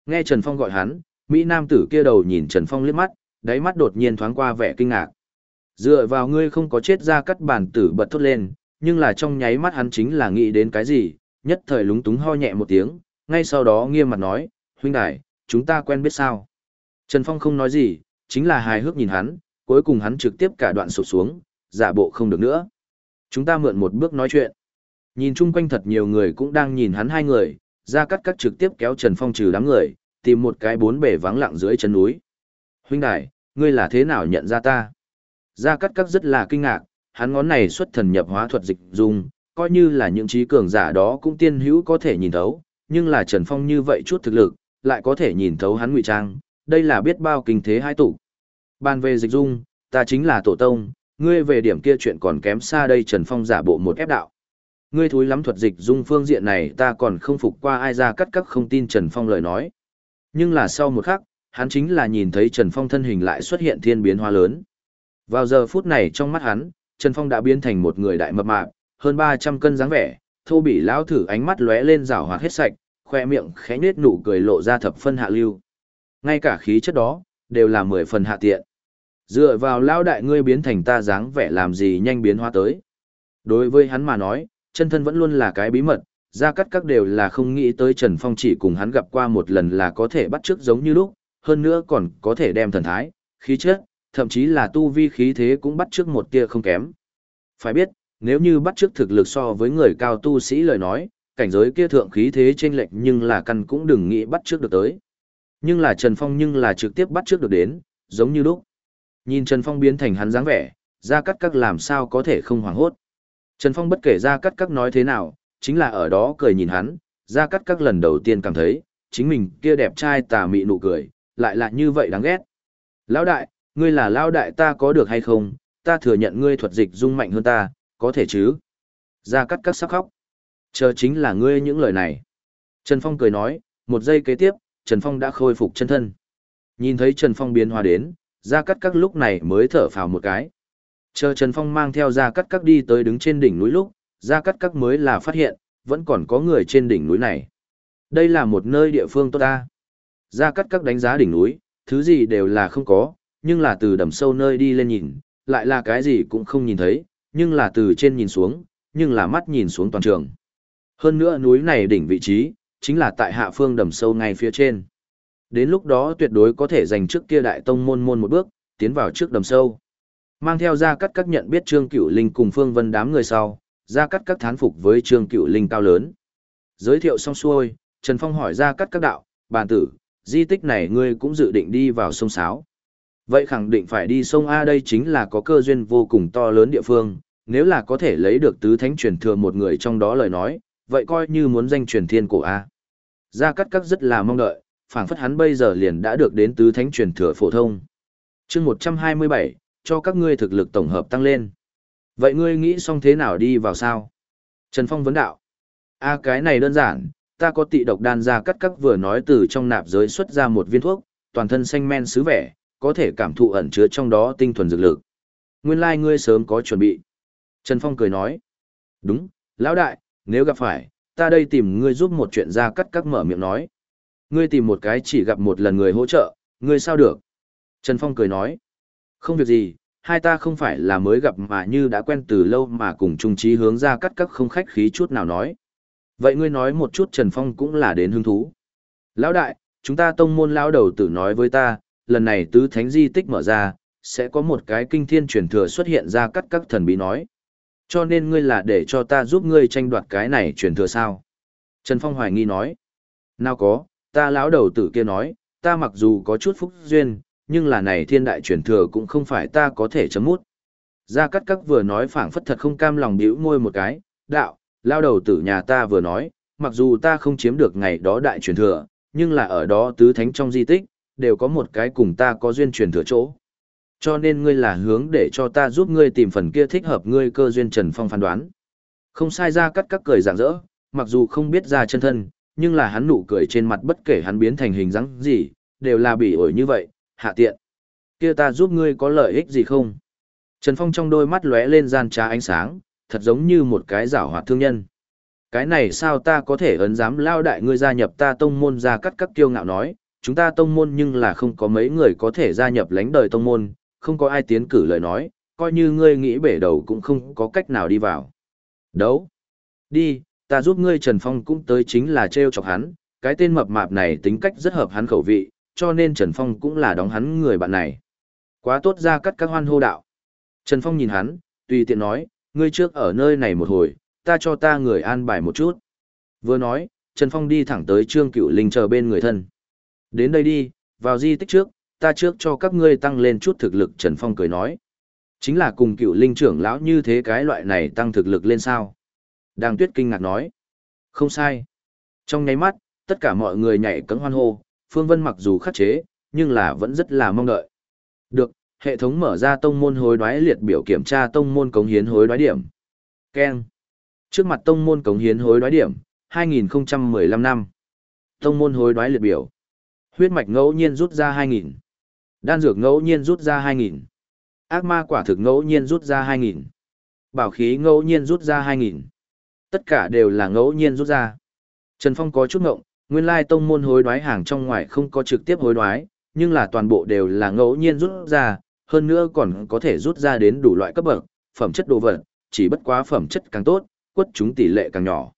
Nghe Trần Phong gọi hắn, Mỹ Nam tử kia đầu nhìn Trần Phong liếc mắt, đáy mắt đột nhiên thoáng qua vẻ kinh ngạc. Dựa vào ngươi không có chết ra cắt bản tử bật thốt lên, nhưng là trong nháy mắt hắn chính là nghĩ đến cái gì, nhất thời lúng túng ho nhẹ một tiếng, ngay sau đó nghiêm mặt nói, huynh đài, chúng ta quen biết sao. Trần Phong không nói gì, chính là hài hước nhìn hắn, cuối cùng hắn trực tiếp cả đoạn sụp xuống, giả bộ không được nữa. Chúng ta mượn một bước nói chuyện. Nhìn chung quanh thật nhiều người cũng đang nhìn hắn hai người, ra cắt cắt trực tiếp kéo Trần Phong trừ đám người, tìm một cái bốn bể vắng lặng dưới chân núi. Huynh đài, ngươi là thế nào nhận ra ta? gia cát cát rất là kinh ngạc, hắn ngón này xuất thần nhập hóa thuật dịch dung, coi như là những trí cường giả đó cũng tiên hữu có thể nhìn thấu, nhưng là Trần Phong như vậy chút thực lực, lại có thể nhìn thấu hắn ngụy trang, đây là biết bao kinh thế hai tụ. Ban về dịch dung, ta chính là tổ tông, ngươi về điểm kia chuyện còn kém xa đây Trần Phong giả bộ một ép đạo. Ngươi thúi lắm thuật dịch dung phương diện này ta còn không phục qua ai ra cắt các không tin Trần Phong lời nói. Nhưng là sau một khắc, hắn chính là nhìn thấy Trần Phong thân hình lại xuất hiện thiên biến hóa lớn. Vào giờ phút này trong mắt hắn, Trần Phong đã biến thành một người đại mập mạp, hơn 300 cân dáng vẻ, thô bị lão thử ánh mắt lóe lên rảo hoạt hết sạch, khoe miệng khẽ nết nụ cười lộ ra thập phân hạ lưu. Ngay cả khí chất đó, đều là mười phần hạ tiện. Dựa vào lão đại ngươi biến thành ta dáng vẻ làm gì nhanh biến hóa tới. Đối với hắn mà nói, chân thân vẫn luôn là cái bí mật, Gia Cát Các đều là không nghĩ tới Trần Phong chỉ cùng hắn gặp qua một lần là có thể bắt trước giống như lúc, hơn nữa còn có thể đem thần thái, khí chất, thậm chí là tu vi khí thế cũng bắt trước một tia không kém. Phải biết, nếu như bắt trước thực lực so với người cao tu sĩ lời nói, cảnh giới kia thượng khí thế trên lệch nhưng là căn cũng đừng nghĩ bắt trước được tới. Nhưng là Trần Phong nhưng là trực tiếp bắt trước được đến, giống như lúc. Nhìn Trần Phong biến thành hắn dáng vẻ, Gia Cát Các làm sao có thể không hoảng hốt. Trần Phong bất kể Gia Cát Các nói thế nào, chính là ở đó cười nhìn hắn, Gia Cát Các lần đầu tiên cảm thấy, chính mình kia đẹp trai tà mị nụ cười, lại là như vậy đáng ghét. Lão đại, ngươi là lão đại ta có được hay không, ta thừa nhận ngươi thuật dịch dung mạnh hơn ta, có thể chứ? Gia Cát Các sắc khóc. Chờ chính là ngươi những lời này. Trần Phong cười nói, một giây kế tiếp, Trần Phong đã khôi phục chân thân. Nhìn thấy Trần Phong biến hóa đến, Gia Cát Các lúc này mới thở phào một cái. Chờ Trần Phong mang theo Gia Cát Các đi tới đứng trên đỉnh núi lúc, Gia Cát Các mới là phát hiện, vẫn còn có người trên đỉnh núi này. Đây là một nơi địa phương tốt ta. Gia Cát Các đánh giá đỉnh núi, thứ gì đều là không có, nhưng là từ đầm sâu nơi đi lên nhìn, lại là cái gì cũng không nhìn thấy, nhưng là từ trên nhìn xuống, nhưng là mắt nhìn xuống toàn trường. Hơn nữa núi này đỉnh vị trí, chính là tại hạ phương đầm sâu ngay phía trên. Đến lúc đó tuyệt đối có thể giành trước kia đại tông môn môn một bước, tiến vào trước đầm sâu. Mang theo ra cắt các nhận biết Trương Cửu Linh cùng Phương Vân đám người sau, ra cắt các thán phục với Trương Cửu Linh cao lớn. Giới thiệu xong xuôi, Trần Phong hỏi ra cắt các đạo, bàn tử, di tích này ngươi cũng dự định đi vào sông Sáo. Vậy khẳng định phải đi sông A đây chính là có cơ duyên vô cùng to lớn địa phương, nếu là có thể lấy được tứ thánh truyền thừa một người trong đó lời nói, vậy coi như muốn danh truyền thiên cổ A. Gia Cát Các rất là mong đợi, phảng phất hắn bây giờ liền đã được đến tứ thánh truyền thừa phổ thông. chương 127, cho các ngươi thực lực tổng hợp tăng lên. Vậy ngươi nghĩ xong thế nào đi vào sao? Trần Phong vấn đạo. A cái này đơn giản, ta có tị độc đan ra Cát cắt vừa nói từ trong nạp giới xuất ra một viên thuốc, toàn thân xanh men sứ vẻ, có thể cảm thụ ẩn chứa trong đó tinh thuần dược lực. Nguyên lai like ngươi sớm có chuẩn bị. Trần Phong cười nói. Đúng, lão đại, nếu gặp phải, ta đây tìm ngươi giúp một chuyện ra cắt cắt mở miệng nói. Ngươi tìm một cái chỉ gặp một lần người hỗ trợ, ngươi sao được? Trần Phong cười nói. Không việc gì, hai ta không phải là mới gặp mà như đã quen từ lâu mà cùng trung trí hướng ra cắt các không khách khí chút nào nói. Vậy ngươi nói một chút Trần Phong cũng là đến hứng thú. Lão đại, chúng ta tông môn lão đầu tử nói với ta, lần này tứ thánh di tích mở ra, sẽ có một cái kinh thiên truyền thừa xuất hiện ra cắt các thần bí nói. Cho nên ngươi là để cho ta giúp ngươi tranh đoạt cái này truyền thừa sao? Trần Phong hoài nghi nói. Nào có, ta lão đầu tử kia nói, ta mặc dù có chút phúc duyên, nhưng là này thiên đại truyền thừa cũng không phải ta có thể chấm mút. Gia Cát cát vừa nói phảng phất thật không cam lòng bĩu môi một cái, đạo, lao đầu tử nhà ta vừa nói, mặc dù ta không chiếm được ngày đó đại truyền thừa, nhưng là ở đó tứ thánh trong di tích, đều có một cái cùng ta có duyên truyền thừa chỗ. Cho nên ngươi là hướng để cho ta giúp ngươi tìm phần kia thích hợp ngươi cơ duyên Trần Phong phán đoán. Không sai ra cắt các cười rạng rỡ, mặc dù không biết ra chân thân, nhưng là hắn nụ cười trên mặt bất kể hắn biến thành hình dáng gì, đều là bị ổi như vậy, hạ tiện. Kia ta giúp ngươi có lợi ích gì không? Trần Phong trong đôi mắt lóe lên gian trá ánh sáng, thật giống như một cái giảo hoạt thương nhân. Cái này sao ta có thể ấn dám lao đại ngươi gia nhập ta tông môn ra cắt các kiêu ngạo nói, chúng ta tông môn nhưng là không có mấy người có thể gia nhập lánh đời tông môn, không có ai tiến cử lời nói, coi như ngươi nghĩ bể đầu cũng không có cách nào đi vào. Đấu. Đi, ta giúp ngươi Trần Phong cũng tới chính là treo chọc hắn, cái tên mập mạp này tính cách rất hợp hắn khẩu vị, cho nên Trần Phong cũng là đóng hắn người bạn này. Quá tốt ra cắt các hoan hô đạo. Trần Phong nhìn hắn, tùy tiện nói, ngươi trước ở nơi này một hồi, ta cho ta người an bài một chút. Vừa nói, Trần Phong đi thẳng tới Trương Cựu Linh chờ bên người thân. Đến đây đi, vào di tích trước, ta trước cho các ngươi tăng lên chút thực lực Trần Phong cười nói. Chính là cùng cựu linh trưởng lão như thế cái loại này tăng thực lực lên sao. Đang tuyết kinh ngạc nói. Không sai. Trong nháy mắt, tất cả mọi người nhảy cấm hoan hô, Phương Vân mặc dù khắc chế, nhưng là vẫn rất là mong đợi. Được, hệ thống mở ra tông môn hối đoái liệt biểu kiểm tra tông môn cống hiến hối đoái điểm. Keng. Trước mặt tông môn cống hiến hối đoái điểm, 2015 năm. Tông môn hối đoái liệt biểu. Huyết mạch ngẫu nhiên rút ra 2000. Đan dược ngẫu nhiên rút ra 2.000. Ác ma quả thực ngẫu nhiên rút ra 2.000. Bảo khí ngẫu nhiên rút ra 2.000. Tất cả đều là ngẫu nhiên rút ra. Trần Phong có chút ngộng, nguyên lai tông môn hối đoái hàng trong ngoài không có trực tiếp hối đoái, nhưng là toàn bộ đều là ngẫu nhiên rút ra, hơn nữa còn có thể rút ra đến đủ loại cấp bậc, phẩm chất đồ vật, chỉ bất quá phẩm chất càng tốt, quất chúng tỷ lệ càng nhỏ.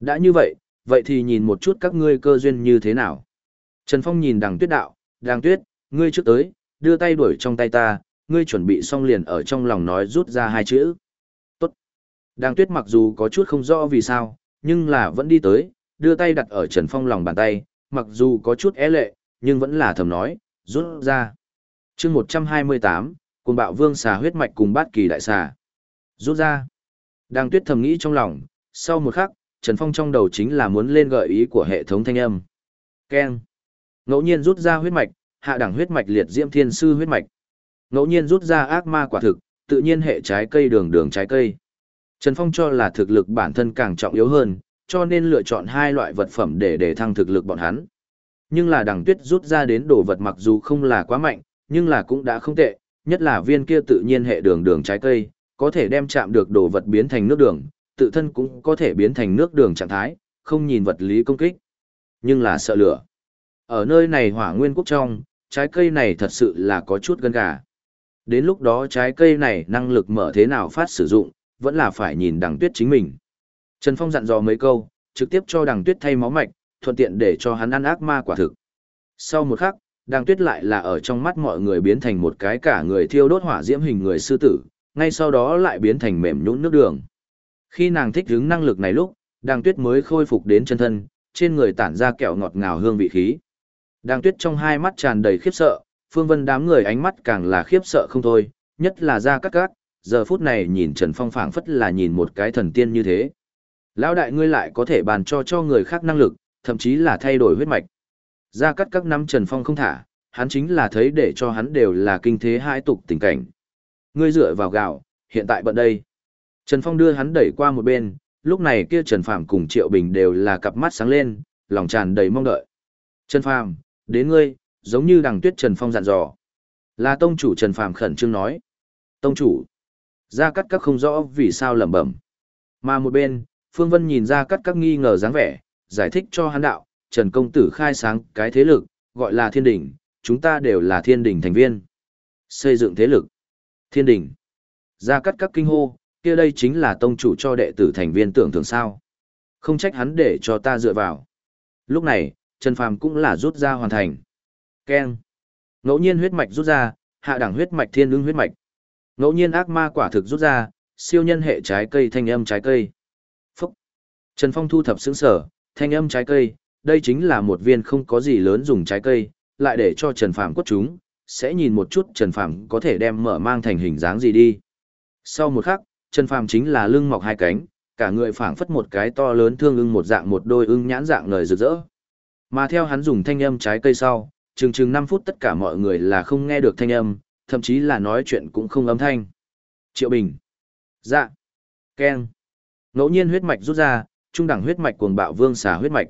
Đã như vậy, vậy thì nhìn một chút các ngươi cơ duyên như thế nào. Trần Phong nhìn đằng tuyết đạo, đằng tuyết, ngươi trước tới, đưa tay đuổi trong tay ta, ngươi chuẩn bị xong liền ở trong lòng nói rút ra hai chữ. Tốt. Đằng tuyết mặc dù có chút không rõ vì sao, nhưng là vẫn đi tới, đưa tay đặt ở Trần Phong lòng bàn tay, mặc dù có chút é lệ, nhưng vẫn là thầm nói, rút ra. chương 128, cùng bạo vương xà huyết mạch cùng bát kỳ đại xà. Rút ra. Đang tuyết thầm nghĩ trong lòng, sau một khắc, Trần Phong trong đầu chính là muốn lên gợi ý của hệ thống thanh âm. Keng. Ngẫu nhiên rút ra huyết mạch, hạ đẳng huyết mạch liệt diễm thiên sư huyết mạch. Ngẫu nhiên rút ra ác ma quả thực, tự nhiên hệ trái cây đường đường trái cây. Trần Phong cho là thực lực bản thân càng trọng yếu hơn, cho nên lựa chọn hai loại vật phẩm để để thăng thực lực bọn hắn. Nhưng là đằng tuyết rút ra đến đồ vật mặc dù không là quá mạnh, nhưng là cũng đã không tệ, nhất là viên kia tự nhiên hệ đường đường trái cây, có thể đem chạm được đồ vật biến thành nước đường, tự thân cũng có thể biến thành nước đường trạng thái, không nhìn vật lý công kích, nhưng là sợ lửa. Ở nơi này hỏa nguyên quốc trong, trái cây này thật sự là có chút gân gà. Đến lúc đó trái cây này năng lực mở thế nào phát sử dụng, vẫn là phải nhìn đằng tuyết chính mình. Trần Phong dặn dò mấy câu, trực tiếp cho đằng tuyết thay máu mạch, thuận tiện để cho hắn ăn ác ma quả thực. Sau một khắc, đằng tuyết lại là ở trong mắt mọi người biến thành một cái cả người thiêu đốt hỏa diễm hình người sư tử, ngay sau đó lại biến thành mềm nhũn nước đường. Khi nàng thích ứng năng lực này lúc, đằng tuyết mới khôi phục đến chân thân, trên người tản ra kẹo ngọt ngào hương vị khí. Đằng tuyết trong hai mắt tràn đầy khiếp sợ, phương vân đám người ánh mắt càng là khiếp sợ không thôi, nhất là ra các các, giờ phút này nhìn Trần Phong phảng phất là nhìn một cái thần tiên như thế. Lão đại ngươi lại có thể bàn cho cho người khác năng lực, thậm chí là thay đổi huyết mạch. Ra cắt các năm Trần Phong không thả, hắn chính là thấy để cho hắn đều là kinh thế hai tục tình cảnh. Ngươi dựa vào gạo, hiện tại bận đây. Trần Phong đưa hắn đẩy qua một bên, lúc này kia Trần Phàm cùng Triệu Bình đều là cặp mắt sáng lên, lòng tràn đầy mong đợi. Trần Phàm, đến ngươi, giống như đằng tuyết Trần Phong dặn dò. Là tông chủ Trần Phàm khẩn trương nói. Tông chủ. Ra cắt các không rõ vì sao lẩm bẩm. Mà một bên, Phương Vân nhìn ra cắt các nghi ngờ dáng vẻ, giải thích cho hắn đạo, Trần Công Tử khai sáng cái thế lực, gọi là thiên đỉnh, chúng ta đều là thiên đỉnh thành viên. Xây dựng thế lực. Thiên đỉnh. Ra cắt các kinh hô, kia đây chính là tông chủ cho đệ tử thành viên tưởng thường sao. Không trách hắn để cho ta dựa vào. Lúc này, Trần Phàm cũng là rút ra hoàn thành. Keng. Ngẫu nhiên huyết mạch rút ra, hạ đẳng huyết mạch thiên ưng huyết mạch. Ngẫu nhiên ác ma quả thực rút ra, siêu nhân hệ trái cây thanh âm trái cây. Trần Phong thu thập sững sở, thanh âm trái cây, đây chính là một viên không có gì lớn dùng trái cây, lại để cho Trần Phàm quất chúng, sẽ nhìn một chút Trần Phàm có thể đem mở mang thành hình dáng gì đi. Sau một khắc, Trần Phàm chính là lưng mọc hai cánh, cả người phảng phất một cái to lớn thương ưng một dạng một đôi ưng nhãn dạng lời rực rỡ. Mà theo hắn dùng thanh âm trái cây sau, chừng chừng 5 phút tất cả mọi người là không nghe được thanh âm, thậm chí là nói chuyện cũng không âm thanh. Triệu Bình. Dạ. Ken. Ngẫu nhiên huyết mạch rút ra, trung đẳng huyết mạch cuồng bạo vương xà huyết mạch.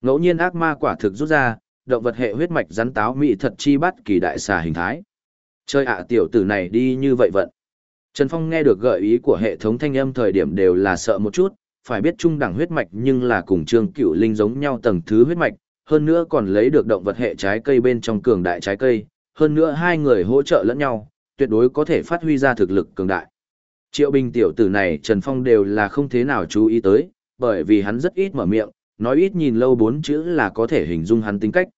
Ngẫu nhiên ác ma quả thực rút ra, động vật hệ huyết mạch rắn táo mỹ thật chi bắt kỳ đại xà hình thái. Chơi ạ à, tiểu tử này đi như vậy vận. Trần Phong nghe được gợi ý của hệ thống thanh âm thời điểm đều là sợ một chút, phải biết trung đẳng huyết mạch nhưng là cùng trương cựu linh giống nhau tầng thứ huyết mạch, hơn nữa còn lấy được động vật hệ trái cây bên trong cường đại trái cây, hơn nữa hai người hỗ trợ lẫn nhau, tuyệt đối có thể phát huy ra thực lực cường đại. Triệu Bình tiểu tử này Trần Phong đều là không thế nào chú ý tới, bởi vì hắn rất ít mở miệng, nói ít nhìn lâu bốn chữ là có thể hình dung hắn tính cách.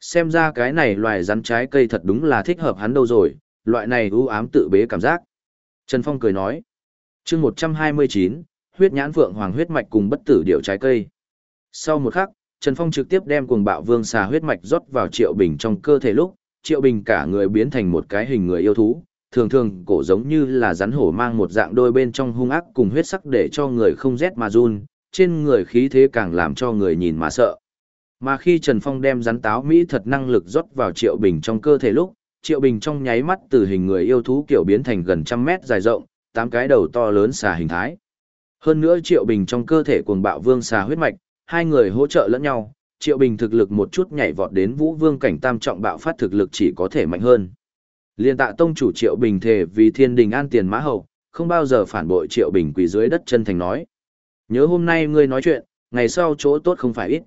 Xem ra cái này loài rắn trái cây thật đúng là thích hợp hắn đâu rồi, loại này ưu ám tự bế cảm giác. Trần Phong cười nói, chương 129, huyết nhãn vượng hoàng huyết mạch cùng bất tử điệu trái cây. Sau một khắc, Trần Phong trực tiếp đem cuồng bạo vương xà huyết mạch rót vào Triệu Bình trong cơ thể lúc, Triệu Bình cả người biến thành một cái hình người yêu thú, thường thường cổ giống như là rắn hổ mang một dạng đôi bên trong hung ác cùng huyết sắc để cho người không rét mà run, trên người khí thế càng làm cho người nhìn mà sợ. Mà khi Trần Phong đem rắn táo Mỹ thật năng lực rót vào Triệu Bình trong cơ thể lúc, Triệu Bình trong nháy mắt từ hình người yêu thú kiểu biến thành gần trăm mét dài rộng, tám cái đầu to lớn xà hình thái. Hơn nữa Triệu Bình trong cơ thể cuồng bạo vương xà huyết mạch, hai người hỗ trợ lẫn nhau, Triệu Bình thực lực một chút nhảy vọt đến Vũ Vương cảnh tam trọng bạo phát thực lực chỉ có thể mạnh hơn. Liên tạ tông chủ Triệu Bình thề vì thiên đình an tiền mã hậu, không bao giờ phản bội Triệu Bình quỳ dưới đất chân thành nói. Nhớ hôm nay ngươi nói chuyện, ngày sau chỗ tốt không phải ít.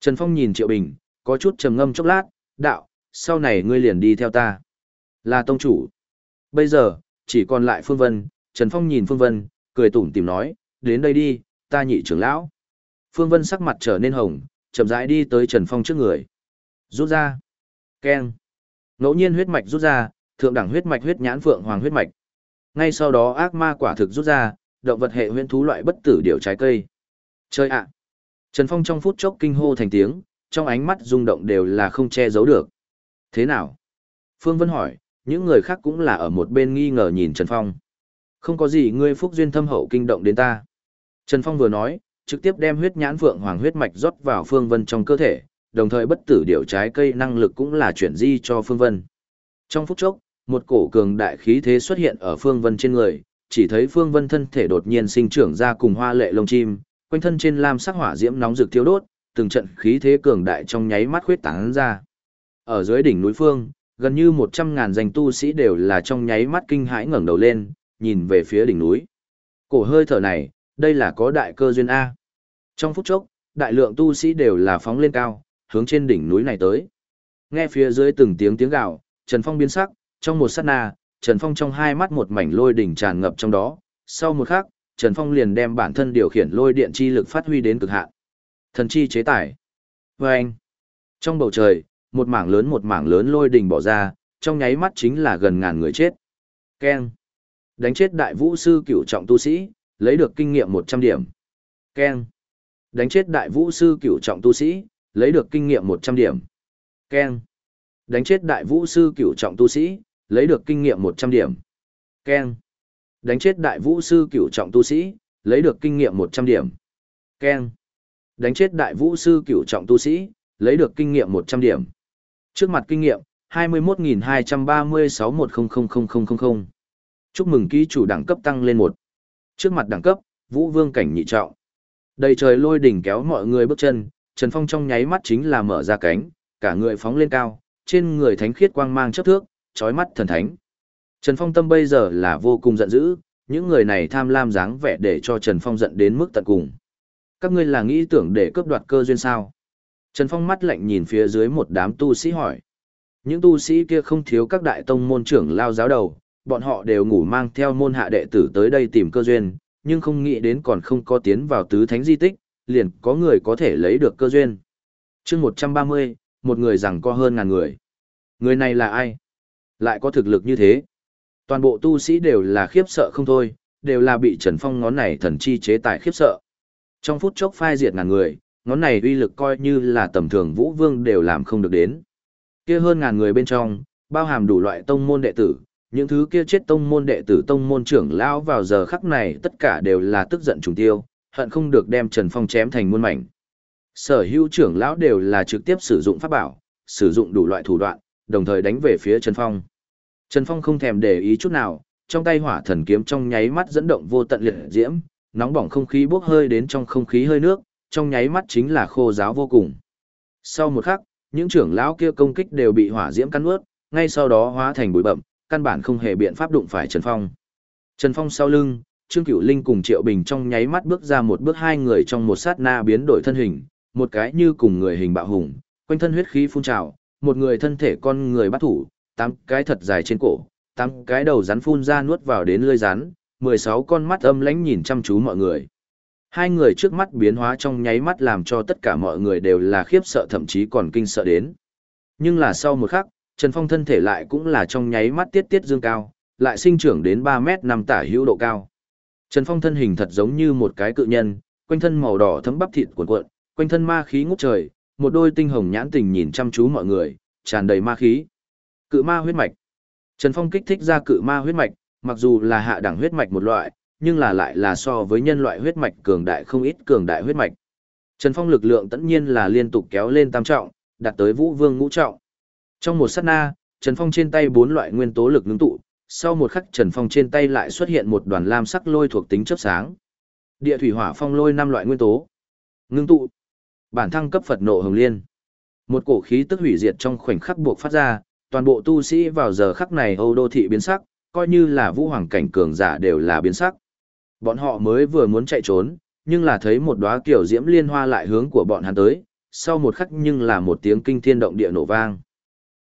Trần Phong nhìn Triệu Bình, có chút trầm ngâm chốc lát, đạo, sau này ngươi liền đi theo ta. Là tông chủ. Bây giờ, chỉ còn lại Phương Vân, Trần Phong nhìn Phương Vân, cười tủm tìm nói, đến đây đi, ta nhị trưởng lão. Phương Vân sắc mặt trở nên hồng, chậm rãi đi tới Trần Phong trước người. Rút ra. Keng. Ngẫu nhiên huyết mạch rút ra, thượng đẳng huyết mạch huyết nhãn phượng hoàng huyết mạch. Ngay sau đó ác ma quả thực rút ra, động vật hệ huyễn thú loại bất tử điều trái cây. Chơi ạ. Trần Phong trong phút chốc kinh hô thành tiếng, trong ánh mắt rung động đều là không che giấu được. Thế nào? Phương Vân hỏi, những người khác cũng là ở một bên nghi ngờ nhìn Trần Phong. Không có gì ngươi phúc duyên thâm hậu kinh động đến ta. Trần Phong vừa nói, trực tiếp đem huyết nhãn vượng hoàng huyết mạch rót vào Phương Vân trong cơ thể, đồng thời bất tử điều trái cây năng lực cũng là chuyển di cho Phương Vân. Trong phút chốc, một cổ cường đại khí thế xuất hiện ở Phương Vân trên người, chỉ thấy Phương Vân thân thể đột nhiên sinh trưởng ra cùng hoa lệ lông chim, quanh thân trên lam sắc hỏa diễm nóng rực thiêu đốt, từng trận khí thế cường đại trong nháy mắt khuyết tán ra. Ở dưới đỉnh núi phương, gần như một trăm ngàn danh tu sĩ đều là trong nháy mắt kinh hãi ngẩng đầu lên, nhìn về phía đỉnh núi. Cổ hơi thở này, đây là có đại cơ duyên A. Trong phút chốc, đại lượng tu sĩ đều là phóng lên cao, hướng trên đỉnh núi này tới. Nghe phía dưới từng tiếng tiếng gào, Trần Phong biến sắc, trong một sát na, Trần Phong trong hai mắt một mảnh lôi đỉnh tràn ngập trong đó, sau một khắc, Trần Phong liền đem bản thân điều khiển lôi điện chi lực phát huy đến cực hạn. Thần chi chế tải. Vâng! Trong bầu trời, một mảng lớn một mảng lớn lôi đỉnh bỏ ra, trong nháy mắt chính là gần ngàn người chết. Keng! Đánh chết đại vũ sư cửu trọng tu sĩ, lấy được kinh nghiệm 100 điểm. Keng! Đánh chết đại vũ sư cửu trọng tu sĩ, lấy được kinh nghiệm 100 điểm. Keng! Đánh chết đại vũ sư cửu trọng tu sĩ, lấy được kinh nghiệm 100 điểm. Ken. Đánh chết đại vũ sư cửu trọng tu sĩ, lấy được kinh nghiệm 100 điểm. Ken. Đánh chết đại vũ sư cửu trọng tu sĩ, lấy được kinh nghiệm 100 điểm. Trước mặt kinh nghiệm, 21.236-100000. Chúc mừng ký chủ đẳng cấp tăng lên 1. Trước mặt đẳng cấp, vũ vương cảnh nhị trọng. Đầy trời lôi đỉnh kéo mọi người bước chân, Trần Phong trong nháy mắt chính là mở ra cánh, cả người phóng lên cao, trên người thánh khiết quang mang chấp thước, trói mắt thần thánh. Trần Phong tâm bây giờ là vô cùng giận dữ, những người này tham lam dáng vẻ để cho Trần Phong giận đến mức tận cùng. Các ngươi là nghĩ tưởng để cướp đoạt cơ duyên sao? Trần Phong mắt lạnh nhìn phía dưới một đám tu sĩ hỏi. Những tu sĩ kia không thiếu các đại tông môn trưởng lao giáo đầu, bọn họ đều ngủ mang theo môn hạ đệ tử tới đây tìm cơ duyên, nhưng không nghĩ đến còn không có tiến vào tứ thánh di tích, liền có người có thể lấy được cơ duyên. chương 130, một người rằng có hơn ngàn người. Người này là ai? Lại có thực lực như thế. Toàn bộ tu sĩ đều là khiếp sợ không thôi, đều là bị Trần Phong ngón này thần chi chế tài khiếp sợ. Trong phút chốc phai diệt ngàn người, ngón này uy lực coi như là tầm thường vũ vương đều làm không được đến. Kia hơn ngàn người bên trong, bao hàm đủ loại tông môn đệ tử, những thứ kia chết tông môn đệ tử tông môn trưởng lão vào giờ khắc này tất cả đều là tức giận trùng tiêu, hận không được đem Trần Phong chém thành muôn mảnh. Sở hữu trưởng lão đều là trực tiếp sử dụng pháp bảo, sử dụng đủ loại thủ đoạn, đồng thời đánh về phía Trần Phong. Trần Phong không thèm để ý chút nào, trong tay hỏa thần kiếm trong nháy mắt dẫn động vô tận liệt diễm, nóng bỏng không khí bốc hơi đến trong không khí hơi nước, trong nháy mắt chính là khô giáo vô cùng. Sau một khắc, những trưởng lão kia công kích đều bị hỏa diễm cắn nuốt, ngay sau đó hóa thành bụi bậm, căn bản không hề biện pháp đụng phải Trần Phong. Trần Phong sau lưng, Trương Cửu Linh cùng Triệu Bình trong nháy mắt bước ra một bước hai người trong một sát na biến đổi thân hình, một cái như cùng người hình bạo hùng, quanh thân huyết khí phun trào, một người thân thể con người bắt thủ, tám cái thật dài trên cổ, tám cái đầu rắn phun ra nuốt vào đến lưỡi rắn, 16 con mắt âm lãnh nhìn chăm chú mọi người. Hai người trước mắt biến hóa trong nháy mắt làm cho tất cả mọi người đều là khiếp sợ thậm chí còn kinh sợ đến. Nhưng là sau một khắc, Trần Phong thân thể lại cũng là trong nháy mắt tiết tiết dương cao, lại sinh trưởng đến 3 mét 5 tả hữu độ cao. Trần Phong thân hình thật giống như một cái cự nhân, quanh thân màu đỏ thấm bắp thịt cuộn cuộn, quanh thân ma khí ngút trời, một đôi tinh hồng nhãn tình nhìn chăm chú mọi người, tràn đầy ma khí. Cự ma huyết mạch. Trần Phong kích thích ra cự ma huyết mạch, mặc dù là hạ đẳng huyết mạch một loại, nhưng là lại là so với nhân loại huyết mạch cường đại không ít cường đại huyết mạch. Trần Phong lực lượng tất nhiên là liên tục kéo lên tam trọng, đạt tới Vũ Vương ngũ trọng. Trong một sát na, Trần Phong trên tay bốn loại nguyên tố lực ngưng tụ, sau một khắc Trần Phong trên tay lại xuất hiện một đoàn lam sắc lôi thuộc tính chớp sáng. Địa thủy hỏa phong lôi năm loại nguyên tố. Ngưng tụ. Bản thăng cấp Phật nộ hồng liên. Một cổ khí tức hủy diệt trong khoảnh khắc buộc phát ra, toàn bộ tu sĩ vào giờ khắc này Âu đô thị biến sắc, coi như là vũ hoàng cảnh cường giả đều là biến sắc. Bọn họ mới vừa muốn chạy trốn, nhưng là thấy một đóa kiểu diễm liên hoa lại hướng của bọn hắn tới, sau một khắc nhưng là một tiếng kinh thiên động địa nổ vang.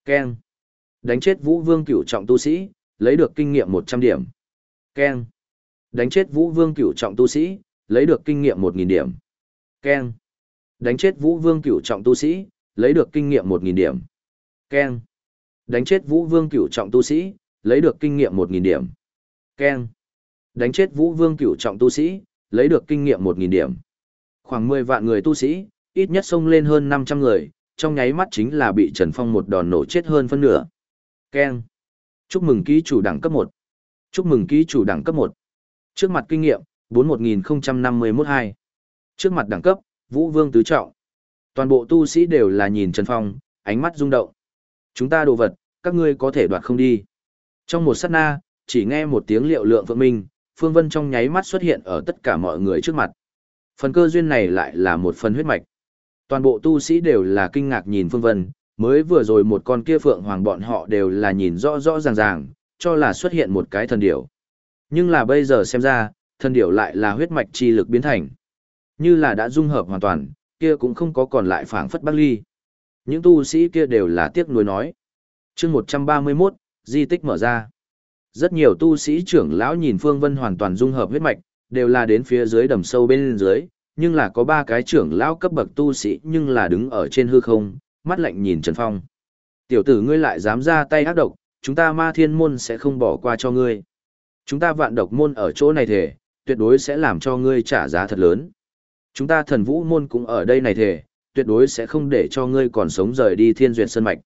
Keng. Đánh chết Vũ Vương cửu trọng tu sĩ, lấy được kinh nghiệm 100 điểm. Keng. Đánh chết Vũ Vương cửu trọng tu sĩ, lấy được kinh nghiệm 1.000 điểm. Ken. Đánh chết Vũ Vương cửu trọng tu sĩ, lấy được kinh nghiệm 1.000 điểm. keng Đánh chết Vũ Vương cửu trọng tu sĩ, lấy được kinh nghiệm 1.000 điểm. keng Đánh chết Vũ Vương cửu trọng tu sĩ, lấy được kinh nghiệm 1.000 điểm. Khoảng 10 vạn người tu sĩ, ít nhất xông lên hơn 500 người, trong nháy mắt chính là bị Trần Phong một đòn nổ chết hơn phân nửa. keng Chúc mừng ký chủ đẳng cấp 1. Chúc mừng ký chủ đẳng cấp 1. Trước mặt kinh nghiệm, 41051-2. Trước mặt đẳng cấp, Vũ Vương Tứ Trọng. Toàn bộ tu sĩ đều là nhìn Trần Phong, ánh mắt rung động. Chúng ta đồ vật, các ngươi có thể đoạt không đi. Trong một sát na, chỉ nghe một tiếng liệu lượng vượng minh, Phương Vân trong nháy mắt xuất hiện ở tất cả mọi người trước mặt. Phần cơ duyên này lại là một phần huyết mạch. Toàn bộ tu sĩ đều là kinh ngạc nhìn Phương Vân, mới vừa rồi một con kia phượng hoàng bọn họ đều là nhìn rõ rõ ràng ràng, cho là xuất hiện một cái thần điểu. Nhưng là bây giờ xem ra, thần điểu lại là huyết mạch chi lực biến thành. Như là đã dung hợp hoàn toàn, kia cũng không có còn lại phảng phất bắc ly. Những tu sĩ kia đều là tiếc nuối nói. chương 131, di tích mở ra. Rất nhiều tu sĩ trưởng lão nhìn Phương Vân hoàn toàn dung hợp huyết mạch, đều là đến phía dưới đầm sâu bên dưới, nhưng là có ba cái trưởng lão cấp bậc tu sĩ nhưng là đứng ở trên hư không, mắt lạnh nhìn Trần Phong. Tiểu tử ngươi lại dám ra tay ác độc, chúng ta ma thiên môn sẽ không bỏ qua cho ngươi. Chúng ta vạn độc môn ở chỗ này thể, tuyệt đối sẽ làm cho ngươi trả giá thật lớn. Chúng ta thần vũ môn cũng ở đây này thể, tuyệt đối sẽ không để cho ngươi còn sống rời đi thiên duyệt sơn mạch.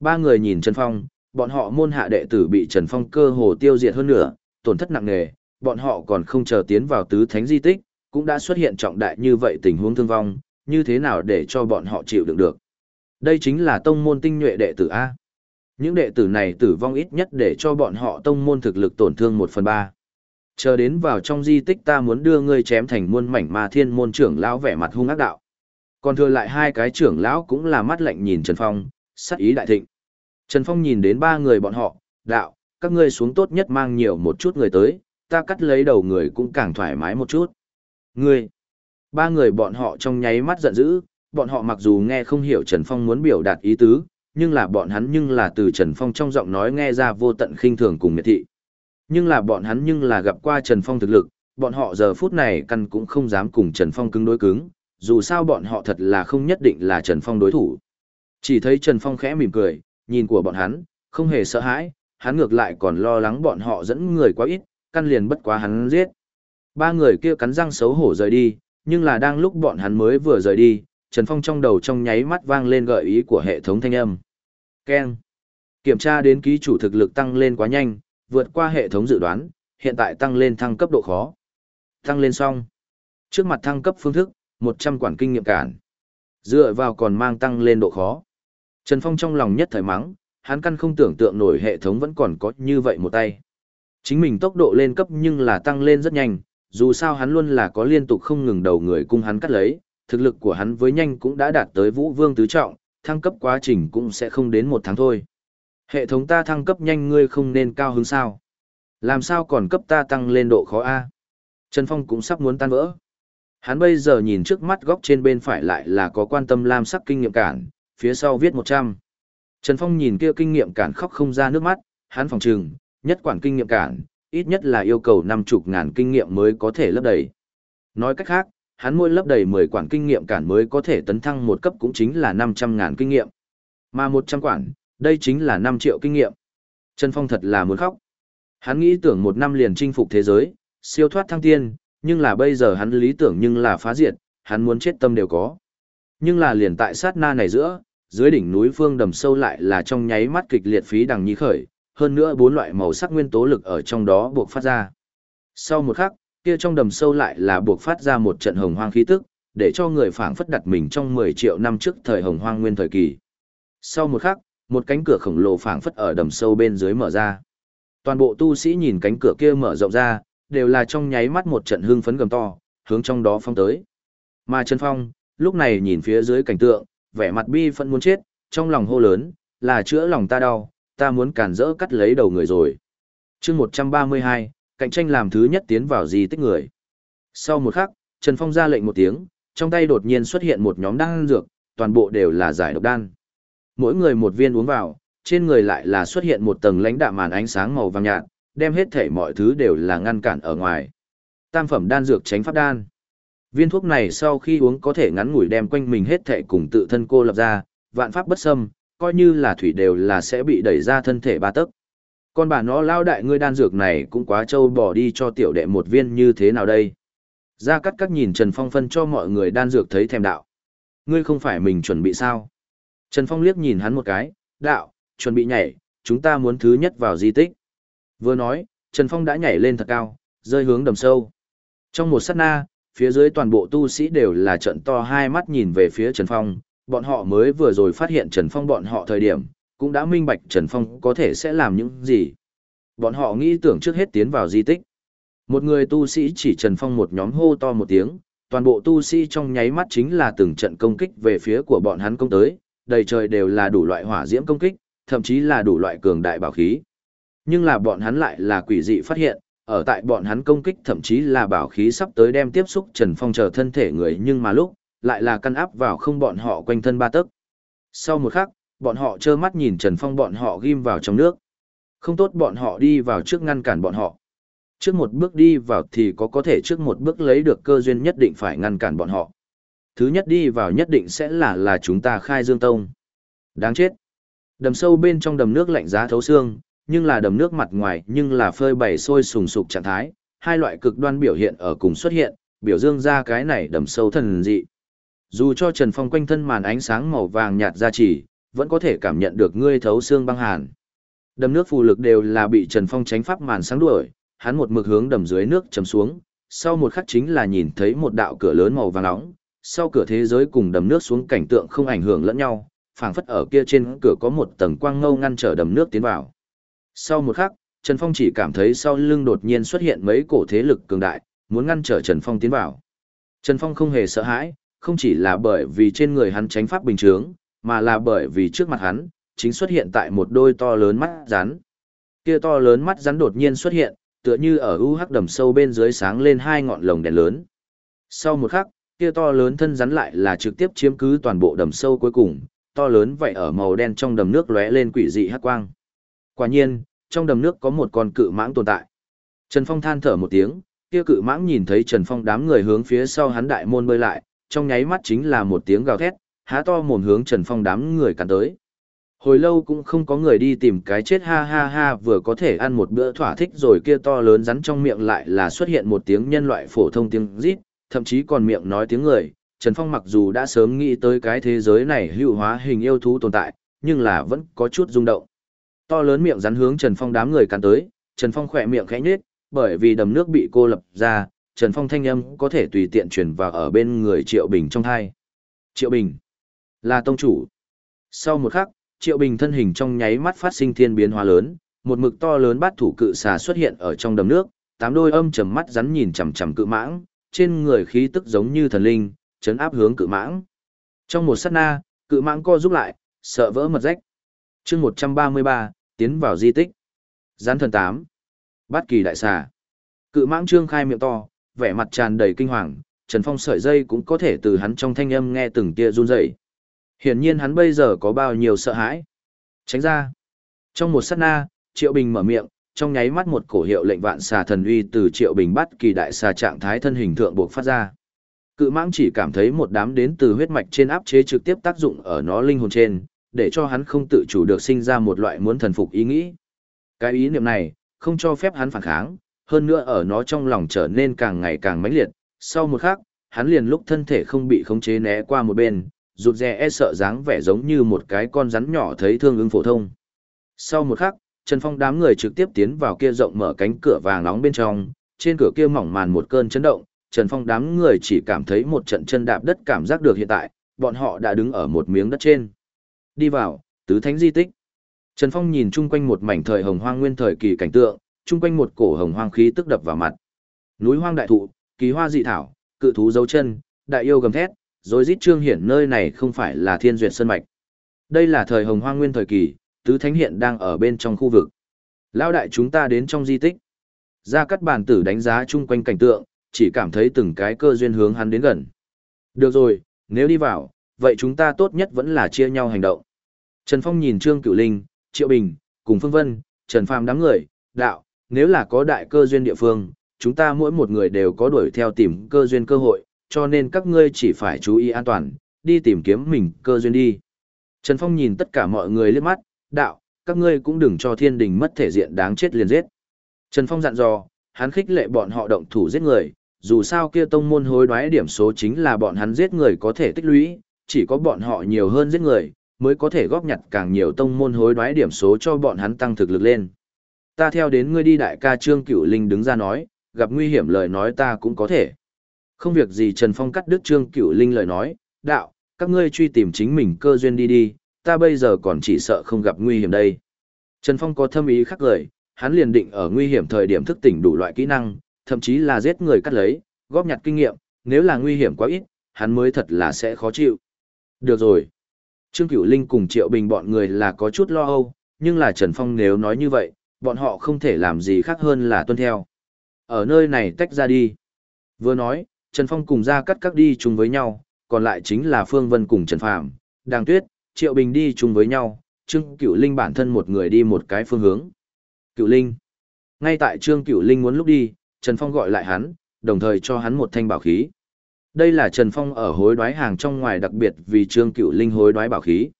Ba người nhìn Trần Phong, bọn họ môn hạ đệ tử bị Trần Phong cơ hồ tiêu diệt hơn nữa, tổn thất nặng nề, bọn họ còn không chờ tiến vào tứ thánh di tích, cũng đã xuất hiện trọng đại như vậy tình huống thương vong, như thế nào để cho bọn họ chịu đựng được. Đây chính là tông môn tinh nhuệ đệ tử A. Những đệ tử này tử vong ít nhất để cho bọn họ tông môn thực lực tổn thương một phần ba. Chờ đến vào trong di tích ta muốn đưa ngươi chém thành muôn mảnh ma thiên môn trưởng lão vẻ mặt hung ác đạo. Còn thừa lại hai cái trưởng lão cũng là mắt lạnh nhìn Trần Phong, sắc ý đại thịnh. Trần Phong nhìn đến ba người bọn họ, đạo, các ngươi xuống tốt nhất mang nhiều một chút người tới, ta cắt lấy đầu người cũng càng thoải mái một chút. Ngươi, ba người bọn họ trong nháy mắt giận dữ, bọn họ mặc dù nghe không hiểu Trần Phong muốn biểu đạt ý tứ, nhưng là bọn hắn nhưng là từ Trần Phong trong giọng nói nghe ra vô tận khinh thường cùng miệt thị. Nhưng là bọn hắn nhưng là gặp qua Trần Phong thực lực, bọn họ giờ phút này căn cũng không dám cùng Trần Phong cứng đối cứng, dù sao bọn họ thật là không nhất định là Trần Phong đối thủ. Chỉ thấy Trần Phong khẽ mỉm cười, nhìn của bọn hắn, không hề sợ hãi, hắn ngược lại còn lo lắng bọn họ dẫn người quá ít, căn liền bất quá hắn giết. Ba người kia cắn răng xấu hổ rời đi, nhưng là đang lúc bọn hắn mới vừa rời đi, Trần Phong trong đầu trong nháy mắt vang lên gợi ý của hệ thống thanh âm. Keng. Kiểm tra đến ký chủ thực lực tăng lên quá nhanh, vượt qua hệ thống dự đoán, hiện tại tăng lên thăng cấp độ khó. Tăng lên xong. Trước mặt thăng cấp phương thức, 100 quản kinh nghiệm cản. Dựa vào còn mang tăng lên độ khó. Trần Phong trong lòng nhất thời mắng, hắn căn không tưởng tượng nổi hệ thống vẫn còn có như vậy một tay. Chính mình tốc độ lên cấp nhưng là tăng lên rất nhanh, dù sao hắn luôn là có liên tục không ngừng đầu người cung hắn cắt lấy, thực lực của hắn với nhanh cũng đã đạt tới vũ vương tứ trọng, thăng cấp quá trình cũng sẽ không đến một tháng thôi. Hệ thống ta thăng cấp nhanh ngươi không nên cao hứng sao. Làm sao còn cấp ta tăng lên độ khó A. Trần Phong cũng sắp muốn tan vỡ. Hắn bây giờ nhìn trước mắt góc trên bên phải lại là có quan tâm lam sắc kinh nghiệm cản, phía sau viết 100. Trần Phong nhìn kia kinh nghiệm cản khóc không ra nước mắt, hắn phòng trừng, nhất quản kinh nghiệm cản, ít nhất là yêu cầu năm chục ngàn kinh nghiệm mới có thể lấp đầy. Nói cách khác, hắn mỗi lấp đầy 10 quản kinh nghiệm cản mới có thể tấn thăng một cấp cũng chính là 500 ngàn kinh nghiệm. Mà 100 quản, đây chính là 5 triệu kinh nghiệm. Trần Phong thật là muốn khóc. Hắn nghĩ tưởng một năm liền chinh phục thế giới, siêu thoát thăng tiên, nhưng là bây giờ hắn lý tưởng nhưng là phá diệt, hắn muốn chết tâm đều có. Nhưng là liền tại sát na này giữa, dưới đỉnh núi phương đầm sâu lại là trong nháy mắt kịch liệt phí đằng nhi khởi, hơn nữa bốn loại màu sắc nguyên tố lực ở trong đó buộc phát ra. Sau một khắc, kia trong đầm sâu lại là buộc phát ra một trận hồng hoang khí tức, để cho người phảng phất đặt mình trong 10 triệu năm trước thời hồng hoang nguyên thời kỳ. Sau một khắc, một cánh cửa khổng lồ phảng phất ở đầm sâu bên dưới mở ra. Toàn bộ tu sĩ nhìn cánh cửa kia mở rộng ra, đều là trong nháy mắt một trận hưng phấn gầm to, hướng trong đó phong tới. Mà Trần Phong, lúc này nhìn phía dưới cảnh tượng, vẻ mặt bi phẫn muốn chết, trong lòng hô lớn, là chữa lòng ta đau, ta muốn cản rỡ cắt lấy đầu người rồi. chương 132, cạnh tranh làm thứ nhất tiến vào di tích người. Sau một khắc, Trần Phong ra lệnh một tiếng, trong tay đột nhiên xuất hiện một nhóm đan dược, toàn bộ đều là giải độc đan. Mỗi người một viên uống vào, trên người lại là xuất hiện một tầng lãnh đạm màn ánh sáng màu vàng nhạt, đem hết thể mọi thứ đều là ngăn cản ở ngoài. Tam phẩm đan dược tránh pháp đan. Viên thuốc này sau khi uống có thể ngắn ngủi đem quanh mình hết thể cùng tự thân cô lập ra, vạn pháp bất xâm, coi như là thủy đều là sẽ bị đẩy ra thân thể ba tấc. Con bà nó lao đại ngươi đan dược này cũng quá trâu bỏ đi cho tiểu đệ một viên như thế nào đây? Ra cắt cắt nhìn Trần Phong phân cho mọi người đan dược thấy thèm đạo. Ngươi không phải mình chuẩn bị sao? Trần Phong liếc nhìn hắn một cái, đạo, chuẩn bị nhảy, chúng ta muốn thứ nhất vào di tích. Vừa nói, Trần Phong đã nhảy lên thật cao, rơi hướng đầm sâu. Trong một sát na, phía dưới toàn bộ tu sĩ đều là trận to hai mắt nhìn về phía Trần Phong, bọn họ mới vừa rồi phát hiện Trần Phong bọn họ thời điểm, cũng đã minh bạch Trần Phong có thể sẽ làm những gì. Bọn họ nghĩ tưởng trước hết tiến vào di tích. Một người tu sĩ chỉ Trần Phong một nhóm hô to một tiếng, toàn bộ tu sĩ trong nháy mắt chính là từng trận công kích về phía của bọn hắn công tới, đầy trời đều là đủ loại hỏa diễm công kích, thậm chí là đủ loại cường đại bảo khí. Nhưng là bọn hắn lại là quỷ dị phát hiện, ở tại bọn hắn công kích thậm chí là bảo khí sắp tới đem tiếp xúc Trần Phong chờ thân thể người nhưng mà lúc, lại là căn áp vào không bọn họ quanh thân ba tấc. Sau một khắc, bọn họ trơ mắt nhìn Trần Phong bọn họ ghim vào trong nước. Không tốt bọn họ đi vào trước ngăn cản bọn họ. Trước một bước đi vào thì có có thể trước một bước lấy được cơ duyên nhất định phải ngăn cản bọn họ. Thứ nhất đi vào nhất định sẽ là là chúng ta khai dương tông. Đáng chết. Đầm sâu bên trong đầm nước lạnh giá thấu xương, nhưng là đầm nước mặt ngoài nhưng là phơi bày sôi sùng sục trạng thái, hai loại cực đoan biểu hiện ở cùng xuất hiện, biểu dương ra cái này đầm sâu thần dị. Dù cho Trần Phong quanh thân màn ánh sáng màu vàng nhạt ra chỉ, vẫn có thể cảm nhận được ngươi thấu xương băng hàn. Đầm nước phù lực đều là bị Trần Phong tránh pháp màn sáng đuổi, hắn một mực hướng đầm dưới nước chầm xuống, sau một khắc chính là nhìn thấy một đạo cửa lớn màu vàng nóng, sau cửa thế giới cùng đầm nước xuống cảnh tượng không ảnh hưởng lẫn nhau, phảng phất ở kia trên cửa có một tầng quang ngâu ngăn trở đầm nước tiến vào. Sau một khắc, Trần Phong chỉ cảm thấy sau lưng đột nhiên xuất hiện mấy cổ thế lực cường đại, muốn ngăn trở Trần Phong tiến vào. Trần Phong không hề sợ hãi, không chỉ là bởi vì trên người hắn tránh pháp bình thường, mà là bởi vì trước mặt hắn, chính xuất hiện tại một đôi to lớn mắt rắn. Kia to lớn mắt rắn đột nhiên xuất hiện, tựa như ở u hắc đầm sâu bên dưới sáng lên hai ngọn lồng đèn lớn. Sau một khắc, kia to lớn thân rắn lại là trực tiếp chiếm cứ toàn bộ đầm sâu cuối cùng, to lớn vậy ở màu đen trong đầm nước lóe lên quỷ dị hắc quang. Quả nhiên, trong đầm nước có một con cự mãng tồn tại. Trần Phong than thở một tiếng, kia cự mãng nhìn thấy Trần Phong đám người hướng phía sau hắn đại môn bơi lại, trong nháy mắt chính là một tiếng gào thét, há to mồm hướng Trần Phong đám người cắn tới. Hồi lâu cũng không có người đi tìm cái chết ha ha ha vừa có thể ăn một bữa thỏa thích rồi kia to lớn rắn trong miệng lại là xuất hiện một tiếng nhân loại phổ thông tiếng rít, thậm chí còn miệng nói tiếng người. Trần Phong mặc dù đã sớm nghĩ tới cái thế giới này hữu hóa hình yêu thú tồn tại, nhưng là vẫn có chút rung động. To lớn miệng rắn hướng Trần Phong đám người cắn tới, Trần Phong khỏe miệng khẽ nhếch, bởi vì đầm nước bị cô lập ra, Trần Phong thanh âm có thể tùy tiện truyền vào ở bên người Triệu Bình trong thai. Triệu Bình là tông chủ. Sau một khắc, Triệu Bình thân hình trong nháy mắt phát sinh thiên biến hóa lớn, một mực to lớn bát thủ cự xà xuất hiện ở trong đầm nước, tám đôi âm trầm mắt rắn nhìn chằm chằm cự mãng, trên người khí tức giống như thần linh, chấn áp hướng cự mãng. Trong một sát na, cự mãng co rút lại, sợ vỡ mật rách. Chương 133, tiến vào di tích. Gián thần 8. Bát kỳ đại xà. Cự mãng trương khai miệng to, vẻ mặt tràn đầy kinh hoàng, Trần Phong sợi dây cũng có thể từ hắn trong thanh âm nghe từng tia run rẩy. Hiển nhiên hắn bây giờ có bao nhiêu sợ hãi. Tránh ra. Trong một sát na, Triệu Bình mở miệng, trong nháy mắt một cổ hiệu lệnh vạn xà thần uy từ Triệu Bình bắt kỳ đại xà trạng thái thân hình thượng buộc phát ra. Cự mãng chỉ cảm thấy một đám đến từ huyết mạch trên áp chế trực tiếp tác dụng ở nó linh hồn trên, để cho hắn không tự chủ được sinh ra một loại muốn thần phục ý nghĩ. Cái ý niệm này, không cho phép hắn phản kháng, hơn nữa ở nó trong lòng trở nên càng ngày càng mãnh liệt, sau một khắc, hắn liền lúc thân thể không bị khống chế né qua một bên, rụt rè e sợ dáng vẻ giống như một cái con rắn nhỏ thấy thương ứng phổ thông. Sau một khắc, Trần Phong đám người trực tiếp tiến vào kia rộng mở cánh cửa vàng nóng bên trong, trên cửa kia mỏng màn một cơn chấn động, Trần Phong đám người chỉ cảm thấy một trận chân đạp đất cảm giác được hiện tại, bọn họ đã đứng ở một miếng đất trên. Đi vào, tứ thánh di tích. Trần Phong nhìn chung quanh một mảnh thời hồng hoang nguyên thời kỳ cảnh tượng, chung quanh một cổ hồng hoang khí tức đập vào mặt. Núi hoang đại thụ, kỳ hoa dị thảo, cự thú dấu chân, đại yêu gầm thét, rồi rít trương hiển nơi này không phải là thiên duyệt sơn mạch. Đây là thời hồng hoang nguyên thời kỳ, tứ thánh hiện đang ở bên trong khu vực. Lao đại chúng ta đến trong di tích. Ra cắt bản tử đánh giá chung quanh cảnh tượng, chỉ cảm thấy từng cái cơ duyên hướng hắn đến gần. Được rồi, nếu đi vào, vậy chúng ta tốt nhất vẫn là chia nhau hành động. Trần Phong nhìn Trương Cửu Linh, Triệu Bình, cùng Phương Vân, Trần Phàm đám người, đạo, nếu là có đại cơ duyên địa phương, chúng ta mỗi một người đều có đuổi theo tìm cơ duyên cơ hội, cho nên các ngươi chỉ phải chú ý an toàn, đi tìm kiếm mình cơ duyên đi. Trần Phong nhìn tất cả mọi người liếc mắt, đạo, các ngươi cũng đừng cho thiên đình mất thể diện đáng chết liền giết. Trần Phong dặn dò, hắn khích lệ bọn họ động thủ giết người, dù sao kia tông môn hối đoái điểm số chính là bọn hắn giết người có thể tích lũy, chỉ có bọn họ nhiều hơn giết người, mới có thể góp nhặt càng nhiều tông môn hối đoái điểm số cho bọn hắn tăng thực lực lên. Ta theo đến ngươi đi đại ca Trương Cửu Linh đứng ra nói, gặp nguy hiểm lời nói ta cũng có thể. Không việc gì Trần Phong cắt đứt Trương Cửu Linh lời nói, đạo, các ngươi truy tìm chính mình cơ duyên đi đi, ta bây giờ còn chỉ sợ không gặp nguy hiểm đây. Trần Phong có thâm ý khác lời, hắn liền định ở nguy hiểm thời điểm thức tỉnh đủ loại kỹ năng, thậm chí là giết người cắt lấy, góp nhặt kinh nghiệm, nếu là nguy hiểm quá ít, hắn mới thật là sẽ khó chịu. Được rồi. Trương Cửu Linh cùng Triệu Bình bọn người là có chút lo âu, nhưng là Trần Phong nếu nói như vậy, bọn họ không thể làm gì khác hơn là tuân theo. Ở nơi này tách ra đi. Vừa nói, Trần Phong cùng ra cắt các đi chung với nhau, còn lại chính là Phương Vân cùng Trần Phàm, Đàng Tuyết, Triệu Bình đi chung với nhau, Trương Cửu Linh bản thân một người đi một cái phương hướng. Cửu Linh. Ngay tại Trương Cửu Linh muốn lúc đi, Trần Phong gọi lại hắn, đồng thời cho hắn một thanh bảo khí. Đây là Trần Phong ở hối đoái hàng trong ngoài đặc biệt vì Trương Cửu Linh hối đoái bảo khí.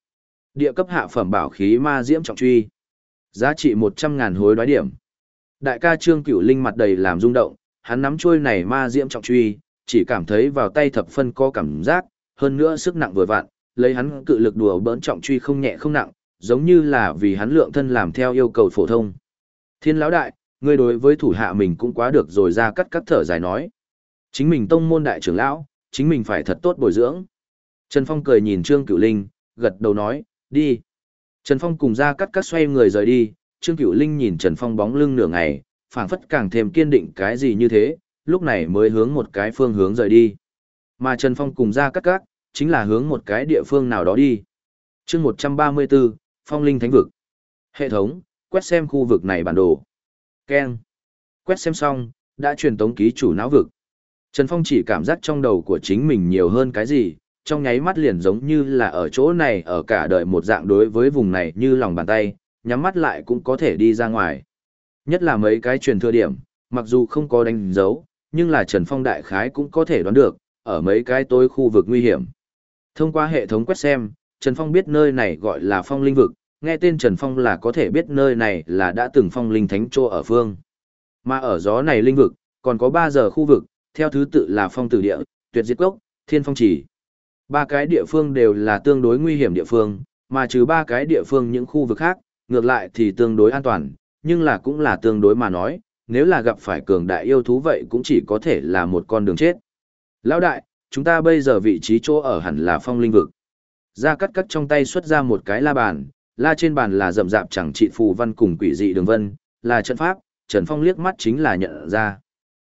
Địa cấp hạ phẩm bảo khí ma diễm trọng truy. Giá trị 100.000 hối đoái điểm. Đại ca Trương Cửu Linh mặt đầy làm rung động, hắn nắm chuôi này ma diễm trọng truy, chỉ cảm thấy vào tay thập phân có cảm giác, hơn nữa sức nặng vừa vặn, lấy hắn cự lực đùa bỡn trọng truy không nhẹ không nặng, giống như là vì hắn lượng thân làm theo yêu cầu phổ thông. Thiên lão đại, ngươi đối với thủ hạ mình cũng quá được rồi ra cắt cắt thở dài nói. Chính mình tông môn đại trưởng lão, chính mình phải thật tốt bồi dưỡng. Trần Phong cười nhìn Trương Cửu Linh, gật đầu nói, đi. Trần Phong cùng ra cắt cắt xoay người rời đi, Trương Cửu Linh nhìn Trần Phong bóng lưng nửa ngày, phảng phất càng thêm kiên định cái gì như thế, lúc này mới hướng một cái phương hướng rời đi. Mà Trần Phong cùng ra cắt cắt, chính là hướng một cái địa phương nào đó đi. chương 134, Phong Linh Thánh Vực. Hệ thống, quét xem khu vực này bản đồ. Ken. Quét xem xong, đã truyền tống ký chủ não vực. Trần Phong chỉ cảm giác trong đầu của chính mình nhiều hơn cái gì, trong nháy mắt liền giống như là ở chỗ này ở cả đời một dạng đối với vùng này như lòng bàn tay, nhắm mắt lại cũng có thể đi ra ngoài. Nhất là mấy cái truyền thừa điểm, mặc dù không có đánh dấu, nhưng là Trần Phong đại khái cũng có thể đoán được, ở mấy cái tối khu vực nguy hiểm. Thông qua hệ thống quét xem, Trần Phong biết nơi này gọi là phong linh vực, nghe tên Trần Phong là có thể biết nơi này là đã từng phong linh thánh trô ở phương. Mà ở gió này linh vực, còn có 3 giờ khu vực, theo thứ tự là phong tử địa, tuyệt diệt cốc, thiên phong chỉ. Ba cái địa phương đều là tương đối nguy hiểm địa phương, mà trừ ba cái địa phương những khu vực khác, ngược lại thì tương đối an toàn, nhưng là cũng là tương đối mà nói, nếu là gặp phải cường đại yêu thú vậy cũng chỉ có thể là một con đường chết. Lão đại, chúng ta bây giờ vị trí chỗ ở hẳn là phong linh vực. gia cắt cắt trong tay xuất ra một cái la bàn, la trên bàn là rậm rạp chẳng trị phù văn cùng quỷ dị đường vân, là trận pháp, Trần Phong liếc mắt chính là nhận ra.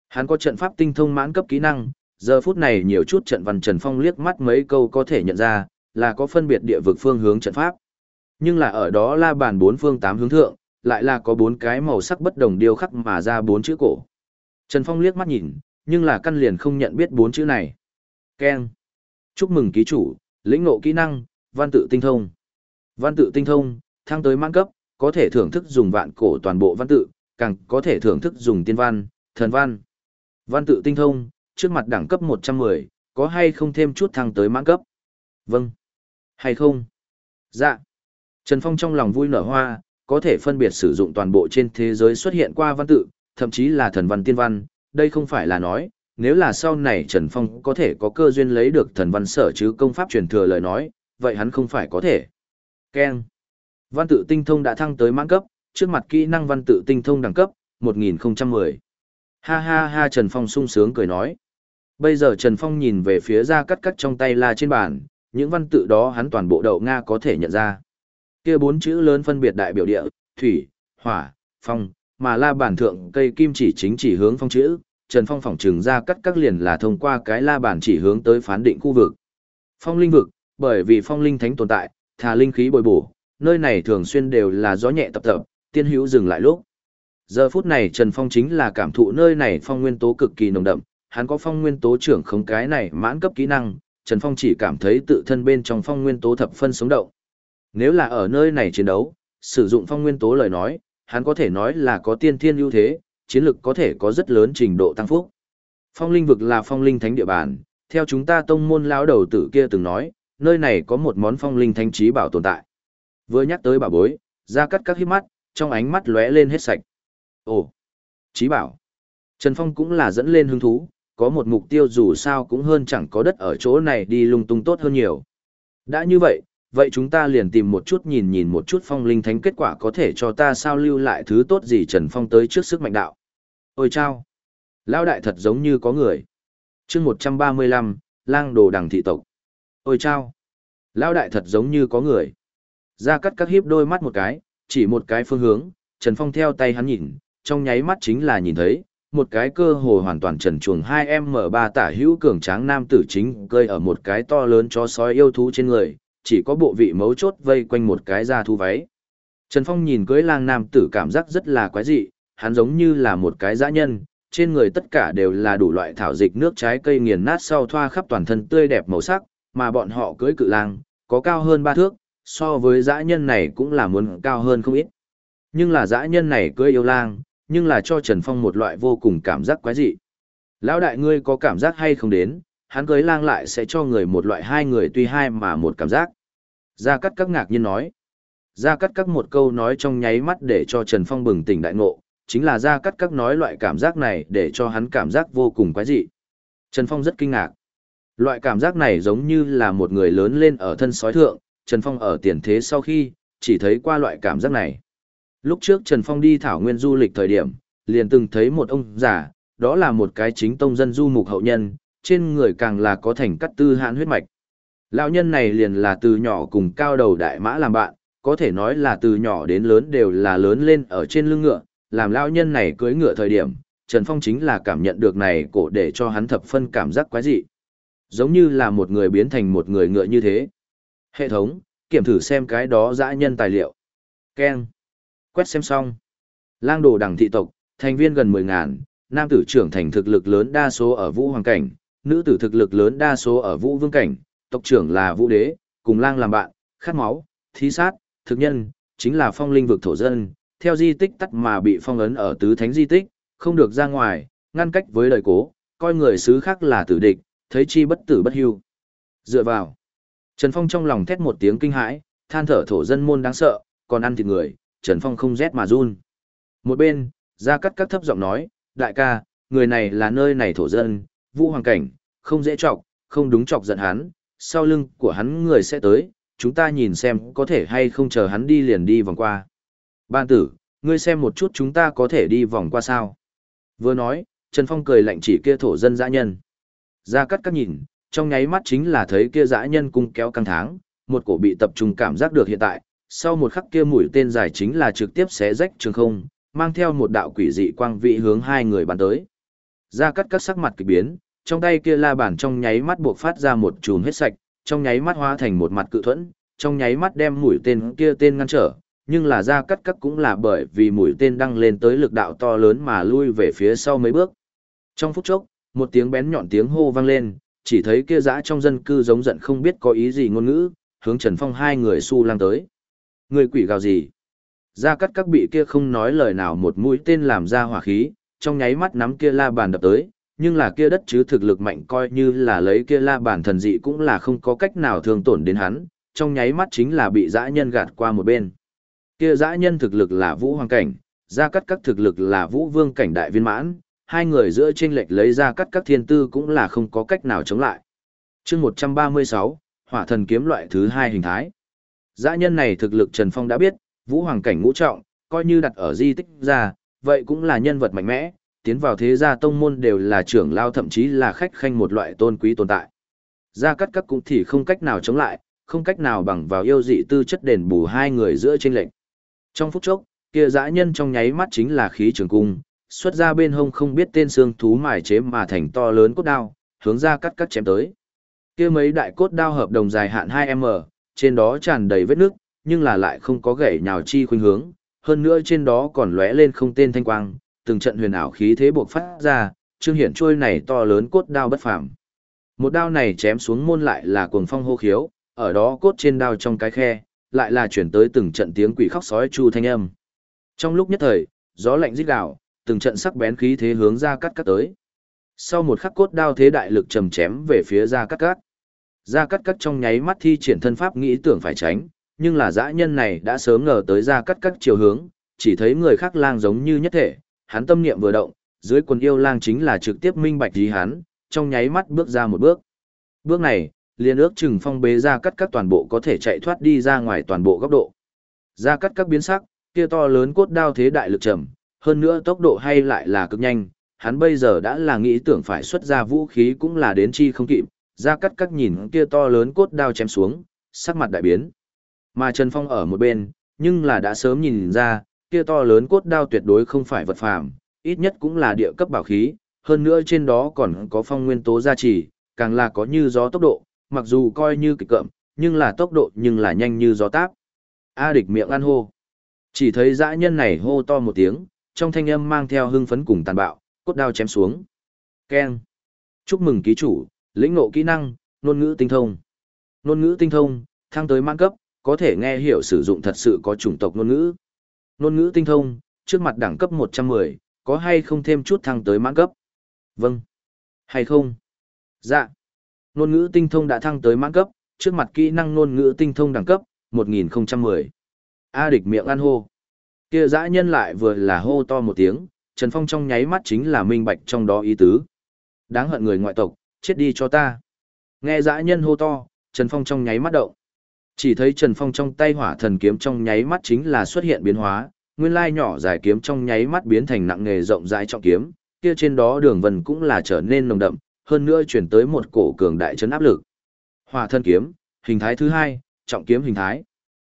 Hắn có trận pháp tinh thông mãn cấp kỹ năng, giờ phút này nhiều chút trận văn Trần Phong liếc mắt mấy câu có thể nhận ra, là có phân biệt địa vực phương hướng trận pháp. Nhưng là ở đó la bàn bốn phương tám hướng thượng, lại là có bốn cái màu sắc bất đồng điêu khắc mà ra bốn chữ cổ. Trần Phong liếc mắt nhìn, nhưng là căn liền không nhận biết bốn chữ này keng Chúc mừng ký chủ, lĩnh ngộ kỹ năng, văn tự tinh thông. Văn tự tinh thông, thăng tới mãn cấp, có thể thưởng thức dùng vạn cổ toàn bộ văn tự, càng có thể thưởng thức dùng tiên văn, thần văn. Văn tự tinh thông, trước mặt đẳng cấp 110, có hay không thêm chút thăng tới mãn cấp? Vâng. Hay không? Dạ. Trần Phong trong lòng vui nở hoa, có thể phân biệt sử dụng toàn bộ trên thế giới xuất hiện qua văn tự, thậm chí là thần văn tiên văn, đây không phải là nói, nếu là sau này Trần Phong có thể có cơ duyên lấy được thần văn sở chứ công pháp truyền thừa lời nói, vậy hắn không phải có thể. Ken. Văn tự tinh thông đã thăng tới mãn cấp, trước mặt kỹ năng văn tự tinh thông đẳng cấp, 1010. Ha ha ha Trần Phong sung sướng cười nói. Bây giờ Trần Phong nhìn về phía ra cắt cắt trong tay la trên bàn, những văn tự đó hắn toàn bộ đậu Nga có thể nhận ra. Kia bốn chữ lớn phân biệt đại biểu địa, thủy, hỏa, phong, mà la bản thượng cây kim chỉ chính chỉ hướng phong chữ, Trần Phong phỏng trừng ra cắt các liền là thông qua cái la bàn chỉ hướng tới phán định khu vực. Phong linh vực, bởi vì phong linh thánh tồn tại, thà linh khí bồi bổ, nơi này thường xuyên đều là gió nhẹ tập tập, tiên hữu dừng lại lúc. Giờ phút này Trần Phong chính là cảm thụ nơi này phong nguyên tố cực kỳ nồng đậm, hắn có phong nguyên tố trưởng không cái này mãn cấp kỹ năng, Trần Phong chỉ cảm thấy tự thân bên trong phong nguyên tố thập phân sống động. Nếu là ở nơi này chiến đấu, sử dụng phong nguyên tố lời nói, hắn có thể nói là có tiên thiên ưu thế, chiến lực có thể có rất lớn trình độ tăng phúc. Phong linh vực là phong linh thánh địa bàn, theo chúng ta tông môn lão đầu tử kia từng nói, nơi này có một món phong linh thanh trí bảo tồn tại. Vừa nhắc tới bảo bối, ra cắt các hít mắt, trong ánh mắt lóe lên hết sạch. Ồ, trí bảo. Trần Phong cũng là dẫn lên hứng thú, có một mục tiêu dù sao cũng hơn chẳng có đất ở chỗ này đi lung tung tốt hơn nhiều. Đã như vậy, vậy chúng ta liền tìm một chút nhìn nhìn một chút phong linh thánh kết quả có thể cho ta sao lưu lại thứ tốt gì Trần Phong tới trước sức mạnh đạo. Ôi chao! lão đại thật giống như có người. chương 135, lang đồ đằng thị tộc. Ôi chao! lão đại thật giống như có người. Ra cắt các hiếp đôi mắt một cái, chỉ một cái phương hướng, Trần Phong theo tay hắn nhìn, trong nháy mắt chính là nhìn thấy, một cái cơ hồ hoàn toàn trần chuồng 2M3 tả hữu cường tráng nam tử chính cơi ở một cái to lớn chó sói yêu thú trên người, chỉ có bộ vị mấu chốt vây quanh một cái da thú váy. Trần Phong nhìn cưới lang nam tử cảm giác rất là quái dị, hắn giống như là một cái dã nhân, trên người tất cả đều là đủ loại thảo dịch nước trái cây nghiền nát sau thoa khắp toàn thân tươi đẹp màu sắc, mà bọn họ cưới cự lang, có cao hơn ba thước, so với dã nhân này cũng là muốn cao hơn không ít. Nhưng là dã nhân này cưới yêu lang, nhưng là cho Trần Phong một loại vô cùng cảm giác quái dị. Lão đại ngươi có cảm giác hay không đến, hắn cưới lang lại sẽ cho người một loại hai người tuy hai mà một cảm giác. Gia Cát các ngạc nhiên nói. Gia Cát các một câu nói trong nháy mắt để cho Trần Phong bừng tỉnh đại ngộ, chính là ra cắt các nói loại cảm giác này để cho hắn cảm giác vô cùng quái dị. Trần Phong rất kinh ngạc. Loại cảm giác này giống như là một người lớn lên ở thân sói thượng, Trần Phong ở tiền thế sau khi, chỉ thấy qua loại cảm giác này. Lúc trước Trần Phong đi thảo nguyên du lịch thời điểm, liền từng thấy một ông già, đó là một cái chính tông dân du mục hậu nhân, trên người càng là có thành cắt tư hãn huyết mạch. Lão nhân này liền là từ nhỏ cùng cao đầu đại mã làm bạn, có thể nói là từ nhỏ đến lớn đều là lớn lên ở trên lưng ngựa, làm lão nhân này cưỡi ngựa thời điểm, Trần Phong chính là cảm nhận được này cổ để cho hắn thập phân cảm giác quái dị. Giống như là một người biến thành một người ngựa như thế. Hệ thống, kiểm thử xem cái đó dã nhân tài liệu. Ken. Quét xem xong. Lang đồ đằng thị tộc, thành viên gần 10 ngàn, nam tử trưởng thành thực lực lớn đa số ở vũ hoàng cảnh, nữ tử thực lực lớn đa số ở vũ vương cảnh, tộc trưởng là vũ đế, cùng lang làm bạn, khát máu, thí sát, thực nhân, chính là phong linh vực thổ dân, theo di tích tắt mà bị phong ấn ở tứ thánh di tích, không được ra ngoài, ngăn cách với lời cố, coi người xứ khác là tử địch, thấy chi bất tử bất hưu. Dựa vào. Trần Phong trong lòng thét một tiếng kinh hãi, than thở thổ dân môn đáng sợ, còn ăn thịt người, Trần Phong không rét mà run. Một bên, Gia Cắt Cắt thấp giọng nói, đại ca, người này là nơi này thổ dân, vũ hoàng cảnh, không dễ chọc, không đúng chọc giận hắn, sau lưng của hắn người sẽ tới, chúng ta nhìn xem có thể hay không chờ hắn đi liền đi vòng qua. Ban tử, ngươi xem một chút chúng ta có thể đi vòng qua sao. Vừa nói, Trần Phong cười lạnh chỉ kia thổ dân dã nhân. Gia Cắt các nhìn, trong nháy mắt chính là thấy kia dã nhân cung kéo căng tháng, một cổ bị tập trung cảm giác được hiện tại, sau một khắc kia mũi tên dài chính là trực tiếp xé rách trường không, mang theo một đạo quỷ dị quang vị hướng hai người bắn tới. Ra cắt các sắc mặt kỳ biến, trong tay kia la bàn trong nháy mắt buộc phát ra một chùm hết sạch, trong nháy mắt hóa thành một mặt cự thuẫn, trong nháy mắt đem mũi tên kia tên ngăn trở, nhưng là ra cắt cắt cũng là bởi vì mũi tên đăng lên tới lực đạo to lớn mà lui về phía sau mấy bước. Trong phút chốc, một tiếng bén nhọn tiếng hô vang lên, chỉ thấy kia dã trong dân cư giống giận không biết có ý gì ngôn ngữ, hướng Trần Phong hai người su lang tới. Người quỷ gào gì? Gia cắt các bị kia không nói lời nào một mũi tên làm ra hỏa khí, trong nháy mắt nắm kia la bàn đập tới, nhưng là kia đất chứ thực lực mạnh coi như là lấy kia la bàn thần dị cũng là không có cách nào thương tổn đến hắn, trong nháy mắt chính là bị dã nhân gạt qua một bên. Kia dã nhân thực lực là vũ hoàng cảnh, gia cắt các thực lực là vũ vương cảnh đại viên mãn, hai người giữa chênh lệch lấy ra cắt các thiên tư cũng là không có cách nào chống lại. chương 136, hỏa thần kiếm loại thứ hai hình thái. Dã nhân này thực lực Trần Phong đã biết, vũ hoàng cảnh ngũ trọng, coi như đặt ở di tích ra, vậy cũng là nhân vật mạnh mẽ, tiến vào thế gia tông môn đều là trưởng lao thậm chí là khách khanh một loại tôn quý tồn tại. Gia cắt các cũng thì không cách nào chống lại, không cách nào bằng vào yêu dị tư chất đền bù hai người giữa trên lệnh. Trong phút chốc, kia dã nhân trong nháy mắt chính là khí trường cung, xuất ra bên hông không biết tên xương thú mài chế mà thành to lớn cốt đao, hướng ra cắt cắt chém tới. Kia mấy đại cốt đao hợp đồng dài hạn 2m, trên đó tràn đầy vết nước, nhưng là lại không có gãy nhào chi khuynh hướng, hơn nữa trên đó còn lóe lên không tên thanh quang, từng trận huyền ảo khí thế buộc phát ra, trương hiển trôi này to lớn cốt đao bất phàm. Một đao này chém xuống môn lại là cuồng phong hô khiếu, ở đó cốt trên đao trong cái khe, lại là chuyển tới từng trận tiếng quỷ khóc sói chu thanh âm. Trong lúc nhất thời, gió lạnh rít gào, từng trận sắc bén khí thế hướng ra cắt cắt tới. Sau một khắc cốt đao thế đại lực trầm chém về phía ra cắt cắt ra cắt cắt trong nháy mắt thi triển thân pháp nghĩ tưởng phải tránh, nhưng là dã nhân này đã sớm ngờ tới ra cắt cắt chiều hướng, chỉ thấy người khác lang giống như nhất thể, hắn tâm niệm vừa động, dưới quần yêu lang chính là trực tiếp minh bạch ý hắn, trong nháy mắt bước ra một bước. Bước này, liền ước chừng phong bế ra cắt các toàn bộ có thể chạy thoát đi ra ngoài toàn bộ góc độ. Ra cắt các biến sắc, kia to lớn cốt đao thế đại lực trầm, hơn nữa tốc độ hay lại là cực nhanh, hắn bây giờ đã là nghĩ tưởng phải xuất ra vũ khí cũng là đến chi không kịp, ra cắt các nhìn kia to lớn cốt đao chém xuống, sắc mặt đại biến. Mà Trần Phong ở một bên, nhưng là đã sớm nhìn ra, kia to lớn cốt đao tuyệt đối không phải vật phàm, ít nhất cũng là địa cấp bảo khí, hơn nữa trên đó còn có phong nguyên tố gia trì, càng là có như gió tốc độ, mặc dù coi như kịch cậm, nhưng là tốc độ nhưng là nhanh như gió táp. A địch miệng ăn hô. Chỉ thấy dã nhân này hô to một tiếng, trong thanh âm mang theo hưng phấn cùng tàn bạo, cốt đao chém xuống. Keng. Chúc mừng ký chủ, lĩnh ngộ kỹ năng, ngôn ngữ tinh thông. Ngôn ngữ tinh thông, thăng tới mãn cấp, có thể nghe hiểu sử dụng thật sự có chủng tộc ngôn ngữ. Ngôn ngữ tinh thông, trước mặt đẳng cấp 110, có hay không thêm chút thăng tới mãn cấp? Vâng. Hay không? Dạ. Nôn ngữ tinh thông đã thăng tới mãn cấp, trước mặt kỹ năng nôn ngữ tinh thông đẳng cấp, 1010. A địch miệng ăn hô. Kia dã nhân lại vừa là hô to một tiếng, Trần Phong trong nháy mắt chính là minh bạch trong đó ý tứ. Đáng hận người ngoại tộc, chết đi cho ta. Nghe dã nhân hô to, Trần Phong trong nháy mắt động. Chỉ thấy Trần Phong trong tay hỏa thần kiếm trong nháy mắt chính là xuất hiện biến hóa, nguyên lai nhỏ dài kiếm trong nháy mắt biến thành nặng nghề rộng rãi trọng kiếm, kia trên đó đường vân cũng là trở nên nồng đậm, hơn nữa chuyển tới một cổ cường đại chấn áp lực. Hỏa thân kiếm, hình thái thứ hai, trọng kiếm hình thái.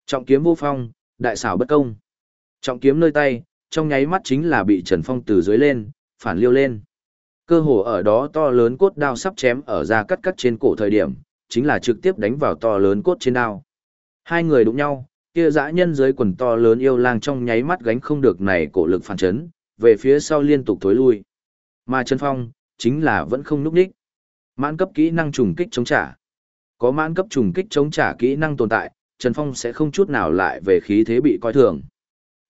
Trọng kiếm vô phong, đại xảo bất công. Trọng kiếm nơi tay, trong nháy mắt chính là bị Trần Phong từ dưới lên, phản liêu lên. Cơ hồ ở đó to lớn cốt đao sắp chém ở ra cắt cắt trên cổ thời điểm, chính là trực tiếp đánh vào to lớn cốt trên đao. Hai người đụng nhau, kia dã nhân dưới quần to lớn yêu lang trong nháy mắt gánh không được này cổ lực phản chấn, về phía sau liên tục thối lui. Mà Trần Phong, chính là vẫn không núp đích. Mãn cấp kỹ năng trùng kích chống trả. Có mãn cấp trùng kích chống trả kỹ năng tồn tại, Trần Phong sẽ không chút nào lại về khí thế bị coi thường.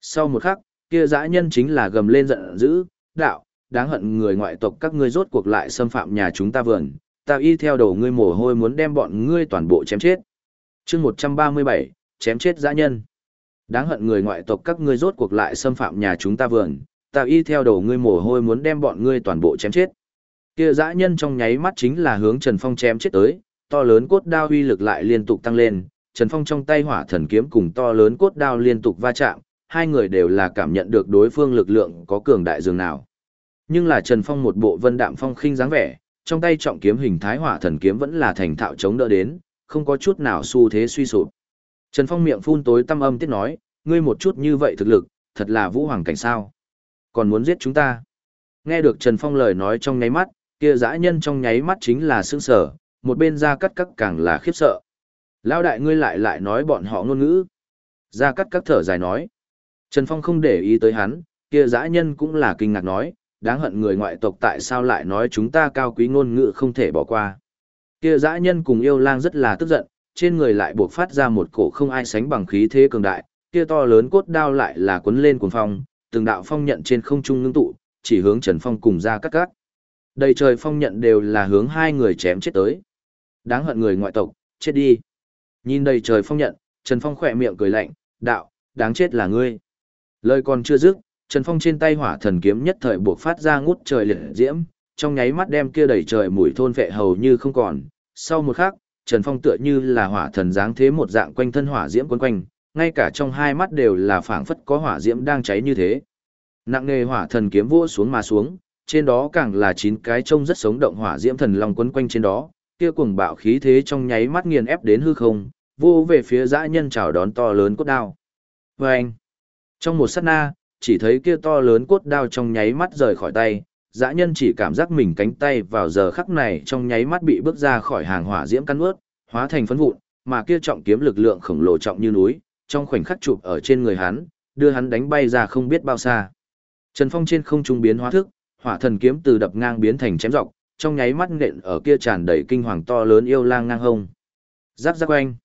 Sau một khắc, kia dã nhân chính là gầm lên giận dữ, đạo, đáng hận người ngoại tộc các ngươi rốt cuộc lại xâm phạm nhà chúng ta vườn, ta y theo đầu ngươi mồ hôi muốn đem bọn ngươi toàn bộ chém chết. chương 137, chém chết dã nhân. Đáng hận người ngoại tộc các ngươi rốt cuộc lại xâm phạm nhà chúng ta vườn, ta y theo đầu ngươi mồ hôi muốn đem bọn ngươi toàn bộ chém chết. Kia dã nhân trong nháy mắt chính là hướng Trần Phong chém chết tới, to lớn cốt đao uy lực lại liên tục tăng lên, Trần Phong trong tay hỏa thần kiếm cùng to lớn cốt đao liên tục va chạm, hai người đều là cảm nhận được đối phương lực lượng có cường đại dường nào. Nhưng là Trần Phong một bộ vân đạm phong khinh dáng vẻ, trong tay trọng kiếm hình thái hỏa thần kiếm vẫn là thành thạo chống đỡ đến, không có chút nào xu thế suy sụp. Trần Phong miệng phun tối tâm âm tiết nói, ngươi một chút như vậy thực lực, thật là vũ hoàng cảnh sao. Còn muốn giết chúng ta. Nghe được Trần Phong lời nói trong nháy mắt, kia dã nhân trong nháy mắt chính là sững sở, một bên ra cắt cắt càng là khiếp sợ. Lão đại ngươi lại lại nói bọn họ ngôn ngữ. Ra cắt cắt thở dài nói. Trần Phong không để ý tới hắn, kia dã nhân cũng là kinh ngạc nói, đáng hận người ngoại tộc tại sao lại nói chúng ta cao quý ngôn ngữ không thể bỏ qua. Kia dã nhân cùng yêu lang rất là tức giận, trên người lại buộc phát ra một cổ không ai sánh bằng khí thế cường đại, kia to lớn cốt đao lại là cuốn lên cuồng phong, từng đạo phong nhận trên không trung ngưng tụ, chỉ hướng Trần Phong cùng ra cắt cắt. Đầy trời phong nhận đều là hướng hai người chém chết tới. Đáng hận người ngoại tộc, chết đi. Nhìn đầy trời phong nhận, Trần Phong khỏe miệng cười lạnh, đạo, đáng chết là ngươi. Lời còn chưa dứt, Trần Phong trên tay hỏa thần kiếm nhất thời buộc phát ra ngút trời liệt diễm, trong nháy mắt đem kia đầy trời mùi thôn vệ hầu như không còn. Sau một khắc, Trần Phong tựa như là hỏa thần dáng thế một dạng quanh thân hỏa diễm quấn quanh, ngay cả trong hai mắt đều là phảng phất có hỏa diễm đang cháy như thế. Nặng nề hỏa thần kiếm vỗ xuống mà xuống, trên đó càng là chín cái trông rất sống động hỏa diễm thần long quấn quanh trên đó, kia cuồng bạo khí thế trong nháy mắt nghiền ép đến hư không, vô về phía dã nhân chào đón to lớn cốt đao. Vâng! anh, trong một sát na, chỉ thấy kia to lớn cốt đao trong nháy mắt rời khỏi tay, dã nhân chỉ cảm giác mình cánh tay vào giờ khắc này trong nháy mắt bị bước ra khỏi hàng hỏa diễm căn ướt, hóa thành phấn vụn, mà kia trọng kiếm lực lượng khổng lồ trọng như núi, trong khoảnh khắc chụp ở trên người hắn, đưa hắn đánh bay ra không biết bao xa. Trần Phong trên không trung biến hóa thức, hỏa thần kiếm từ đập ngang biến thành chém dọc, trong nháy mắt nện ở kia tràn đầy kinh hoàng to lớn yêu lang ngang hông. Giáp giáp quanh.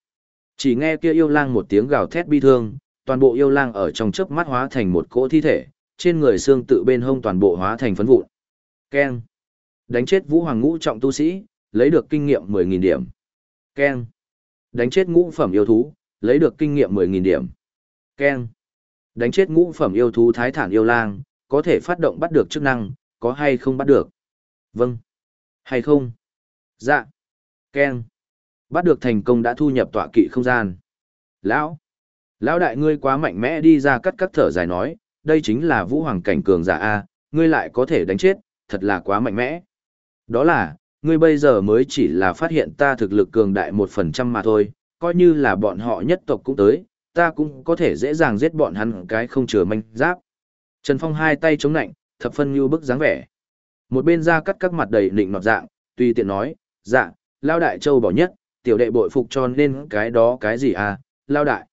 Chỉ nghe kia yêu lang một tiếng gào thét bi thương, toàn bộ yêu lang ở trong chớp mắt hóa thành một cỗ thi thể, trên người xương tự bên hông toàn bộ hóa thành phấn vụn. Keng. Đánh chết Vũ Hoàng ngũ trọng tu sĩ, lấy được kinh nghiệm 10.000 điểm. Ken. Đánh chết ngũ phẩm yêu thú, lấy được kinh nghiệm 10.000 điểm. Ken. Đánh chết ngũ phẩm yêu thú thái thản yêu lang, có thể phát động bắt được chức năng, có hay không bắt được? Vâng. Hay không? Dạ. Ken. Bắt được thành công đã thu nhập tọa kỵ không gian. Lão. Lão đại ngươi quá mạnh mẽ đi ra cắt cắt thở dài nói, đây chính là vũ hoàng cảnh cường giả A, ngươi lại có thể đánh chết, thật là quá mạnh mẽ. Đó là, ngươi bây giờ mới chỉ là phát hiện ta thực lực cường đại một phần trăm mà thôi, coi như là bọn họ nhất tộc cũng tới, ta cũng có thể dễ dàng giết bọn hắn cái không chừa manh giáp. Trần Phong hai tay chống nạnh, thập phân như bức dáng vẻ. Một bên ra cắt các mặt đầy nịnh nọt dạng, tùy tiện nói, dạ, lao đại châu bỏ nhất, tiểu đệ bội phục cho nên cái đó cái gì à, lao đại.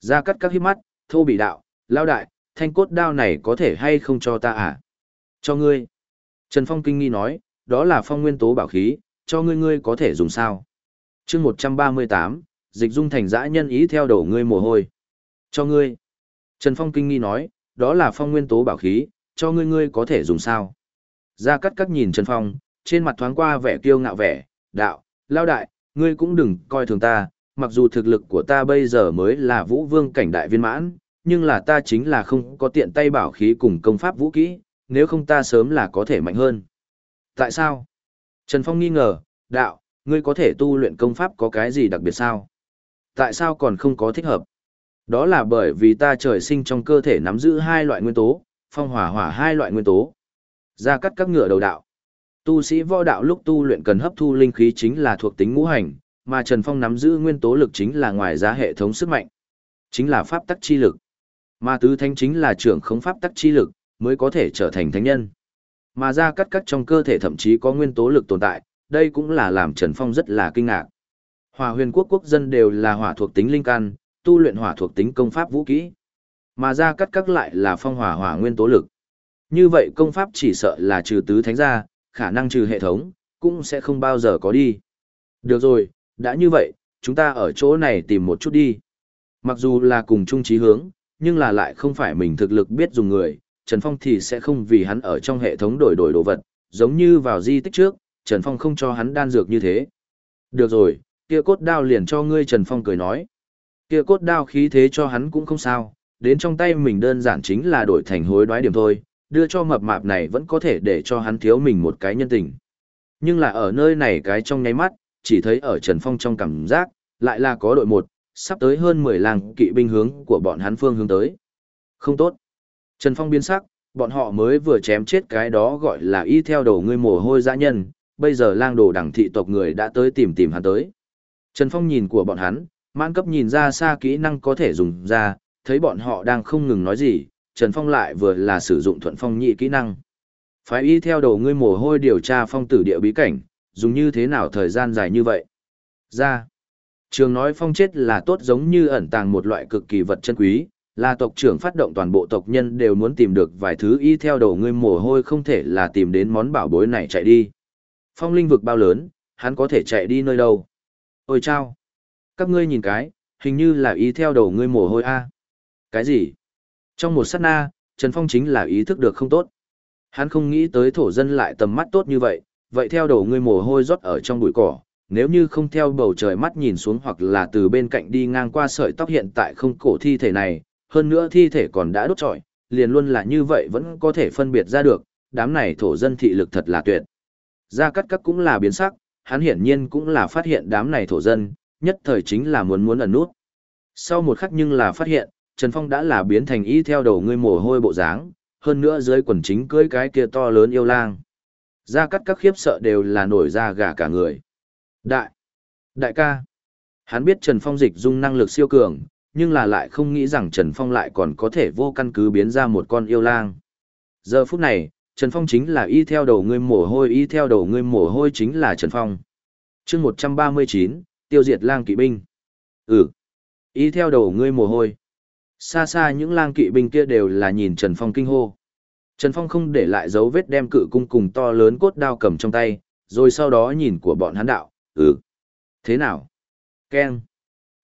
Ra cắt các hiếp mắt, thô bị đạo, lao đại, thanh cốt đao này có thể hay không cho ta à? Cho ngươi. Trần Phong kinh nghi nói, đó là phong nguyên tố bảo khí, cho ngươi ngươi có thể dùng sao? chương 138, dịch dung thành dã nhân ý theo đổ ngươi mồ hôi. Cho ngươi. Trần Phong kinh nghi nói, đó là phong nguyên tố bảo khí, cho ngươi ngươi có thể dùng sao? Ra cắt cắt nhìn Trần Phong, trên mặt thoáng qua vẻ kiêu ngạo vẻ, đạo, lao đại, ngươi cũng đừng coi thường ta, mặc dù thực lực của ta bây giờ mới là vũ vương cảnh đại viên mãn, nhưng là ta chính là không có tiện tay bảo khí cùng công pháp vũ kỹ, nếu không ta sớm là có thể mạnh hơn. Tại sao? Trần Phong nghi ngờ, đạo, ngươi có thể tu luyện công pháp có cái gì đặc biệt sao? Tại sao còn không có thích hợp? Đó là bởi vì ta trời sinh trong cơ thể nắm giữ hai loại nguyên tố, phong hỏa hỏa hai loại nguyên tố. Ra cắt các ngựa đầu đạo. Tu sĩ võ đạo lúc tu luyện cần hấp thu linh khí chính là thuộc tính ngũ hành, mà Trần Phong nắm giữ nguyên tố lực chính là ngoài ra hệ thống sức mạnh. Chính là pháp tắc chi lực. Mà tứ thánh chính là trưởng không pháp tắc chi lực, mới có thể trở thành thánh nhân. Mà ra cắt cắt trong cơ thể thậm chí có nguyên tố lực tồn tại, đây cũng là làm Trần Phong rất là kinh ngạc. Hỏa huyền quốc quốc dân đều là hỏa thuộc tính linh căn, tu luyện hỏa thuộc tính công pháp vũ kỹ. Mà ra cắt cắt lại là phong hỏa hỏa nguyên tố lực. Như vậy công pháp chỉ sợ là trừ tứ thánh ra, khả năng trừ hệ thống, cũng sẽ không bao giờ có đi. Được rồi, đã như vậy, chúng ta ở chỗ này tìm một chút đi. Mặc dù là cùng chung chí hướng, nhưng là lại không phải mình thực lực biết dùng người, Trần Phong thì sẽ không vì hắn ở trong hệ thống đổi đổi đồ vật, giống như vào di tích trước, Trần Phong không cho hắn đan dược như thế. Được rồi, kia cốt đao liền cho ngươi Trần Phong cười nói. Kia cốt đao khí thế cho hắn cũng không sao, đến trong tay mình đơn giản chính là đổi thành hối đoái điểm thôi, đưa cho mập mạp này vẫn có thể để cho hắn thiếu mình một cái nhân tình. Nhưng là ở nơi này cái trong nháy mắt, chỉ thấy ở Trần Phong trong cảm giác, lại là có đội một, sắp tới hơn 10 làng kỵ binh hướng của bọn hắn phương hướng tới. Không tốt. Trần Phong biến sắc, bọn họ mới vừa chém chết cái đó gọi là y theo đầu ngươi mồ hôi dã nhân, bây giờ lang đồ đẳng thị tộc người đã tới tìm tìm hắn tới. Trần Phong nhìn của bọn hắn, mãn cấp nhìn ra xa kỹ năng có thể dùng ra, thấy bọn họ đang không ngừng nói gì, Trần Phong lại vừa là sử dụng thuận phong nhị kỹ năng. Phải y theo đầu ngươi mồ hôi điều tra phong tử địa bí cảnh, dùng như thế nào thời gian dài như vậy. Ra, trường nói phong chết là tốt giống như ẩn tàng một loại cực kỳ vật chân quý, là tộc trưởng phát động toàn bộ tộc nhân đều muốn tìm được vài thứ y theo đầu ngươi mồ hôi không thể là tìm đến món bảo bối này chạy đi. Phong linh vực bao lớn, hắn có thể chạy đi nơi đâu. Ôi chao! Các ngươi nhìn cái, hình như là y theo đầu ngươi mồ hôi a. Cái gì? Trong một sát na, Trần Phong chính là ý thức được không tốt. Hắn không nghĩ tới thổ dân lại tầm mắt tốt như vậy, vậy theo đầu ngươi mồ hôi rót ở trong bụi cỏ, nếu như không theo bầu trời mắt nhìn xuống hoặc là từ bên cạnh đi ngang qua sợi tóc hiện tại không cổ thi thể này, hơn nữa thi thể còn đã đốt trọi, liền luôn là như vậy vẫn có thể phân biệt ra được, đám này thổ dân thị lực thật là tuyệt. Gia Cát Cát cũng là biến sắc, hắn hiển nhiên cũng là phát hiện đám này thổ dân, nhất thời chính là muốn muốn ẩn nút. Sau một khắc nhưng là phát hiện, Trần Phong đã là biến thành y theo đầu ngươi mồ hôi bộ dáng, hơn nữa dưới quần chính cưới cái kia to lớn yêu lang. Gia cắt các khiếp sợ đều là nổi ra gà cả người. Đại! Đại ca! Hắn biết Trần Phong dịch dung năng lực siêu cường, nhưng là lại không nghĩ rằng Trần Phong lại còn có thể vô căn cứ biến ra một con yêu lang. Giờ phút này, Trần Phong chính là y theo đầu ngươi mồ hôi y theo đầu ngươi mồ hôi chính là Trần Phong. chương 139, tiêu diệt lang kỵ binh. Ừ, y theo đầu ngươi mồ hôi. Xa xa những lang kỵ binh kia đều là nhìn Trần Phong kinh hô. Trần Phong không để lại dấu vết đem cự cung cùng to lớn cốt đao cầm trong tay, rồi sau đó nhìn của bọn hắn đạo, ừ. Thế nào? Ken.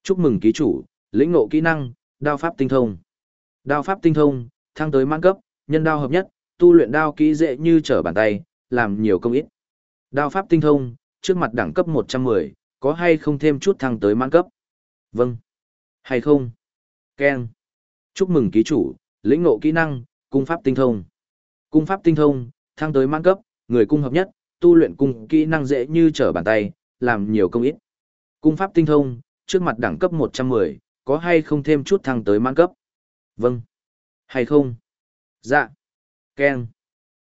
Chúc mừng ký chủ, lĩnh ngộ kỹ năng, đao pháp tinh thông. Đao pháp tinh thông, thăng tới mãn cấp, nhân đao hợp nhất, tu luyện đao kỹ dễ như trở bàn tay, làm nhiều công ít, Đao pháp tinh thông, trước mặt đẳng cấp 110, có hay không thêm chút thăng tới mãn cấp? Vâng. Hay không? Ken. Chúc mừng ký chủ, lĩnh ngộ kỹ năng, cung pháp tinh thông. Cung pháp tinh thông, thăng tới mãn cấp, người cung hợp nhất, tu luyện cung kỹ năng dễ như trở bàn tay, làm nhiều công ít. Cung pháp tinh thông, trước mặt đẳng cấp 110, có hay không thêm chút thăng tới mãn cấp? Vâng. Hay không? Dạ. Ken.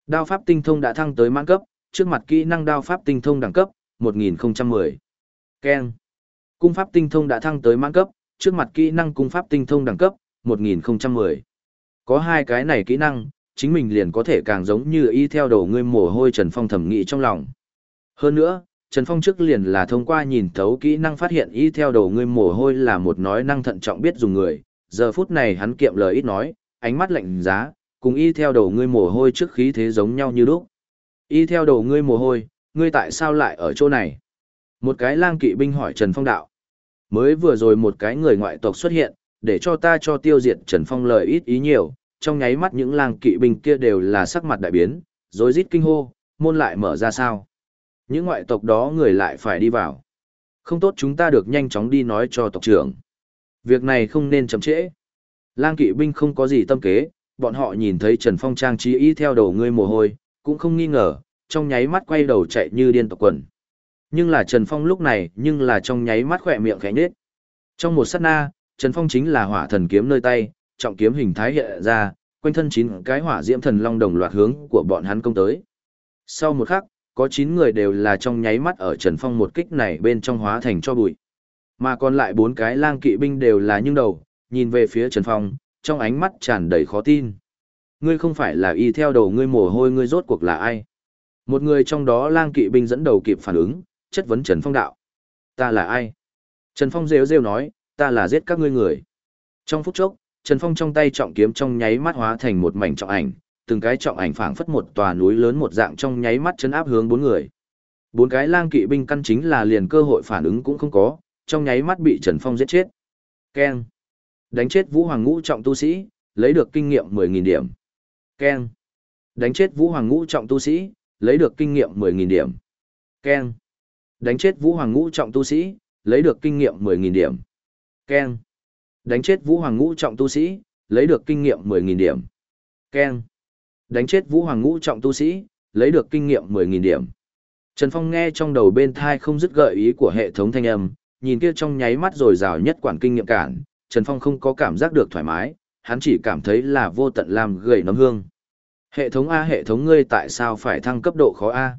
Đao pháp tinh thông đã thăng tới mãn cấp, trước mặt kỹ năng đao pháp tinh thông đẳng cấp, 1010. Ken. Cung pháp tinh thông đã thăng tới mãn cấp, trước mặt kỹ năng cung pháp tinh thông đẳng cấp, 1010. Có hai cái này kỹ năng, chính mình liền có thể càng giống như y theo đầu ngươi mồ hôi Trần Phong thẩm nghĩ trong lòng. Hơn nữa, Trần Phong trước liền là thông qua nhìn thấu kỹ năng phát hiện y theo đầu ngươi mồ hôi là một nói năng thận trọng biết dùng người, giờ phút này hắn kiệm lời ít nói, ánh mắt lạnh giá, cùng y theo đầu ngươi mồ hôi trước khí thế giống nhau như lúc. Y theo đầu ngươi mồ hôi, ngươi tại sao lại ở chỗ này? Một cái lang kỵ binh hỏi Trần Phong đạo. Mới vừa rồi một cái người ngoại tộc xuất hiện, để cho ta cho tiêu diệt Trần Phong lời ít ý nhiều, trong nháy mắt những lang kỵ binh kia đều là sắc mặt đại biến, rồi rít kinh hô, môn lại mở ra sao? Những ngoại tộc đó người lại phải đi vào. Không tốt chúng ta được nhanh chóng đi nói cho tộc trưởng. Việc này không nên chậm trễ. Lang kỵ binh không có gì tâm kế, bọn họ nhìn thấy Trần Phong trang trí ý theo đầu ngươi mồ hôi, cũng không nghi ngờ, trong nháy mắt quay đầu chạy như điên tộc quần. Nhưng là Trần Phong lúc này, nhưng là trong nháy mắt khỏe miệng khẽ nhếch. Trong một sát na, Trần Phong chính là hỏa thần kiếm nơi tay, trọng kiếm hình thái hiện ra, quanh thân chín cái hỏa diễm thần long đồng loạt hướng của bọn hắn công tới. Sau một khắc, có 9 người đều là trong nháy mắt ở Trần Phong một kích này bên trong hóa thành cho bụi. Mà còn lại bốn cái lang kỵ binh đều là những đầu, nhìn về phía Trần Phong, trong ánh mắt tràn đầy khó tin. Ngươi không phải là y theo đầu ngươi mồ hôi ngươi rốt cuộc là ai? Một người trong đó lang kỵ binh dẫn đầu kịp phản ứng, chất vấn Trần Phong đạo. Ta là ai? Trần Phong rêu rêu nói, ta là giết các ngươi người. Trong phút chốc, Trần Phong trong tay trọng kiếm trong nháy mắt hóa thành một mảnh trọng ảnh, từng cái trọng ảnh phảng phất một tòa núi lớn một dạng trong nháy mắt chấn áp hướng bốn người. Bốn cái lang kỵ binh căn chính là liền cơ hội phản ứng cũng không có, trong nháy mắt bị Trần Phong giết chết. Keng. Đánh chết Vũ Hoàng Ngũ trọng tu sĩ, lấy được kinh nghiệm 10.000 điểm. Keng. Đánh chết Vũ Hoàng Ngũ trọng tu sĩ, lấy được kinh nghiệm 10.000 điểm. Keng. Đánh chết Vũ Hoàng Ngũ trọng tu sĩ, lấy được kinh nghiệm 10.000 điểm. Keng. Đánh chết Vũ Hoàng Ngũ trọng tu sĩ, lấy được kinh nghiệm 10.000 điểm. Keng. Đánh chết Vũ Hoàng Ngũ trọng tu sĩ, lấy được kinh nghiệm 10.000 điểm. Trần Phong nghe trong đầu bên thai không dứt gợi ý của hệ thống thanh âm, nhìn kia trong nháy mắt rồi rào nhất quản kinh nghiệm cản, Trần Phong không có cảm giác được thoải mái, hắn chỉ cảm thấy là vô tận làm gầy nấm hương. Hệ thống A hệ thống ngươi tại sao phải thăng cấp độ khó A?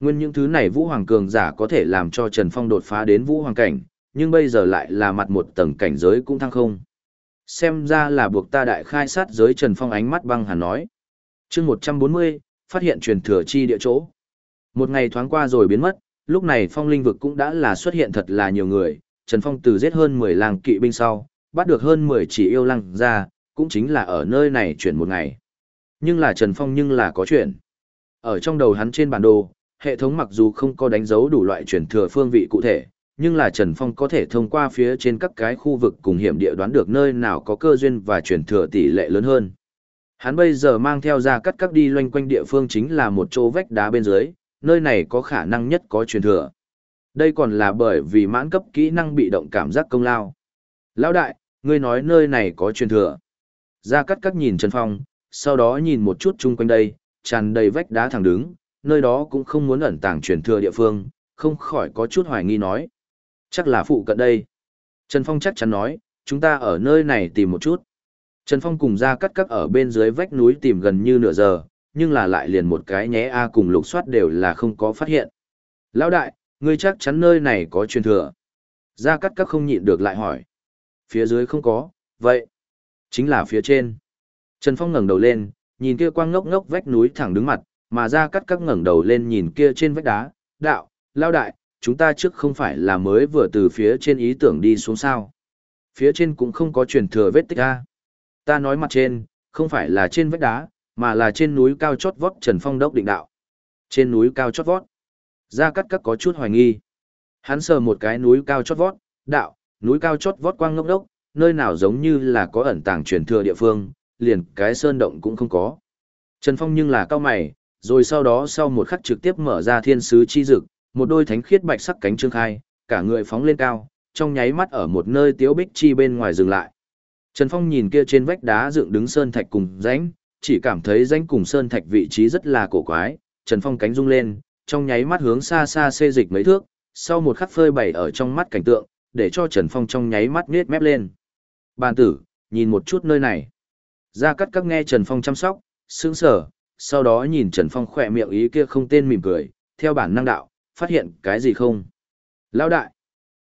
Nguyên những thứ này Vũ Hoàng Cường giả có thể làm cho Trần Phong đột phá đến Vũ Hoàng cảnh, nhưng bây giờ lại là mặt một tầng cảnh giới cũng thăng không. Xem ra là buộc ta đại khai sát giới Trần Phong ánh mắt băng hàn nói. chương 140, phát hiện truyền thừa chi địa chỗ. Một ngày thoáng qua rồi biến mất, lúc này phong linh vực cũng đã là xuất hiện thật là nhiều người, Trần Phong từ giết hơn 10 làng kỵ binh sau, bắt được hơn 10 chỉ yêu lăng ra, cũng chính là ở nơi này chuyển một ngày. Nhưng là Trần Phong nhưng là có chuyện. Ở trong đầu hắn trên bản đồ, hệ thống mặc dù không có đánh dấu đủ loại chuyển thừa phương vị cụ thể, nhưng là Trần Phong có thể thông qua phía trên các cái khu vực cùng hiểm địa đoán được nơi nào có cơ duyên và truyền thừa tỷ lệ lớn hơn. Hắn bây giờ mang theo ra cắt các đi loanh quanh địa phương chính là một chỗ vách đá bên dưới, nơi này có khả năng nhất có truyền thừa. Đây còn là bởi vì mãn cấp kỹ năng bị động cảm giác công lao. Lão đại, ngươi nói nơi này có truyền thừa. Ra cắt các nhìn Trần Phong, sau đó nhìn một chút chung quanh đây, tràn đầy vách đá thẳng đứng, nơi đó cũng không muốn ẩn tàng truyền thừa địa phương, không khỏi có chút hoài nghi nói. Chắc là phụ cận đây. Trần Phong chắc chắn nói, chúng ta ở nơi này tìm một chút. Trần Phong cùng ra cắt cắt ở bên dưới vách núi tìm gần như nửa giờ, nhưng là lại liền một cái nhé A cùng lục soát đều là không có phát hiện. Lão đại, ngươi chắc chắn nơi này có truyền thừa. Ra cắt cắt không nhịn được lại hỏi. Phía dưới không có, vậy. Chính là phía trên. Trần Phong ngẩng đầu lên, nhìn kia quang ngốc ngốc vách núi thẳng đứng mặt, mà ra cắt cắt ngẩng đầu lên nhìn kia trên vách đá. Đạo, lao đại, chúng ta trước không phải là mới vừa từ phía trên ý tưởng đi xuống sao. Phía trên cũng không có truyền thừa vết tích ra. Ta nói mặt trên, không phải là trên vách đá, mà là trên núi cao chót vót Trần Phong đốc định đạo. Trên núi cao chót vót. Gia Cát Cát có chút hoài nghi. Hắn sờ một cái núi cao chót vót, đạo, núi cao chót vót quang ngốc đốc, nơi nào giống như là có ẩn tàng truyền thừa địa phương, liền cái sơn động cũng không có. Trần Phong nhưng là cao mày, rồi sau đó sau một khắc trực tiếp mở ra thiên sứ chi dực, một đôi thánh khiết bạch sắc cánh trương khai, cả người phóng lên cao, trong nháy mắt ở một nơi tiếu bích chi bên ngoài dừng lại. Trần Phong nhìn kia trên vách đá dựng đứng sơn thạch cùng rãnh, chỉ cảm thấy rãnh cùng sơn thạch vị trí rất là cổ quái, Trần Phong cánh rung lên, trong nháy mắt hướng xa xa xê dịch mấy thước, sau một khắc phơi bày ở trong mắt cảnh tượng, để cho Trần Phong trong nháy mắt nhếch mép lên. Bàn tử, nhìn một chút nơi này. Ra cắt các nghe Trần Phong chăm sóc, sững sờ, sau đó nhìn Trần Phong khỏe miệng ý kia không tên mỉm cười, theo bản năng đạo, phát hiện cái gì không? Lão đại.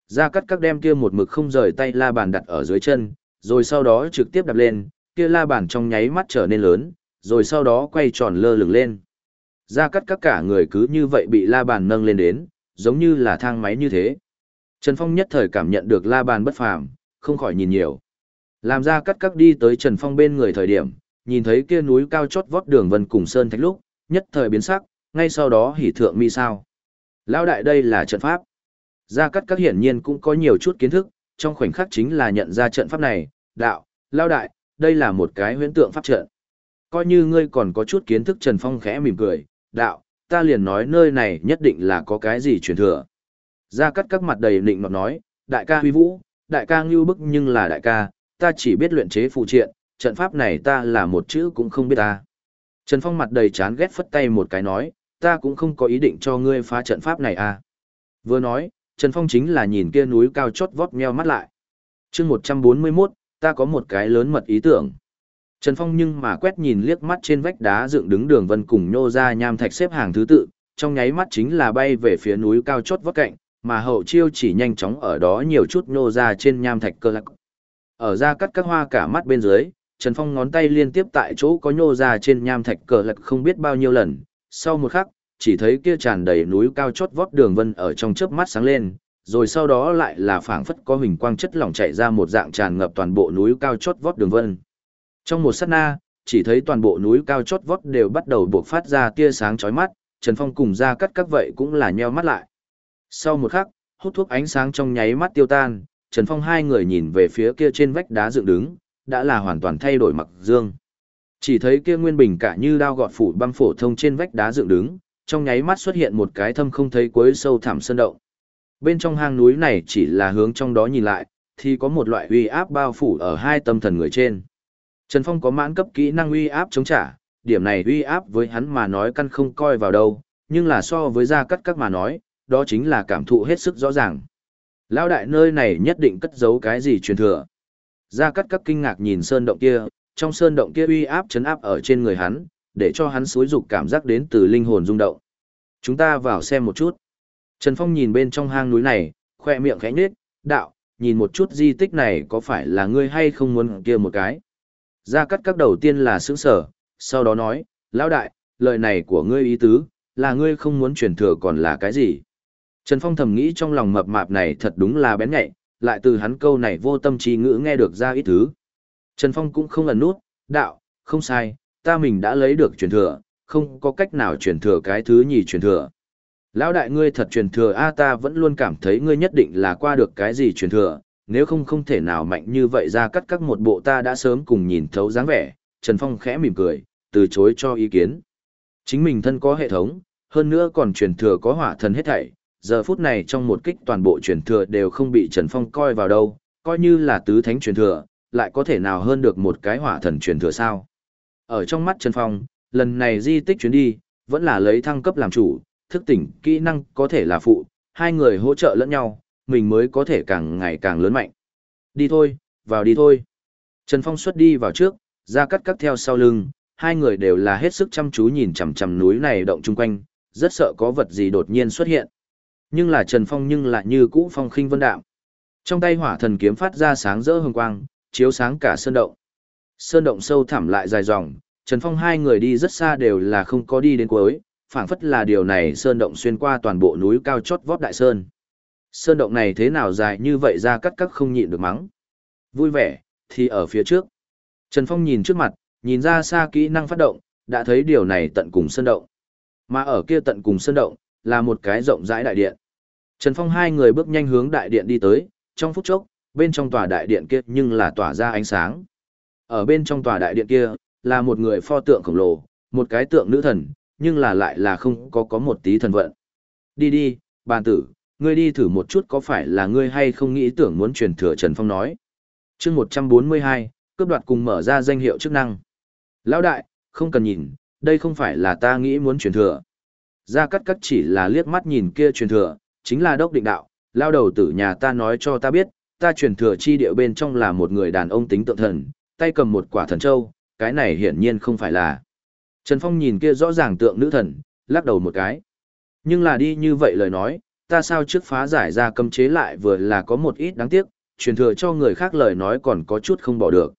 gia cắt các đem kia một mực không rời tay la bàn đặt ở dưới chân, rồi sau đó trực tiếp đạp lên, kia la bàn trong nháy mắt trở nên lớn, rồi sau đó quay tròn lơ lửng lên. gia cắt các cả người cứ như vậy bị la bàn nâng lên đến, giống như là thang máy như thế. Trần Phong nhất thời cảm nhận được la bàn bất phàm, không khỏi nhìn nhiều. Làm ra cắt các đi tới Trần Phong bên người thời điểm, nhìn thấy kia núi cao chót vót đường vân cùng sơn thạch lúc, nhất thời biến sắc, ngay sau đó hỉ thượng mi sao. Lão đại đây là trận pháp. Gia Cát Các hiển nhiên cũng có nhiều chút kiến thức, trong khoảnh khắc chính là nhận ra trận pháp này, đạo, lao đại, đây là một cái huyễn tượng pháp trận. Coi như ngươi còn có chút kiến thức Trần Phong khẽ mỉm cười, đạo, ta liền nói nơi này nhất định là có cái gì truyền thừa. Gia Cát Các mặt đầy nịnh nọt nói, đại ca huy vũ, đại ca ngưu bức nhưng là đại ca, ta chỉ biết luyện chế phụ triện, trận pháp này ta là một chữ cũng không biết ta. Trần Phong mặt đầy chán ghét phất tay một cái nói, ta cũng không có ý định cho ngươi phá trận pháp này à. Vừa nói, Trần Phong chính là nhìn kia núi cao chót vót meo mắt lại. chương 141, ta có một cái lớn mật ý tưởng. Trần Phong nhưng mà quét nhìn liếc mắt trên vách đá dựng đứng đường vân cùng nhô ra nham thạch xếp hàng thứ tự, trong nháy mắt chính là bay về phía núi cao chót vót cạnh, mà hậu chiêu chỉ nhanh chóng ở đó nhiều chút nhô ra trên nham thạch cơ lạc. Ở ra cắt các hoa cả mắt bên dưới, Trần Phong ngón tay liên tiếp tại chỗ có nhô ra trên nham thạch cờ lạc không biết bao nhiêu lần, sau một khắc, chỉ thấy kia tràn đầy núi cao chót vót đường vân ở trong chớp mắt sáng lên, rồi sau đó lại là phảng phất có hình quang chất lỏng chạy ra một dạng tràn ngập toàn bộ núi cao chót vót đường vân. Trong một sát na, chỉ thấy toàn bộ núi cao chót vót đều bắt đầu buộc phát ra tia sáng chói mắt, Trần Phong cùng ra cắt các vậy cũng là nheo mắt lại. Sau một khắc, hút thuốc ánh sáng trong nháy mắt tiêu tan, Trần Phong hai người nhìn về phía kia trên vách đá dựng đứng, đã là hoàn toàn thay đổi mặc dương. Chỉ thấy kia nguyên bình cả như đao gọt phủ băng phổ thông trên vách đá dựng đứng, trong nháy mắt xuất hiện một cái thâm không thấy cuối sâu thẳm sơn động. Bên trong hang núi này chỉ là hướng trong đó nhìn lại, thì có một loại uy áp bao phủ ở hai tâm thần người trên. Trần Phong có mãn cấp kỹ năng uy áp chống trả, điểm này uy áp với hắn mà nói căn không coi vào đâu, nhưng là so với gia cắt các mà nói, đó chính là cảm thụ hết sức rõ ràng. Lão đại nơi này nhất định cất giấu cái gì truyền thừa. Gia cắt các kinh ngạc nhìn sơn động kia, trong sơn động kia uy áp chấn áp ở trên người hắn, để cho hắn suối dục cảm giác đến từ linh hồn rung động. Chúng ta vào xem một chút. Trần Phong nhìn bên trong hang núi này, khoe miệng khẽ nhếch, đạo, nhìn một chút di tích này có phải là ngươi hay không muốn kia một cái. Gia cắt các đầu tiên là sững sở, sau đó nói, lão đại, lời này của ngươi ý tứ, là ngươi không muốn truyền thừa còn là cái gì. Trần Phong thầm nghĩ trong lòng mập mạp này thật đúng là bén nhạy, lại từ hắn câu này vô tâm trí ngữ nghe được ra ít thứ. Trần Phong cũng không ẩn nút, đạo, không sai, ta mình đã lấy được truyền thừa, không có cách nào truyền thừa cái thứ nhì truyền thừa. Lão đại ngươi thật truyền thừa a ta vẫn luôn cảm thấy ngươi nhất định là qua được cái gì truyền thừa, nếu không không thể nào mạnh như vậy ra cắt các một bộ ta đã sớm cùng nhìn thấu dáng vẻ, Trần Phong khẽ mỉm cười, từ chối cho ý kiến. Chính mình thân có hệ thống, hơn nữa còn truyền thừa có hỏa thần hết thảy, giờ phút này trong một kích toàn bộ truyền thừa đều không bị Trần Phong coi vào đâu, coi như là tứ thánh truyền thừa, lại có thể nào hơn được một cái hỏa thần truyền thừa sao. Ở trong mắt Trần Phong, lần này di tích chuyến đi, vẫn là lấy thăng cấp làm chủ, thức tỉnh, kỹ năng có thể là phụ, hai người hỗ trợ lẫn nhau, mình mới có thể càng ngày càng lớn mạnh. Đi thôi, vào đi thôi. Trần Phong xuất đi vào trước, ra cắt cắt theo sau lưng, hai người đều là hết sức chăm chú nhìn chằm chằm núi này động chung quanh, rất sợ có vật gì đột nhiên xuất hiện. Nhưng là Trần Phong nhưng lại như cũ phong khinh vân đạm. Trong tay hỏa thần kiếm phát ra sáng rỡ hồng quang, chiếu sáng cả sơn động. Sơn động sâu thẳm lại dài dòng, Trần Phong hai người đi rất xa đều là không có đi đến cuối, phảng phất là điều này sơn động xuyên qua toàn bộ núi cao chót vót đại sơn. Sơn động này thế nào dài như vậy ra cắt cắt không nhịn được mắng. Vui vẻ, thì ở phía trước. Trần Phong nhìn trước mặt, nhìn ra xa kỹ năng phát động, đã thấy điều này tận cùng sơn động. Mà ở kia tận cùng sơn động, là một cái rộng rãi đại điện. Trần Phong hai người bước nhanh hướng đại điện đi tới, trong phút chốc, bên trong tòa đại điện kia nhưng là tỏa ra ánh sáng. Ở bên trong tòa đại điện kia, là một người pho tượng khổng lồ, một cái tượng nữ thần, nhưng là lại là không có có một tí thần vận. Đi đi, bàn tử, ngươi đi thử một chút có phải là ngươi hay không nghĩ tưởng muốn truyền thừa Trần Phong nói. chương 142, cướp đoạt cùng mở ra danh hiệu chức năng. Lão đại, không cần nhìn, đây không phải là ta nghĩ muốn truyền thừa. Gia cắt cắt chỉ là liếc mắt nhìn kia truyền thừa, chính là đốc định đạo, lao đầu tử nhà ta nói cho ta biết, ta truyền thừa chi địa bên trong là một người đàn ông tính tượng thần, tay cầm một quả thần châu, cái này hiển nhiên không phải là. Trần Phong nhìn kia rõ ràng tượng nữ thần, lắc đầu một cái. Nhưng là đi như vậy lời nói, ta sao trước phá giải ra cấm chế lại vừa là có một ít đáng tiếc, truyền thừa cho người khác lời nói còn có chút không bỏ được.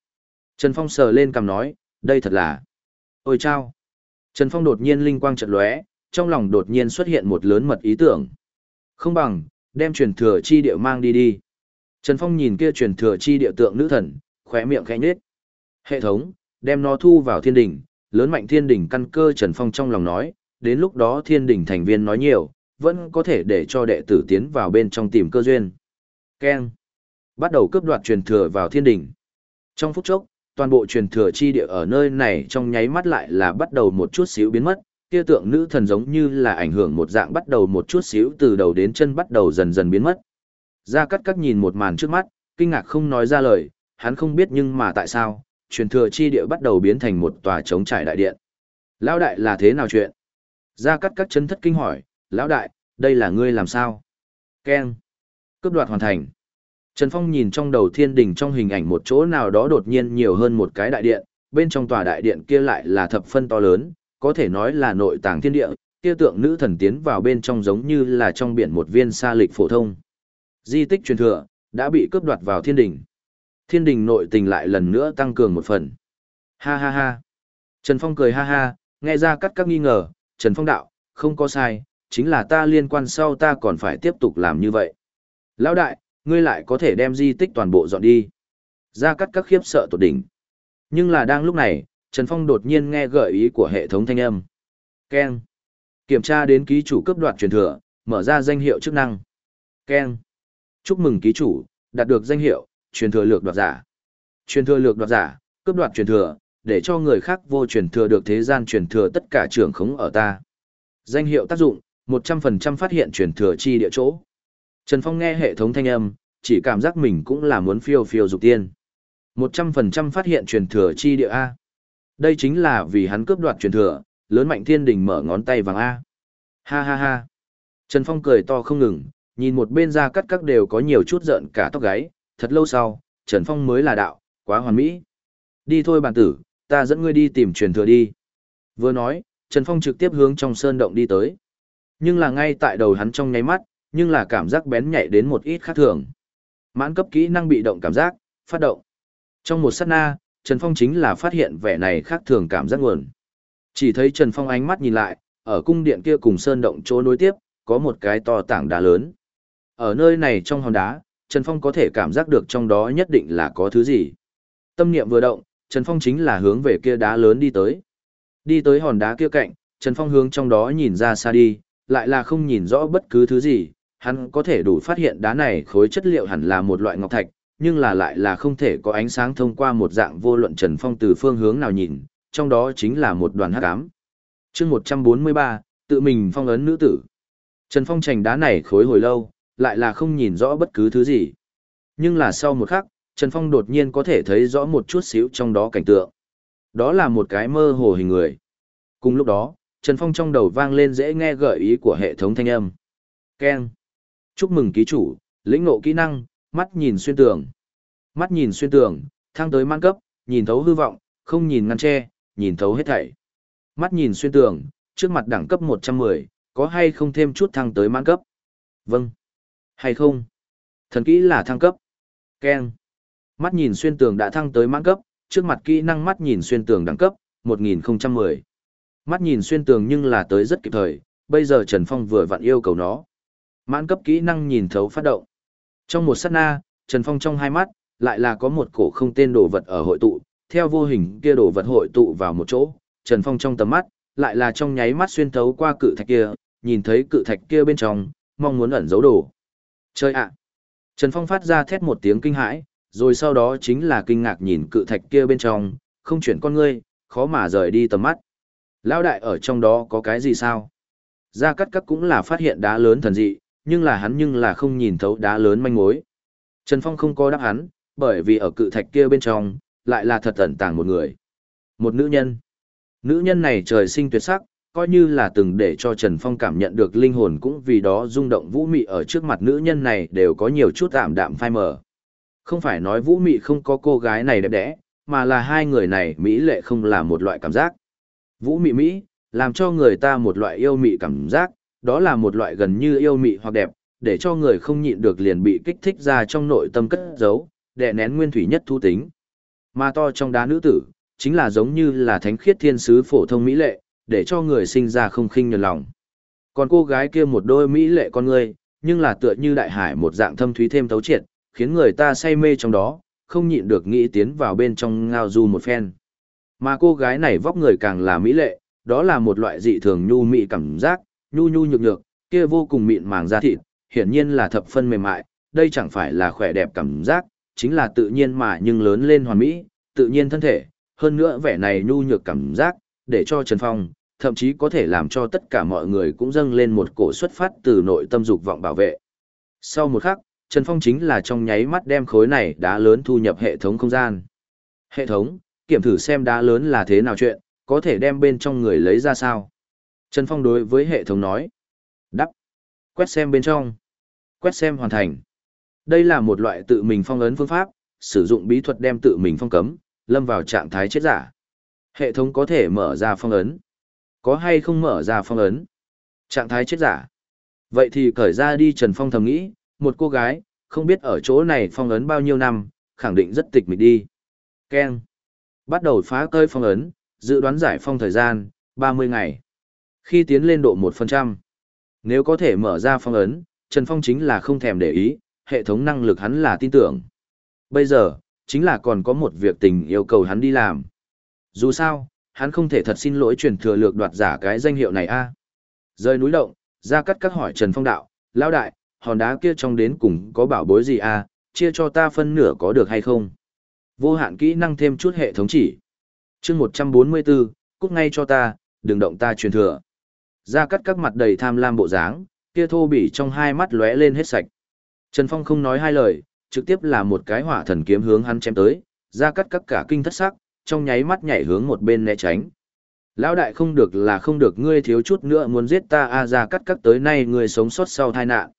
Trần Phong sờ lên cầm nói, đây thật là... Ôi chao! Trần Phong đột nhiên linh quang chợt lóe, trong lòng đột nhiên xuất hiện một lớn mật ý tưởng. Không bằng, đem truyền thừa chi địa mang đi đi. Trần Phong nhìn kia truyền thừa chi địa tượng nữ thần, khóe miệng khẽ nhếch. Hệ thống, đem nó thu vào thiên đỉnh, lớn mạnh thiên đỉnh căn cơ Trần Phong trong lòng nói, đến lúc đó thiên đỉnh thành viên nói nhiều, vẫn có thể để cho đệ tử tiến vào bên trong tìm cơ duyên. Ken. Bắt đầu cướp đoạt truyền thừa vào thiên đỉnh. Trong phút chốc, toàn bộ truyền thừa chi địa ở nơi này trong nháy mắt lại là bắt đầu một chút xíu biến mất, kia tượng nữ thần giống như là ảnh hưởng một dạng bắt đầu một chút xíu từ đầu đến chân bắt đầu dần dần biến mất. Gia Cát Cát nhìn một màn trước mắt, kinh ngạc không nói ra lời, hắn không biết nhưng mà tại sao, truyền thừa chi địa bắt đầu biến thành một tòa trống trải đại điện. Lão đại là thế nào chuyện? Gia Cát Cát chấn thất kinh hỏi, lão đại, đây là ngươi làm sao? Ken. Cướp đoạt hoàn thành. Trần Phong nhìn trong đầu thiên đình trong hình ảnh một chỗ nào đó đột nhiên nhiều hơn một cái đại điện, bên trong tòa đại điện kia lại là thập phân to lớn, có thể nói là nội tàng thiên địa, kia tượng nữ thần tiến vào bên trong giống như là trong biển một viên sa lịch phổ thông. Di tích truyền thừa, đã bị cướp đoạt vào thiên đình. Thiên đình nội tình lại lần nữa tăng cường một phần. Ha ha ha. Trần Phong cười ha ha, nghe ra cắt các nghi ngờ, Trần Phong đạo, không có sai, chính là ta liên quan sau ta còn phải tiếp tục làm như vậy. Lão đại, ngươi lại có thể đem di tích toàn bộ dọn đi. Ra cắt các khiếp sợ tột đỉnh. Nhưng là đang lúc này, Trần Phong đột nhiên nghe gợi ý của hệ thống thanh âm. Ken. Kiểm tra đến ký chủ cấp đoạt truyền thừa, mở ra danh hiệu chức năng. Ken. Chúc mừng ký chủ, đạt được danh hiệu, truyền thừa lược đoạt giả. Truyền thừa lược đoạt giả, cướp đoạt truyền thừa, để cho người khác vô truyền thừa được thế gian truyền thừa tất cả trưởng khống ở ta. Danh hiệu tác dụng, 100% phát hiện truyền thừa chi địa chỗ. Trần Phong nghe hệ thống thanh âm, chỉ cảm giác mình cũng là muốn phiêu phiêu dục tiên. 100% phát hiện truyền thừa chi địa A. Đây chính là vì hắn cướp đoạt truyền thừa, lớn mạnh thiên đình mở ngón tay vàng A. Ha ha ha. Trần Phong cười to không ngừng, nhìn một bên ra cắt các đều có nhiều chút giận cả tóc gáy, thật lâu sau, Trần Phong mới là đạo, quá hoàn mỹ. Đi thôi bản tử, ta dẫn ngươi đi tìm truyền thừa đi. Vừa nói, Trần Phong trực tiếp hướng trong sơn động đi tới. Nhưng là ngay tại đầu hắn trong nháy mắt, nhưng là cảm giác bén nhạy đến một ít khác thường. Mãn cấp kỹ năng bị động cảm giác, phát động. Trong một sát na, Trần Phong chính là phát hiện vẻ này khác thường cảm giác nguồn. Chỉ thấy Trần Phong ánh mắt nhìn lại, ở cung điện kia cùng sơn động chỗ nối tiếp, có một cái to tảng đá lớn. Ở nơi này trong hòn đá, Trần Phong có thể cảm giác được trong đó nhất định là có thứ gì. Tâm niệm vừa động, Trần Phong chính là hướng về kia đá lớn đi tới. Đi tới hòn đá kia cạnh, Trần Phong hướng trong đó nhìn ra xa đi, lại là không nhìn rõ bất cứ thứ gì, hắn có thể đủ phát hiện đá này khối chất liệu hẳn là một loại ngọc thạch, nhưng là lại là không thể có ánh sáng thông qua một dạng vô luận Trần Phong từ phương hướng nào nhìn, trong đó chính là một đoàn hắc ám. Chương 143, tự mình phong ấn nữ tử. Trần Phong trành đá này khối hồi lâu, lại là không nhìn rõ bất cứ thứ gì. Nhưng là sau một khắc, Trần Phong đột nhiên có thể thấy rõ một chút xíu trong đó cảnh tượng. Đó là một cái mơ hồ hình người. Cùng lúc đó, Trần Phong trong đầu vang lên dễ nghe gợi ý của hệ thống thanh âm. Ken. Chúc mừng ký chủ, lĩnh ngộ kỹ năng, mắt nhìn xuyên tường. Mắt nhìn xuyên tường, thăng tới mang cấp, nhìn thấu hư vọng, không nhìn ngăn che, nhìn thấu hết thảy. Mắt nhìn xuyên tường, trước mặt đẳng cấp 110, có hay không thêm chút thăng tới mang cấp? Vâng. Hay không? Thần kỹ là thăng cấp. Ken. Mắt nhìn xuyên tường đã thăng tới mãn cấp, trước mặt kỹ năng mắt nhìn xuyên tường đẳng cấp, 1010. Mắt nhìn xuyên tường nhưng là tới rất kịp thời, bây giờ Trần Phong vừa vặn yêu cầu nó. Mãn cấp kỹ năng nhìn thấu phát động. Trong một sát na, Trần Phong trong hai mắt, lại là có một cổ không tên đồ vật ở hội tụ, theo vô hình kia đồ vật hội tụ vào một chỗ, Trần Phong trong tầm mắt, lại là trong nháy mắt xuyên thấu qua cự thạch kia, nhìn thấy cự thạch kia bên trong, mong muốn ẩn giấu đồ. Chơi ạ! Trần Phong phát ra thét một tiếng kinh hãi, rồi sau đó chính là kinh ngạc nhìn cự thạch kia bên trong, không chuyển con ngươi, khó mà rời đi tầm mắt. Lão đại ở trong đó có cái gì sao? Gia Cát Cát cũng là phát hiện đá lớn thần dị, nhưng là hắn nhưng là không nhìn thấu đá lớn manh mối. Trần Phong không có đáp hắn, bởi vì ở cự thạch kia bên trong, lại là thật ẩn tàng một người. Một nữ nhân. Nữ nhân này trời sinh tuyệt sắc, coi như là từng để cho Trần Phong cảm nhận được linh hồn cũng vì đó rung động vũ mị ở trước mặt nữ nhân này đều có nhiều chút tạm đạm phai mờ. Không phải nói vũ mị không có cô gái này đẹp đẽ, mà là hai người này mỹ lệ không là một loại cảm giác. Vũ mị mỹ, làm cho người ta một loại yêu mị cảm giác, đó là một loại gần như yêu mị hoặc đẹp, để cho người không nhịn được liền bị kích thích ra trong nội tâm cất giấu, đè nén nguyên thủy nhất thu tính. Mà to trong đá nữ tử, chính là giống như là thánh khiết thiên sứ phổ thông mỹ lệ, để cho người sinh ra không khinh nhường lòng. Còn cô gái kia một đôi mỹ lệ con người, nhưng là tựa như đại hải một dạng thâm thúy thêm tấu triệt, khiến người ta say mê trong đó, không nhịn được nghĩ tiến vào bên trong ngao du một phen. Mà cô gái này vóc người càng là mỹ lệ, đó là một loại dị thường nhu mị cảm giác, nhu nhu nhược nhược, kia vô cùng mịn màng da thịt, hiển nhiên là thập phân mềm mại, đây chẳng phải là khỏe đẹp cảm giác, chính là tự nhiên mà nhưng lớn lên hoàn mỹ, tự nhiên thân thể, hơn nữa vẻ này nhu nhược cảm giác, để cho Trần Phong, thậm chí có thể làm cho tất cả mọi người cũng dâng lên một cổ xuất phát từ nội tâm dục vọng bảo vệ. Sau một khắc, Trần Phong chính là trong nháy mắt đem khối này đá lớn thu nhập hệ thống không gian. Hệ thống, kiểm thử xem đá lớn là thế nào chuyện, có thể đem bên trong người lấy ra sao. Trần Phong đối với hệ thống nói. Đắp. Quét xem bên trong. Quét xem hoàn thành. Đây là một loại tự mình phong ấn phương pháp, sử dụng bí thuật đem tự mình phong cấm, lâm vào trạng thái chết giả. Hệ thống có thể mở ra phong ấn. Có hay không mở ra phong ấn? Trạng thái chết giả. Vậy thì cởi ra đi Trần Phong thầm nghĩ, một cô gái, không biết ở chỗ này phong ấn bao nhiêu năm, khẳng định rất tịch mịch đi. Ken. Bắt đầu phá cơi phong ấn, dự đoán giải phong thời gian, 30 ngày. Khi tiến lên độ 1%, nếu có thể mở ra phong ấn, Trần Phong chính là không thèm để ý, hệ thống năng lực hắn là tin tưởng. Bây giờ, chính là còn có một việc tình yêu cầu hắn đi làm. Dù sao, hắn không thể thật xin lỗi truyền thừa lược đoạt giả cái danh hiệu này a. À. Rơi núi động, ra cắt các hỏi Trần Phong đạo, lão đại, hòn đá kia trong đến cùng có bảo bối gì a, à? chia cho ta phân nửa có được hay không? Vô hạn kỹ năng thêm chút hệ thống chỉ. chương 144, cút ngay cho ta, đừng động ta truyền thừa. Ra cắt các mặt đầy tham lam bộ dáng, kia thô bỉ trong hai mắt lóe lên hết sạch. Trần Phong không nói hai lời, trực tiếp là một cái hỏa thần kiếm hướng hắn chém tới, ra cắt các cả kinh thất sắc, trong nháy mắt nhảy hướng một bên né tránh. Lão đại không được là không được ngươi thiếu chút nữa muốn giết ta a ra cắt cắt tới nay ngươi sống sót sau tai nạn.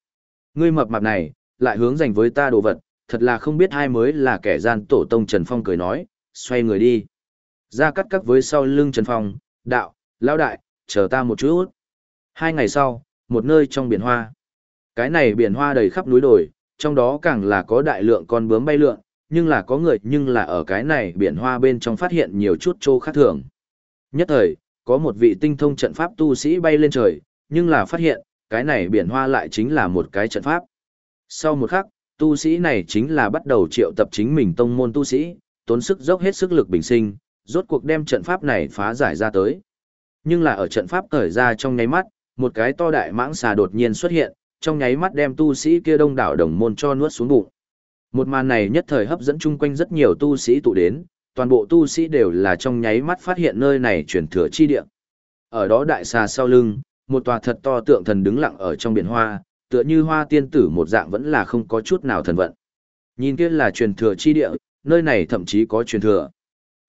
Ngươi mập mạp này, lại hướng dành với ta đồ vật, thật là không biết hai mới là kẻ gian tổ tông Trần Phong cười nói, xoay người đi. Ra cắt cắt với sau lưng Trần Phong, đạo, lão đại, chờ ta một chút. Hai ngày sau, một nơi trong biển hoa. Cái này biển hoa đầy khắp núi đồi, trong đó càng là có đại lượng con bướm bay lượn, nhưng là có người nhưng là ở cái này biển hoa bên trong phát hiện nhiều chút trô khác thường. Nhất thời, có một vị tinh thông trận pháp tu sĩ bay lên trời, nhưng là phát hiện, cái này biển hoa lại chính là một cái trận pháp. Sau một khắc, tu sĩ này chính là bắt đầu triệu tập chính mình tông môn tu sĩ, tốn sức dốc hết sức lực bình sinh, rốt cuộc đem trận pháp này phá giải ra tới. Nhưng là ở trận pháp cởi ra trong nháy mắt, một cái to đại mãng xà đột nhiên xuất hiện, trong nháy mắt đem tu sĩ kia đông đảo đồng môn cho nuốt xuống bụng. Một màn này nhất thời hấp dẫn chung quanh rất nhiều tu sĩ tụ đến, toàn bộ tu sĩ đều là trong nháy mắt phát hiện nơi này chuyển thừa chi địa. Ở đó đại xà sau lưng, một tòa thật to tượng thần đứng lặng ở trong biển hoa, tựa như hoa tiên tử một dạng vẫn là không có chút nào thần vận. Nhìn kia là truyền thừa chi địa, nơi này thậm chí có truyền thừa.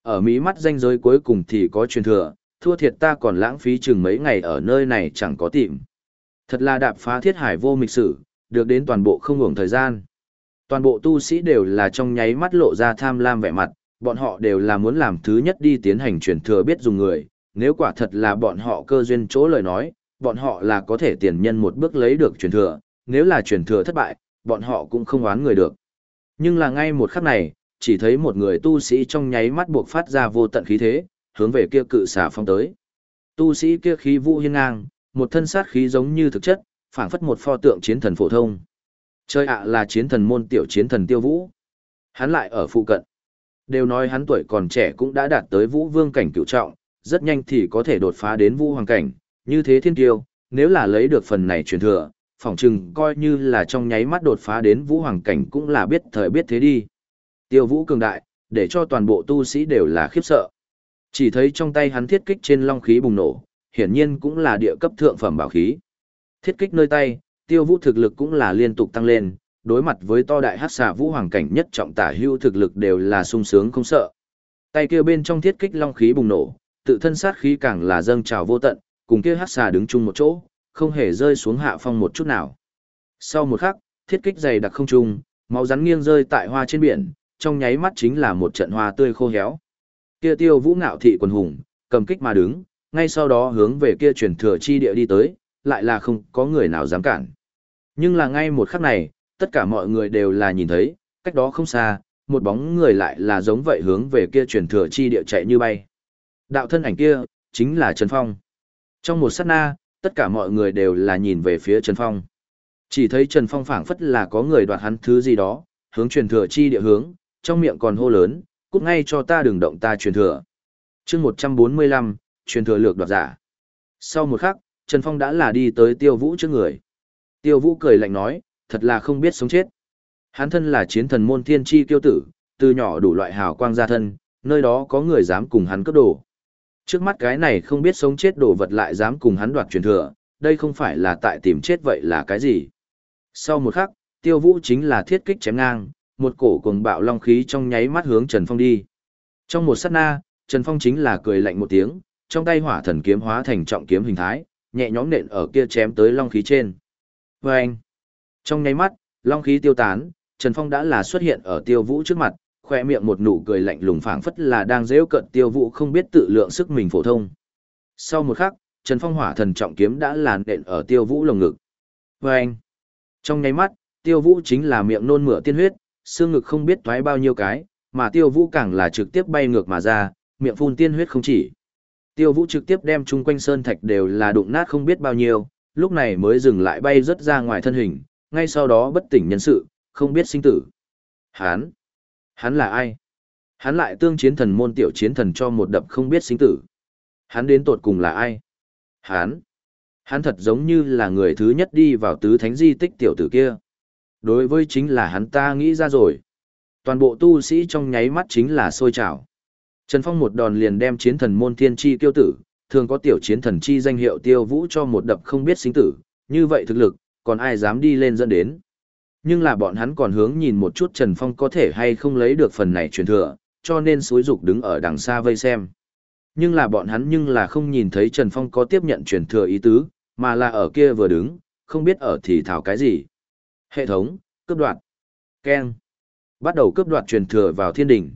Ở mỹ mắt danh giới cuối cùng thì có truyền thừa, thua thiệt ta còn lãng phí chừng mấy ngày ở nơi này chẳng có tìm. Thật là đạp phá thiết hải vô mịch sử, được đến toàn bộ không ngủng thời gian. Toàn bộ tu sĩ đều là trong nháy mắt lộ ra tham lam vẻ mặt, bọn họ đều là muốn làm thứ nhất đi tiến hành truyền thừa biết dùng người, nếu quả thật là bọn họ cơ duyên chỗ lời nói, bọn họ là có thể tiền nhân một bước lấy được truyền thừa, nếu là truyền thừa thất bại, bọn họ cũng không oán người được. Nhưng là ngay một khắc này, chỉ thấy một người tu sĩ trong nháy mắt buộc phát ra vô tận khí thế, hướng về kia cự xà phong tới. Tu sĩ kia khí vũ hiên ngang, một thân sát khí giống như thực chất, phảng phất một pho tượng chiến thần phổ thông. Chơi ạ là chiến thần môn tiểu chiến thần tiêu vũ. Hắn lại ở phụ cận. Đều nói hắn tuổi còn trẻ cũng đã đạt tới vũ vương cảnh cựu trọng, rất nhanh thì có thể đột phá đến vũ hoàng cảnh, như thế thiên tiêu, nếu là lấy được phần này truyền thừa, phỏng chừng coi như là trong nháy mắt đột phá đến vũ hoàng cảnh cũng là biết thời biết thế đi. Tiêu vũ cường đại, để cho toàn bộ tu sĩ đều là khiếp sợ. Chỉ thấy trong tay hắn thiết kích trên long khí bùng nổ, hiển nhiên cũng là địa cấp thượng phẩm bảo khí. Thiết kích nơi tay, tiêu vũ thực lực cũng là liên tục tăng lên, đối mặt với to đại hát xà vũ hoàng cảnh nhất trọng tả hưu thực lực đều là sung sướng không sợ. Tay kia bên trong thiết kích long khí bùng nổ, tự thân sát khí càng là dâng trào vô tận, cùng kia hát xà đứng chung một chỗ, không hề rơi xuống hạ phong một chút nào. Sau một khắc, thiết kích dày đặc không trung, máu rắn nghiêng rơi tại hoa trên biển, trong nháy mắt chính là một trận hoa tươi khô héo. Kia tiêu vũ ngạo thị quần hùng, cầm kích mà đứng, ngay sau đó hướng về kia truyền thừa chi địa đi tới, lại là không có người nào dám cản. Nhưng là ngay một khắc này, tất cả mọi người đều là nhìn thấy, cách đó không xa, một bóng người lại là giống vậy hướng về kia truyền thừa chi địa chạy như bay. Đạo thân ảnh kia, chính là Trần Phong. Trong một sát na, tất cả mọi người đều là nhìn về phía Trần Phong. Chỉ thấy Trần Phong phảng phất là có người đoạt hắn thứ gì đó, hướng truyền thừa chi địa hướng, trong miệng còn hô lớn, cút ngay cho ta đừng động ta truyền thừa. chương 145, truyền thừa lược đoạt giả. Sau một khắc, Trần Phong đã là đi tới tiêu vũ trước người. Tiêu vũ cười lạnh nói, thật là không biết sống chết. Hắn thân là chiến thần môn thiên chi tiêu tử, từ nhỏ đủ loại hào quang gia thân, nơi đó có người dám cùng hắn cướp đồ. Trước mắt cái này không biết sống chết đồ vật lại dám cùng hắn đoạt truyền thừa, đây không phải là tại tìm chết vậy là cái gì. Sau một khắc, tiêu vũ chính là thiết kích chém ngang, một cổ cuồng bạo long khí trong nháy mắt hướng Trần Phong đi. Trong một sát na, Trần Phong chính là cười lạnh một tiếng, trong tay hỏa thần kiếm hóa thành trọng kiếm hình thái, nhẹ nhõm nện ở kia chém tới long khí trên. Và anh, trong nháy mắt, long khí tiêu tán, Trần Phong đã là xuất hiện ở tiêu vũ trước mặt, khoe miệng một nụ cười lạnh lùng phảng phất là đang dễu cận tiêu vũ không biết tự lượng sức mình phổ thông. Sau một khắc, Trần Phong hỏa thần trọng kiếm đã làn đện ở tiêu vũ lồng ngực. Và anh, trong nháy mắt, tiêu vũ chính là miệng nôn mửa tiên huyết, xương ngực không biết thoái bao nhiêu cái, mà tiêu vũ càng là trực tiếp bay ngược mà ra, miệng phun tiên huyết không chỉ. Tiêu vũ trực tiếp đem chung quanh sơn thạch đều là đụng nát không biết bao nhiêu, lúc này mới dừng lại bay rất ra ngoài thân hình, ngay sau đó bất tỉnh nhân sự, không biết sinh tử. Hán! Hắn là ai? Hắn lại tương chiến thần môn tiểu chiến thần cho một đập không biết sinh tử. Hắn đến tột cùng là ai? Hắn! Hắn thật giống như là người thứ nhất đi vào tứ thánh di tích tiểu tử kia. Đối với chính là hắn ta nghĩ ra rồi. Toàn bộ tu sĩ trong nháy mắt chính là sôi trào. Trần Phong một đòn liền đem chiến thần môn thiên chi tiêu tử, thường có tiểu chiến thần chi danh hiệu tiêu vũ cho một đập không biết sinh tử, như vậy thực lực, còn ai dám đi lên dẫn đến. Nhưng là bọn hắn còn hướng nhìn một chút Trần Phong có thể hay không lấy được phần này truyền thừa, cho nên suối dục đứng ở đằng xa vây xem. Nhưng là bọn hắn nhưng là không nhìn thấy Trần Phong có tiếp nhận truyền thừa ý tứ, mà là ở kia vừa đứng, không biết ở thì thảo cái gì. Hệ thống, cướp đoạt. Ken. Bắt đầu cướp đoạt truyền thừa vào thiên đỉnh.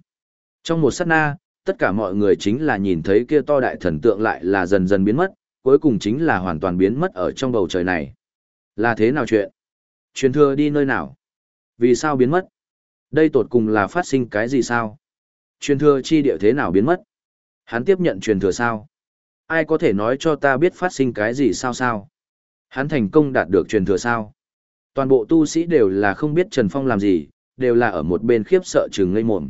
Trong một sát na, tất cả mọi người chính là nhìn thấy kia to đại thần tượng lại là dần dần biến mất, cuối cùng chính là hoàn toàn biến mất ở trong bầu trời này. Là thế nào chuyện? Truyền thừa đi nơi nào? Vì sao biến mất? Đây tột cùng là phát sinh cái gì sao? Truyền thừa chi địa thế nào biến mất? Hắn tiếp nhận truyền thừa sao? Ai có thể nói cho ta biết phát sinh cái gì sao sao? Hắn thành công đạt được truyền thừa sao? Toàn bộ tu sĩ đều là không biết Trần Phong làm gì, đều là ở một bên khiếp sợ chừng ngây mồm.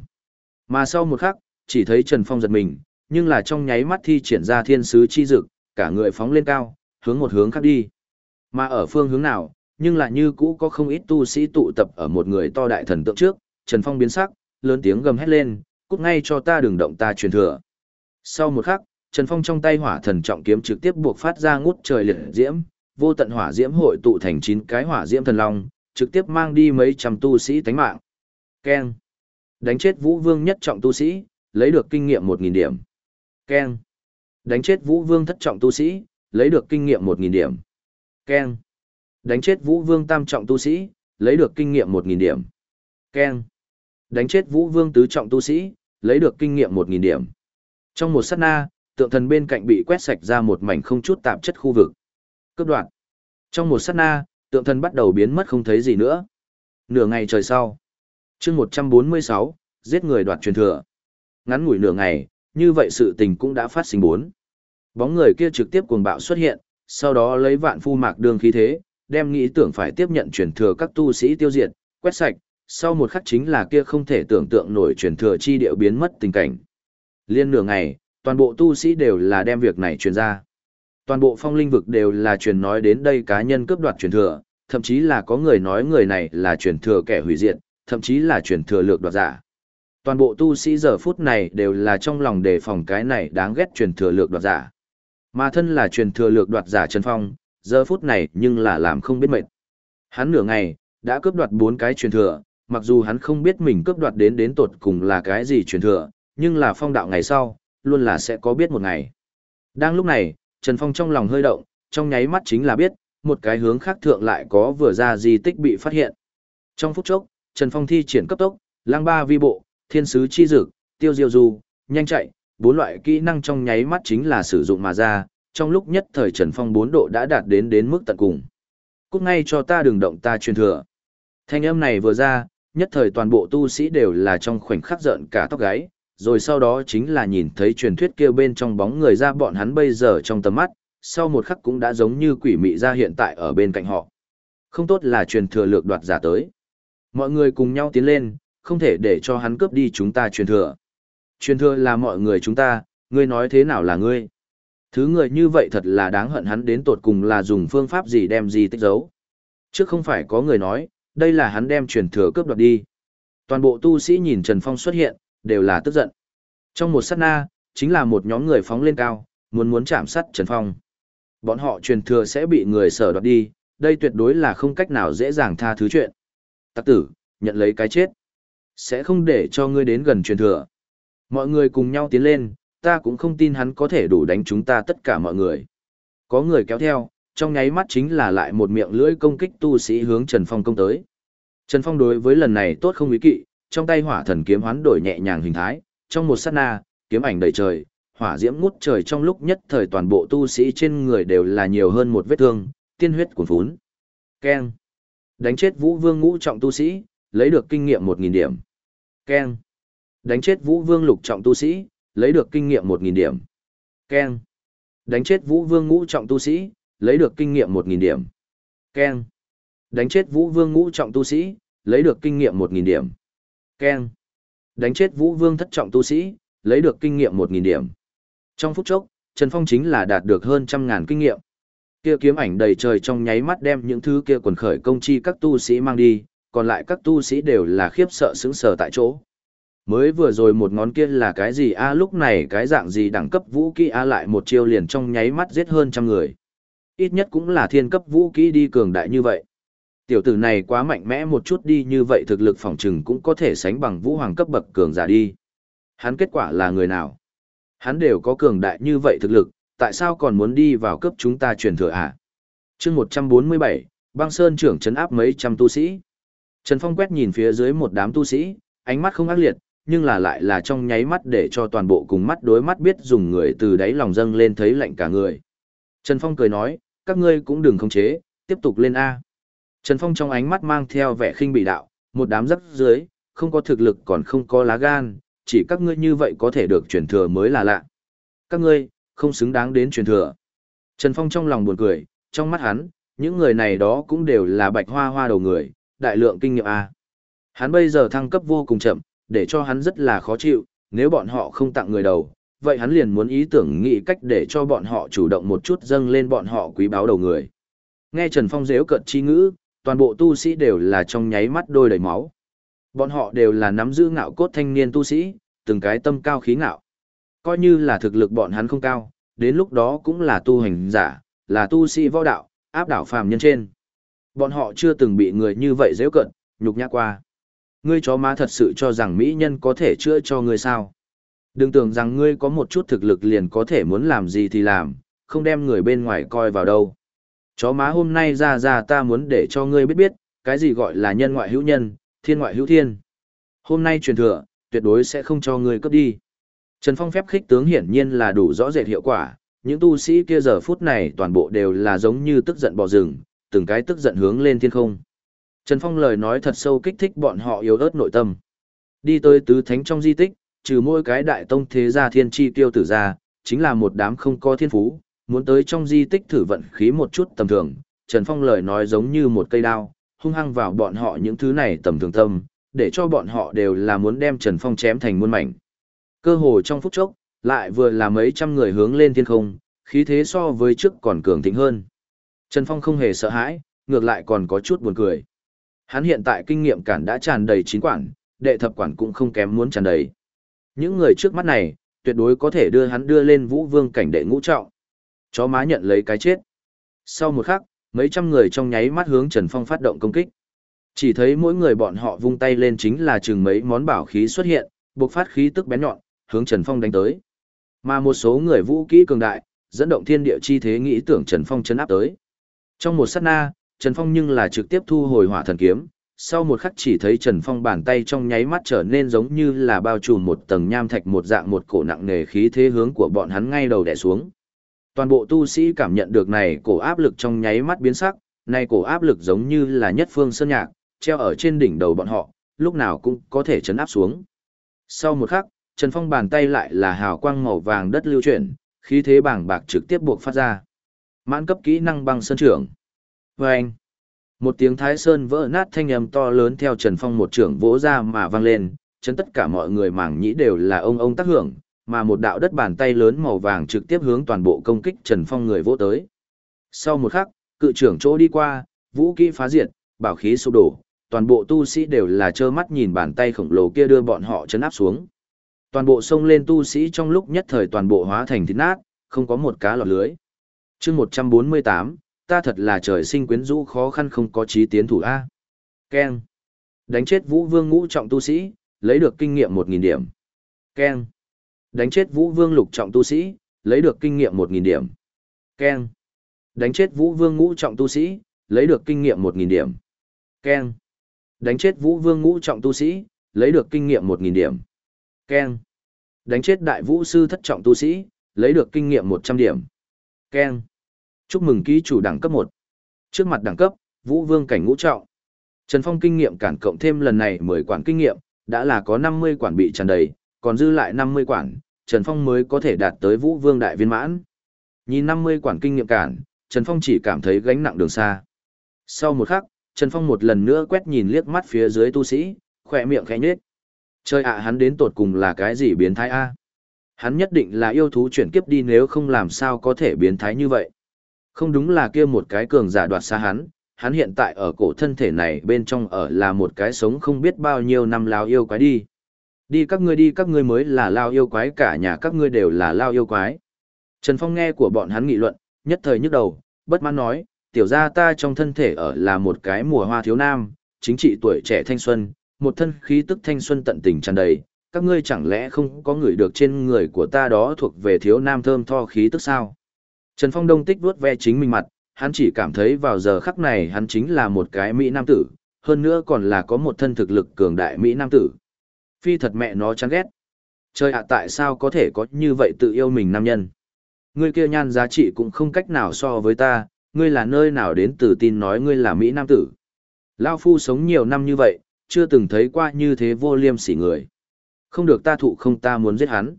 Mà sau một khắc, chỉ thấy Trần Phong giật mình, nhưng là trong nháy mắt thi triển ra thiên sứ chi dực, cả người phóng lên cao, hướng một hướng khác đi. Mà ở phương hướng nào, nhưng là như cũ có không ít tu sĩ tụ tập ở một người to đại thần tượng trước, Trần Phong biến sắc, lớn tiếng gầm hét lên, cút ngay cho ta đừng động ta truyền thừa. Sau một khắc, Trần Phong trong tay hỏa thần trọng kiếm trực tiếp buộc phát ra ngút trời liệt diễm, vô tận hỏa diễm hội tụ thành chín cái hỏa diễm thần long, trực tiếp mang đi mấy trăm tu sĩ tánh mạng. Keng. Đánh chết Vũ Vương nhất trọng tu sĩ, lấy được kinh nghiệm 1.000 điểm. Keng. Đánh chết Vũ Vương thất trọng tu sĩ, lấy được kinh nghiệm 1.000 điểm. Keng. Đánh chết Vũ Vương tam trọng tu sĩ, lấy được kinh nghiệm 1.000 điểm. Keng. Đánh chết Vũ Vương tứ trọng tu sĩ, lấy được kinh nghiệm 1.000 điểm. Trong một sát na, tượng thần bên cạnh bị quét sạch ra một mảnh không chút tạp chất khu vực. Cấp đoạn. Trong một sát na, tượng thần bắt đầu biến mất không thấy gì nữa. Nửa ngày trời sau. chương 146, giết người đoạt truyền thừa. Ngắn ngủi nửa ngày, như vậy sự tình cũng đã phát sinh bốn. Bóng người kia trực tiếp cuồng bạo xuất hiện, sau đó lấy vạn phu mạc đường khí thế, đem nghĩ tưởng phải tiếp nhận truyền thừa các tu sĩ tiêu diệt, quét sạch, sau một khắc chính là kia không thể tưởng tượng nổi truyền thừa chi điệu biến mất tình cảnh. Liên nửa ngày, toàn bộ tu sĩ đều là đem việc này truyền ra. Toàn bộ phong linh vực đều là truyền nói đến đây cá nhân cướp đoạt truyền thừa, thậm chí là có người nói người này là truyền thừa kẻ hủy diệt, thậm chí là truyền thừa lược đoạt giả. Toàn bộ tu sĩ giờ phút này đều là trong lòng đề phòng cái này đáng ghét truyền thừa lược đoạt giả. Mà thân là truyền thừa lược đoạt giả Trần Phong, giờ phút này nhưng là làm không biết mệt. Hắn nửa ngày, đã cướp đoạt bốn cái truyền thừa, mặc dù hắn không biết mình cướp đoạt đến đến tột cùng là cái gì truyền thừa, nhưng là phong đạo ngày sau, luôn là sẽ có biết một ngày. Đang lúc này, Trần Phong trong lòng hơi động, trong nháy mắt chính là biết, một cái hướng khác thượng lại có vừa ra di tích bị phát hiện. Trong phút chốc, Trần Phong thi triển cấp tốc, lang ba vi bộ, thiên sứ chi dực, tiêu diêu du, nhanh chạy, bốn loại kỹ năng trong nháy mắt chính là sử dụng mà ra, trong lúc nhất thời Trần Phong bốn độ đã đạt đến đến mức tận cùng. Cút ngay cho ta đừng động ta truyền thừa. Thanh âm này vừa ra, nhất thời toàn bộ tu sĩ đều là trong khoảnh khắc giận cả tóc gáy, rồi sau đó chính là nhìn thấy truyền thuyết kia bên trong bóng người ra bọn hắn bây giờ trong tầm mắt, sau một khắc cũng đã giống như quỷ mị ra hiện tại ở bên cạnh họ. Không tốt là truyền thừa lược đoạt giả tới. Mọi người cùng nhau tiến lên, không thể để cho hắn cướp đi chúng ta truyền thừa. Truyền thừa là mọi người chúng ta, ngươi nói thế nào là ngươi? Thứ người như vậy thật là đáng hận hắn đến tột cùng là dùng phương pháp gì đem gì tích giấu. Chứ không phải có người nói, đây là hắn đem truyền thừa cướp đoạt đi. Toàn bộ tu sĩ nhìn Trần Phong xuất hiện, đều là tức giận. Trong một sát na, chính là một nhóm người phóng lên cao, muốn muốn chạm sát Trần Phong. Bọn họ truyền thừa sẽ bị người sở đoạt đi, đây tuyệt đối là không cách nào dễ dàng tha thứ chuyện. Tắc tử, nhận lấy cái chết. Sẽ không để cho ngươi đến gần truyền thừa. Mọi người cùng nhau tiến lên, ta cũng không tin hắn có thể đủ đánh chúng ta tất cả mọi người. Có người kéo theo, trong nháy mắt chính là lại một miệng lưỡi công kích tu sĩ hướng Trần Phong công tới. Trần Phong đối với lần này tốt không ý kỵ, trong tay hỏa thần kiếm hoán đổi nhẹ nhàng hình thái, trong một sát na, kiếm ảnh đầy trời, hỏa diễm ngút trời trong lúc nhất thời toàn bộ tu sĩ trên người đều là nhiều hơn một vết thương, tiên huyết cuồn phún. Keng. Đánh chết Vũ Vương ngũ trọng tu sĩ, lấy được kinh nghiệm 1000 điểm. Keng. Đánh chết Vũ Vương lục trọng tu sĩ, lấy được kinh nghiệm 1000 điểm. Keng. Đánh chết Vũ Vương ngũ trọng tu sĩ, lấy được kinh nghiệm 1000 điểm. Keng. Đánh chết Vũ Vương ngũ trọng tu sĩ, lấy được kinh nghiệm 1000 điểm. Keng. Đánh chết Vũ Vương thất trọng tu sĩ, lấy được kinh nghiệm 1000 điểm. Trong phút chốc, Trần Phong chính là đạt được hơn trăm ngàn kinh nghiệm. Kia kiếm ảnh đầy trời trong nháy mắt đem những thứ kia quần khởi công chi các tu sĩ mang đi, còn lại các tu sĩ đều là khiếp sợ sững sờ tại chỗ. Mới vừa rồi một ngón kia là cái gì a lúc này cái dạng gì đẳng cấp vũ kỹ a lại một chiêu liền trong nháy mắt giết hơn trăm người. Ít nhất cũng là thiên cấp vũ kỹ đi cường đại như vậy. Tiểu tử này quá mạnh mẽ một chút đi như vậy thực lực phòng trừng cũng có thể sánh bằng vũ hoàng cấp bậc cường giả đi. Hắn kết quả là người nào? Hắn đều có cường đại như vậy thực lực, tại sao còn muốn đi vào cấp chúng ta truyền thừa à? chương 147, băng sơn trưởng trấn áp mấy trăm tu sĩ. Trần Phong quét nhìn phía dưới một đám tu sĩ, ánh mắt không ác liệt, nhưng là lại là trong nháy mắt để cho toàn bộ cùng mắt đối mắt biết dùng người từ đáy lòng dâng lên thấy lạnh cả người. Trần Phong cười nói, các ngươi cũng đừng khống chế, tiếp tục lên A. Trần Phong trong ánh mắt mang theo vẻ khinh bị đạo, một đám rất dưới, không có thực lực còn không có lá gan, chỉ các ngươi như vậy có thể được truyền thừa mới là lạ. Các ngươi, không xứng đáng đến truyền thừa. Trần Phong trong lòng buồn cười, trong mắt hắn, những người này đó cũng đều là bạch hoa hoa đầu người, đại lượng kinh nghiệm A. Hắn bây giờ thăng cấp vô cùng chậm, để cho hắn rất là khó chịu, nếu bọn họ không tặng người đầu, vậy hắn liền muốn ý tưởng nghĩ cách để cho bọn họ chủ động một chút dâng lên bọn họ quý báo đầu người. Nghe Trần Phong dễu cận chi ngữ, toàn bộ tu sĩ đều là trong nháy mắt đôi đầy máu. Bọn họ đều là nắm giữ ngạo cốt thanh niên tu sĩ, từng cái tâm cao khí ngạo. Coi như là thực lực bọn hắn không cao, đến lúc đó cũng là tu hành giả, là tu sĩ võ đạo, áp đảo phàm nhân trên. Bọn họ chưa từng bị người như vậy dễ cận, nhục nhã qua. Ngươi chó má thật sự cho rằng mỹ nhân có thể chữa cho ngươi sao? Đừng tưởng rằng ngươi có một chút thực lực liền có thể muốn làm gì thì làm, không đem người bên ngoài coi vào đâu. Chó má hôm nay ra ra ta muốn để cho ngươi biết biết, cái gì gọi là nhân ngoại hữu nhân, thiên ngoại hữu thiên. Hôm nay truyền thừa, tuyệt đối sẽ không cho ngươi cấp đi. Trần Phong phép khích tướng hiển nhiên là đủ rõ rệt hiệu quả, những tu sĩ kia giờ phút này toàn bộ đều là giống như tức giận bò rừng, từng cái tức giận hướng lên thiên không. Trần Phong lời nói thật sâu kích thích bọn họ yếu ớt nội tâm. Đi tới tứ thánh trong di tích, trừ mỗi cái đại tông thế gia thiên chi tiêu tử ra, chính là một đám không có thiên phú, muốn tới trong di tích thử vận khí một chút tầm thường. Trần Phong lời nói giống như một cây đao, hung hăng vào bọn họ những thứ này tầm thường tâm, để cho bọn họ đều là muốn đem Trần Phong chém thành muôn mảnh. Cơ hồ trong phút chốc, lại vừa là mấy trăm người hướng lên thiên không, khí thế so với trước còn cường thịnh hơn. Trần Phong không hề sợ hãi, ngược lại còn có chút buồn cười. Hắn hiện tại kinh nghiệm cản đã tràn đầy chín quản, đệ thập quản cũng không kém muốn tràn đầy. Những người trước mắt này, tuyệt đối có thể đưa hắn đưa lên vũ vương cảnh đệ ngũ trọng. Chó má nhận lấy cái chết. Sau một khắc, mấy trăm người trong nháy mắt hướng Trần Phong phát động công kích. Chỉ thấy mỗi người bọn họ vung tay lên chính là chừng mấy món bảo khí xuất hiện, bộc phát khí tức bén nhọn, hướng Trần Phong đánh tới. Mà một số người vũ kỹ cường đại, dẫn động thiên địa chi thế nghĩ tưởng Trần Phong chấn áp tới. Trong một sát na, Trần Phong nhưng là trực tiếp thu hồi hỏa thần kiếm, sau một khắc chỉ thấy Trần Phong bàn tay trong nháy mắt trở nên giống như là bao trùm một tầng nham thạch một dạng một cổ nặng nề khí thế hướng của bọn hắn ngay đầu đè xuống. Toàn bộ tu sĩ cảm nhận được này cổ áp lực trong nháy mắt biến sắc, này cổ áp lực giống như là nhất phương sơn nhạc, treo ở trên đỉnh đầu bọn họ, lúc nào cũng có thể chấn áp xuống. Sau một khắc, Trần Phong bàn tay lại là hào quang màu vàng đất lưu chuyển, khí thế bảng bạc trực tiếp buộc phát ra. Mãn cấp kỹ năng băng sơn trưởng. Và anh, một tiếng thái sơn vỡ nát thanh âm to lớn theo Trần Phong một trưởng vỗ ra mà vang lên, chấn tất cả mọi người mảng nhĩ đều là ông ông tác hưởng, mà một đạo đất bàn tay lớn màu vàng trực tiếp hướng toàn bộ công kích Trần Phong người vỗ tới. Sau một khắc, cự trưởng chỗ đi qua, vũ kỹ phá diệt, bảo khí sụp đổ, toàn bộ tu sĩ đều là trơ mắt nhìn bàn tay khổng lồ kia đưa bọn họ chấn áp xuống. Toàn bộ sông lên tu sĩ trong lúc nhất thời toàn bộ hóa thành thịt nát, không có một cá lọt lưới chương 148, ta thật là trời sinh quyến rũ khó khăn không có trí tiến thủ A. Ken. Đánh chết vũ vương ngũ trọng tu sĩ, lấy được kinh nghiệm 1.000 điểm. Ken. Đánh chết vũ vương lục trọng tu sĩ, lấy được kinh nghiệm 1.000 điểm. Ken. Đánh chết vũ vương ngũ trọng tu sĩ, lấy được kinh nghiệm 1.000 điểm. Ken. Đánh chết vũ vương ngũ trọng tu sĩ, lấy được kinh nghiệm 1.000 điểm. Ken. Đánh chết đại vũ sư thất trọng tu sĩ, lấy được kinh nghiệm 100 điểm keng Chúc mừng ký chủ đẳng cấp một Trước mặt đẳng cấp, vũ vương cảnh ngũ trọng. Trần Phong kinh nghiệm cản cộng thêm lần này 10 quản kinh nghiệm, đã là có 50 quản bị tràn đầy, còn dư lại 50 quản, Trần Phong mới có thể đạt tới vũ vương đại viên mãn. Nhìn 50 quản kinh nghiệm cản, Trần Phong chỉ cảm thấy gánh nặng đường xa. Sau một khắc, Trần Phong một lần nữa quét nhìn liếc mắt phía dưới tu sĩ, khoe miệng khẽ nhếch. Chơi ạ hắn đến tột cùng là cái gì biến thái a? Hắn nhất định là yêu thú chuyển kiếp đi nếu không làm sao có thể biến thái như vậy. Không đúng là kia một cái cường giả đoạt xa hắn, hắn hiện tại ở cổ thân thể này bên trong ở là một cái sống không biết bao nhiêu năm lao yêu quái đi. Đi các ngươi đi các ngươi mới là lao yêu quái cả nhà các ngươi đều là lao yêu quái. Trần Phong nghe của bọn hắn nghị luận, nhất thời nhức đầu, bất mãn nói, tiểu gia ta trong thân thể ở là một cái mùa hoa thiếu nam, chính trị tuổi trẻ thanh xuân, một thân khí tức thanh xuân tận tình tràn đầy, các ngươi chẳng lẽ không có người được trên người của ta đó thuộc về thiếu nam thơm tho khí tức sao? Trần Phong Đông tích vuốt ve chính mình mặt, hắn chỉ cảm thấy vào giờ khắc này hắn chính là một cái Mỹ Nam tử, hơn nữa còn là có một thân thực lực cường đại Mỹ Nam tử. Phi thật mẹ nó chán ghét. Trời ạ tại sao có thể có như vậy tự yêu mình nam nhân? Ngươi kia nhan giá trị cũng không cách nào so với ta, ngươi là nơi nào đến từ tin nói ngươi là Mỹ Nam tử. Lao Phu sống nhiều năm như vậy, chưa từng thấy qua như thế vô liêm sỉ người. Không được ta thụ không ta muốn giết hắn.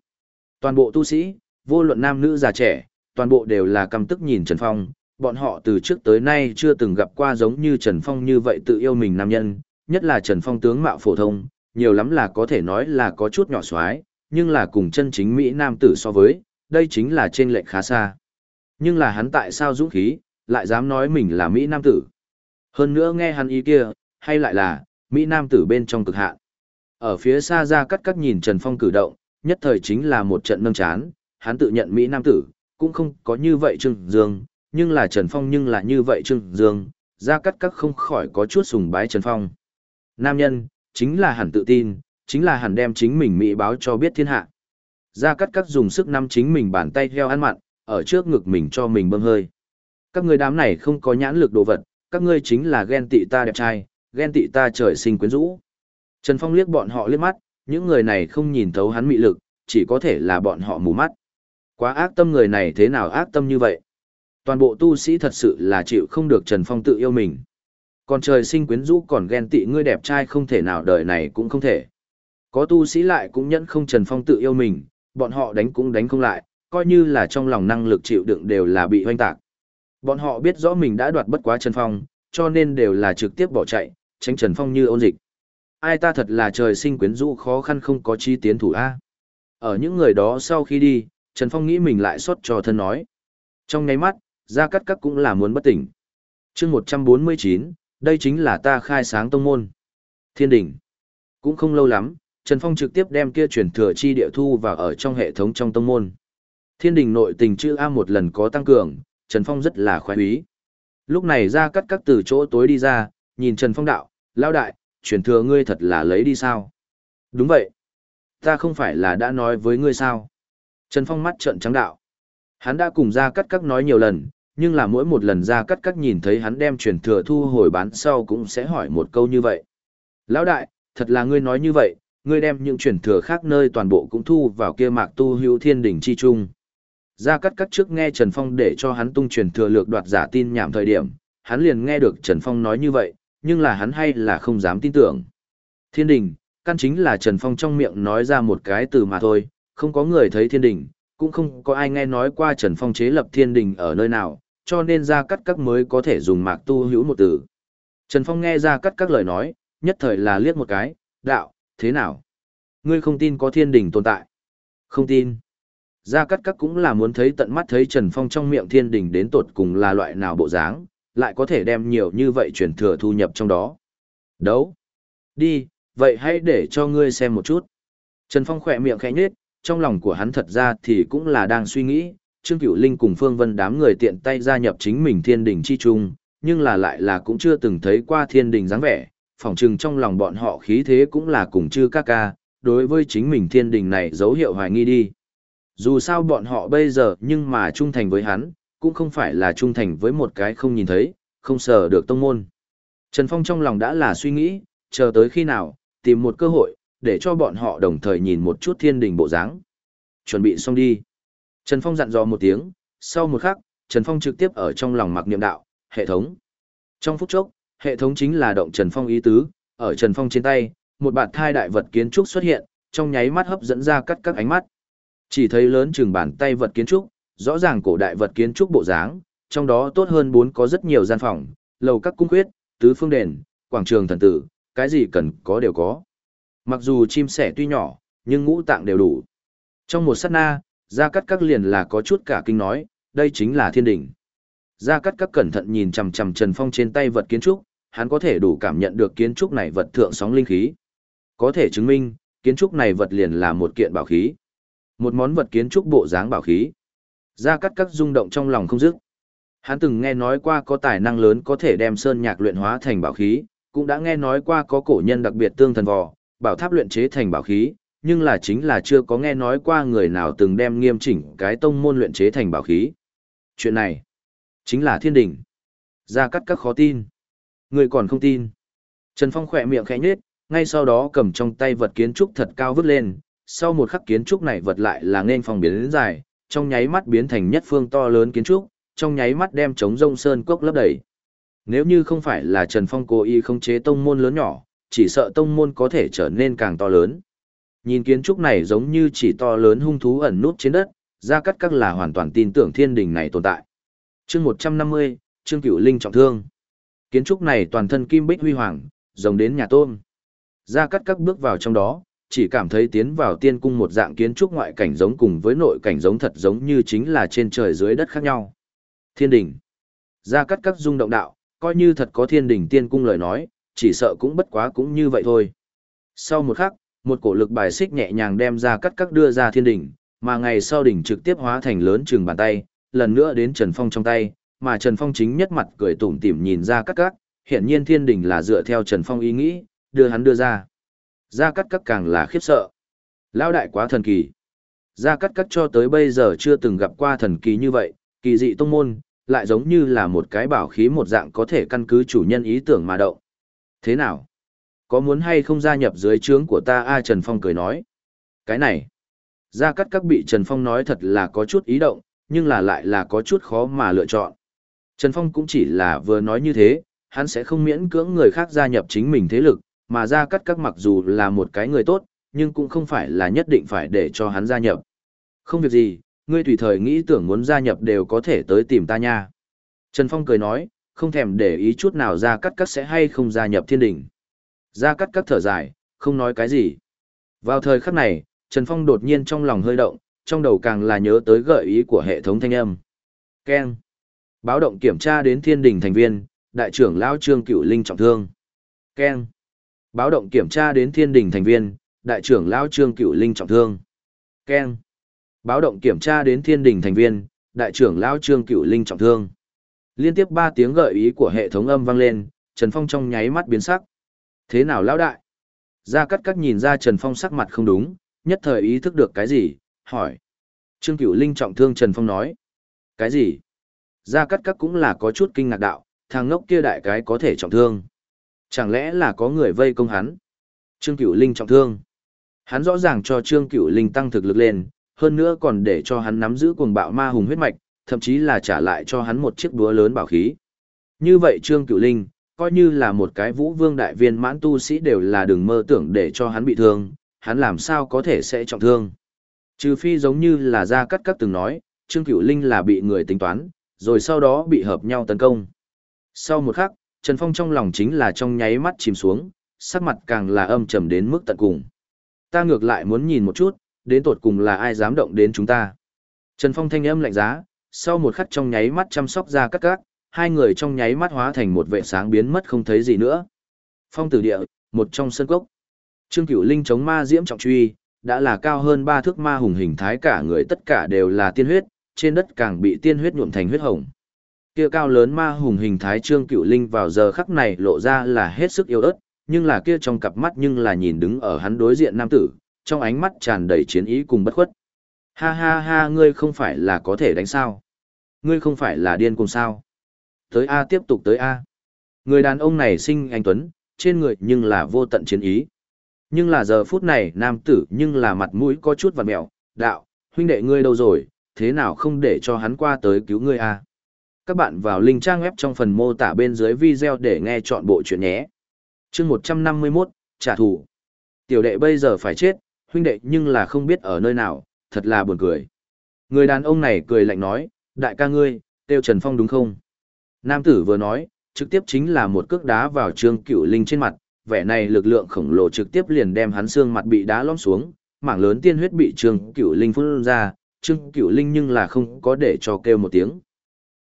Toàn bộ tu sĩ, vô luận nam nữ già trẻ, toàn bộ đều là căm tức nhìn Trần Phong, bọn họ từ trước tới nay chưa từng gặp qua giống như Trần Phong như vậy tự yêu mình nam nhân, nhất là Trần Phong tướng mạo phổ thông, nhiều lắm là có thể nói là có chút nhỏ xoái, nhưng là cùng chân chính Mỹ Nam tử so với, đây chính là trên lệnh khá xa. Nhưng là hắn tại sao dũng khí, lại dám nói mình là Mỹ Nam tử. Hơn nữa nghe hắn ý kia, hay lại là, Mỹ Nam tử bên trong cực hạn. Ở phía xa ra cắt cắt nhìn Trần Phong cử động, nhất thời chính là một trận nâng chán, hắn tự nhận Mỹ Nam tử, cũng không có như vậy Trương Dương, nhưng là Trần Phong nhưng là như vậy Trương Dương, ra cắt cắt không khỏi có chút sùng bái Trần Phong. Nam nhân, chính là hẳn tự tin, chính là hẳn đem chính mình Mỹ báo cho biết thiên hạ. Ra cắt cắt dùng sức nắm chính mình bàn tay theo ăn mặn, ở trước ngực mình cho mình bơm hơi. Các người đám này không có nhãn lực đồ vật, các ngươi chính là ghen tị ta đẹp trai, ghen tị ta trời sinh quyến rũ. Trần Phong liếc bọn họ liếc mắt, những người này không nhìn thấu hắn mị lực, chỉ có thể là bọn họ mù mắt. Quá ác tâm người này thế nào ác tâm như vậy? Toàn bộ tu sĩ thật sự là chịu không được Trần Phong tự yêu mình. Còn trời sinh quyến rũ còn ghen tị ngươi đẹp trai không thể nào đời này cũng không thể. Có tu sĩ lại cũng nhẫn không Trần Phong tự yêu mình, bọn họ đánh cũng đánh không lại, coi như là trong lòng năng lực chịu đựng đều là bị hoanh tạc. Bọn họ biết rõ mình đã đoạt bất quá Trần Phong, cho nên đều là trực tiếp bỏ chạy, tránh Trần Phong như ôn dịch. Ai ta thật là trời sinh quyến rũ khó khăn không có chi tiến thủ A. Ở những người đó sau khi đi, Trần Phong nghĩ mình lại xót cho thân nói. Trong nháy mắt, Gia Cát Cát cũng là muốn bất tỉnh. chương 149, đây chính là ta khai sáng tông môn. Thiên đỉnh. Cũng không lâu lắm, Trần Phong trực tiếp đem kia chuyển thừa chi địa thu vào ở trong hệ thống trong tông môn. Thiên đình nội tình chữ A một lần có tăng cường, Trần Phong rất là khoái ý. Lúc này gia cắt cắt từ chỗ tối đi ra, nhìn Trần Phong đạo, lao đại, truyền thừa ngươi thật là lấy đi sao? Đúng vậy. Ta không phải là đã nói với ngươi sao? Trần Phong mắt trợn trắng đạo. Hắn đã cùng ra cắt các nói nhiều lần, nhưng là mỗi một lần ra cắt các nhìn thấy hắn đem truyền thừa thu hồi bán sau cũng sẽ hỏi một câu như vậy. Lão đại, thật là ngươi nói như vậy, ngươi đem những truyền thừa khác nơi toàn bộ cũng thu vào kia mạc tu hữu thiên đỉnh chi trung. Gia cắt cát trước nghe Trần Phong để cho hắn tung truyền thừa lược đoạt giả tin nhảm thời điểm, hắn liền nghe được Trần Phong nói như vậy, nhưng là hắn hay là không dám tin tưởng. Thiên đình, căn chính là Trần Phong trong miệng nói ra một cái từ mà thôi, không có người thấy thiên đình, cũng không có ai nghe nói qua Trần Phong chế lập thiên đình ở nơi nào, cho nên ra cắt các mới có thể dùng mạc tu hữu một từ. Trần Phong nghe ra cắt các lời nói, nhất thời là liếc một cái, đạo, thế nào? Ngươi không tin có thiên đình tồn tại? Không tin. Gia Cát Cát cũng là muốn thấy tận mắt thấy Trần Phong trong miệng thiên đình đến tột cùng là loại nào bộ dáng, lại có thể đem nhiều như vậy truyền thừa thu nhập trong đó. Đấu. Đi, vậy hãy để cho ngươi xem một chút. Trần Phong khỏe miệng khẽ nhếch, trong lòng của hắn thật ra thì cũng là đang suy nghĩ, Trương Cửu Linh cùng Phương Vân đám người tiện tay gia nhập chính mình thiên đình chi trung, nhưng là lại là cũng chưa từng thấy qua thiên đình dáng vẻ, phỏng chừng trong lòng bọn họ khí thế cũng là cùng chư ca ca, đối với chính mình thiên đình này dấu hiệu hoài nghi đi. Dù sao bọn họ bây giờ nhưng mà trung thành với hắn, cũng không phải là trung thành với một cái không nhìn thấy, không sờ được tông môn. Trần Phong trong lòng đã là suy nghĩ, chờ tới khi nào, tìm một cơ hội, để cho bọn họ đồng thời nhìn một chút thiên đình bộ dáng. Chuẩn bị xong đi. Trần Phong dặn dò một tiếng, sau một khắc, Trần Phong trực tiếp ở trong lòng mặc niệm đạo, hệ thống. Trong phút chốc, hệ thống chính là động Trần Phong ý tứ, ở Trần Phong trên tay, một bản thai đại vật kiến trúc xuất hiện, trong nháy mắt hấp dẫn ra cắt các ánh mắt. Chỉ thấy lớn chừng bàn tay vật kiến trúc, rõ ràng cổ đại vật kiến trúc bộ dáng, trong đó tốt hơn bốn có rất nhiều gian phòng, lầu các cung khuyết, tứ phương đền, quảng trường thần tử, cái gì cần có đều có. Mặc dù chim sẻ tuy nhỏ, nhưng ngũ tạng đều đủ. Trong một sát na, Gia Cát Các liền là có chút cả kinh nói, đây chính là thiên đỉnh. Gia Cát Các cẩn thận nhìn chằm chằm Trần Phong trên tay vật kiến trúc, hắn có thể đủ cảm nhận được kiến trúc này vật thượng sóng linh khí. Có thể chứng minh, kiến trúc này vật liền là một kiện bảo khí. Một món vật kiến trúc bộ dáng bảo khí. Gia Cát Cát rung động trong lòng không dứt. Hắn từng nghe nói qua có tài năng lớn có thể đem sơn nhạc luyện hóa thành bảo khí, cũng đã nghe nói qua có cổ nhân đặc biệt tương thần vò, bảo tháp luyện chế thành bảo khí, nhưng là chính là chưa có nghe nói qua người nào từng đem nghiêm chỉnh cái tông môn luyện chế thành bảo khí. Chuyện này, chính là thiên đỉnh. Gia Cát Cát khó tin. Người còn không tin. Trần Phong khỏe miệng khẽ nhếch, ngay sau đó cầm trong tay vật kiến trúc thật cao vứt lên, sau một khắc kiến trúc này vật lại là nên phòng biến đến dài, trong nháy mắt biến thành nhất phương to lớn kiến trúc, trong nháy mắt đem chống rông sơn cốc lấp đầy. Nếu như không phải là Trần Phong cố ý không chế tông môn lớn nhỏ, chỉ sợ tông môn có thể trở nên càng to lớn. Nhìn kiến trúc này giống như chỉ to lớn hung thú ẩn nút trên đất, ra cắt các là hoàn toàn tin tưởng thiên đình này tồn tại. Chương 150, Trương Cửu Linh trọng thương. Kiến trúc này toàn thân kim bích huy hoàng, giống đến nhà tôm. Ra cắt các bước vào trong đó, chỉ cảm thấy tiến vào tiên cung một dạng kiến trúc ngoại cảnh giống cùng với nội cảnh giống thật giống như chính là trên trời dưới đất khác nhau. Thiên đình. Ra cắt các dung động đạo, coi như thật có thiên đình tiên cung lời nói, chỉ sợ cũng bất quá cũng như vậy thôi. Sau một khắc, một cổ lực bài xích nhẹ nhàng đem ra cắt các đưa ra thiên đình, mà ngày sau đỉnh trực tiếp hóa thành lớn chừng bàn tay, lần nữa đến Trần Phong trong tay, mà Trần Phong chính nhất mặt cười tủm tỉm nhìn ra cắt các, hiện nhiên thiên đình là dựa theo Trần Phong ý nghĩ, đưa hắn đưa ra. Gia Cát Cát càng là khiếp sợ. Lão đại quá thần kỳ. Gia Cát Cát cho tới bây giờ chưa từng gặp qua thần kỳ như vậy, kỳ dị tông môn, lại giống như là một cái bảo khí một dạng có thể căn cứ chủ nhân ý tưởng mà động. Thế nào? Có muốn hay không gia nhập dưới trướng của ta A Trần Phong cười nói. Cái này. Gia Cát Cát bị Trần Phong nói thật là có chút ý động, nhưng là lại là có chút khó mà lựa chọn. Trần Phong cũng chỉ là vừa nói như thế, hắn sẽ không miễn cưỡng người khác gia nhập chính mình thế lực, mà ra cắt các mặc dù là một cái người tốt, nhưng cũng không phải là nhất định phải để cho hắn gia nhập. Không việc gì, ngươi tùy thời nghĩ tưởng muốn gia nhập đều có thể tới tìm ta nha. Trần Phong cười nói, không thèm để ý chút nào ra cắt các sẽ hay không gia nhập thiên đình. Ra cắt các thở dài, không nói cái gì. Vào thời khắc này, Trần Phong đột nhiên trong lòng hơi động, trong đầu càng là nhớ tới gợi ý của hệ thống thanh âm. Ken. Báo động kiểm tra đến thiên đình thành viên, đại trưởng lão Trương cửu Linh trọng thương. Ken Báo động kiểm tra đến thiên đình thành viên, đại trưởng lão Trương Cựu Linh trọng thương. Keng. Báo động kiểm tra đến thiên đình thành viên, đại trưởng lão Trương Cựu Linh trọng thương. Liên tiếp ba tiếng gợi ý của hệ thống âm vang lên, Trần Phong trong nháy mắt biến sắc. Thế nào lão đại? Gia Cát Cát nhìn ra Trần Phong sắc mặt không đúng, nhất thời ý thức được cái gì, hỏi. Trương Cửu Linh trọng thương Trần Phong nói. Cái gì? Gia Cát Cát cũng là có chút kinh ngạc đạo, thằng ngốc kia đại cái có thể trọng thương. Chẳng lẽ là có người vây công hắn? Trương Cửu Linh trọng thương. Hắn rõ ràng cho Trương Cửu Linh tăng thực lực lên, hơn nữa còn để cho hắn nắm giữ cuồng bạo ma hùng huyết mạch, thậm chí là trả lại cho hắn một chiếc búa lớn bảo khí. Như vậy Trương Cửu Linh, coi như là một cái vũ vương đại viên mãn tu sĩ đều là đừng mơ tưởng để cho hắn bị thương, hắn làm sao có thể sẽ trọng thương. Trừ phi giống như là Gia Cắt Cắt từng nói, Trương Cửu Linh là bị người tính toán, rồi sau đó bị hợp nhau tấn công. Sau một khắc, Trần Phong trong lòng chính là trong nháy mắt chìm xuống, sắc mặt càng là âm trầm đến mức tận cùng. Ta ngược lại muốn nhìn một chút, đến tột cùng là ai dám động đến chúng ta. Trần Phong thanh âm lạnh giá, sau một khắc trong nháy mắt chăm sóc ra các các, hai người trong nháy mắt hóa thành một vệ sáng biến mất không thấy gì nữa. Phong tử địa, một trong sân cốc. Trương Cửu Linh chống ma diễm trọng truy, đã là cao hơn ba thước ma hùng hình thái cả người tất cả đều là tiên huyết, trên đất càng bị tiên huyết nhuộm thành huyết hồng. Kia cao lớn ma hùng hình thái Trương Cửu Linh vào giờ khắc này lộ ra là hết sức yêu ớt, nhưng là kia trong cặp mắt nhưng là nhìn đứng ở hắn đối diện nam tử, trong ánh mắt tràn đầy chiến ý cùng bất khuất. Ha ha ha ngươi không phải là có thể đánh sao? Ngươi không phải là điên cùng sao? Tới A tiếp tục tới A. Người đàn ông này sinh anh Tuấn, trên người nhưng là vô tận chiến ý. Nhưng là giờ phút này nam tử nhưng là mặt mũi có chút vặt mẹo, đạo, huynh đệ ngươi đâu rồi, thế nào không để cho hắn qua tới cứu ngươi A. Các bạn vào link trang web trong phần mô tả bên dưới video để nghe chọn bộ chuyện nhé. chương 151, trả thù. Tiểu đệ bây giờ phải chết, huynh đệ nhưng là không biết ở nơi nào, thật là buồn cười. Người đàn ông này cười lạnh nói, đại ca ngươi, tiêu Trần Phong đúng không? Nam tử vừa nói, trực tiếp chính là một cước đá vào trương cửu linh trên mặt, vẻ này lực lượng khổng lồ trực tiếp liền đem hắn xương mặt bị đá lõm xuống, mảng lớn tiên huyết bị trương cửu linh phun ra, trương cửu linh nhưng là không có để cho kêu một tiếng.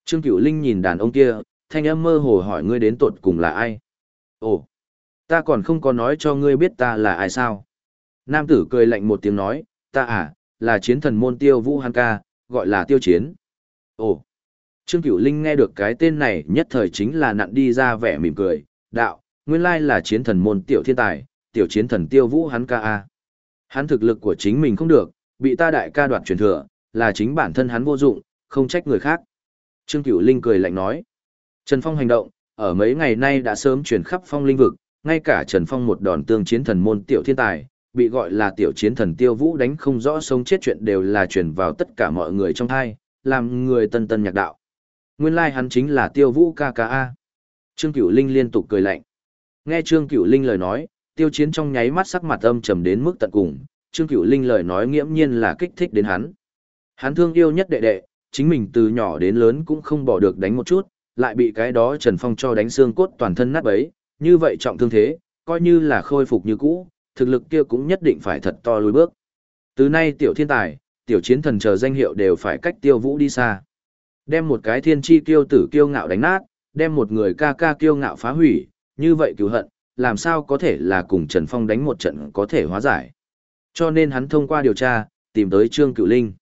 Trương cửu linh nhìn đàn ông kia, thanh âm mơ hồ hỏi ngươi đến tột cùng là ai? Ồ, ta còn không có nói cho ngươi biết ta là ai sao? Nam tử cười lạnh một tiếng nói, ta à, là chiến thần môn tiêu vũ hàn ca, gọi là tiêu chiến. Ồ, Trương Cửu Linh nghe được cái tên này nhất thời chính là nặn đi ra vẻ mỉm cười, đạo, nguyên lai là chiến thần môn tiểu thiên tài, tiểu chiến thần tiêu vũ hắn ca a. Hắn thực lực của chính mình không được, bị ta đại ca đoạt truyền thừa, là chính bản thân hắn vô dụng, không trách người khác. Trương Cửu Linh cười lạnh nói, Trần Phong hành động, ở mấy ngày nay đã sớm truyền khắp phong linh vực, ngay cả Trần Phong một đòn tương chiến thần môn tiểu thiên tài, bị gọi là tiểu chiến thần tiêu vũ đánh không rõ sống chết chuyện đều là truyền vào tất cả mọi người trong thai, làm người tân tân nhạc đạo. Nguyên lai like hắn chính là tiêu vũ ca ca A. Trương Cửu Linh liên tục cười lạnh. Nghe Trương Cửu Linh lời nói, tiêu chiến trong nháy mắt sắc mặt âm trầm đến mức tận cùng, Trương Cửu Linh lời nói nghiễm nhiên là kích thích đến hắn. Hắn thương yêu nhất đệ đệ, chính mình từ nhỏ đến lớn cũng không bỏ được đánh một chút, lại bị cái đó Trần Phong cho đánh xương cốt toàn thân nát bấy, như vậy trọng thương thế, coi như là khôi phục như cũ, thực lực kia cũng nhất định phải thật to lùi bước. Từ nay tiểu thiên tài, tiểu chiến thần chờ danh hiệu đều phải cách tiêu vũ đi xa. Đem một cái thiên chi kiêu tử kiêu ngạo đánh nát, đem một người ca ca kiêu ngạo phá hủy, như vậy cứu hận, làm sao có thể là cùng Trần Phong đánh một trận có thể hóa giải. Cho nên hắn thông qua điều tra, tìm tới Trương Cựu Linh.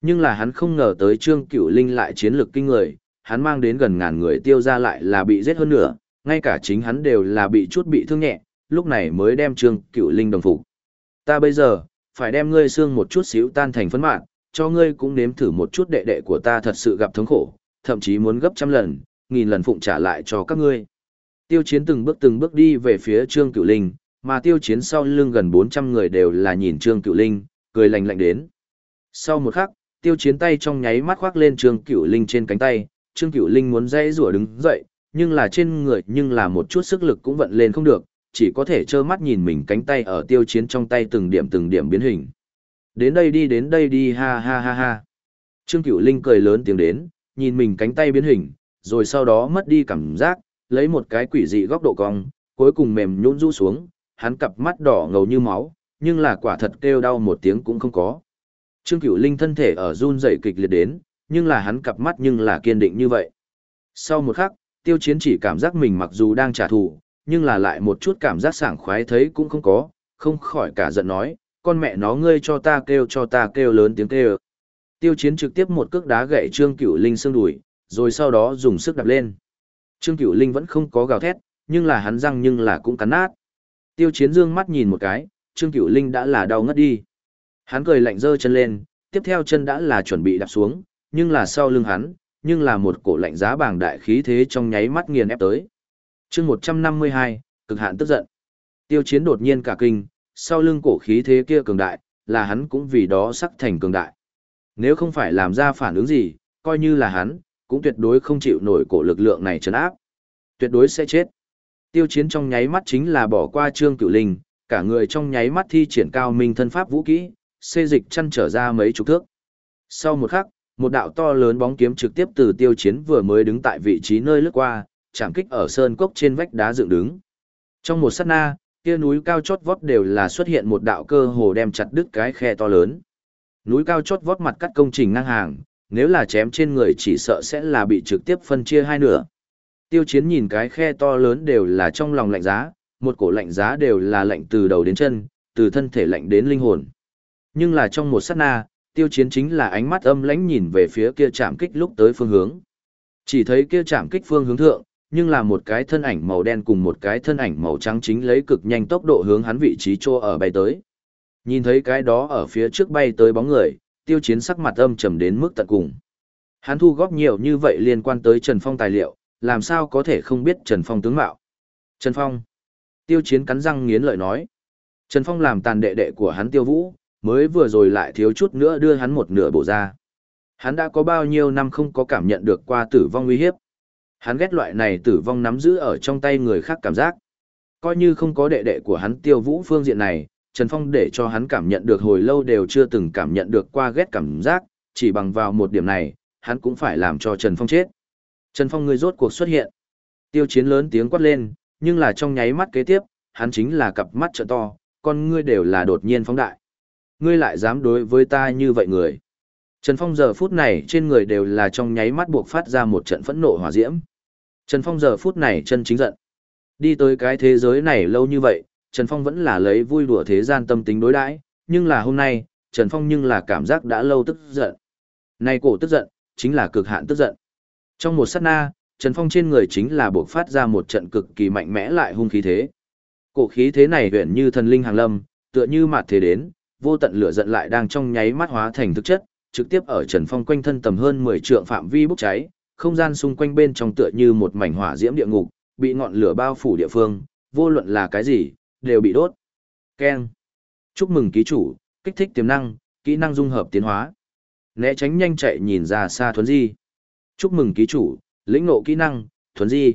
Nhưng là hắn không ngờ tới Trương Cửu Linh lại chiến lược kinh người, hắn mang đến gần ngàn người tiêu ra lại là bị giết hơn nữa, ngay cả chính hắn đều là bị chút bị thương nhẹ, lúc này mới đem Trương Cửu Linh đồng phục. Ta bây giờ, phải đem ngươi xương một chút xíu tan thành phấn mạn, cho ngươi cũng nếm thử một chút đệ đệ của ta thật sự gặp thống khổ, thậm chí muốn gấp trăm lần, nghìn lần phụng trả lại cho các ngươi. Tiêu chiến từng bước từng bước đi về phía Trương Cửu Linh, mà tiêu chiến sau lưng gần 400 người đều là nhìn Trương Cửu Linh, cười lạnh lạnh đến. Sau một khắc, tiêu chiến tay trong nháy mắt khoác lên Trương Cửu Linh trên cánh tay, Trương Cửu Linh muốn dãy rủa đứng dậy, nhưng là trên người nhưng là một chút sức lực cũng vận lên không được, chỉ có thể trơ mắt nhìn mình cánh tay ở tiêu chiến trong tay từng điểm từng điểm biến hình. Đến đây đi đến đây đi ha ha ha ha. Trương Cửu Linh cười lớn tiếng đến, nhìn mình cánh tay biến hình, rồi sau đó mất đi cảm giác, lấy một cái quỷ dị góc độ cong, cuối cùng mềm nhũn rũ xuống, hắn cặp mắt đỏ ngầu như máu, nhưng là quả thật kêu đau một tiếng cũng không có. Trương Cửu Linh thân thể ở run rẩy kịch liệt đến, nhưng là hắn cặp mắt nhưng là kiên định như vậy. Sau một khắc, Tiêu Chiến chỉ cảm giác mình mặc dù đang trả thù, nhưng là lại một chút cảm giác sảng khoái thấy cũng không có, không khỏi cả giận nói, con mẹ nó ngươi cho ta kêu cho ta kêu lớn tiếng kêu. Tiêu chiến trực tiếp một cước đá gậy Trương Cửu Linh xương đùi, rồi sau đó dùng sức đập lên. Trương Cửu Linh vẫn không có gào thét, nhưng là hắn răng nhưng là cũng cắn nát. Tiêu chiến dương mắt nhìn một cái, Trương Cửu Linh đã là đau ngất đi. Hắn cười lạnh giơ chân lên, tiếp theo chân đã là chuẩn bị đạp xuống, nhưng là sau lưng hắn, nhưng là một cổ lạnh giá bàng đại khí thế trong nháy mắt nghiền ép tới. chương 152, cực hạn tức giận. Tiêu chiến đột nhiên cả kinh, sau lưng cổ khí thế kia cường đại, là hắn cũng vì đó sắc thành cường đại. Nếu không phải làm ra phản ứng gì, coi như là hắn, cũng tuyệt đối không chịu nổi cổ lực lượng này trấn áp. Tuyệt đối sẽ chết. Tiêu chiến trong nháy mắt chính là bỏ qua trương cửu linh, cả người trong nháy mắt thi triển cao minh thân pháp vũ kỹ, xê dịch chăn trở ra mấy chục thước. Sau một khắc, một đạo to lớn bóng kiếm trực tiếp từ tiêu chiến vừa mới đứng tại vị trí nơi lướt qua, chạm kích ở sơn cốc trên vách đá dựng đứng. Trong một sát na, kia núi cao chót vót đều là xuất hiện một đạo cơ hồ đem chặt đứt cái khe to lớn. Núi cao chót vót mặt cắt công trình ngang hàng, nếu là chém trên người chỉ sợ sẽ là bị trực tiếp phân chia hai nửa. Tiêu chiến nhìn cái khe to lớn đều là trong lòng lạnh giá, một cổ lạnh giá đều là lạnh từ đầu đến chân, từ thân thể lạnh đến linh hồn. Nhưng là trong một sát na, tiêu chiến chính là ánh mắt âm lãnh nhìn về phía kia chạm kích lúc tới phương hướng. Chỉ thấy kia chạm kích phương hướng thượng, nhưng là một cái thân ảnh màu đen cùng một cái thân ảnh màu trắng chính lấy cực nhanh tốc độ hướng hắn vị trí trô ở bay tới. Nhìn thấy cái đó ở phía trước bay tới bóng người, tiêu chiến sắc mặt âm trầm đến mức tận cùng. Hắn thu góp nhiều như vậy liên quan tới Trần Phong tài liệu, làm sao có thể không biết Trần Phong tướng mạo. Trần Phong. Tiêu chiến cắn răng nghiến lợi nói. Trần Phong làm tàn đệ đệ của hắn tiêu vũ, mới vừa rồi lại thiếu chút nữa đưa hắn một nửa bộ ra. Hắn đã có bao nhiêu năm không có cảm nhận được qua tử vong nguy hiếp. Hắn ghét loại này tử vong nắm giữ ở trong tay người khác cảm giác. Coi như không có đệ đệ của hắn tiêu vũ phương diện này, Trần Phong để cho hắn cảm nhận được hồi lâu đều chưa từng cảm nhận được qua ghét cảm giác, chỉ bằng vào một điểm này, hắn cũng phải làm cho Trần Phong chết. Trần Phong người rốt cuộc xuất hiện. Tiêu chiến lớn tiếng quát lên, nhưng là trong nháy mắt kế tiếp, hắn chính là cặp mắt trợ to, con ngươi đều là đột nhiên phóng đại. Ngươi lại dám đối với ta như vậy người. Trần Phong giờ phút này trên người đều là trong nháy mắt buộc phát ra một trận phẫn nộ hỏa diễm. Trần Phong giờ phút này chân chính giận. Đi tới cái thế giới này lâu như vậy, Trần Phong vẫn là lấy vui đùa thế gian tâm tính đối đãi, nhưng là hôm nay, Trần Phong nhưng là cảm giác đã lâu tức giận. Này cổ tức giận, chính là cực hạn tức giận. Trong một sát na, Trần Phong trên người chính là buộc phát ra một trận cực kỳ mạnh mẽ lại hung khí thế. Cổ khí thế này huyền như thần linh hàng lâm, tựa như mạt thế đến, vô tận lửa giận lại đang trong nháy mắt hóa thành thực chất, trực tiếp ở Trần Phong quanh thân tầm hơn 10 trượng phạm vi bốc cháy, không gian xung quanh bên trong tựa như một mảnh hỏa diễm địa ngục, bị ngọn lửa bao phủ địa phương, vô luận là cái gì, đều bị đốt. Keng. Chúc mừng ký chủ, kích thích tiềm năng, kỹ năng dung hợp tiến hóa. Né tránh nhanh chạy nhìn ra xa thuấn di. Chúc mừng ký chủ, lĩnh ngộ kỹ năng, thuấn di.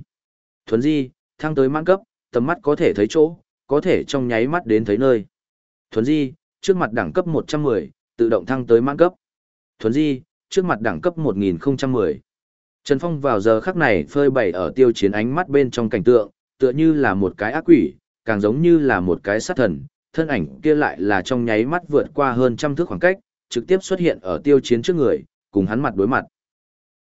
Thuấn di, thăng tới mãn cấp, tầm mắt có thể thấy chỗ, có thể trong nháy mắt đến thấy nơi. Thuấn di, trước mặt đẳng cấp 110, tự động thăng tới mãn cấp. Thuấn di, trước mặt đẳng cấp 1010. Trần Phong vào giờ khắc này phơi bày ở tiêu chiến ánh mắt bên trong cảnh tượng, tựa như là một cái ác quỷ, càng giống như là một cái sát thần, thân ảnh kia lại là trong nháy mắt vượt qua hơn trăm thước khoảng cách, trực tiếp xuất hiện ở tiêu chiến trước người, cùng hắn mặt đối mặt.